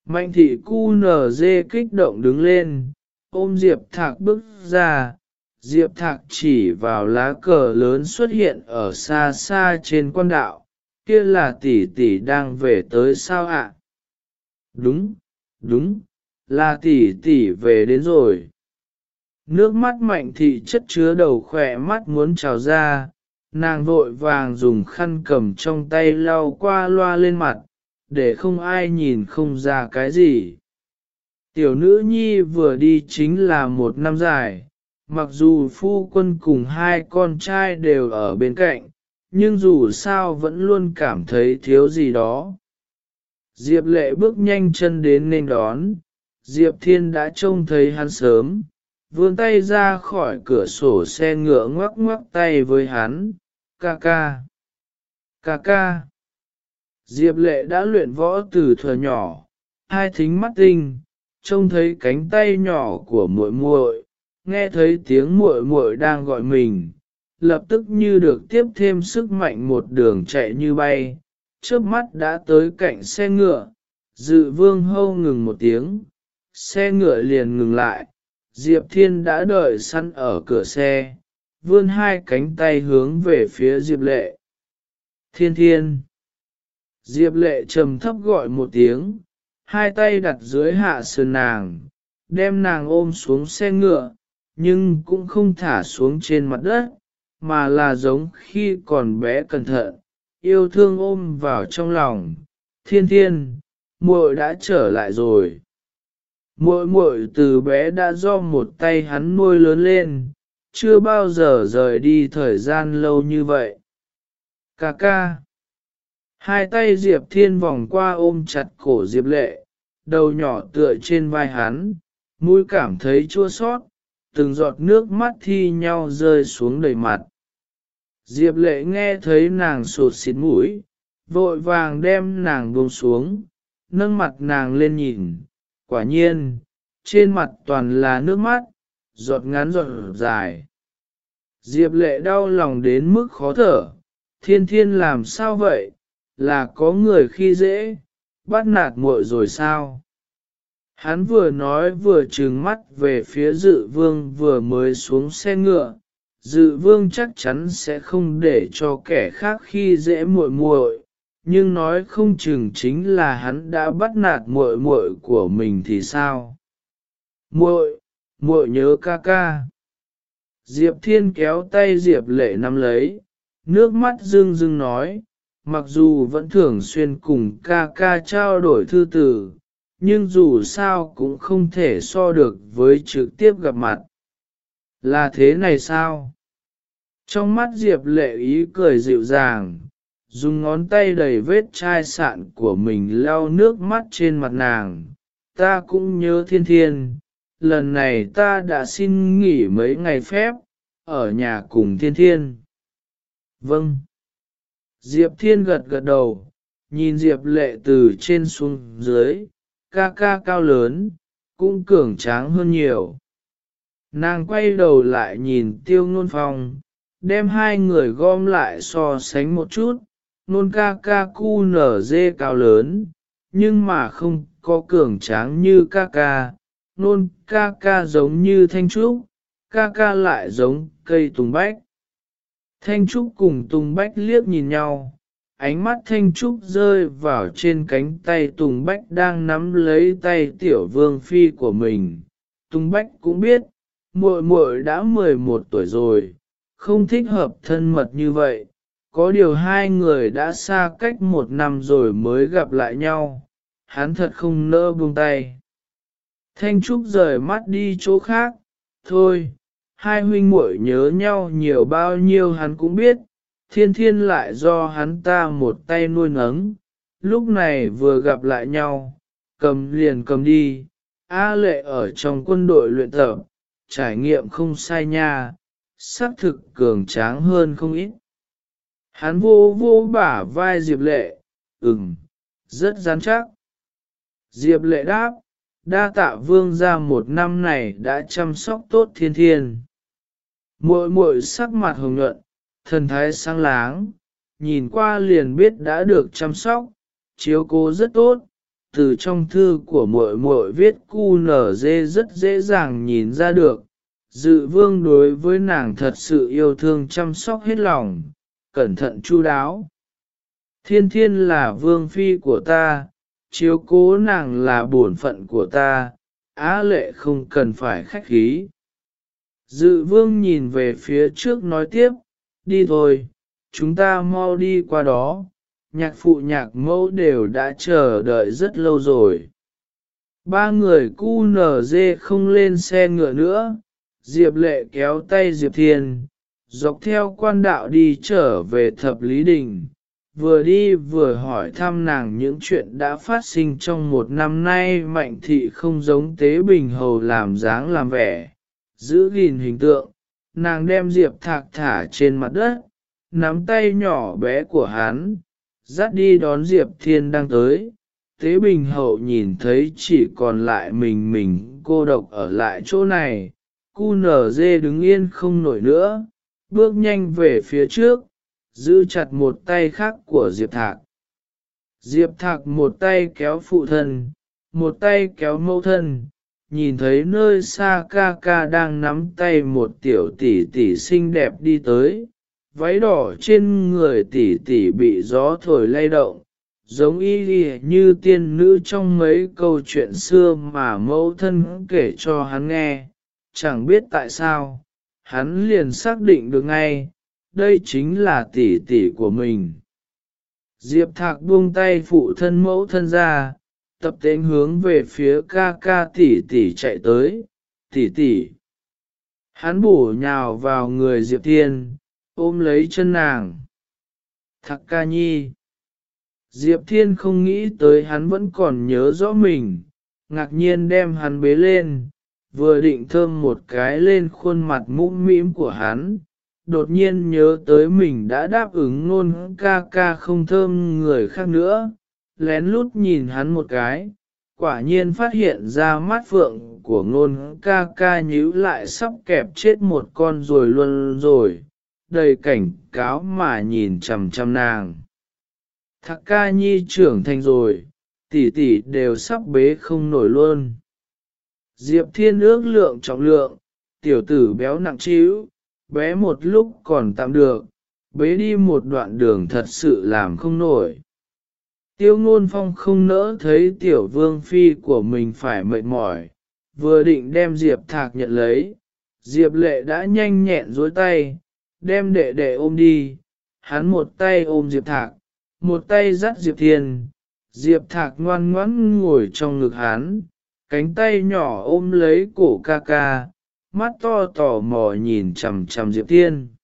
[SPEAKER 1] Mạnh thị cu nở dê kích động đứng lên, ôm Diệp Thạc bước ra, Diệp Thạc chỉ vào lá cờ lớn xuất hiện ở xa xa trên quan đạo, kia là tỷ tỷ đang về tới sao ạ? Đúng, đúng, là tỷ tỷ về đến rồi. Nước mắt mạnh thị chất chứa đầu khỏe mắt muốn trào ra, nàng vội vàng dùng khăn cầm trong tay lau qua loa lên mặt, để không ai nhìn không ra cái gì. Tiểu nữ nhi vừa đi chính là một năm dài, mặc dù phu quân cùng hai con trai đều ở bên cạnh, nhưng dù sao vẫn luôn cảm thấy thiếu gì đó. Diệp lệ bước nhanh chân đến nên đón, Diệp thiên đã trông thấy hắn sớm, vươn tay ra khỏi cửa sổ xe ngựa ngoắc ngoắc tay với hắn, ca ca, ca ca. Diệp lệ đã luyện võ từ thừa nhỏ, hai thính mắt tinh, trông thấy cánh tay nhỏ của muội muội, nghe thấy tiếng muội muội đang gọi mình, lập tức như được tiếp thêm sức mạnh một đường chạy như bay, trước mắt đã tới cạnh xe ngựa, dự vương hâu ngừng một tiếng, xe ngựa liền ngừng lại, Diệp Thiên đã đợi săn ở cửa xe, vươn hai cánh tay hướng về phía Diệp Lệ. Thiên Thiên Diệp Lệ trầm thấp gọi một tiếng, hai tay đặt dưới hạ sườn nàng, đem nàng ôm xuống xe ngựa, nhưng cũng không thả xuống trên mặt đất, mà là giống khi còn bé cẩn thận, yêu thương ôm vào trong lòng. Thiên thiên, muội đã trở lại rồi. Muội muội từ bé đã do một tay hắn nuôi lớn lên, chưa bao giờ rời đi thời gian lâu như vậy. Cà ca. Hai tay Diệp Thiên vòng qua ôm chặt cổ Diệp Lệ, đầu nhỏ tựa trên vai hắn, mũi cảm thấy chua xót, từng giọt nước mắt thi nhau rơi xuống đầy mặt. Diệp Lệ nghe thấy nàng sụt xịt mũi, vội vàng đem nàng buông xuống, nâng mặt nàng lên nhìn, quả nhiên, trên mặt toàn là nước mắt, giọt ngắn giọt dài. Diệp lệ đau lòng đến mức khó thở, thiên thiên làm sao vậy, là có người khi dễ, bắt nạt muội rồi sao? Hắn vừa nói vừa trừng mắt về phía dự vương vừa mới xuống xe ngựa, dự vương chắc chắn sẽ không để cho kẻ khác khi dễ muội muội, nhưng nói không chừng chính là hắn đã bắt nạt muội muội của mình thì sao? Muội, muội nhớ ca ca. Diệp Thiên kéo tay Diệp Lệ nắm lấy, nước mắt rưng rưng nói, mặc dù vẫn thường xuyên cùng ca ca trao đổi thư từ, nhưng dù sao cũng không thể so được với trực tiếp gặp mặt. Là thế này sao? Trong mắt Diệp Lệ ý cười dịu dàng, dùng ngón tay đầy vết chai sạn của mình lau nước mắt trên mặt nàng. Ta cũng nhớ thiên thiên, lần này ta đã xin nghỉ mấy ngày phép, ở nhà cùng thiên thiên. Vâng. Diệp thiên gật gật đầu, nhìn Diệp lệ từ trên xuống dưới, ca ca cao lớn, cũng cường tráng hơn nhiều. Nàng quay đầu lại nhìn tiêu ngôn phong, đem hai người gom lại so sánh một chút, nôn ca ca cu nở dê cao lớn, nhưng mà không có cường tráng như ca ca, nôn ca ca giống như thanh trúc, ca ca lại giống cây tùng bách. Thanh trúc cùng tùng bách liếc nhìn nhau, ánh mắt thanh trúc rơi vào trên cánh tay tùng bách đang nắm lấy tay tiểu vương phi của mình. Tùng bách cũng biết, muội muội đã 11 tuổi rồi, không thích hợp thân mật như vậy. Có điều hai người đã xa cách một năm rồi mới gặp lại nhau, hắn thật không nỡ buông tay. Thanh Trúc rời mắt đi chỗ khác, thôi, hai huynh muội nhớ nhau nhiều bao nhiêu hắn cũng biết, thiên thiên lại do hắn ta một tay nuôi nấng, lúc này vừa gặp lại nhau, cầm liền cầm đi, A lệ ở trong quân đội luyện tập, trải nghiệm không sai nha, xác thực cường tráng hơn không ít. Hắn vô vô bả vai Diệp lệ, ừm, rất rắn chắc. Diệp lệ đáp, đa tạ vương ra một năm này đã chăm sóc tốt thiên thiên. Muội muội sắc mặt hồng nhuận, thần thái sáng láng, nhìn qua liền biết đã được chăm sóc, chiếu cố rất tốt. Từ trong thư của muội muội viết cu nở dê rất dễ dàng nhìn ra được, dự vương đối với nàng thật sự yêu thương chăm sóc hết lòng, cẩn thận chu đáo. Thiên thiên là vương phi của ta, chiếu cố nàng là bổn phận của ta, á lệ không cần phải khách khí. Dự vương nhìn về phía trước nói tiếp, đi thôi, chúng ta mau đi qua đó, nhạc phụ nhạc mẫu đều đã chờ đợi rất lâu rồi. Ba người cu nở dê không lên xe ngựa nữa, Diệp lệ kéo tay Diệp Thiên, dọc theo quan đạo đi trở về thập lý đình, vừa đi vừa hỏi thăm nàng những chuyện đã phát sinh trong một năm nay mạnh thị không giống tế bình hầu làm dáng làm vẻ, giữ gìn hình tượng, nàng đem diệp thạc thả trên mặt đất, nắm tay nhỏ bé của hắn, dắt đi đón diệp thiên đang tới. Tế Bình Hậu nhìn thấy chỉ còn lại mình mình cô độc ở lại chỗ này, cu nở dê đứng yên không nổi nữa, bước nhanh về phía trước, giữ chặt một tay khác của Diệp Thạc. Diệp Thạc một tay kéo phụ thân, một tay kéo mẫu thân, nhìn thấy nơi xa ca ca đang nắm tay một tiểu tỷ tỷ xinh đẹp đi tới, váy đỏ trên người tỷ tỷ bị gió thổi lay động, giống y như tiên nữ trong mấy câu chuyện xưa mà mẫu thân kể cho hắn nghe, chẳng biết tại sao, hắn liền xác định được ngay, đây chính là tỷ tỷ của mình. Diệp Thạc buông tay phụ thân mẫu thân ra, tập tên hướng về phía ca ca tỷ tỷ chạy tới, tỷ tỷ. Hắn bổ nhào vào người Diệp Thiên, ôm lấy chân nàng. Thạc ca nhi. Diệp Thiên không nghĩ tới hắn vẫn còn nhớ rõ mình, ngạc nhiên đem hắn bế lên, vừa định thơm một cái lên khuôn mặt mũm mĩm của hắn, đột nhiên nhớ tới mình đã đáp ứng nôn ca ca không thơm người khác nữa, lén lút nhìn hắn một cái, quả nhiên phát hiện ra mắt phượng của nôn ca ca nhíu lại sắp kẹp chết một con rồi luôn rồi, đầy cảnh cáo mà nhìn chằm chằm nàng. Thạc ca nhi trưởng thành rồi, tỷ tỷ đều sắp bế không nổi luôn. Diệp thiên ước lượng trọng lượng, tiểu tử béo nặng trĩu, bé một lúc còn tạm được, bế đi một đoạn đường thật sự làm không nổi. Tiêu ngôn phong không nỡ thấy tiểu vương phi của mình phải mệt mỏi, vừa định đem Diệp Thạc nhận lấy, Diệp lệ đã nhanh nhẹn dối tay, đem đệ đệ ôm đi, hắn một tay ôm Diệp Thạc, một tay dắt Diệp Thiên, Diệp Thạc ngoan ngoãn ngồi trong ngực hắn, cánh tay nhỏ ôm lấy cổ ca ca, mắt to tò mò nhìn chằm chằm Diệp Thiên.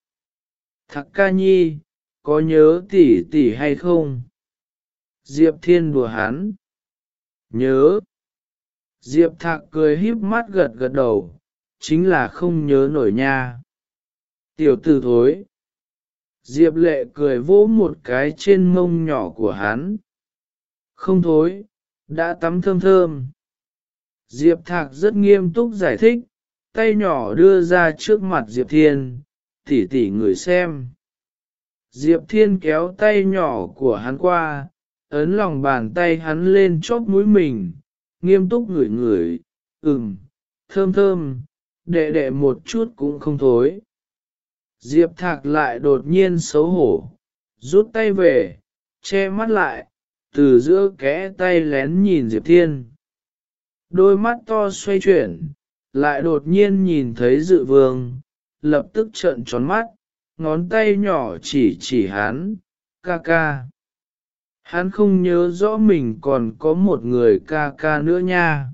[SPEAKER 1] Thạc ca nhi, có nhớ tỷ tỷ hay không? Diệp Thiên đùa hắn. Nhớ. Diệp Thạc cười híp mắt gật gật đầu, chính là không nhớ nổi nha. Tiểu tử thối. Diệp lệ cười vỗ một cái trên mông nhỏ của hắn. Không thối, đã tắm thơm thơm. Diệp Thạc rất nghiêm túc giải thích, tay nhỏ đưa ra trước mặt Diệp Thiên, tỉ tỉ người xem. Diệp Thiên kéo tay nhỏ của hắn qua, ấn lòng bàn tay hắn lên chóp mũi mình, nghiêm túc ngửi ngửi, ừm, thơm thơm, đệ đệ một chút cũng không thối. Diệp thạc lại đột nhiên xấu hổ, rút tay về, che mắt lại, từ giữa kẽ tay lén nhìn Diệp Thiên. Đôi mắt to xoay chuyển, lại đột nhiên nhìn thấy dự vương, lập tức trợn tròn mắt, ngón tay nhỏ chỉ chỉ hắn, ca ca. Hắn không nhớ rõ mình còn có một người ca ca nữa nha.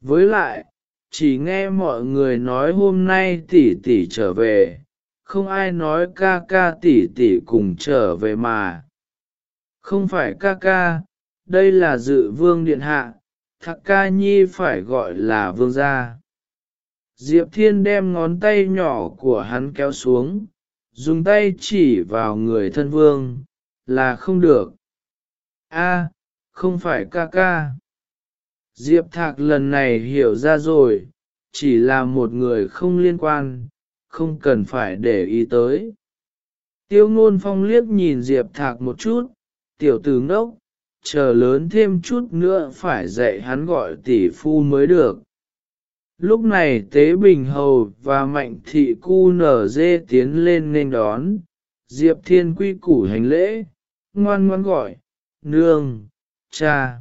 [SPEAKER 1] Với lại, chỉ nghe mọi người nói hôm nay tỷ tỷ trở về, không ai nói ca ca tỷ tỷ cùng trở về mà. Không phải ca ca, đây là dự vương điện hạ, thạc ca nhi phải gọi là vương gia. Diệp Thiên đem ngón tay nhỏ của hắn kéo xuống, dùng tay chỉ vào người thân vương, là không được. A, không phải ca ca. Diệp Thạc lần này hiểu ra rồi, chỉ là một người không liên quan, không cần phải để ý tới. Tiêu ngôn phong liếc nhìn Diệp Thạc một chút, tiểu tử ngốc, chờ lớn thêm chút nữa phải dạy hắn gọi tỷ phu mới được. Lúc này Tế Bình Hầu và Mạnh Thị Cu nở dê tiến lên nên đón, Diệp Thiên quy củ hành lễ, ngoan ngoan gọi, nương, cha.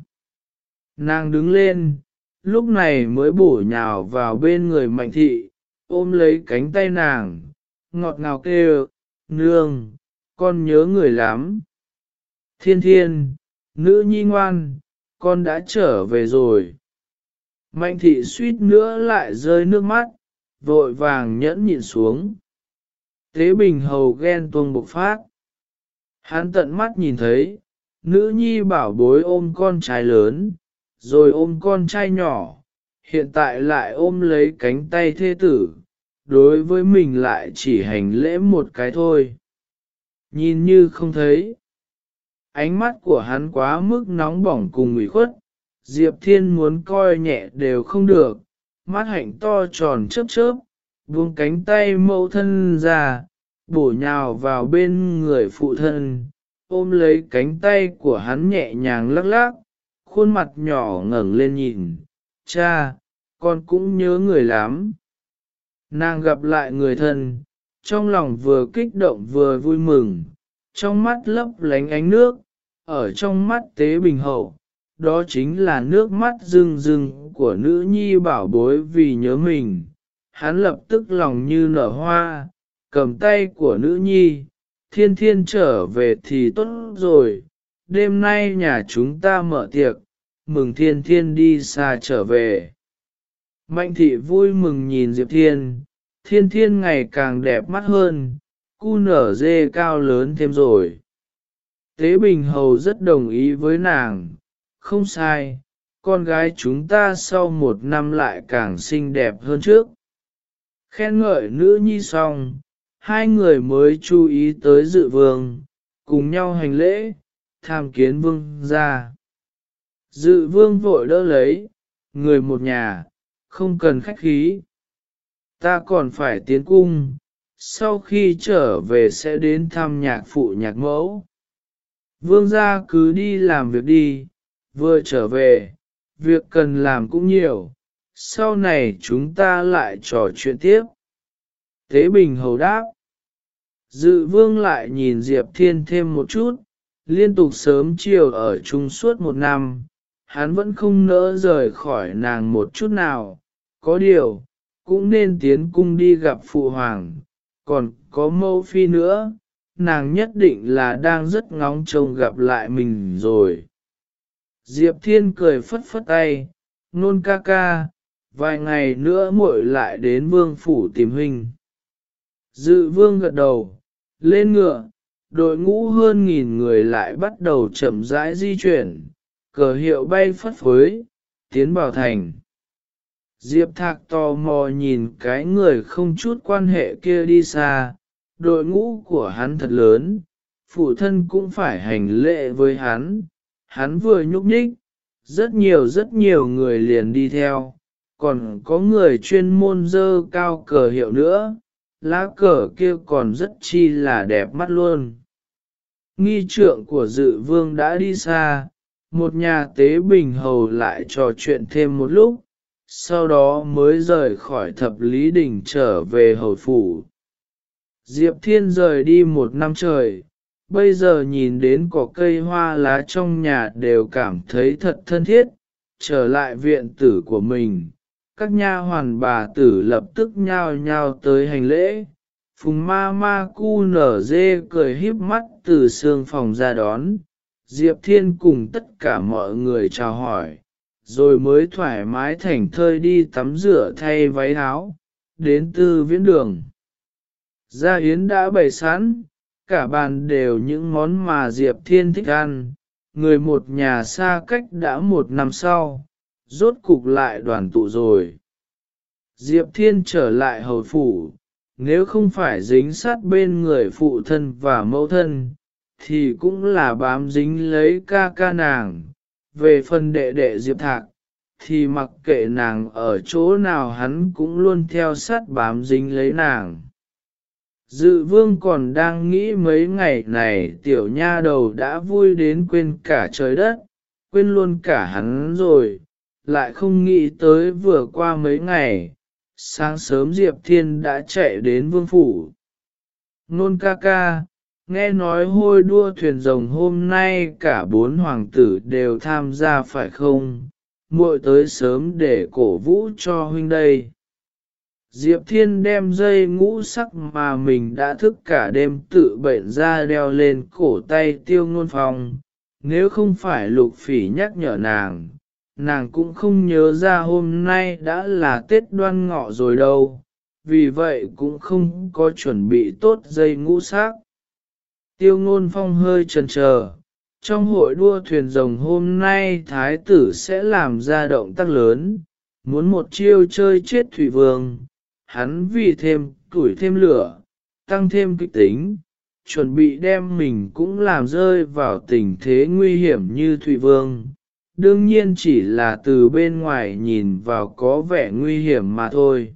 [SPEAKER 1] Nàng đứng lên, lúc này mới bổ nhào vào bên người Mạnh Thị, ôm lấy cánh tay nàng, ngọt ngào kêu, nương, con nhớ người lắm. Thiên thiên, nữ nhi ngoan, con đã trở về rồi. Mạnh thị suýt nữa lại rơi nước mắt, vội vàng nhẫn nhịn xuống. Tế bình hầu ghen tuông bộc phát. Hắn tận mắt nhìn thấy, nữ nhi bảo bối ôm con trai lớn, rồi ôm con trai nhỏ, hiện tại lại ôm lấy cánh tay thê tử, đối với mình lại chỉ hành lễ một cái thôi. Nhìn như không thấy. Ánh mắt của hắn quá mức nóng bỏng cùng ủy khuất, Diệp Thiên muốn coi nhẹ đều không được, mắt hạnh to tròn chớp chớp, buông cánh tay mẫu thân ra, bổ nhào vào bên người phụ thân, ôm lấy cánh tay của hắn nhẹ nhàng lắc lắc, khuôn mặt nhỏ ngẩng lên nhìn, cha, con cũng nhớ người lắm. Nàng gặp lại người thân, trong lòng vừa kích động vừa vui mừng, trong mắt lấp lánh ánh nước, ở trong mắt tế bình hậu, đó chính là nước mắt rưng rưng của nữ nhi bảo bối vì nhớ mình. Hắn lập tức lòng như nở hoa, cầm tay của nữ nhi, thiên thiên trở về thì tốt rồi, đêm nay nhà chúng ta mở tiệc, mừng thiên thiên đi xa trở về. Mạnh thị vui mừng nhìn Diệp Thiên, thiên thiên ngày càng đẹp mắt hơn, cu nở dê cao lớn thêm rồi. Tế Bình Hầu rất đồng ý với nàng, không sai, con gái chúng ta sau một năm lại càng xinh đẹp hơn trước. Khen ngợi nữ nhi xong, hai người mới chú ý tới dự vương, cùng nhau hành lễ, tham kiến vương ra. Dự vương vội đỡ lấy, người một nhà, không cần khách khí. Ta còn phải tiến cung, sau khi trở về sẽ đến thăm nhạc phụ nhạc mẫu. Vương gia cứ đi làm việc đi, vừa trở về, việc cần làm cũng nhiều, sau này chúng ta lại trò chuyện tiếp. Tế Bình hầu đáp. Dự vương lại nhìn Diệp Thiên thêm một chút, liên tục sớm chiều ở chung suốt một năm, hắn vẫn không nỡ rời khỏi nàng một chút nào, có điều, cũng nên tiến cung đi gặp phụ hoàng, còn có Mâu phi nữa, nàng nhất định là đang rất ngóng trông gặp lại mình rồi. Diệp Thiên cười phất phất tay, nôn ca ca, vài ngày nữa muội lại đến vương phủ tìm huynh. Dự vương gật đầu, lên ngựa, đội ngũ hơn nghìn người lại bắt đầu chậm rãi di chuyển, cờ hiệu bay phất phới, tiến vào thành. Diệp Thạc tò mò nhìn cái người không chút quan hệ kia đi xa, đội ngũ của hắn thật lớn, phụ thân cũng phải hành lệ với hắn, hắn vừa nhúc nhích, rất nhiều rất nhiều người liền đi theo, còn có người chuyên môn dơ cao cờ hiệu nữa, lá cờ kia còn rất chi là đẹp mắt luôn. Nghi trượng của dự vương đã đi xa, một nhà tế bình hầu lại trò chuyện thêm một lúc, sau đó mới rời khỏi thập lý đình trở về hầu phủ. Diệp Thiên rời đi một năm trời, bây giờ nhìn đến cỏ cây hoa lá trong nhà đều cảm thấy thật thân thiết, trở lại viện tử của mình. Các nha hoàn bà tử lập tức nhao nhao tới hành lễ, phùng ma ma cu nở dê cười híp mắt từ xương phòng ra đón, Diệp Thiên cùng tất cả mọi người chào hỏi, rồi mới thoải mái thảnh thơi đi tắm rửa thay váy áo, đến tư viễn đường. Gia Yến đã bày sẵn, cả bàn đều những món mà Diệp Thiên thích ăn, người một nhà xa cách đã một năm sau, rốt cục lại đoàn tụ rồi. Diệp Thiên trở lại hầu phủ, nếu không phải dính sát bên người phụ thân và mẫu thân, thì cũng là bám dính lấy ca ca nàng. Về phần đệ đệ Diệp Thạc, thì mặc kệ nàng ở chỗ nào hắn cũng luôn theo sát bám dính lấy nàng. Dự vương còn đang nghĩ mấy ngày này tiểu nha đầu đã vui đến quên cả trời đất, quên luôn cả hắn rồi, lại không nghĩ tới vừa qua mấy ngày, sáng sớm Diệp Thiên đã chạy đến vương phủ. Nôn ca ca, nghe nói hôi đua thuyền rồng hôm nay cả bốn hoàng tử đều tham gia phải không, muội tới sớm để cổ vũ cho huynh đây. Diệp Thiên đem dây ngũ sắc mà mình đã thức cả đêm tự bệnh ra đeo lên cổ tay tiêu ngôn phong, nếu không phải lục phỉ nhắc nhở nàng, nàng cũng không nhớ ra hôm nay đã là Tết đoan ngọ rồi đâu, vì vậy cũng không có chuẩn bị tốt dây ngũ sắc. Tiêu ngôn phong hơi chần chờ, trong hội đua thuyền rồng hôm nay thái tử sẽ làm ra động tác lớn, muốn một chiêu chơi chết thủy vương, hắn vì thêm tuổi thêm lửa, tăng thêm kịch tính, chuẩn bị đem mình cũng làm rơi vào tình thế nguy hiểm như Thụy vương. Đương nhiên chỉ là từ bên ngoài nhìn vào có vẻ nguy hiểm mà thôi.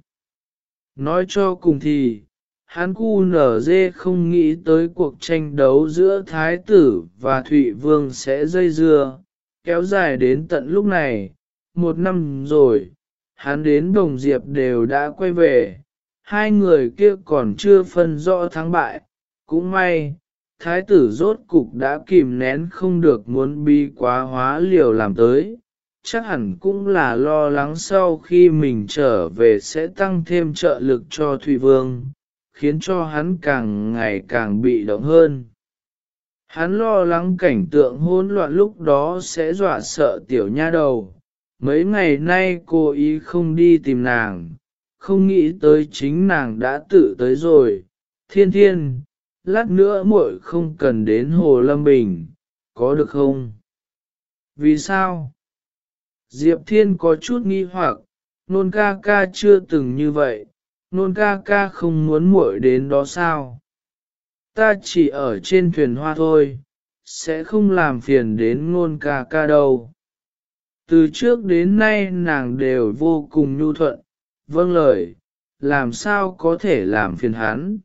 [SPEAKER 1] Nói cho cùng thì, hắn cu nở dê không nghĩ tới cuộc tranh đấu giữa Thái tử và Thụy Vương sẽ dây dưa, kéo dài đến tận lúc này, một năm rồi, hắn đến Đồng Diệp đều đã quay về, hai người kia còn chưa phân rõ thắng bại, cũng may, Thái tử rốt cục đã kìm nén không được muốn bi quá hóa liều làm tới. Chắc hẳn cũng là lo lắng sau khi mình trở về sẽ tăng thêm trợ lực cho Thủy Vương, khiến cho hắn càng ngày càng bị động hơn. Hắn lo lắng cảnh tượng hỗn loạn lúc đó sẽ dọa sợ tiểu nha đầu. Mấy ngày nay cô ý không đi tìm nàng, không nghĩ tới chính nàng đã tự tới rồi. Thiên thiên, lát nữa muội không cần đến Hồ Lâm Bình, có được không? Vì sao? Diệp Thiên có chút nghi hoặc, nôn ca ca chưa từng như vậy, nôn ca ca không muốn muội đến đó sao? Ta chỉ ở trên thuyền hoa thôi, sẽ không làm phiền đến ngôn ca ca đâu. Từ trước đến nay nàng đều vô cùng nhu thuận, vâng lời, làm sao có thể làm phiền hắn.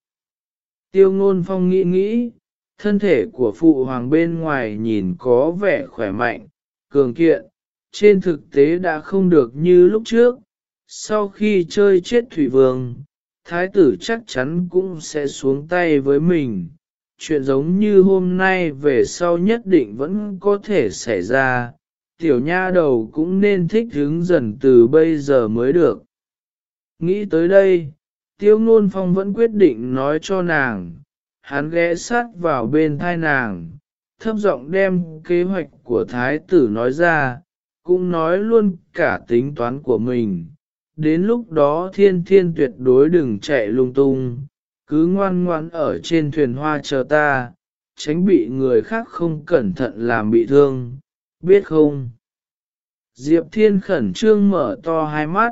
[SPEAKER 1] Tiêu ngôn phong nghĩ nghĩ, thân thể của phụ hoàng bên ngoài nhìn có vẻ khỏe mạnh, cường kiện, trên thực tế đã không được như lúc trước. Sau khi chơi chết thủy vương, thái tử chắc chắn cũng sẽ xuống tay với mình. Chuyện giống như hôm nay về sau nhất định vẫn có thể xảy ra, tiểu nha đầu cũng nên thích hứng dần từ bây giờ mới được. Nghĩ tới đây, tiêu ngôn phong vẫn quyết định nói cho nàng, hắn ghé sát vào bên thai nàng, thấp giọng đem kế hoạch của thái tử nói ra, cũng nói luôn cả tính toán của mình. Đến lúc đó thiên thiên tuyệt đối đừng chạy lung tung, cứ ngoan ngoan ở trên thuyền hoa chờ ta, tránh bị người khác không cẩn thận làm bị thương, biết không? Diệp Thiên khẩn trương mở to hai mắt,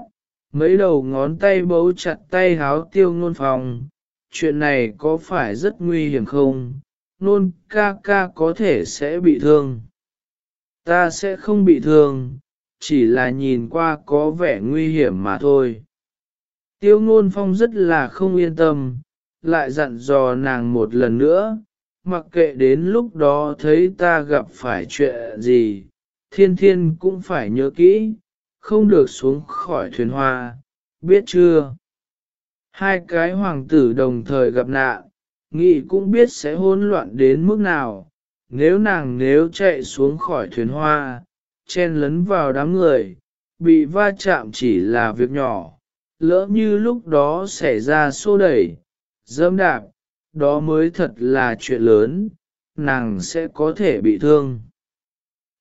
[SPEAKER 1] mấy đầu ngón tay bấu chặt tay háo tiêu ngôn phòng. Chuyện này có phải rất nguy hiểm không? Nôn ca ca có thể sẽ bị thương. Ta sẽ không bị thương, chỉ là nhìn qua có vẻ nguy hiểm mà thôi. Tiêu ngôn phong rất là không yên tâm, lại dặn dò nàng một lần nữa, mặc kệ đến lúc đó thấy ta gặp phải chuyện gì, thiên thiên cũng phải nhớ kỹ, không được xuống khỏi thuyền hoa, biết chưa? Hai cái hoàng tử đồng thời gặp nạn, nghị cũng biết sẽ hỗn loạn đến mức nào, nếu nàng nếu chạy xuống khỏi thuyền hoa, chen lấn vào đám người, bị va chạm chỉ là việc nhỏ, lỡ như lúc đó xảy ra xô đẩy, dâm đạp, đó mới thật là chuyện lớn, nàng sẽ có thể bị thương.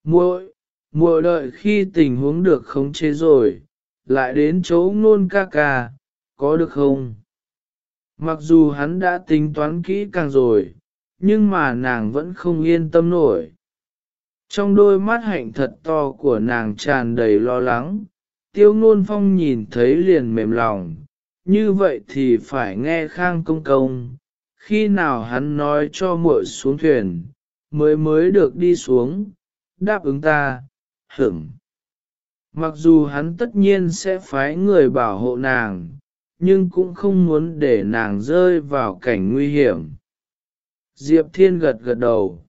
[SPEAKER 1] Muội, muội đợi khi tình huống được khống chế rồi, lại đến chỗ ngôn ca ca, có được không? Mặc dù hắn đã tính toán kỹ càng rồi, nhưng mà nàng vẫn không yên tâm nổi. Trong đôi mắt hạnh thật to của nàng tràn đầy lo lắng, tiêu ngôn phong nhìn thấy liền mềm lòng, như vậy thì phải nghe khang công công, khi nào hắn nói cho muội xuống thuyền, mới mới được đi xuống, đáp ứng ta, hửng. Mặc dù hắn tất nhiên sẽ phái người bảo hộ nàng, nhưng cũng không muốn để nàng rơi vào cảnh nguy hiểm. Diệp Thiên gật gật đầu.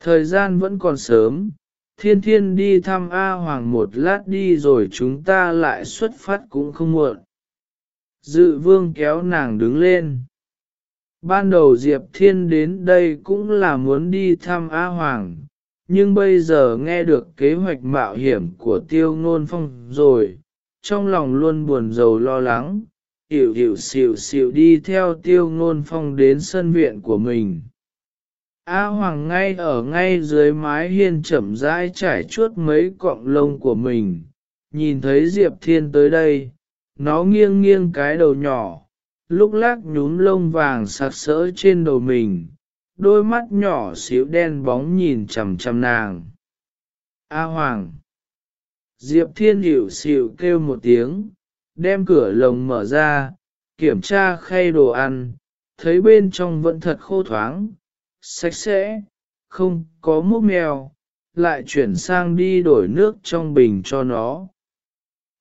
[SPEAKER 1] Thời gian vẫn còn sớm, Thiên Thiên đi thăm A Hoàng một lát đi rồi chúng ta lại xuất phát cũng không muộn. Dự vương kéo nàng đứng lên. Ban đầu Diệp Thiên đến đây cũng là muốn đi thăm A Hoàng, nhưng bây giờ nghe được kế hoạch mạo hiểm của tiêu ngôn phong rồi, trong lòng luôn buồn rầu lo lắng, hiểu hiểu xỉu xỉu đi theo tiêu ngôn phong đến sân viện của mình. A Hoàng ngay ở ngay dưới mái hiên chậm rãi trải chuốt mấy cọng lông của mình, nhìn thấy Diệp Thiên tới đây, nó nghiêng nghiêng cái đầu nhỏ, lúc lắc nhúm lông vàng sặc sỡ trên đầu mình, đôi mắt nhỏ xíu đen bóng nhìn chằm chằm nàng. A Hoàng! Diệp Thiên hiểu xịu kêu một tiếng, đem cửa lồng mở ra, kiểm tra khay đồ ăn, thấy bên trong vẫn thật khô thoáng, sạch sẽ, không có múc mèo, lại chuyển sang đi đổi nước trong bình cho nó.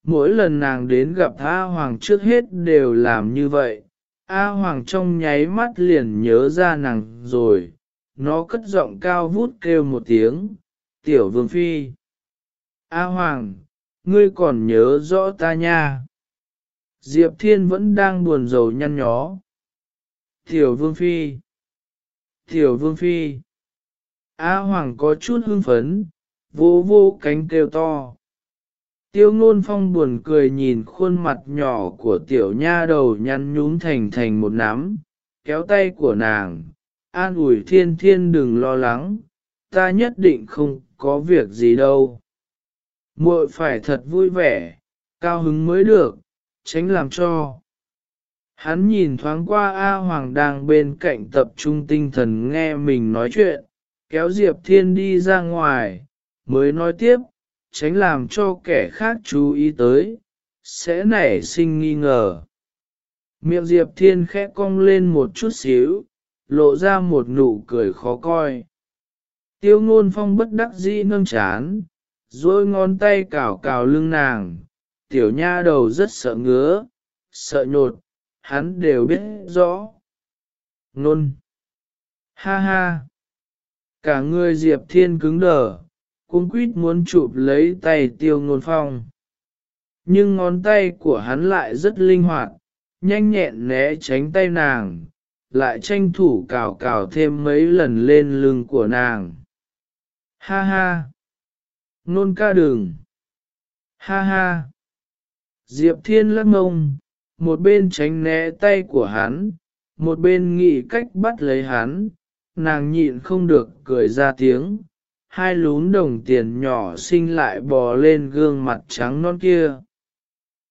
[SPEAKER 1] Mỗi lần nàng đến gặp A Hoàng trước hết đều làm như vậy, A Hoàng trong nháy mắt liền nhớ ra nàng rồi, nó cất giọng cao vút kêu một tiếng, tiểu vương phi. A Hoàng, ngươi còn nhớ rõ ta nha. Diệp Thiên vẫn đang buồn rầu nhăn nhó. Tiểu vương phi. Tiểu vương phi. A Hoàng có chút hưng phấn, vô vô cánh kêu to. Tiêu ngôn phong buồn cười nhìn khuôn mặt nhỏ của tiểu nha đầu nhăn nhúm thành thành một nắm, kéo tay của nàng, an ủi thiên thiên đừng lo lắng, ta nhất định không có việc gì đâu. muội phải thật vui vẻ, cao hứng mới được, tránh làm cho. Hắn nhìn thoáng qua A Hoàng đang bên cạnh tập trung tinh thần nghe mình nói chuyện, kéo Diệp Thiên đi ra ngoài, mới nói tiếp, tránh làm cho kẻ khác chú ý tới, sẽ nảy sinh nghi ngờ. Miệng Diệp Thiên khẽ cong lên một chút xíu, lộ ra một nụ cười khó coi. Tiêu ngôn phong bất đắc dĩ nâng chán, rồi ngón tay cào cào lưng nàng, tiểu nha đầu rất sợ ngứa, sợ nhột, hắn đều biết rõ. Nôn! Ha ha! Cả người Diệp Thiên cứng đờ, cuống quýt muốn chụp lấy tay tiêu ngôn phong. Nhưng ngón tay của hắn lại rất linh hoạt, nhanh nhẹn né tránh tay nàng, lại tranh thủ cào cào thêm mấy lần lên lưng của nàng. Ha ha! Nôn ca đường! Ha ha! Diệp Thiên lắc ngông, một bên tránh né tay của hắn, một bên nghĩ cách bắt lấy hắn, nàng nhịn không được cười ra tiếng, hai lún đồng tiền nhỏ xinh lại bò lên gương mặt trắng non kia.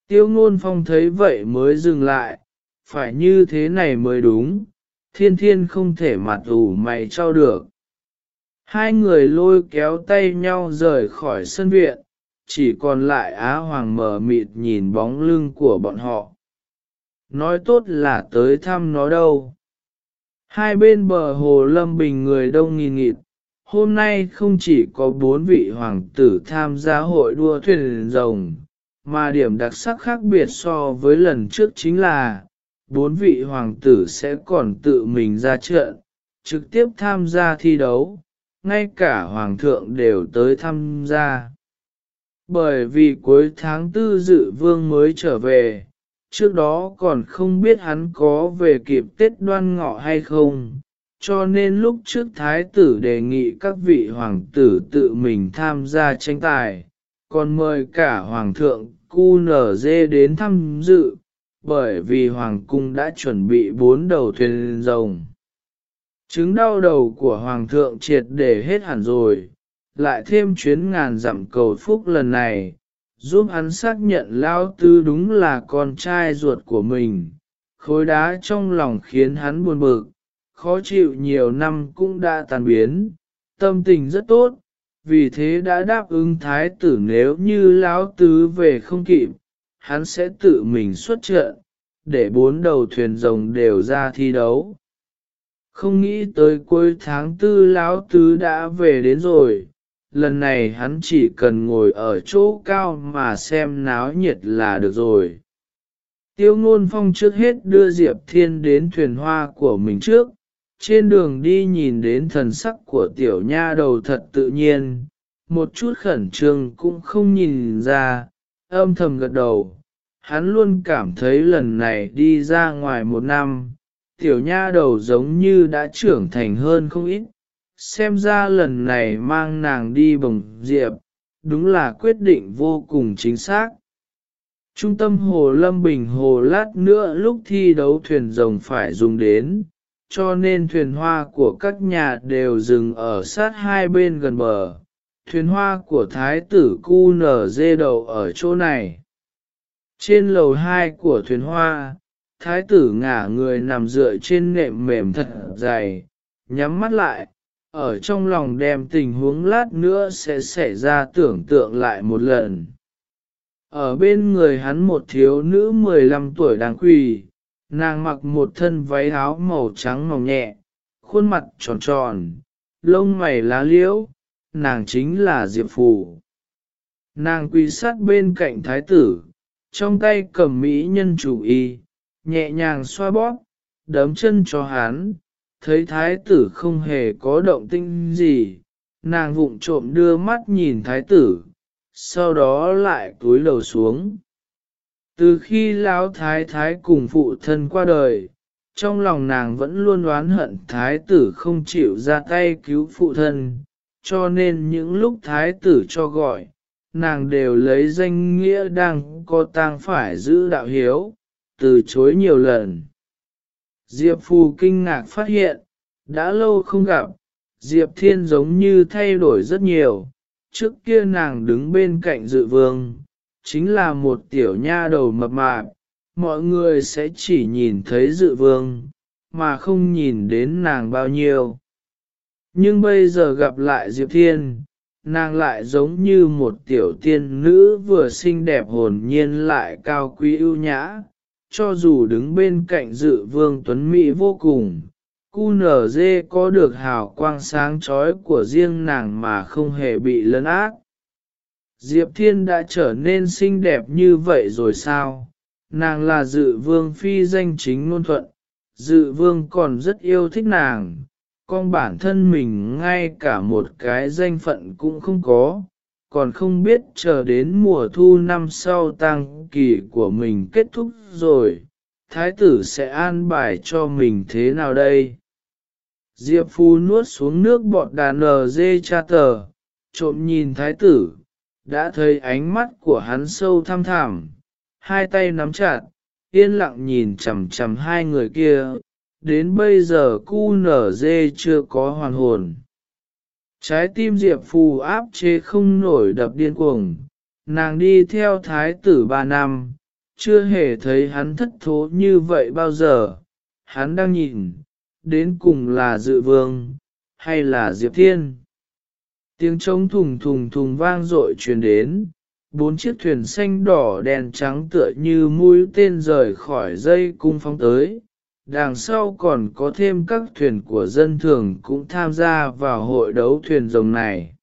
[SPEAKER 1] Tiêu ngôn phong thấy vậy mới dừng lại, phải như thế này mới đúng, thiên thiên không thể mặt ủ mày trao được. Hai người lôi kéo tay nhau rời khỏi sân viện, chỉ còn lại Á Hoàng mở mịt nhìn bóng lưng của bọn họ. Nói tốt là tới thăm nó đâu. Hai bên bờ hồ Lâm Bình người đông nghìn nghịt, hôm nay không chỉ có bốn vị hoàng tử tham gia hội đua thuyền rồng, mà điểm đặc sắc khác biệt so với lần trước chính là, bốn vị hoàng tử sẽ còn tự mình ra trận, trực tiếp tham gia thi đấu, ngay cả hoàng thượng đều tới tham gia. Bởi vì cuối tháng tư dự vương mới trở về, trước đó còn không biết hắn có về kịp Tết đoan ngọ hay không, cho nên lúc trước thái tử đề nghị các vị hoàng tử tự mình tham gia tranh tài, còn mời cả hoàng thượng cu nở dê đến tham dự, bởi vì hoàng cung đã chuẩn bị bốn đầu thuyền rồng. Chứng đau đầu của hoàng thượng triệt để hết hẳn rồi, lại thêm chuyến ngàn dặm cầu phúc lần này, giúp hắn xác nhận Lao Tư đúng là con trai ruột của mình. Khối đá trong lòng khiến hắn buồn bực, khó chịu nhiều năm cũng đã tàn biến, tâm tình rất tốt, vì thế đã đáp ứng thái tử nếu như Lão Tứ về không kịp, hắn sẽ tự mình xuất trận, để bốn đầu thuyền rồng đều ra thi đấu. Không nghĩ tới cuối tháng tư Lão Tứ đã về đến rồi lần này hắn chỉ cần ngồi ở chỗ cao mà xem náo nhiệt là được rồi. Tiêu ngôn phong trước hết đưa Diệp Thiên đến thuyền hoa của mình trước, trên đường đi nhìn đến thần sắc của tiểu nha đầu thật tự nhiên, một chút khẩn trương cũng không nhìn ra, âm thầm gật đầu. Hắn luôn cảm thấy lần này đi ra ngoài một năm, tiểu nha đầu giống như đã trưởng thành hơn không ít, xem ra lần này mang nàng đi bồng diệp, đúng là quyết định vô cùng chính xác. Trung tâm Hồ Lâm Bình Hồ lát nữa lúc thi đấu thuyền rồng phải dùng đến, cho nên thuyền hoa của các nhà đều dừng ở sát hai bên gần bờ. Thuyền hoa của Thái tử Cu nở dê đầu ở chỗ này. Trên lầu hai của thuyền hoa, Thái tử ngả người nằm dựa trên nệm mềm thật dày, nhắm mắt lại, ở trong lòng đem tình huống lát nữa sẽ xảy ra tưởng tượng lại một lần. Ở bên người hắn một thiếu nữ 15 tuổi đang quỳ, nàng mặc một thân váy áo màu trắng màu nhẹ, khuôn mặt tròn tròn, lông mày lá liễu, nàng chính là Diệp Phù. Nàng quỳ sát bên cạnh thái tử, trong tay cầm mỹ nhân chủ y, nhẹ nhàng xoa bóp, đấm chân cho hắn, thấy thái tử không hề có động tinh gì, nàng vụng trộm đưa mắt nhìn thái tử, sau đó lại túi lầu xuống. Từ khi lão thái thái cùng phụ thân qua đời, trong lòng nàng vẫn luôn oán hận thái tử không chịu ra tay cứu phụ thân, cho nên những lúc thái tử cho gọi, nàng đều lấy danh nghĩa đang có tang phải giữ đạo hiếu, từ chối nhiều lần. Diệp Phù kinh ngạc phát hiện, đã lâu không gặp, Diệp Thiên giống như thay đổi rất nhiều, trước kia nàng đứng bên cạnh dự vương, chính là một tiểu nha đầu mập mạp, mọi người sẽ chỉ nhìn thấy dự vương, mà không nhìn đến nàng bao nhiêu. Nhưng bây giờ gặp lại Diệp Thiên, nàng lại giống như một tiểu tiên nữ vừa xinh đẹp hồn nhiên lại cao quý ưu nhã, cho dù đứng bên cạnh dự vương tuấn mỹ vô cùng. Cu nở dê có được hào quang sáng chói của riêng nàng mà không hề bị lấn ác. Diệp Thiên đã trở nên xinh đẹp như vậy rồi sao? Nàng là dự vương phi danh chính ngôn thuận, dự vương còn rất yêu thích nàng, con bản thân mình ngay cả một cái danh phận cũng không có, còn không biết chờ đến mùa thu năm sau tăng kỳ của mình kết thúc rồi, thái tử sẽ an bài cho mình thế nào đây? Diệp Phu nuốt xuống nước bọt đàn nờ dê cha tờ, trộm nhìn thái tử, đã thấy ánh mắt của hắn sâu thăm thẳm, hai tay nắm chặt, yên lặng nhìn chằm chằm hai người kia, đến bây giờ cu nở dê chưa có hoàn hồn. Trái tim Diệp Phù áp chế không nổi đập điên cuồng, nàng đi theo thái tử ba năm, chưa hề thấy hắn thất thố như vậy bao giờ, hắn đang nhìn, đến cùng là dự vương, hay là Diệp Thiên. Tiếng trống thùng thùng thùng vang dội truyền đến, bốn chiếc thuyền xanh đỏ đèn trắng tựa như mũi tên rời khỏi dây cung phóng tới, đằng sau còn có thêm các thuyền của dân thường cũng tham gia vào hội đấu thuyền rồng này.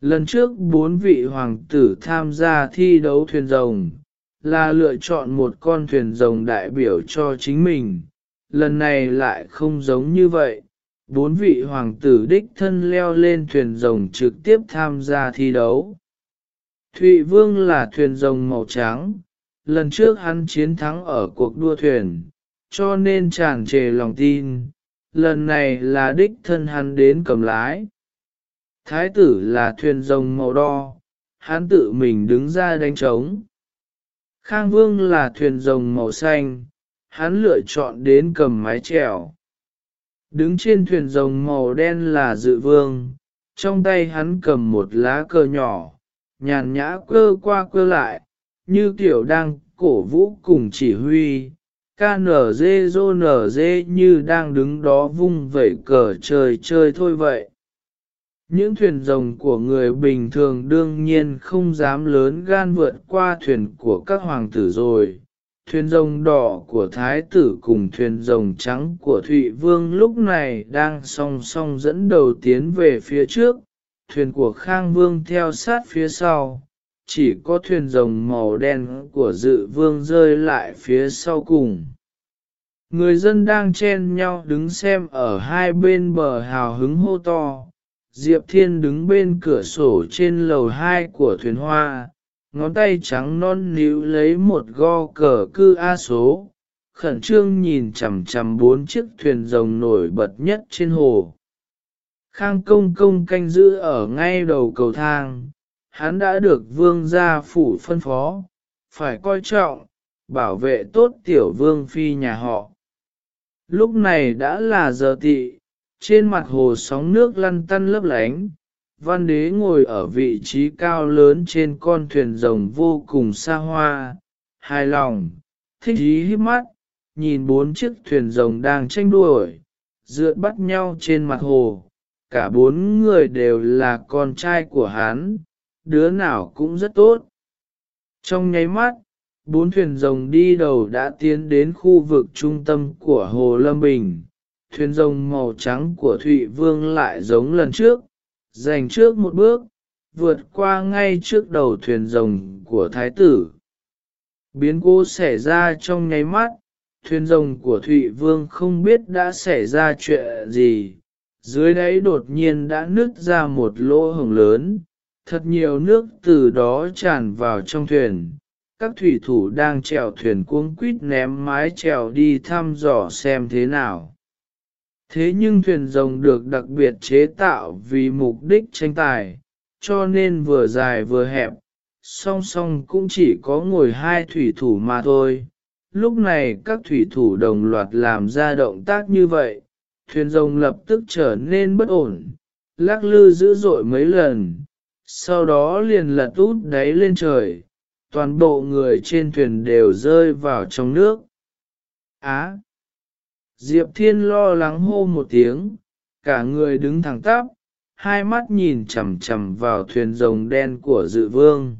[SPEAKER 1] Lần trước bốn vị hoàng tử tham gia thi đấu thuyền rồng, là lựa chọn một con thuyền rồng đại biểu cho chính mình, lần này lại không giống như vậy. Bốn vị hoàng tử đích thân leo lên thuyền rồng trực tiếp tham gia thi đấu. Thụy Vương là thuyền rồng màu trắng, lần trước hắn chiến thắng ở cuộc đua thuyền, cho nên tràn trề lòng tin, lần này là đích thân hắn đến cầm lái. Thái tử là thuyền rồng màu đo, hắn tự mình đứng ra đánh trống. Khang Vương là thuyền rồng màu xanh, hắn lựa chọn đến cầm mái chèo. Đứng trên thuyền rồng màu đen là dự vương, trong tay hắn cầm một lá cờ nhỏ, nhàn nhã cơ qua cơ lại, như kiểu đang cổ vũ cùng chỉ huy, KNZ dô NZ như đang đứng đó vung vẩy cờ trời chơi thôi vậy. Những thuyền rồng của người bình thường đương nhiên không dám lớn gan vượt qua thuyền của các hoàng tử rồi. Thuyền rồng đỏ của thái tử cùng thuyền rồng trắng của Thụy Vương lúc này đang song song dẫn đầu tiến về phía trước, thuyền của Khang Vương theo sát phía sau, chỉ có thuyền rồng màu đen của dự vương rơi lại phía sau cùng. Người dân đang chen nhau đứng xem ở hai bên bờ hào hứng hô to. Diệp Thiên đứng bên cửa sổ trên lầu hai của thuyền hoa, ngón tay trắng non níu lấy một go cờ cư A số, khẩn trương nhìn chằm chằm bốn chiếc thuyền rồng nổi bật nhất trên hồ. Khang công công canh giữ ở ngay đầu cầu thang, hắn đã được vương gia phủ phân phó, phải coi trọng, bảo vệ tốt tiểu vương phi nhà họ. Lúc này đã là giờ tị, trên mặt hồ sóng nước lăn tăn lấp lánh, văn đế ngồi ở vị trí cao lớn trên con thuyền rồng vô cùng xa hoa, hài lòng, thích ý hít mắt, nhìn bốn chiếc thuyền rồng đang tranh đuổi, dựa bắt nhau trên mặt hồ, cả bốn người đều là con trai của hắn, đứa nào cũng rất tốt. Trong nháy mắt, bốn thuyền rồng đi đầu đã tiến đến khu vực trung tâm của Hồ Lâm Bình. Thuyền rồng màu trắng của Thụy Vương lại giống lần trước, dành trước một bước, vượt qua ngay trước đầu thuyền rồng của Thái tử. Biến cố xảy ra trong nháy mắt, thuyền rồng của Thụy Vương không biết đã xảy ra chuyện gì, dưới đáy đột nhiên đã nứt ra một lỗ hồng lớn, thật nhiều nước từ đó tràn vào trong thuyền. Các thủy thủ đang chèo thuyền cuống quýt ném mái chèo đi thăm dò xem thế nào. Thế nhưng thuyền rồng được đặc biệt chế tạo vì mục đích tranh tài, cho nên vừa dài vừa hẹp, song song cũng chỉ có ngồi hai thủy thủ mà thôi. Lúc này các thủy thủ đồng loạt làm ra động tác như vậy, thuyền rồng lập tức trở nên bất ổn, lắc lư dữ dội mấy lần, sau đó liền lật út đáy lên trời, toàn bộ người trên thuyền đều rơi vào trong nước. Á! Diệp Thiên lo lắng hô một tiếng, cả người đứng thẳng tắp, hai mắt nhìn chằm chằm vào thuyền rồng đen của dự vương.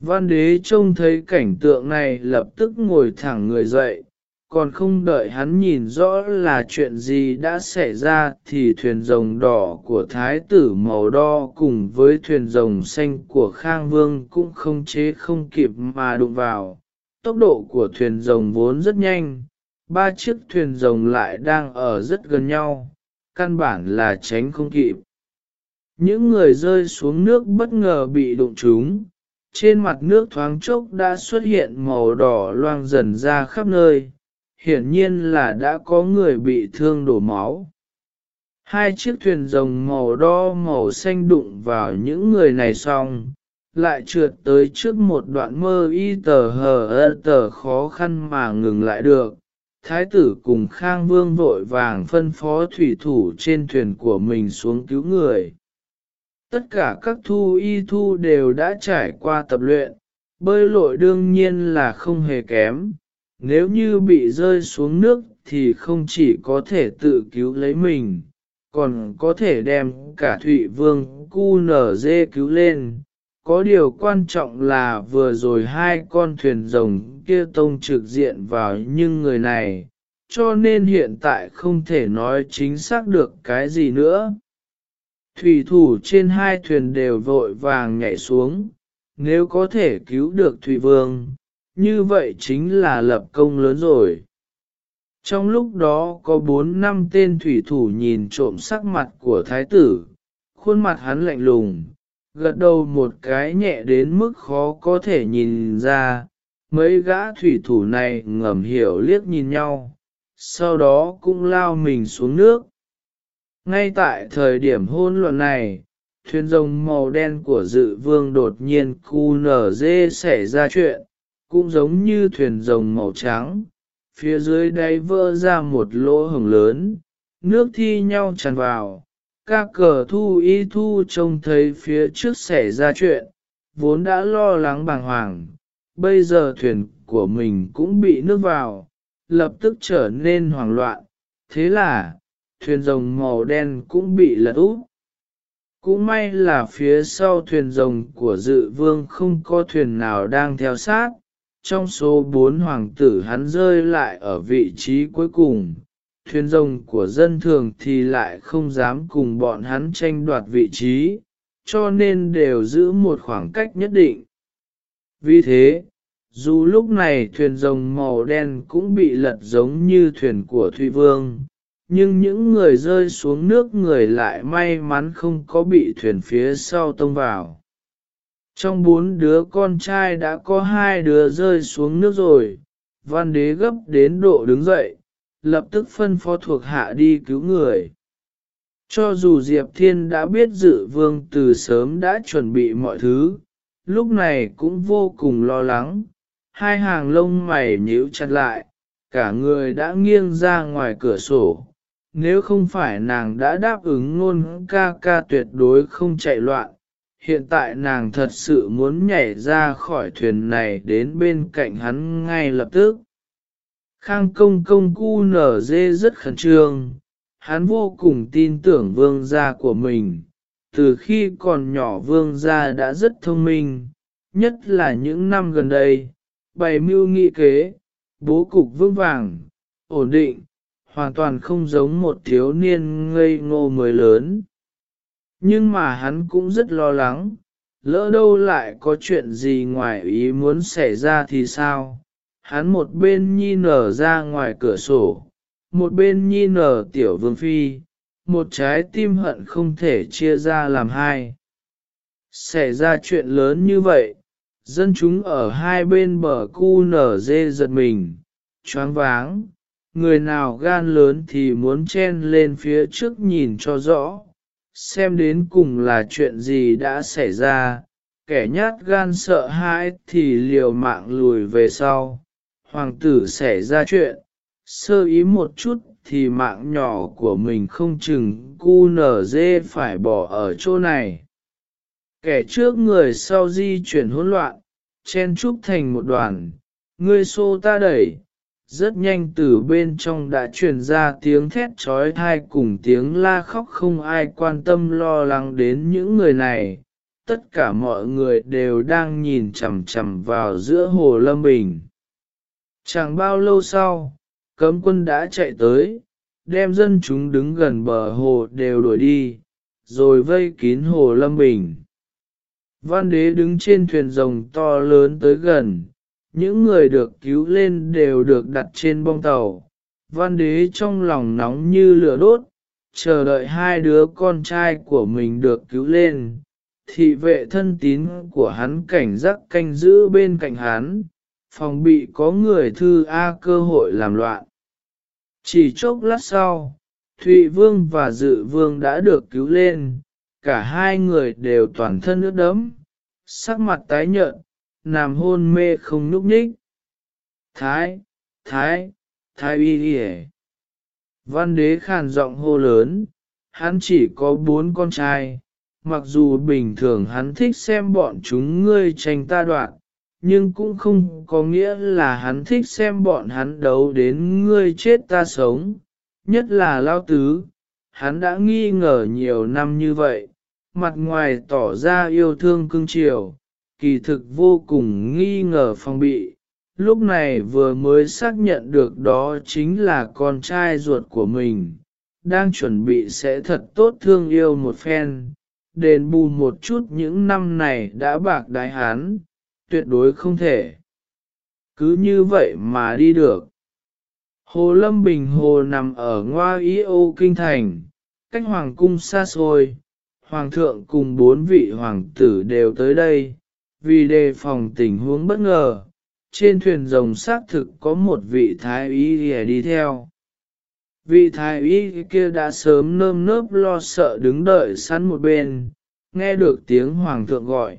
[SPEAKER 1] Văn đế trông thấy cảnh tượng này lập tức ngồi thẳng người dậy, còn không đợi hắn nhìn rõ là chuyện gì đã xảy ra thì thuyền rồng đỏ của thái tử màu đo cùng với thuyền rồng xanh của khang vương cũng không chế không kịp mà đụng vào. Tốc độ của thuyền rồng vốn rất nhanh, ba chiếc thuyền rồng lại đang ở rất gần nhau, căn bản là tránh không kịp. Những người rơi xuống nước bất ngờ bị đụng trúng, trên mặt nước thoáng chốc đã xuất hiện màu đỏ loang dần ra khắp nơi, hiển nhiên là đã có người bị thương đổ máu. Hai chiếc thuyền rồng màu đo màu xanh đụng vào những người này xong, lại trượt tới trước một đoạn mơ y tờ hờ tờ khó khăn mà ngừng lại được. Thái tử cùng Khang Vương vội vàng phân phó thủy thủ trên thuyền của mình xuống cứu người. Tất cả các thu y thu đều đã trải qua tập luyện, bơi lội đương nhiên là không hề kém, nếu như bị rơi xuống nước thì không chỉ có thể tự cứu lấy mình, còn có thể đem cả Thụy Vương cu nở dê cứu lên. Có điều quan trọng là vừa rồi hai con thuyền rồng kia tông trực diện vào nhưng người này, cho nên hiện tại không thể nói chính xác được cái gì nữa. Thủy thủ trên hai thuyền đều vội vàng nhảy xuống, nếu có thể cứu được Thủy Vương, như vậy chính là lập công lớn rồi. Trong lúc đó có bốn năm tên thủy thủ nhìn trộm sắc mặt của thái tử, khuôn mặt hắn lạnh lùng, gật đầu một cái nhẹ đến mức khó có thể nhìn ra, mấy gã thủy thủ này ngầm hiểu liếc nhìn nhau, sau đó cũng lao mình xuống nước. Ngay tại thời điểm hôn luận này, thuyền rồng màu đen của dự vương đột nhiên cu nở dê xảy ra chuyện, cũng giống như thuyền rồng màu trắng, phía dưới đáy vỡ ra một lỗ hồng lớn, nước thi nhau tràn vào. Các cờ thu y thu trông thấy phía trước xảy ra chuyện, vốn đã lo lắng bàng hoàng, bây giờ thuyền của mình cũng bị nước vào, lập tức trở nên hoảng loạn, thế là, thuyền rồng màu đen cũng bị lật úp. Cũng may là phía sau thuyền rồng của dự vương không có thuyền nào đang theo sát, trong số bốn hoàng tử hắn rơi lại ở vị trí cuối cùng, thuyền rồng của dân thường thì lại không dám cùng bọn hắn tranh đoạt vị trí, cho nên đều giữ một khoảng cách nhất định. Vì thế, dù lúc này thuyền rồng màu đen cũng bị lật giống như thuyền của Thụy Vương, nhưng những người rơi xuống nước người lại may mắn không có bị thuyền phía sau tông vào. Trong bốn đứa con trai đã có hai đứa rơi xuống nước rồi, văn đế gấp đến độ đứng dậy, lập tức phân phó thuộc hạ đi cứu người. Cho dù Diệp Thiên đã biết dự vương từ sớm đã chuẩn bị mọi thứ, lúc này cũng vô cùng lo lắng, hai hàng lông mày nhíu chặt lại, cả người đã nghiêng ra ngoài cửa sổ. Nếu không phải nàng đã đáp ứng ngôn ca ca tuyệt đối không chạy loạn, hiện tại nàng thật sự muốn nhảy ra khỏi thuyền này đến bên cạnh hắn ngay lập tức. Khang công công cu nở dê rất khẩn trương, hắn vô cùng tin tưởng vương gia của mình, từ khi còn nhỏ vương gia đã rất thông minh, nhất là những năm gần đây, bày mưu nghị kế, bố cục vững vàng, ổn định, hoàn toàn không giống một thiếu niên ngây ngô mới lớn. Nhưng mà hắn cũng rất lo lắng, lỡ đâu lại có chuyện gì ngoài ý muốn xảy ra thì sao? Hắn một bên nhi nở ra ngoài cửa sổ, một bên nhi nở tiểu vương phi, một trái tim hận không thể chia ra làm hai. Xảy ra chuyện lớn như vậy, dân chúng ở hai bên bờ cu nở dê giật mình, choáng váng, người nào gan lớn thì muốn chen lên phía trước nhìn cho rõ, xem đến cùng là chuyện gì đã xảy ra, kẻ nhát gan sợ hãi thì liều mạng lùi về sau, hoàng tử xảy ra chuyện, sơ ý một chút thì mạng nhỏ của mình không chừng cu nở dê phải bỏ ở chỗ này. Kẻ trước người sau di chuyển hỗn loạn, chen trúc thành một đoàn, người xô ta đẩy, rất nhanh từ bên trong đã truyền ra tiếng thét trói thai cùng tiếng la khóc không ai quan tâm lo lắng đến những người này. Tất cả mọi người đều đang nhìn chằm chằm vào giữa hồ Lâm Bình. Chẳng bao lâu sau, cấm quân đã chạy tới, đem dân chúng đứng gần bờ hồ đều đuổi đi, rồi vây kín hồ Lâm Bình. Văn đế đứng trên thuyền rồng to lớn tới gần, những người được cứu lên đều được đặt trên bong tàu. Văn đế trong lòng nóng như lửa đốt, chờ đợi hai đứa con trai của mình được cứu lên. Thị vệ thân tín của hắn cảnh giác canh giữ bên cạnh hắn, phòng bị có người thư A cơ hội làm loạn. Chỉ chốc lát sau, Thụy Vương và Dự Vương đã được cứu lên, cả hai người đều toàn thân ướt đẫm, sắc mặt tái nhợt, nằm hôn mê không nhúc nhích. Thái, thái, thái y đi Văn đế khàn giọng hô lớn, hắn chỉ có bốn con trai, mặc dù bình thường hắn thích xem bọn chúng ngươi tranh ta đoạn, nhưng cũng không có nghĩa là hắn thích xem bọn hắn đấu đến ngươi chết ta sống, nhất là lao tứ, hắn đã nghi ngờ nhiều năm như vậy, mặt ngoài tỏ ra yêu thương cưng chiều, kỳ thực vô cùng nghi ngờ phong bị. Lúc này vừa mới xác nhận được đó chính là con trai ruột của mình, đang chuẩn bị sẽ thật tốt thương yêu một phen, đền bù một chút những năm này đã bạc đái hán, tuyệt đối không thể. Cứ như vậy mà đi được. Hồ Lâm Bình Hồ nằm ở ngoa ý ô kinh thành, cách hoàng cung xa xôi, hoàng thượng cùng bốn vị hoàng tử đều tới đây, vì đề phòng tình huống bất ngờ, trên thuyền rồng xác thực có một vị thái y đi theo. Vị thái y kia đã sớm nơm nớp lo sợ đứng đợi sẵn một bên, nghe được tiếng hoàng thượng gọi,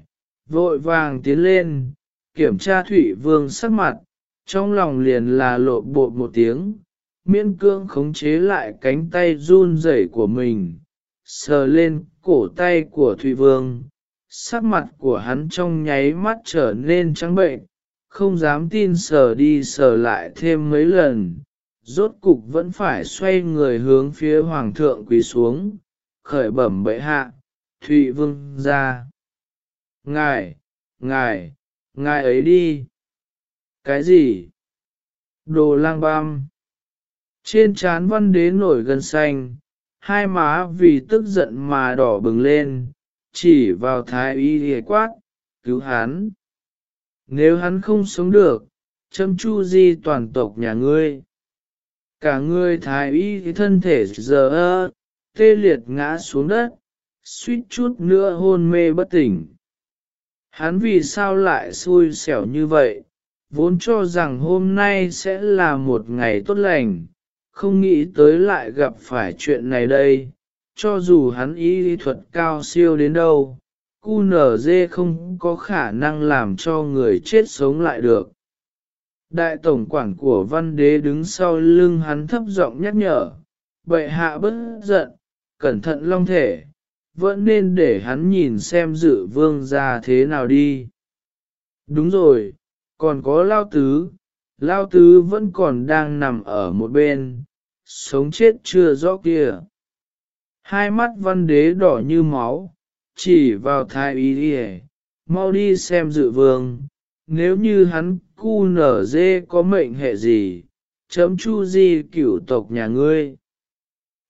[SPEAKER 1] vội vàng tiến lên, kiểm tra thủy vương sắc mặt, trong lòng liền là lộ bột một tiếng, miễn cương khống chế lại cánh tay run rẩy của mình, sờ lên cổ tay của thủy vương, sắc mặt của hắn trong nháy mắt trở nên trắng bệnh, không dám tin sờ đi sờ lại thêm mấy lần, rốt cục vẫn phải xoay người hướng phía hoàng thượng quỳ xuống, khởi bẩm bệ hạ, Thụy Vương ra. Ngài, ngài, ngài ấy đi. Cái gì? Đồ lang băm. Trên trán văn đế nổi gân xanh, hai má vì tức giận mà đỏ bừng lên, chỉ vào thái y hề quát, cứu hắn. Nếu hắn không sống được, châm chu di toàn tộc nhà ngươi. Cả ngươi thái y thân thể giờ ơ, tê liệt ngã xuống đất, suýt chút nữa hôn mê bất tỉnh. Hắn vì sao lại xui xẻo như vậy, vốn cho rằng hôm nay sẽ là một ngày tốt lành, không nghĩ tới lại gặp phải chuyện này đây, cho dù hắn ý lý thuật cao siêu đến đâu, cu nở dê không có khả năng làm cho người chết sống lại được. Đại tổng quản của văn đế đứng sau lưng hắn thấp giọng nhắc nhở, bệ hạ bất giận, cẩn thận long thể, vẫn nên để hắn nhìn xem dự vương ra thế nào đi. Đúng rồi, còn có lao tứ, lao tứ vẫn còn đang nằm ở một bên, sống chết chưa rõ kia. Hai mắt văn đế đỏ như máu, chỉ vào thái y đi mau đi xem dự vương, nếu như hắn cu nở dê có mệnh hệ gì, chấm chu di cửu tộc nhà ngươi.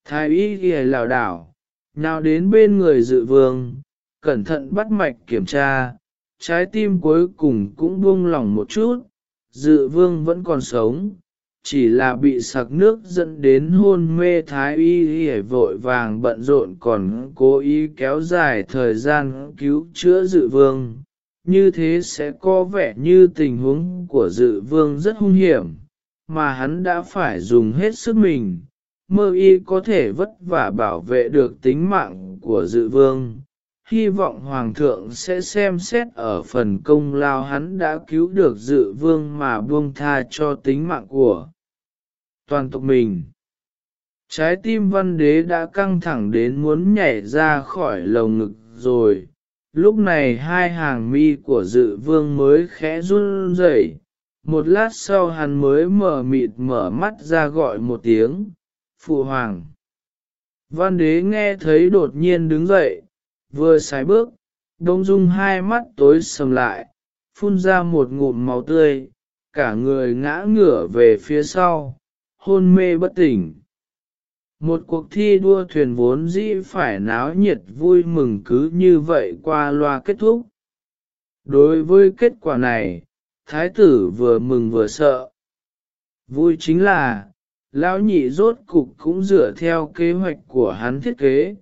[SPEAKER 1] Thái y đi lào đảo, nào đến bên người dự vương, cẩn thận bắt mạch kiểm tra, trái tim cuối cùng cũng buông lỏng một chút, dự vương vẫn còn sống, chỉ là bị sặc nước dẫn đến hôn mê thái y hề vội vàng bận rộn còn cố ý kéo dài thời gian cứu chữa dự vương. Như thế sẽ có vẻ như tình huống của dự vương rất hung hiểm, mà hắn đã phải dùng hết sức mình, mơ y có thể vất vả bảo vệ được tính mạng của dự vương. Hy vọng Hoàng thượng sẽ xem xét ở phần công lao hắn đã cứu được dự vương mà buông tha cho tính mạng của toàn tộc mình. Trái tim văn đế đã căng thẳng đến muốn nhảy ra khỏi lồng ngực rồi, lúc này hai hàng mi của dự vương mới khẽ run rẩy một lát sau hắn mới mở mịt mở mắt ra gọi một tiếng phụ hoàng. Văn đế nghe thấy đột nhiên đứng dậy, vừa sải bước đông dung hai mắt tối sầm lại, phun ra một ngụm máu tươi, cả người ngã ngửa về phía sau, hôn mê bất tỉnh. Một cuộc thi đua thuyền vốn dĩ phải náo nhiệt vui mừng cứ như vậy qua loa kết thúc. Đối với kết quả này, thái tử vừa mừng vừa sợ. Vui chính là lão nhị rốt cục cũng dựa theo kế hoạch của hắn thiết kế,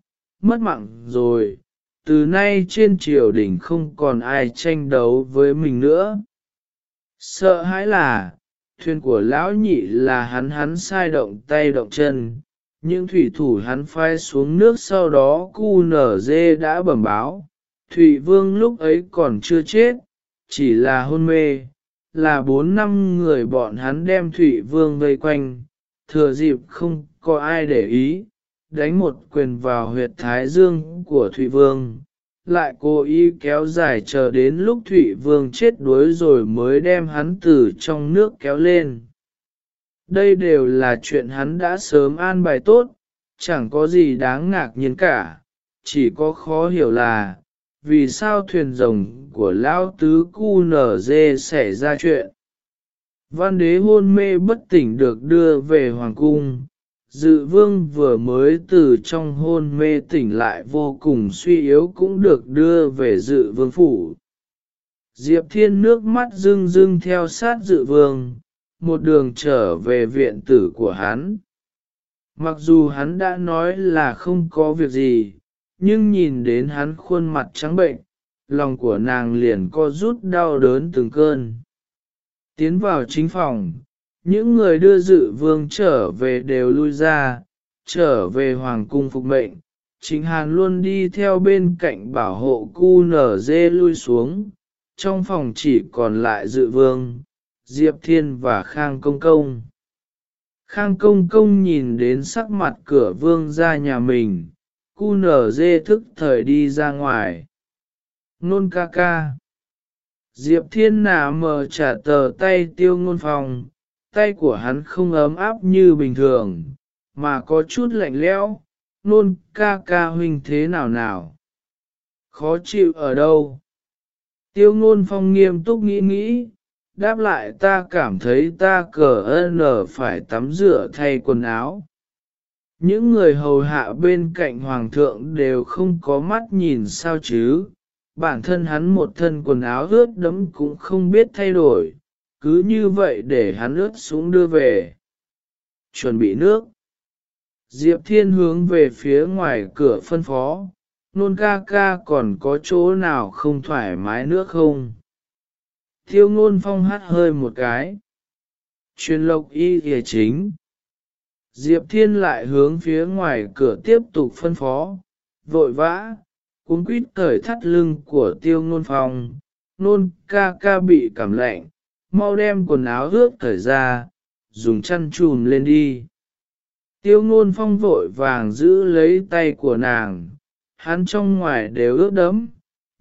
[SPEAKER 1] mất mạng rồi. Từ nay trên triều đình không còn ai tranh đấu với mình nữa. Sợ hãi là, thuyền của lão nhị là hắn hắn sai động tay động chân. Những thủy thủ hắn phai xuống nước sau đó cu nở dê đã bẩm báo. Thủy vương lúc ấy còn chưa chết, chỉ là hôn mê. Là bốn năm người bọn hắn đem thủy vương vây quanh thừa dịp không có ai để ý đánh một quyền vào huyệt thái dương của thủy vương lại cố ý kéo dài chờ đến lúc thủy vương chết đuối rồi mới đem hắn từ trong nước kéo lên đây đều là chuyện hắn đã sớm an bài tốt, chẳng có gì đáng ngạc nhiên cả, chỉ có khó hiểu là, vì sao thuyền rồng của Lão Tứ Cu Nở Dê xảy ra chuyện. Văn đế hôn mê bất tỉnh được đưa về Hoàng Cung, dự vương vừa mới từ trong hôn mê tỉnh lại vô cùng suy yếu cũng được đưa về dự vương phủ. Diệp Thiên nước mắt rưng rưng theo sát dự vương, một đường trở về viện tử của hắn. Mặc dù hắn đã nói là không có việc gì, nhưng nhìn đến hắn khuôn mặt trắng bệnh, lòng của nàng liền co rút đau đớn từng cơn. Tiến vào chính phòng, những người đưa dự vương trở về đều lui ra, trở về hoàng cung phục mệnh. Chính Hàn luôn đi theo bên cạnh bảo hộ cu nở dê lui xuống, trong phòng chỉ còn lại dự vương, Diệp Thiên và Khang Công Công. Khang Công Công nhìn đến sắc mặt cửa vương ra nhà mình, cu nở dê thức thời đi ra ngoài. Nôn ca ca. Diệp Thiên nả mờ trả tờ tay tiêu ngôn phòng, tay của hắn không ấm áp như bình thường, mà có chút lạnh lẽo. nôn ca ca huynh thế nào nào. Khó chịu ở đâu? Tiêu ngôn phong nghiêm túc nghĩ nghĩ, đáp lại ta cảm thấy ta cờ ơn phải tắm rửa thay quần áo. Những người hầu hạ bên cạnh hoàng thượng đều không có mắt nhìn sao chứ, bản thân hắn một thân quần áo ướt đẫm cũng không biết thay đổi, cứ như vậy để hắn ướt xuống đưa về. Chuẩn bị nước. Diệp Thiên hướng về phía ngoài cửa phân phó, nôn ca ca còn có chỗ nào không thoải mái nữa không? Thiêu ngôn phong hát hơi một cái. Truyền lộc y kìa chính. Diệp Thiên lại hướng phía ngoài cửa tiếp tục phân phó, vội vã, cuốn quýt cởi thắt lưng của tiêu ngôn phong, nôn ca ca bị cảm lạnh, mau đem quần áo ướt cởi ra, dùng chăn chùm lên đi. Tiêu ngôn phong vội vàng giữ lấy tay của nàng, hắn trong ngoài đều ướt đẫm,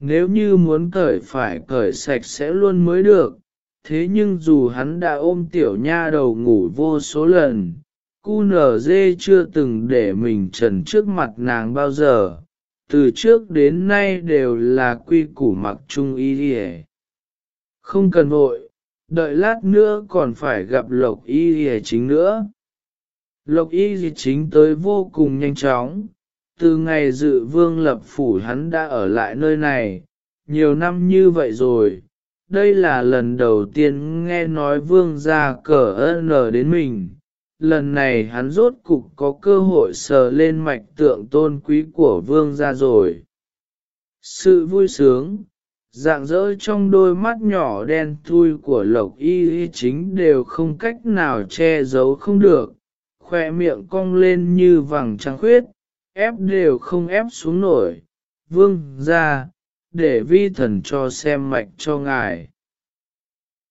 [SPEAKER 1] nếu như muốn cởi phải cởi sạch sẽ luôn mới được. Thế nhưng dù hắn đã ôm tiểu nha đầu ngủ vô số lần, cu nở dê chưa từng để mình trần trước mặt nàng bao giờ, từ trước đến nay đều là quy củ mặc trung y đi Không cần vội, đợi lát nữa còn phải gặp lộc y đi chính nữa. Lộc y gì chính tới vô cùng nhanh chóng, từ ngày dự vương lập phủ hắn đã ở lại nơi này, nhiều năm như vậy rồi. Đây là lần đầu tiên nghe nói vương gia cờ ơn đến mình. Lần này hắn rốt cục có cơ hội sờ lên mạch tượng tôn quý của vương gia rồi. Sự vui sướng, dạng dỡ trong đôi mắt nhỏ đen thui của lộc y y chính đều không cách nào che giấu không được, khoe miệng cong lên như vàng trăng khuyết, ép đều không ép xuống nổi. Vương ra, để vi thần cho xem mạch cho ngài.